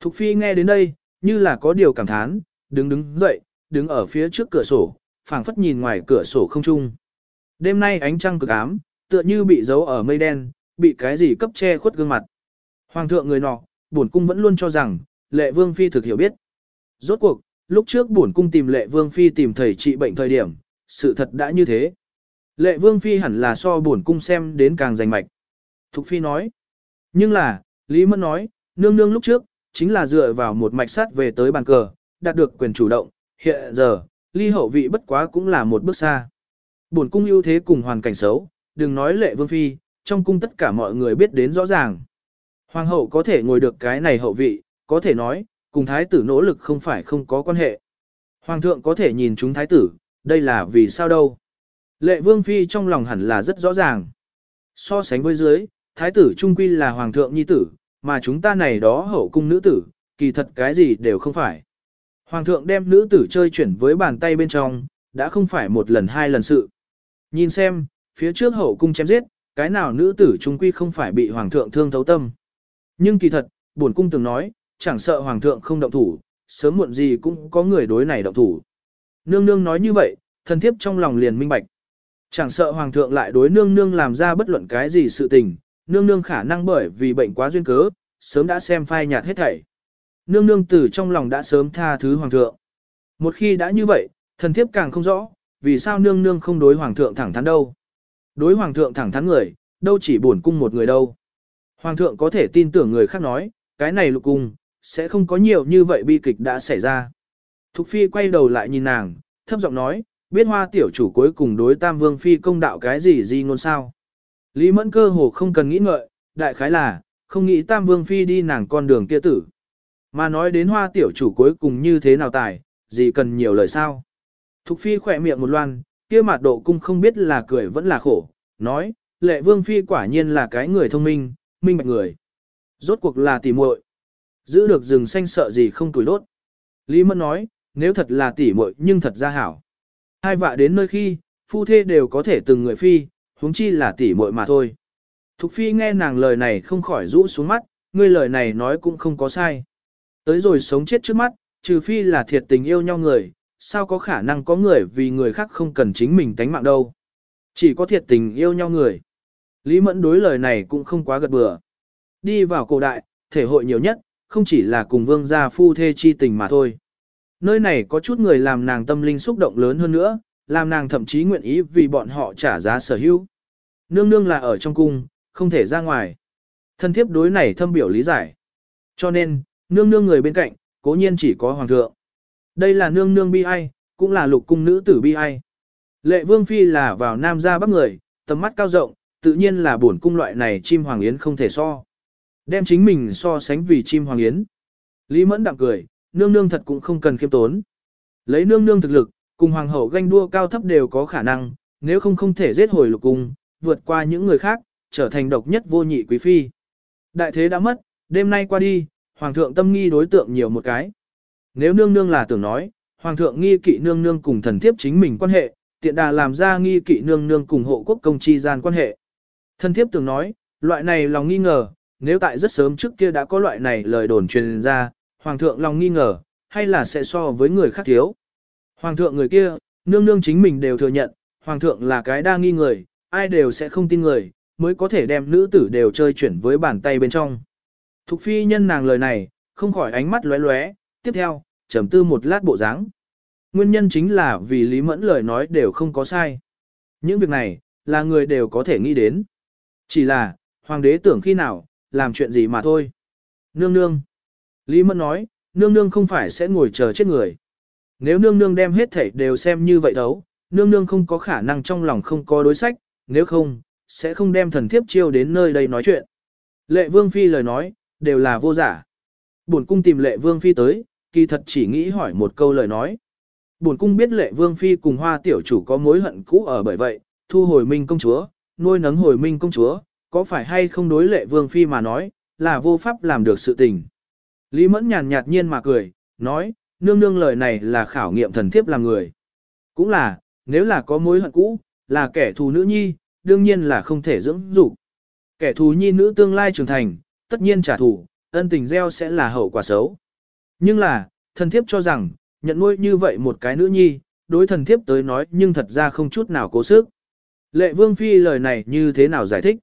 Thục phi nghe đến đây, như là có điều cảm thán, đứng đứng dậy, đứng ở phía trước cửa sổ, phảng phất nhìn ngoài cửa sổ không trung. Đêm nay ánh trăng cực ám, tựa như bị giấu ở mây đen, bị cái gì cấp che khuất gương mặt. Hoàng thượng người nọ, bổn cung vẫn luôn cho rằng, lệ vương phi thực hiểu biết. Rốt cuộc, lúc trước bổn cung tìm lệ vương phi tìm thầy trị bệnh thời điểm, sự thật đã như thế. Lệ vương phi hẳn là so bổn cung xem đến càng rành mạch. Thục phi nói. Nhưng là, Lý Mẫn nói, nương nương lúc trước, chính là dựa vào một mạch sắt về tới bàn cờ, đạt được quyền chủ động, hiện giờ, ly hậu vị bất quá cũng là một bước xa. Bổn cung ưu thế cùng hoàn cảnh xấu, đừng nói lệ vương phi, trong cung tất cả mọi người biết đến rõ ràng. Hoàng hậu có thể ngồi được cái này hậu vị, có thể nói, cùng thái tử nỗ lực không phải không có quan hệ. Hoàng thượng có thể nhìn chúng thái tử, đây là vì sao đâu. Lệ vương phi trong lòng hẳn là rất rõ ràng. So sánh với dưới, thái tử trung quy là hoàng thượng nhi tử, mà chúng ta này đó hậu cung nữ tử, kỳ thật cái gì đều không phải. Hoàng thượng đem nữ tử chơi chuyển với bàn tay bên trong, đã không phải một lần hai lần sự. Nhìn xem, phía trước hậu cung chém giết, cái nào nữ tử trung quy không phải bị hoàng thượng thương thấu tâm. Nhưng kỳ thật, bổn cung từng nói, chẳng sợ hoàng thượng không động thủ, sớm muộn gì cũng có người đối này động thủ. Nương nương nói như vậy, thần thiếp trong lòng liền minh bạch. Chẳng sợ hoàng thượng lại đối nương nương làm ra bất luận cái gì sự tình, nương nương khả năng bởi vì bệnh quá duyên cớ, sớm đã xem phai nhạt hết thảy. Nương nương từ trong lòng đã sớm tha thứ hoàng thượng. Một khi đã như vậy, thần thiếp càng không rõ, vì sao nương nương không đối hoàng thượng thẳng thắn đâu. Đối hoàng thượng thẳng thắn người, đâu chỉ buồn cung một người đâu. Hoàng thượng có thể tin tưởng người khác nói, cái này lục cung, sẽ không có nhiều như vậy bi kịch đã xảy ra. Thục phi quay đầu lại nhìn nàng, thấp giọng nói, biết hoa tiểu chủ cuối cùng đối tam vương phi công đạo cái gì gì ngôn sao. Lý mẫn cơ hồ không cần nghĩ ngợi, đại khái là, không nghĩ tam vương phi đi nàng con đường kia tử. Mà nói đến hoa tiểu chủ cuối cùng như thế nào tài, gì cần nhiều lời sao. Thục phi khỏe miệng một loan, kia mặt độ cung không biết là cười vẫn là khổ, nói, lệ vương phi quả nhiên là cái người thông minh, minh bạch người. Rốt cuộc là tỉ muội Giữ được rừng xanh sợ gì không tuổi đốt. Lý Mẫn nói, nếu thật là tỉ muội nhưng thật ra hảo. Hai vạ đến nơi khi, phu thê đều có thể từng người phi, huống chi là tỉ muội mà thôi. Thục phi nghe nàng lời này không khỏi rũ xuống mắt, ngươi lời này nói cũng không có sai. Tới rồi sống chết trước mắt, trừ phi là thiệt tình yêu nhau người, sao có khả năng có người vì người khác không cần chính mình tánh mạng đâu. Chỉ có thiệt tình yêu nhau người. Lý Mẫn đối lời này cũng không quá gật bừa. Đi vào cổ đại, thể hội nhiều nhất, không chỉ là cùng vương gia phu thê chi tình mà thôi. Nơi này có chút người làm nàng tâm linh xúc động lớn hơn nữa, làm nàng thậm chí nguyện ý vì bọn họ trả giá sở hữu. Nương nương là ở trong cung, không thể ra ngoài. Thân thiếp đối này thâm biểu lý giải. Cho nên, nương nương người bên cạnh, cố nhiên chỉ có hoàng thượng. Đây là nương nương bi ai, cũng là lục cung nữ tử bi ai. Lệ vương phi là vào nam gia bắc người, tầm mắt cao rộng, tự nhiên là bổn cung loại này chim hoàng yến không thể so. Đem chính mình so sánh vì chim hoàng yến. Lý mẫn đặng cười, nương nương thật cũng không cần khiêm tốn. Lấy nương nương thực lực, cùng hoàng hậu ganh đua cao thấp đều có khả năng, nếu không không thể giết hồi lục cung, vượt qua những người khác, trở thành độc nhất vô nhị quý phi. Đại thế đã mất, đêm nay qua đi, hoàng thượng tâm nghi đối tượng nhiều một cái. Nếu nương nương là tưởng nói, hoàng thượng nghi kỵ nương nương cùng thần thiếp chính mình quan hệ, tiện đà làm ra nghi kỵ nương nương cùng hộ quốc công chi gian quan hệ. Thần thiếp tưởng nói, loại này lòng nghi ngờ, nếu tại rất sớm trước kia đã có loại này lời đồn truyền ra, hoàng thượng lòng nghi ngờ, hay là sẽ so với người khác thiếu. Hoàng thượng người kia, nương nương chính mình đều thừa nhận, hoàng thượng là cái đa nghi người, ai đều sẽ không tin người, mới có thể đem nữ tử đều chơi chuyển với bàn tay bên trong. Thục phi nhân nàng lời này, không khỏi ánh mắt lóe lóe, tiếp theo, trầm tư một lát bộ dáng. Nguyên nhân chính là vì Lý Mẫn lời nói đều không có sai. Những việc này, là người đều có thể nghĩ đến. Chỉ là, hoàng đế tưởng khi nào, làm chuyện gì mà thôi. Nương nương. Lý Mẫn nói, nương nương không phải sẽ ngồi chờ chết người. Nếu nương nương đem hết thảy đều xem như vậy đấu, nương nương không có khả năng trong lòng không có đối sách, nếu không, sẽ không đem thần thiếp chiêu đến nơi đây nói chuyện. Lệ Vương Phi lời nói, đều là vô giả. Bổn cung tìm Lệ Vương Phi tới, kỳ thật chỉ nghĩ hỏi một câu lời nói. Bổn cung biết Lệ Vương Phi cùng hoa tiểu chủ có mối hận cũ ở bởi vậy, thu hồi minh công chúa, nuôi nấng hồi minh công chúa, có phải hay không đối Lệ Vương Phi mà nói, là vô pháp làm được sự tình. Lý Mẫn nhàn nhạt nhiên mà cười, nói, nương nương lời này là khảo nghiệm thần thiếp làm người. Cũng là, nếu là có mối hận cũ, là kẻ thù nữ nhi, đương nhiên là không thể dưỡng dục. Kẻ thù nhi nữ tương lai trưởng thành, tất nhiên trả thù, ân tình gieo sẽ là hậu quả xấu. Nhưng là, thần thiếp cho rằng, nhận nuôi như vậy một cái nữ nhi, đối thần thiếp tới nói nhưng thật ra không chút nào cố sức. Lệ vương phi lời này như thế nào giải thích?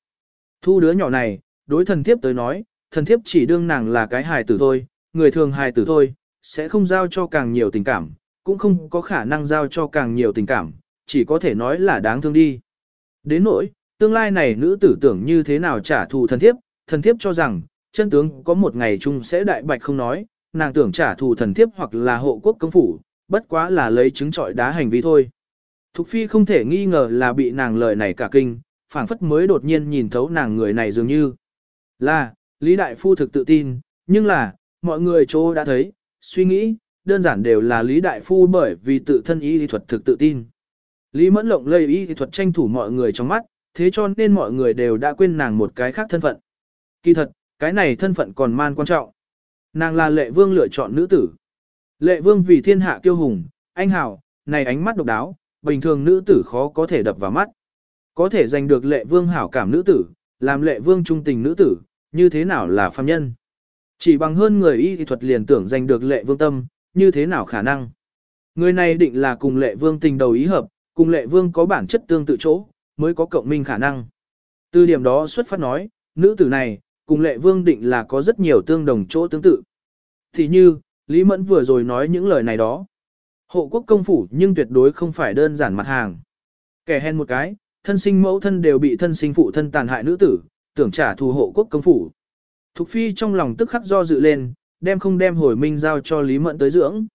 Thu đứa nhỏ này, đối thần thiếp tới nói, thần thiếp chỉ đương nàng là cái hài tử thôi, người thường hài tử thôi, sẽ không giao cho càng nhiều tình cảm, cũng không có khả năng giao cho càng nhiều tình cảm, chỉ có thể nói là đáng thương đi. Đến nỗi, tương lai này nữ tử tưởng như thế nào trả thù thần thiếp, thần thiếp cho rằng, chân tướng có một ngày chung sẽ đại bạch không nói, nàng tưởng trả thù thần thiếp hoặc là hộ quốc công phủ, bất quá là lấy chứng trọi đá hành vi thôi. Thục phi không thể nghi ngờ là bị nàng lời này cả kinh, phảng phất mới đột nhiên nhìn thấu nàng người này dường như. Là, Lý Đại Phu thực tự tin, nhưng là, mọi người chỗ đã thấy, suy nghĩ, đơn giản đều là Lý Đại Phu bởi vì tự thân y thuật thực tự tin. Lý Mẫn Lộng lây y thuật tranh thủ mọi người trong mắt, thế cho nên mọi người đều đã quên nàng một cái khác thân phận. Kỳ thật, cái này thân phận còn man quan trọng. Nàng là lệ vương lựa chọn nữ tử. Lệ vương vì thiên hạ kiêu hùng, anh hào, này ánh mắt độc đáo, bình thường nữ tử khó có thể đập vào mắt. Có thể giành được lệ vương hảo cảm nữ tử, làm lệ vương trung tình nữ tử, như thế nào là phàm nhân. Chỉ bằng hơn người y thì thuật liền tưởng giành được lệ vương tâm, như thế nào khả năng. Người này định là cùng lệ vương tình đầu ý hợp, cùng lệ vương có bản chất tương tự chỗ, mới có cộng minh khả năng. Từ điểm đó xuất phát nói, nữ tử này, cùng lệ vương định là có rất nhiều tương đồng chỗ tương tự. Thì như, Lý Mẫn vừa rồi nói những lời này đó. Hộ quốc công phủ nhưng tuyệt đối không phải đơn giản mặt hàng. Kẻ hèn một cái, thân sinh mẫu thân đều bị thân sinh phụ thân tàn hại nữ tử, tưởng trả thù hộ quốc công phủ. Thục phi trong lòng tức khắc do dự lên, đem không đem hồi minh giao cho Lý Mẫn tới dưỡng.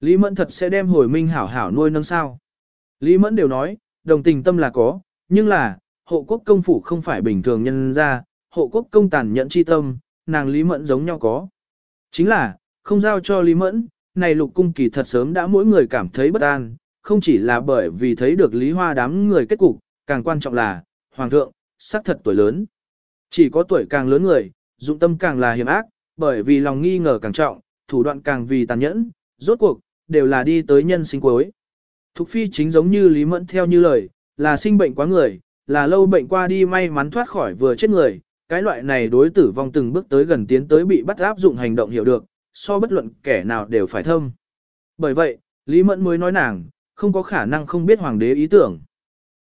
Lý Mẫn thật sẽ đem hồi minh hảo hảo nuôi nâng sao. Lý Mẫn đều nói, đồng tình tâm là có, nhưng là, hộ quốc công phủ không phải bình thường nhân ra, hộ quốc công tàn nhẫn chi tâm, nàng Lý Mẫn giống nhau có. Chính là, không giao cho Lý Mẫn, này lục cung kỳ thật sớm đã mỗi người cảm thấy bất an, không chỉ là bởi vì thấy được Lý Hoa đám người kết cục, càng quan trọng là, Hoàng thượng, sắc thật tuổi lớn. Chỉ có tuổi càng lớn người, dụng tâm càng là hiểm ác, bởi vì lòng nghi ngờ càng trọng, thủ đoạn càng vì tàn nhẫn, rốt cuộc, đều là đi tới nhân sinh cuối. Thục phi chính giống như Lý Mẫn theo như lời, là sinh bệnh quá người, là lâu bệnh qua đi may mắn thoát khỏi vừa chết người, cái loại này đối tử vong từng bước tới gần tiến tới bị bắt áp dụng hành động hiểu được, so bất luận kẻ nào đều phải thâm. Bởi vậy, Lý Mẫn mới nói nàng, không có khả năng không biết hoàng đế ý tưởng.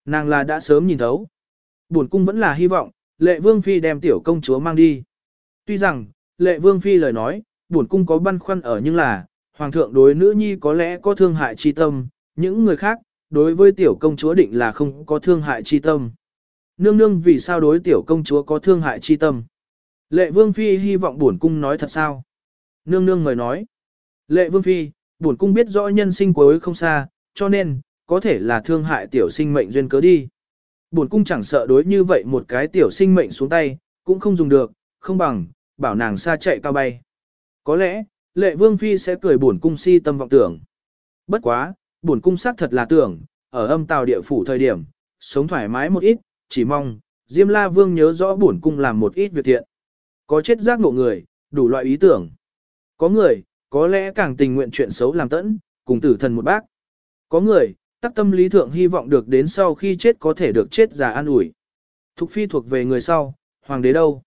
Nàng là đã sớm nhìn thấu. Buồn cung vẫn là hy vọng, lệ vương phi đem tiểu công chúa mang đi. Tuy rằng, lệ vương phi lời nói, buồn cung có băn khoăn ở nhưng là, hoàng thượng đối nữ nhi có lẽ có thương hại chi tâm, những người khác, đối với tiểu công chúa định là không có thương hại chi tâm. Nương nương vì sao đối tiểu công chúa có thương hại chi tâm? Lệ vương phi hy vọng bổn cung nói thật sao? Nương nương mời nói. Lệ vương phi, bổn cung biết rõ nhân sinh cuối không xa, cho nên, có thể là thương hại tiểu sinh mệnh duyên cớ đi. Bổn cung chẳng sợ đối như vậy một cái tiểu sinh mệnh xuống tay, cũng không dùng được, không bằng, bảo nàng xa chạy cao bay. Có lẽ, lệ vương phi sẽ cười bổn cung si tâm vọng tưởng. Bất quá, buồn cung xác thật là tưởng, ở âm tàu địa phủ thời điểm, sống thoải mái một ít, chỉ mong, Diêm La Vương nhớ rõ buồn cung làm một ít việc thiện. Có chết giác ngộ người, đủ loại ý tưởng. Có người, có lẽ càng tình nguyện chuyện xấu làm tẫn, cùng tử thần một bác. Có người, tắc tâm lý thượng hy vọng được đến sau khi chết có thể được chết già an ủi. Thục phi thuộc về người sau, hoàng đế đâu?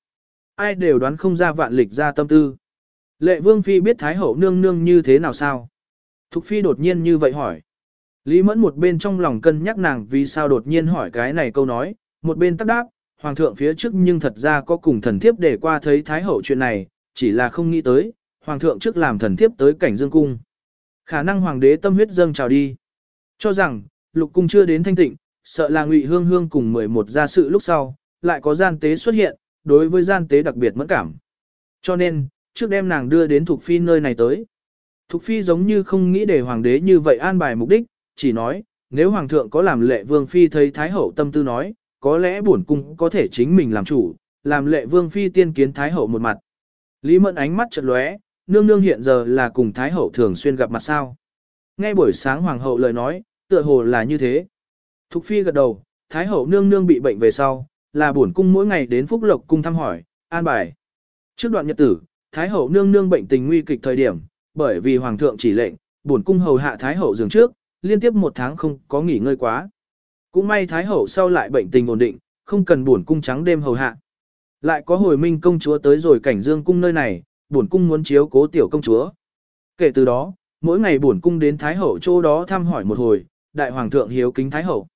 Ai đều đoán không ra vạn lịch ra tâm tư. Lệ vương phi biết thái hậu nương nương như thế nào sao? Thục phi đột nhiên như vậy hỏi. Lý mẫn một bên trong lòng cân nhắc nàng vì sao đột nhiên hỏi cái này câu nói, một bên tắc đáp, hoàng thượng phía trước nhưng thật ra có cùng thần thiếp để qua thấy thái hậu chuyện này, chỉ là không nghĩ tới, hoàng thượng trước làm thần thiếp tới cảnh dương cung. Khả năng hoàng đế tâm huyết dâng trào đi. Cho rằng, lục cung chưa đến thanh tịnh, sợ là ngụy hương hương cùng 11 gia sự lúc sau, lại có gian tế xuất hiện, đối với gian tế đặc biệt mẫn cảm. Cho nên, trước đem nàng đưa đến Thục Phi nơi này tới. Thục Phi giống như không nghĩ để hoàng đế như vậy an bài mục đích, chỉ nói, nếu hoàng thượng có làm lệ vương phi thấy thái hậu tâm tư nói, có lẽ bổn cung có thể chính mình làm chủ, làm lệ vương phi tiên kiến thái hậu một mặt. Lý Mẫn ánh mắt chợt lóe, nương nương hiện giờ là cùng thái hậu thường xuyên gặp mặt sao? Ngay buổi sáng hoàng hậu lời nói, tựa hồ là như thế. Thục phi gật đầu, thái hậu nương nương bị bệnh về sau, là bổn cung mỗi ngày đến phúc lộc cung thăm hỏi, an bài. Trước đoạn nhật tử, thái hậu nương nương bệnh tình nguy kịch thời điểm, bởi vì hoàng thượng chỉ lệnh, bổn cung hầu hạ thái hậu giường trước, liên tiếp một tháng không có nghỉ ngơi quá. Cũng may thái hậu sau lại bệnh tình ổn định, không cần bổn cung trắng đêm hầu hạ. Lại có hồi minh công chúa tới rồi cảnh dương cung nơi này, bổn cung muốn chiếu cố tiểu công chúa. Kể từ đó, mỗi ngày bổn cung đến thái hậu chỗ đó thăm hỏi một hồi, đại hoàng thượng hiếu kính thái hậu.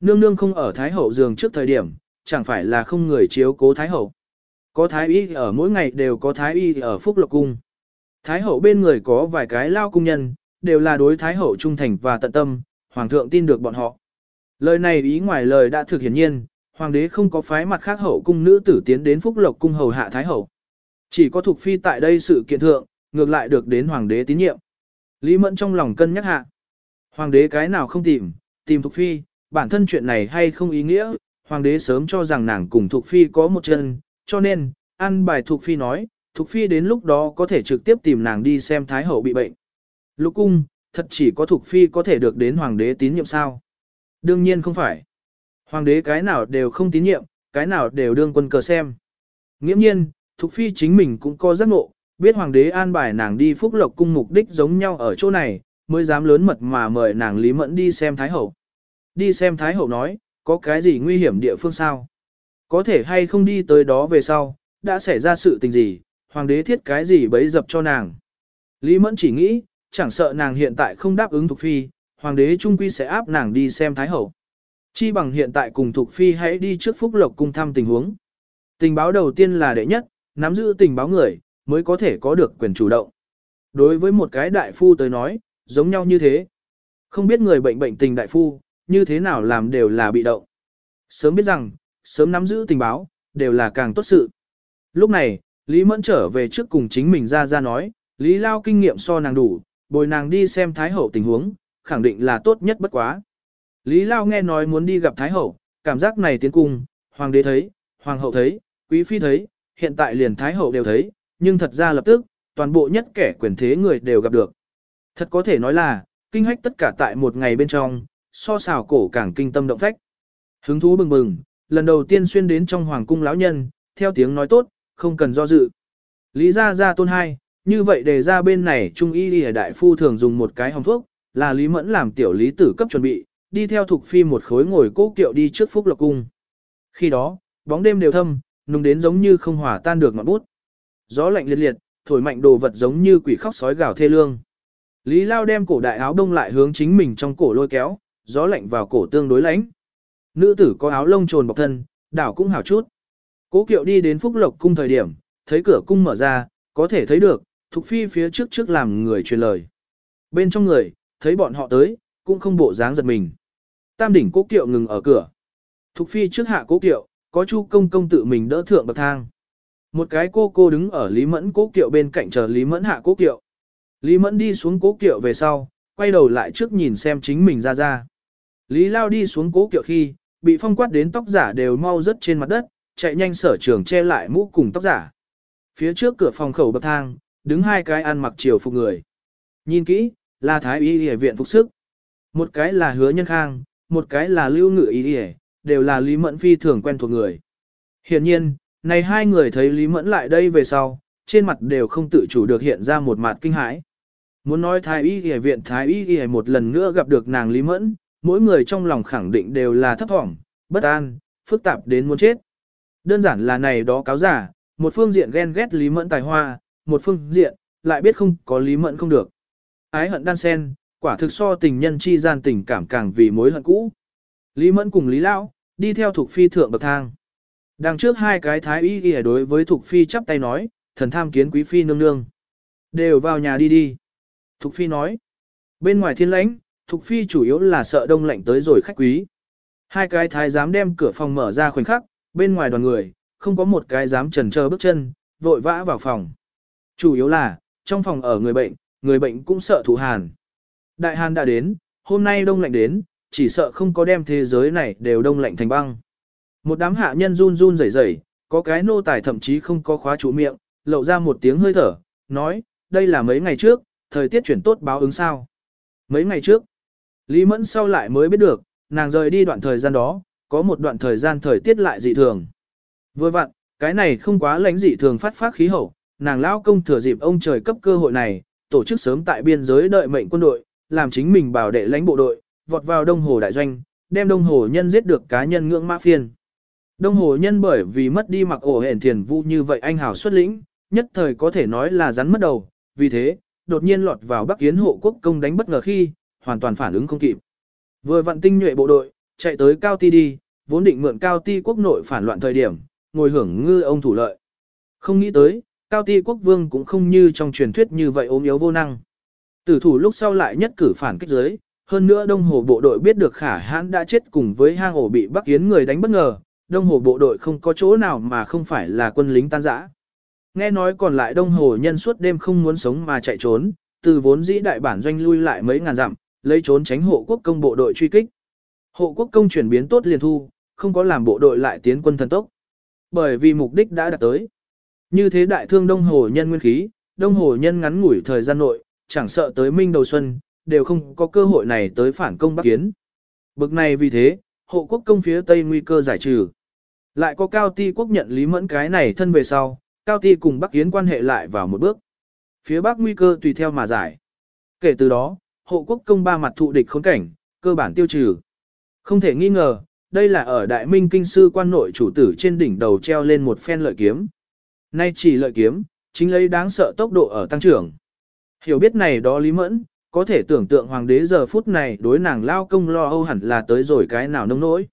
Nương nương không ở thái hậu giường trước thời điểm, chẳng phải là không người chiếu cố thái hậu. Có thái y ở mỗi ngày đều có thái y ở phúc lộc cung. Thái hậu bên người có vài cái lao cung nhân, đều là đối thái hậu trung thành và tận tâm, hoàng thượng tin được bọn họ. Lời này ý ngoài lời đã thực hiển nhiên, hoàng đế không có phái mặt khác hậu cung nữ tử tiến đến phúc lộc cung hầu hạ thái hậu. Chỉ có thuộc phi tại đây sự kiện thượng, ngược lại được đến hoàng đế tín nhiệm. Lý Mẫn trong lòng cân nhắc hạ. Hoàng đế cái nào không tìm, tìm Thục Phi, bản thân chuyện này hay không ý nghĩa, hoàng đế sớm cho rằng nàng cùng Thục Phi có một chân, cho nên, ăn bài Thục Phi nói, Thục Phi đến lúc đó có thể trực tiếp tìm nàng đi xem Thái Hậu bị bệnh. Lục cung, thật chỉ có Thục Phi có thể được đến hoàng đế tín nhiệm sao? Đương nhiên không phải. Hoàng đế cái nào đều không tín nhiệm, cái nào đều đương quân cờ xem. Nghiễm nhiên, Thục Phi chính mình cũng có giác ngộ, biết hoàng đế an bài nàng đi phúc lộc cung mục đích giống nhau ở chỗ này, mới dám lớn mật mà mời nàng Lý Mẫn đi xem Thái Hậu. Đi xem Thái Hậu nói, có cái gì nguy hiểm địa phương sao? Có thể hay không đi tới đó về sau, đã xảy ra sự tình gì, hoàng đế thiết cái gì bấy dập cho nàng. Lý Mẫn chỉ nghĩ, chẳng sợ nàng hiện tại không đáp ứng Thục Phi, hoàng đế trung quy sẽ áp nàng đi xem Thái Hậu. Chi bằng hiện tại cùng Thục Phi hãy đi trước Phúc Lộc cung thăm tình huống. Tình báo đầu tiên là đệ nhất, nắm giữ tình báo người, mới có thể có được quyền chủ động. Đối với một cái đại phu tới nói, giống nhau như thế. Không biết người bệnh bệnh tình đại phu, như thế nào làm đều là bị động. Sớm biết rằng, sớm nắm giữ tình báo, đều là càng tốt sự. Lúc này, Lý Mẫn trở về trước cùng chính mình ra ra nói, Lý Lao kinh nghiệm so nàng đủ, bồi nàng đi xem Thái Hậu tình huống, khẳng định là tốt nhất bất quá. Lý Lao nghe nói muốn đi gặp Thái Hậu, cảm giác này tiến cung, Hoàng đế thấy, Hoàng hậu thấy, Quý Phi thấy, hiện tại liền Thái Hậu đều thấy, nhưng thật ra lập tức, toàn bộ nhất kẻ quyền thế người đều gặp được. Thật có thể nói là, kinh hách tất cả tại một ngày bên trong, so xào cổ càng kinh tâm động phách. Hứng thú bừng bừng, lần đầu tiên xuyên đến trong hoàng cung lão nhân, theo tiếng nói tốt, không cần do dự. Lý gia gia tôn hai, như vậy đề ra bên này trung y y đại phu thường dùng một cái hồng thuốc, là Lý Mẫn làm tiểu lý tử cấp chuẩn bị, đi theo thuộc phi một khối ngồi cố kiệu đi trước phúc lộc cung. Khi đó, bóng đêm đều thâm, nung đến giống như không hòa tan được ngọn bút. Gió lạnh liệt liệt, thổi mạnh đồ vật giống như quỷ khóc sói gào thê lương. Lý Lao đem cổ đại áo đông lại hướng chính mình trong cổ lôi kéo, gió lạnh vào cổ tương đối lánh. Nữ tử có áo lông trồn bọc thân, đảo cũng hảo chút. Cố kiệu đi đến Phúc Lộc cung thời điểm, thấy cửa cung mở ra, có thể thấy được, Thục Phi phía trước trước làm người truyền lời. Bên trong người, thấy bọn họ tới, cũng không bộ dáng giật mình. Tam đỉnh cố kiệu ngừng ở cửa. Thục Phi trước hạ cố kiệu, có Chu công công tự mình đỡ thượng bậc thang. Một cái cô cô đứng ở Lý Mẫn cố kiệu bên cạnh chờ Lý Mẫn hạ cố kiệu. Lý Mẫn đi xuống cố kiệu về sau, quay đầu lại trước nhìn xem chính mình ra ra. Lý Lao đi xuống cố kiệu khi, bị phong quát đến tóc giả đều mau rớt trên mặt đất, chạy nhanh sở trường che lại mũ cùng tóc giả. Phía trước cửa phòng khẩu bậc thang, đứng hai cái ăn mặc chiều phục người. Nhìn kỹ, là Thái Y Y viện phục sức. Một cái là Hứa Nhân Khang, một cái là Lưu Ngự Y Y, đều là Lý Mẫn Phi thường quen thuộc người. Hiển nhiên, này hai người thấy Lý Mẫn lại đây về sau, trên mặt đều không tự chủ được hiện ra một mặt kinh hãi. Muốn nói Thái Y Y viện Thái Y Y một lần nữa gặp được nàng Lý Mẫn, mỗi người trong lòng khẳng định đều là thấp thỏm, bất an, phức tạp đến muốn chết. Đơn giản là này đó cáo giả, một phương diện ghen ghét Lý Mẫn tài hoa, một phương diện, lại biết không có Lý Mẫn không được. Ái hận đan sen, quả thực so tình nhân chi gian tình cảm càng vì mối hận cũ. Lý Mẫn cùng Lý Lão, đi theo Thục phi thượng bậc thang. Đằng trước hai cái thái y ghi đối với Thục phi chắp tay nói, thần tham kiến quý phi nương nương. Đều vào nhà đi đi. Thục phi nói, bên ngoài thiên lãnh, Thục phi chủ yếu là sợ đông lạnh tới rồi khách quý. Hai cái thái dám đem cửa phòng mở ra khoảnh khắc, bên ngoài đoàn người, không có một cái dám trần chờ bước chân, vội vã vào phòng. Chủ yếu là, trong phòng ở người bệnh, người bệnh cũng sợ thụ hàn. Đại hàn đã đến, hôm nay đông lạnh đến, chỉ sợ không có đem thế giới này đều đông lạnh thành băng. Một đám hạ nhân run run rẩy rẩy, có cái nô tài thậm chí không có khóa chủ miệng, lộ ra một tiếng hơi thở, nói, đây là mấy ngày trước, thời tiết chuyển tốt báo ứng sao. Mấy ngày trước, Lý Mẫn sau lại mới biết được, nàng rời đi đoạn thời gian đó, có một đoạn thời gian thời tiết lại dị thường. Vừa vặn, cái này không quá lãnh dị thường phát phát khí hậu, nàng lão công thừa dịp ông trời cấp cơ hội này, tổ chức sớm tại biên giới đợi mệnh quân đội, làm chính mình bảo đệ lãnh bộ đội, vọt vào đông hồ đại doanh, đem đông hồ nhân giết được cá nhân ngưỡng mã phiên. Đông hồ nhân bởi vì mất đi mặc ổ hển thiền vu như vậy anh hào xuất lĩnh, nhất thời có thể nói là rắn mất đầu, vì thế, đột nhiên lọt vào Bắc Yến hộ quốc công đánh bất ngờ khi, hoàn toàn phản ứng không kịp. Vừa vận tinh nhuệ bộ đội, chạy tới Cao Ti đi, vốn định mượn Cao Ti quốc nội phản loạn thời điểm, ngồi hưởng ngư ông thủ lợi. Không nghĩ tới, Cao Ti quốc vương cũng không như trong truyền thuyết như vậy ốm yếu vô năng. Tử thủ lúc sau lại nhất cử phản kích giới, hơn nữa Đông Hồ bộ đội biết được khả hãn đã chết cùng với hang ổ bị Bắc Yến người đánh bất ngờ, Đông Hồ bộ đội không có chỗ nào mà không phải là quân lính tan rã. Nghe nói còn lại Đông Hồ nhân suốt đêm không muốn sống mà chạy trốn, từ vốn dĩ đại bản doanh lui lại mấy ngàn dặm, lấy trốn tránh hộ quốc công bộ đội truy kích. Hộ quốc công chuyển biến tốt liền thu, không có làm bộ đội lại tiến quân thần tốc. Bởi vì mục đích đã đạt tới. Như thế đại thương đông hồ nhân nguyên khí, đông hồ nhân ngắn ngủi thời gian nội, chẳng sợ tới minh đầu xuân, đều không có cơ hội này tới phản công Bắc Kiến. Bực này vì thế, hộ quốc công phía Tây nguy cơ giải trừ. Lại có Cao Ti quốc nhận Lý Mẫn cái này thân về sau, Cao Ti cùng Bắc Kiến quan hệ lại vào một bước. Phía Bắc nguy cơ tùy theo mà giải. Kể từ đó, hộ quốc công ba mặt thụ địch khốn cảnh, cơ bản tiêu trừ. Không thể nghi ngờ, đây là ở Đại Minh Kinh Sư quan nội chủ tử trên đỉnh đầu treo lên một phen lợi kiếm. Nay chỉ lợi kiếm, chính lấy đáng sợ tốc độ ở tăng trưởng. Hiểu biết này đó Lý Mẫn, có thể tưởng tượng hoàng đế giờ phút này đối nàng lao công lo âu hẳn là tới rồi cái nào nông nỗi.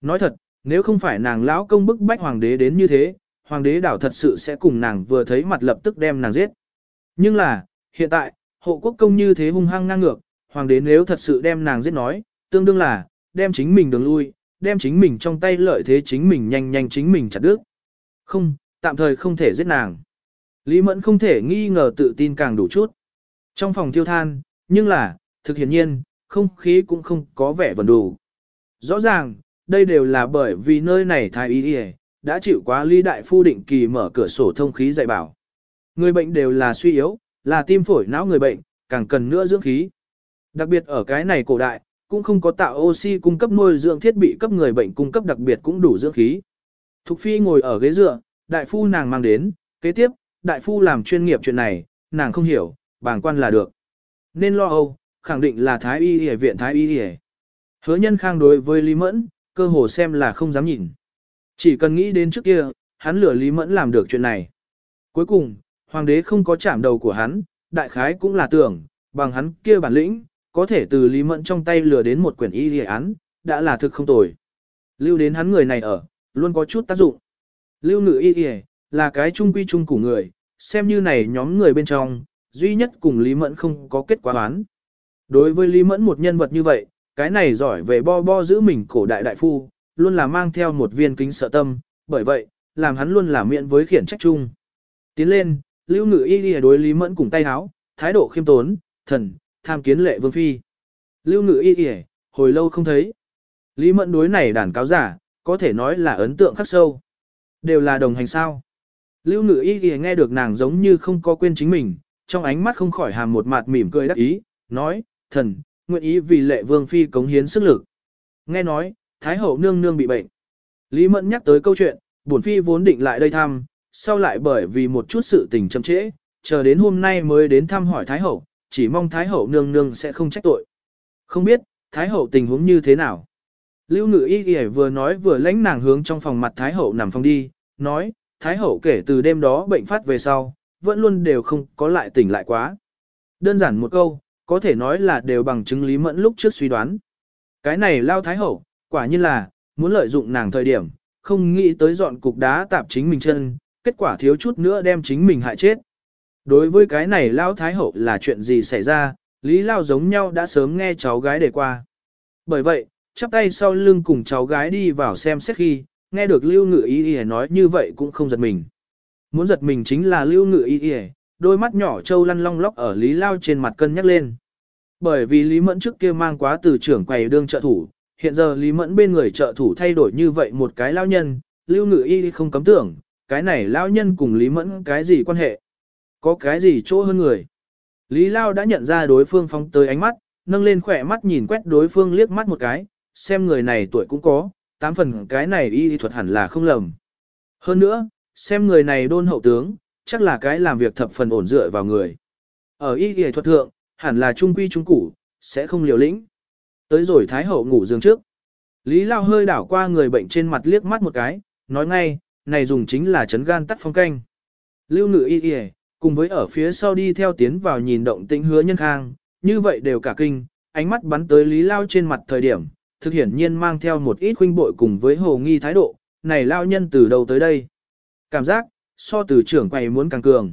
Nói thật, nếu không phải nàng lão công bức bách hoàng đế đến như thế, hoàng đế đảo thật sự sẽ cùng nàng vừa thấy mặt lập tức đem nàng giết. Nhưng là, hiện tại, hộ quốc công như thế hung hăng ngang ngược, hoàng đế nếu thật sự đem nàng giết nói, tương đương là, đem chính mình đường lui, đem chính mình trong tay lợi thế chính mình nhanh nhanh chính mình chặt đứt. Không, tạm thời không thể giết nàng. Lý Mẫn không thể nghi ngờ tự tin càng đủ chút. Trong phòng thiêu than, nhưng là, thực hiển nhiên, không khí cũng không có vẻ vần đủ. Rõ ràng, đây đều là bởi vì nơi này thái y y đã chịu quá Lý Đại Phu định kỳ mở cửa sổ thông khí dạy bảo. Người bệnh đều là suy yếu, là tim phổi não người bệnh, càng cần nữa dưỡng khí. Đặc biệt ở cái này cổ đại, cũng không có tạo oxy cung cấp nuôi dưỡng thiết bị cấp người bệnh cung cấp đặc biệt cũng đủ dưỡng khí. Thục Phi ngồi ở ghế dựa, đại phu nàng mang đến, kế tiếp, đại phu làm chuyên nghiệp chuyện này, nàng không hiểu, bàng quan là được. Nên lo âu, khẳng định là Thái Y Y viện Thái Y Y. Hứa nhân khang đối với Lý Mẫn, cơ hồ xem là không dám nhìn. Chỉ cần nghĩ đến trước kia, hắn lừa Lý Mẫn làm được chuyện này. Cuối cùng, hoàng đế không có chạm đầu của hắn, đại khái cũng là tưởng, bằng hắn kia bản lĩnh, có thể từ Lý Mẫn trong tay lừa đến một quyển y lì án, đã là thực không tồi. Lưu đến hắn người này ở, luôn có chút tác dụng. Lưu ngự y lì là cái trung quy trung của người, xem như này nhóm người bên trong, duy nhất cùng Lý Mẫn không có kết quả án. Đối với Lý Mẫn một nhân vật như vậy, cái này giỏi về bo bo giữ mình cổ đại đại phu, luôn là mang theo một viên kính sợ tâm, bởi vậy, làm hắn luôn là miệng với khiển trách chung. Tiến lên, Lưu Ngự Y Y đối Lý Mẫn cùng tay háo, thái độ khiêm tốn, thần, tham kiến lệ vương phi. Lưu Ngự Y Y, hồi lâu không thấy. Lý Mẫn đối này đàn cáo giả, có thể nói là ấn tượng khắc sâu. Đều là đồng hành sao. Lưu Ngự Y Y nghe được nàng giống như không có quên chính mình, trong ánh mắt không khỏi hàm một mặt mỉm cười đắc ý, nói, thần, nguyện ý vì lệ vương phi cống hiến sức lực. Nghe nói, Thái hậu nương nương bị bệnh. Lý Mẫn nhắc tới câu chuyện, bổn phi vốn định lại đây thăm, sau lại bởi vì một chút sự tình chậm trễ, chờ đến hôm nay mới đến thăm hỏi Thái hậu, chỉ mong Thái hậu nương nương sẽ không trách tội. Không biết, Thái hậu tình huống như thế nào? Lưu ngự y y vừa nói vừa lãnh nàng hướng trong phòng mặt Thái hậu nằm phòng đi, nói, Thái hậu kể từ đêm đó bệnh phát về sau, vẫn luôn đều không có lại tỉnh lại quá. Đơn giản một câu, có thể nói là đều bằng chứng Lý Mẫn lúc trước suy đoán. Cái này lao Thái hậu, quả nhiên là, muốn lợi dụng nàng thời điểm, không nghĩ tới dọn cục đá tạp chính mình chân, kết quả thiếu chút nữa đem chính mình hại chết. Đối với cái này lao Thái hậu là chuyện gì xảy ra, Lý Lao giống nhau đã sớm nghe cháu gái để qua. Bởi vậy, chắp tay sau lưng cùng cháu gái đi vào xem xét khi, nghe được Lưu Ngự Y Y nói như vậy cũng không giật mình. Muốn giật mình chính là Lưu Ngự Y Y, đôi mắt nhỏ trâu lăn long lóc ở Lý Lao trên mặt cân nhắc lên. Bởi vì Lý Mẫn trước kia mang quá từ trưởng quầy đương trợ thủ, hiện giờ Lý Mẫn bên người trợ thủ thay đổi như vậy một cái lao nhân, Lưu Ngự Y không cấm tưởng, cái này lao nhân cùng Lý Mẫn cái gì quan hệ? Có cái gì chỗ hơn người? Lý Lao đã nhận ra đối phương phóng tới ánh mắt, nâng lên khỏe mắt nhìn quét đối phương liếc mắt một cái, xem người này tuổi cũng có, tám phần cái này y thuật hẳn là không lầm. Hơn nữa, xem người này đôn hậu tướng, chắc là cái làm việc thập phần ổn dựa vào người. Ở y y thuật thượng, hẳn là trung quy trung củ, sẽ không liều lĩnh. Tới rồi Thái Hậu ngủ giường trước. Lý Lao hơi đảo qua người bệnh trên mặt liếc mắt một cái, nói ngay, này dùng chính là chấn gan tắt phong canh. Lưu ngự y y, cùng với ở phía sau đi theo tiến vào nhìn động tĩnh hứa nhân khang, như vậy đều cả kinh, ánh mắt bắn tới Lý Lao trên mặt thời điểm, thực hiển nhiên mang theo một ít khuynh bội cùng với hồ nghi thái độ, này Lao nhân từ đầu tới đây. Cảm giác, so từ trưởng quầy muốn càng cường.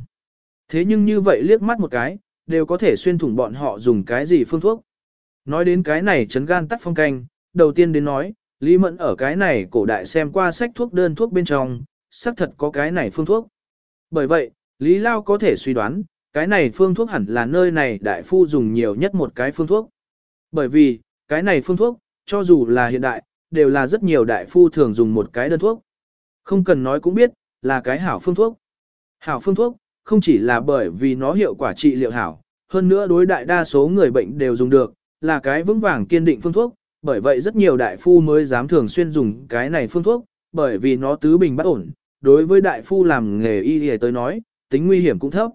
Thế nhưng như vậy liếc mắt một cái, đều có thể xuyên thủng bọn họ dùng cái gì phương thuốc. Nói đến cái này chấn gan tắt phong canh, đầu tiên đến nói, Lý Mẫn ở cái này cổ đại xem qua sách thuốc đơn thuốc bên trong, xác thật có cái này phương thuốc. Bởi vậy, Lý Lao có thể suy đoán, Cái này phương thuốc hẳn là nơi này đại phu dùng nhiều nhất một cái phương thuốc. Bởi vì, cái này phương thuốc, cho dù là hiện đại, đều là rất nhiều đại phu thường dùng một cái đơn thuốc. Không cần nói cũng biết, là cái hảo phương thuốc. Hảo phương thuốc, không chỉ là bởi vì nó hiệu quả trị liệu hảo, hơn nữa đối đại đa số người bệnh đều dùng được, là cái vững vàng kiên định phương thuốc, bởi vậy rất nhiều đại phu mới dám thường xuyên dùng cái này phương thuốc, bởi vì nó tứ bình bất ổn, đối với đại phu làm nghề y y tới nói, tính nguy hiểm cũng thấp.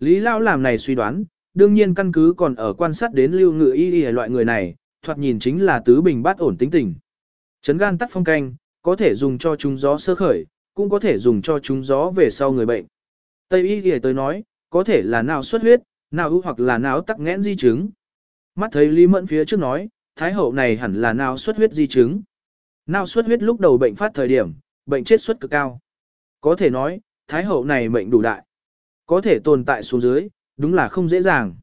Lý Lao làm này suy đoán, đương nhiên căn cứ còn ở quan sát đến lưu ngự y y loại người này, thoạt nhìn chính là tứ bình bát ổn tính tình. Chấn gan tắt phong canh, có thể dùng cho chúng gió sơ khởi, cũng có thể dùng cho chúng gió về sau người bệnh. Tây y y tới nói, có thể là nào xuất huyết, nào ưu hoặc là não tắc nghẽn di chứng. Mắt thấy Lý Mẫn phía trước nói, thái hậu này hẳn là nào xuất huyết di chứng. Nào xuất huyết lúc đầu bệnh phát thời điểm, bệnh chết suất cực cao. Có thể nói, thái hậu này mệnh đủ đại. Có thể tồn tại xuống dưới, đúng là không dễ dàng.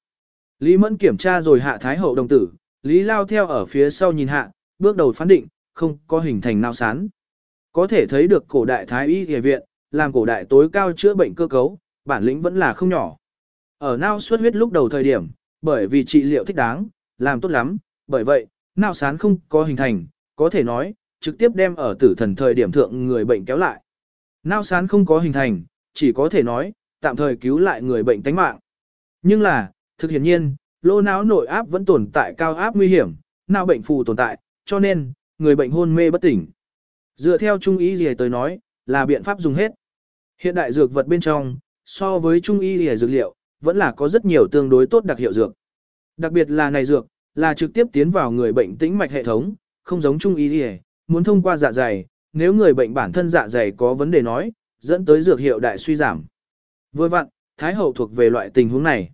Lý Mẫn kiểm tra rồi hạ thái hậu đồng tử, Lý Lao theo ở phía sau nhìn hạ, bước đầu phán định, không có hình thành nào sán. Có thể thấy được cổ đại thái y y viện, làm cổ đại tối cao chữa bệnh cơ cấu, bản lĩnh vẫn là không nhỏ. Ở nao xuất huyết lúc đầu thời điểm, bởi vì trị liệu thích đáng, làm tốt lắm, bởi vậy, nao sán không có hình thành, có thể nói, trực tiếp đem ở tử thần thời điểm thượng người bệnh kéo lại. Nao sán không có hình thành, chỉ có thể nói, tạm thời cứu lại người bệnh tánh mạng. Nhưng là, thực hiện nhiên, lô não nội áp vẫn tồn tại cao áp nguy hiểm, não bệnh phù tồn tại, cho nên, người bệnh hôn mê bất tỉnh. Dựa theo trung ý gì tới nói, là biện pháp dùng hết. Hiện đại dược vật bên trong, so với trung y y dược liệu, vẫn là có rất nhiều tương đối tốt đặc hiệu dược. Đặc biệt là này dược, là trực tiếp tiến vào người bệnh tĩnh mạch hệ thống, không giống trung y y, muốn thông qua dạ dày, nếu người bệnh bản thân dạ dày có vấn đề nói, dẫn tới dược hiệu đại suy giảm. Vừa vặn, Thái hậu thuộc về loại tình huống này.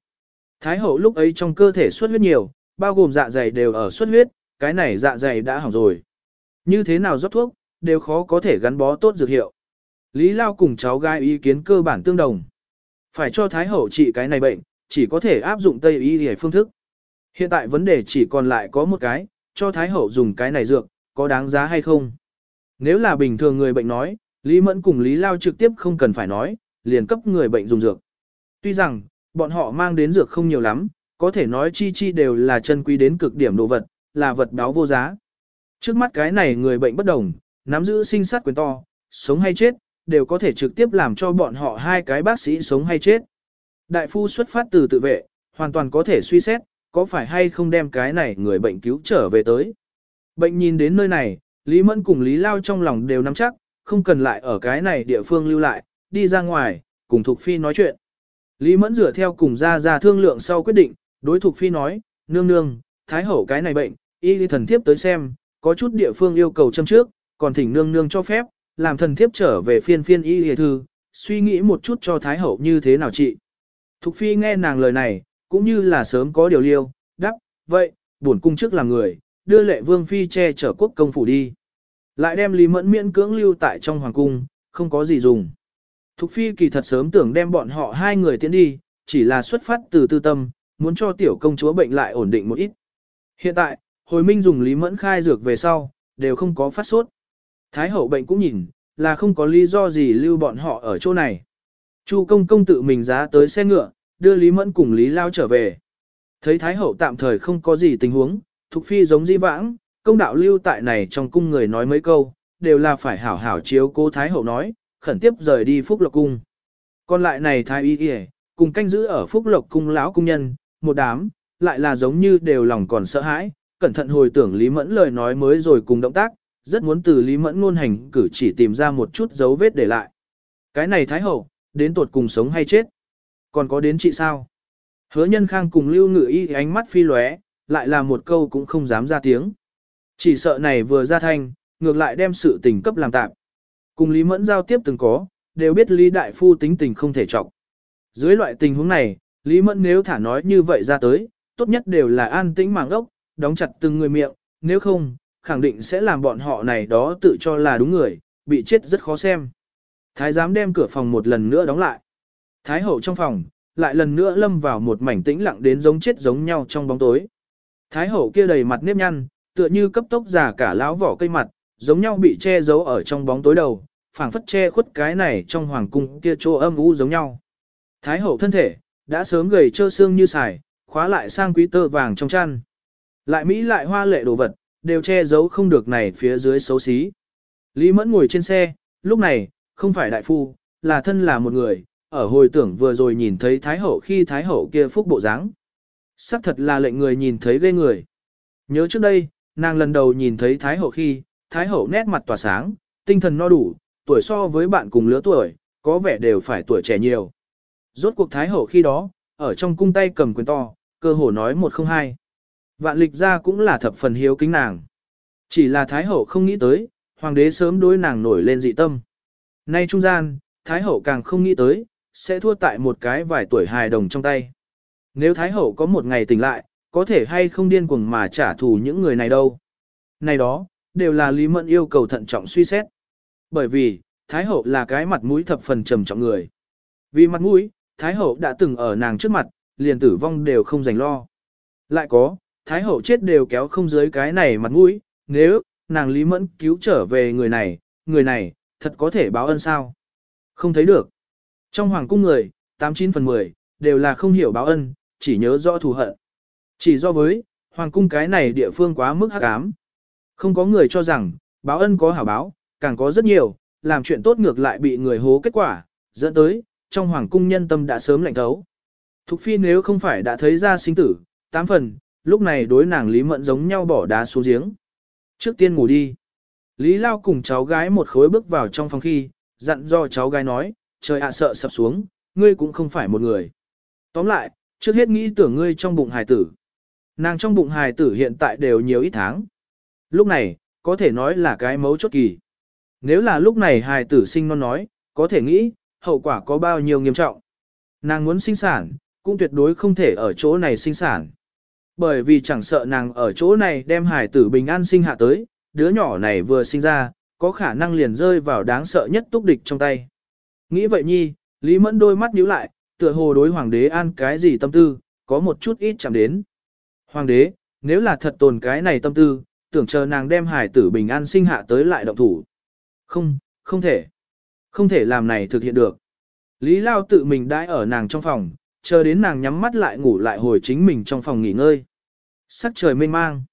Thái hậu lúc ấy trong cơ thể xuất huyết nhiều, bao gồm dạ dày đều ở xuất huyết, cái này dạ dày đã hỏng rồi. Như thế nào rót thuốc, đều khó có thể gắn bó tốt dược hiệu. Lý Lao cùng cháu gái ý kiến cơ bản tương đồng. Phải cho Thái Hậu trị cái này bệnh, chỉ có thể áp dụng Tây y để phương thức. Hiện tại vấn đề chỉ còn lại có một cái, cho Thái Hậu dùng cái này dược, có đáng giá hay không? Nếu là bình thường người bệnh nói, Lý Mẫn cùng Lý Lao trực tiếp không cần phải nói, liền cấp người bệnh dùng dược. Tuy rằng, bọn họ mang đến dược không nhiều lắm, có thể nói chi chi đều là chân quý đến cực điểm đồ vật, là vật báo vô giá. Trước mắt cái này người bệnh bất đồng, nắm giữ sinh sát quyền to, sống hay chết, đều có thể trực tiếp làm cho bọn họ hai cái bác sĩ sống hay chết. Đại phu xuất phát từ tự vệ, hoàn toàn có thể suy xét, có phải hay không đem cái này người bệnh cứu trở về tới. Bệnh nhìn đến nơi này, Lý Mẫn cùng Lý Lao trong lòng đều nắm chắc, không cần lại ở cái này địa phương lưu lại, đi ra ngoài, cùng Thục Phi nói chuyện. Lý Mẫn rửa theo cùng ra ra thương lượng sau quyết định, đối Thục Phi nói, nương nương, thái hậu cái này bệnh, y thần thiếp tới xem, có chút địa phương yêu cầu châm trước, còn thỉnh nương nương cho phép, làm thần thiếp trở về phiên phiên y hề thư, suy nghĩ một chút cho Thái Hậu như thế nào chị. Thục Phi nghe nàng lời này, cũng như là sớm có điều liêu, đắc, vậy, buồn cung trước là người, đưa lệ vương Phi che chở quốc công phủ đi. Lại đem Lý Mẫn miễn cưỡng lưu tại trong hoàng cung, không có gì dùng. Thục Phi kỳ thật sớm tưởng đem bọn họ hai người tiến đi, chỉ là xuất phát từ tư tâm, muốn cho tiểu công chúa bệnh lại ổn định một ít. Hiện tại, hồi minh dùng Lý Mẫn khai dược về sau, đều không có phát sốt. Thái hậu bệnh cũng nhìn, là không có lý do gì lưu bọn họ ở chỗ này. Chu công công tự mình giá tới xe ngựa, đưa Lý Mẫn cùng Lý Lao trở về. Thấy Thái hậu tạm thời không có gì tình huống, Thục Phi giống di vãng, công đạo lưu tại này trong cung người nói mấy câu, đều là phải hảo hảo chiếu cố Thái hậu nói, khẩn tiếp rời đi Phúc Lộc Cung. Còn lại này Thái y Y, cùng canh giữ ở Phúc Lộc Cung lão cung nhân, một đám, lại là giống như đều lòng còn sợ hãi, cẩn thận hồi tưởng Lý Mẫn lời nói mới rồi cùng động tác, rất muốn từ Lý Mẫn ngôn hành cử chỉ tìm ra một chút dấu vết để lại. Cái này Thái Hậu, đến tột cùng sống hay chết? Còn có đến chị sao? Hứa nhân khang cùng lưu ngự y ánh mắt phi lóe, lại là một câu cũng không dám ra tiếng. Chỉ sợ này vừa ra thanh, ngược lại đem sự tình cấp làm tạm. Cùng Lý Mẫn giao tiếp từng có, đều biết Lý Đại Phu tính tình không thể trọng. Dưới loại tình huống này, Lý Mẫn nếu thả nói như vậy ra tới, tốt nhất đều là an tĩnh màng ốc, đóng chặt từng người miệng, nếu không, khẳng định sẽ làm bọn họ này đó tự cho là đúng người, bị chết rất khó xem. Thái giám đem cửa phòng một lần nữa đóng lại. Thái hậu trong phòng, lại lần nữa lâm vào một mảnh tĩnh lặng đến giống chết giống nhau trong bóng tối. Thái hậu kia đầy mặt nếp nhăn, tựa như cấp tốc già cả lão vỏ cây mặt, giống nhau bị che giấu ở trong bóng tối đầu, phảng phất che khuất cái này trong hoàng cung kia chỗ âm u giống nhau. Thái hậu thân thể, đã sớm gầy trơ xương như xài, khóa lại sang quý tơ vàng trong chăn. Lại Mỹ lại hoa lệ đồ vật, đều che giấu không được này phía dưới xấu xí. Lý Mẫn ngồi trên xe, lúc này, không phải đại phu, là thân là một người, ở hồi tưởng vừa rồi nhìn thấy Thái Hậu khi Thái Hậu kia phúc bộ dáng. Sắc thật là lệnh người nhìn thấy ghê người. Nhớ trước đây, nàng lần đầu nhìn thấy Thái Hậu khi, Thái Hậu nét mặt tỏa sáng, tinh thần no đủ, tuổi so với bạn cùng lứa tuổi, có vẻ đều phải tuổi trẻ nhiều. Rốt cuộc Thái Hậu khi đó, ở trong cung tay cầm quyền to, cơ hồ nói một không hai. Vạn lịch ra cũng là thập phần hiếu kính nàng. Chỉ là Thái Hậu không nghĩ tới, Hoàng đế sớm đối nàng nổi lên dị tâm. Nay trung gian, Thái Hậu càng không nghĩ tới, sẽ thua tại một cái vài tuổi hài đồng trong tay. Nếu Thái Hậu có một ngày tỉnh lại, có thể hay không điên cuồng mà trả thù những người này đâu. Này đó, đều là Lý Mẫn yêu cầu thận trọng suy xét. Bởi vì, Thái Hậu là cái mặt mũi thập phần trầm trọng người. Vì mặt mũi, Thái Hậu đã từng ở nàng trước mặt, liền tử vong đều không dành lo. Lại có, Thái Hậu chết đều kéo không dưới cái này mặt mũi, nếu, nàng Lý Mẫn cứu trở về người này, người này, thật có thể báo ân sao? Không thấy được. Trong hoàng cung người, 89 phần 10, đều là không hiểu báo ân, chỉ nhớ rõ thù hận. Chỉ do với, hoàng cung cái này địa phương quá mức hắc ám. Không có người cho rằng, báo ân có hảo báo, càng có rất nhiều, làm chuyện tốt ngược lại bị người hố kết quả, dẫn tới, trong hoàng cung nhân tâm đã sớm lạnh thấu. Thục phi nếu không phải đã thấy ra sinh tử, tám phần, lúc này đối nàng Lý Mẫn giống nhau bỏ đá xuống giếng. Trước tiên ngủ đi. Lý Lao cùng cháu gái một khối bước vào trong phòng khi, dặn do cháu gái nói, trời ạ sợ sập xuống, ngươi cũng không phải một người. Tóm lại, trước hết nghĩ tưởng ngươi trong bụng hài tử. Nàng trong bụng hài tử hiện tại đều nhiều ít tháng. Lúc này, có thể nói là cái mấu chốt kỳ. Nếu là lúc này hài tử sinh non nói, có thể nghĩ, hậu quả có bao nhiêu nghiêm trọng. Nàng muốn sinh sản, cũng tuyệt đối không thể ở chỗ này sinh sản. Bởi vì chẳng sợ nàng ở chỗ này đem hài tử bình an sinh hạ tới, đứa nhỏ này vừa sinh ra, có khả năng liền rơi vào đáng sợ nhất túc địch trong tay. Nghĩ vậy nhi, Lý Mẫn đôi mắt nhíu lại, tựa hồ đối hoàng đế an cái gì tâm tư, có một chút ít chạm đến. Hoàng đế, nếu là thật tồn cái này tâm tư, tưởng chờ nàng đem hải tử bình an sinh hạ tới lại động thủ. Không, không thể. Không thể làm này thực hiện được. Lý Lao tự mình đãi ở nàng trong phòng, chờ đến nàng nhắm mắt lại ngủ lại hồi chính mình trong phòng nghỉ ngơi. Sắc trời mênh mang.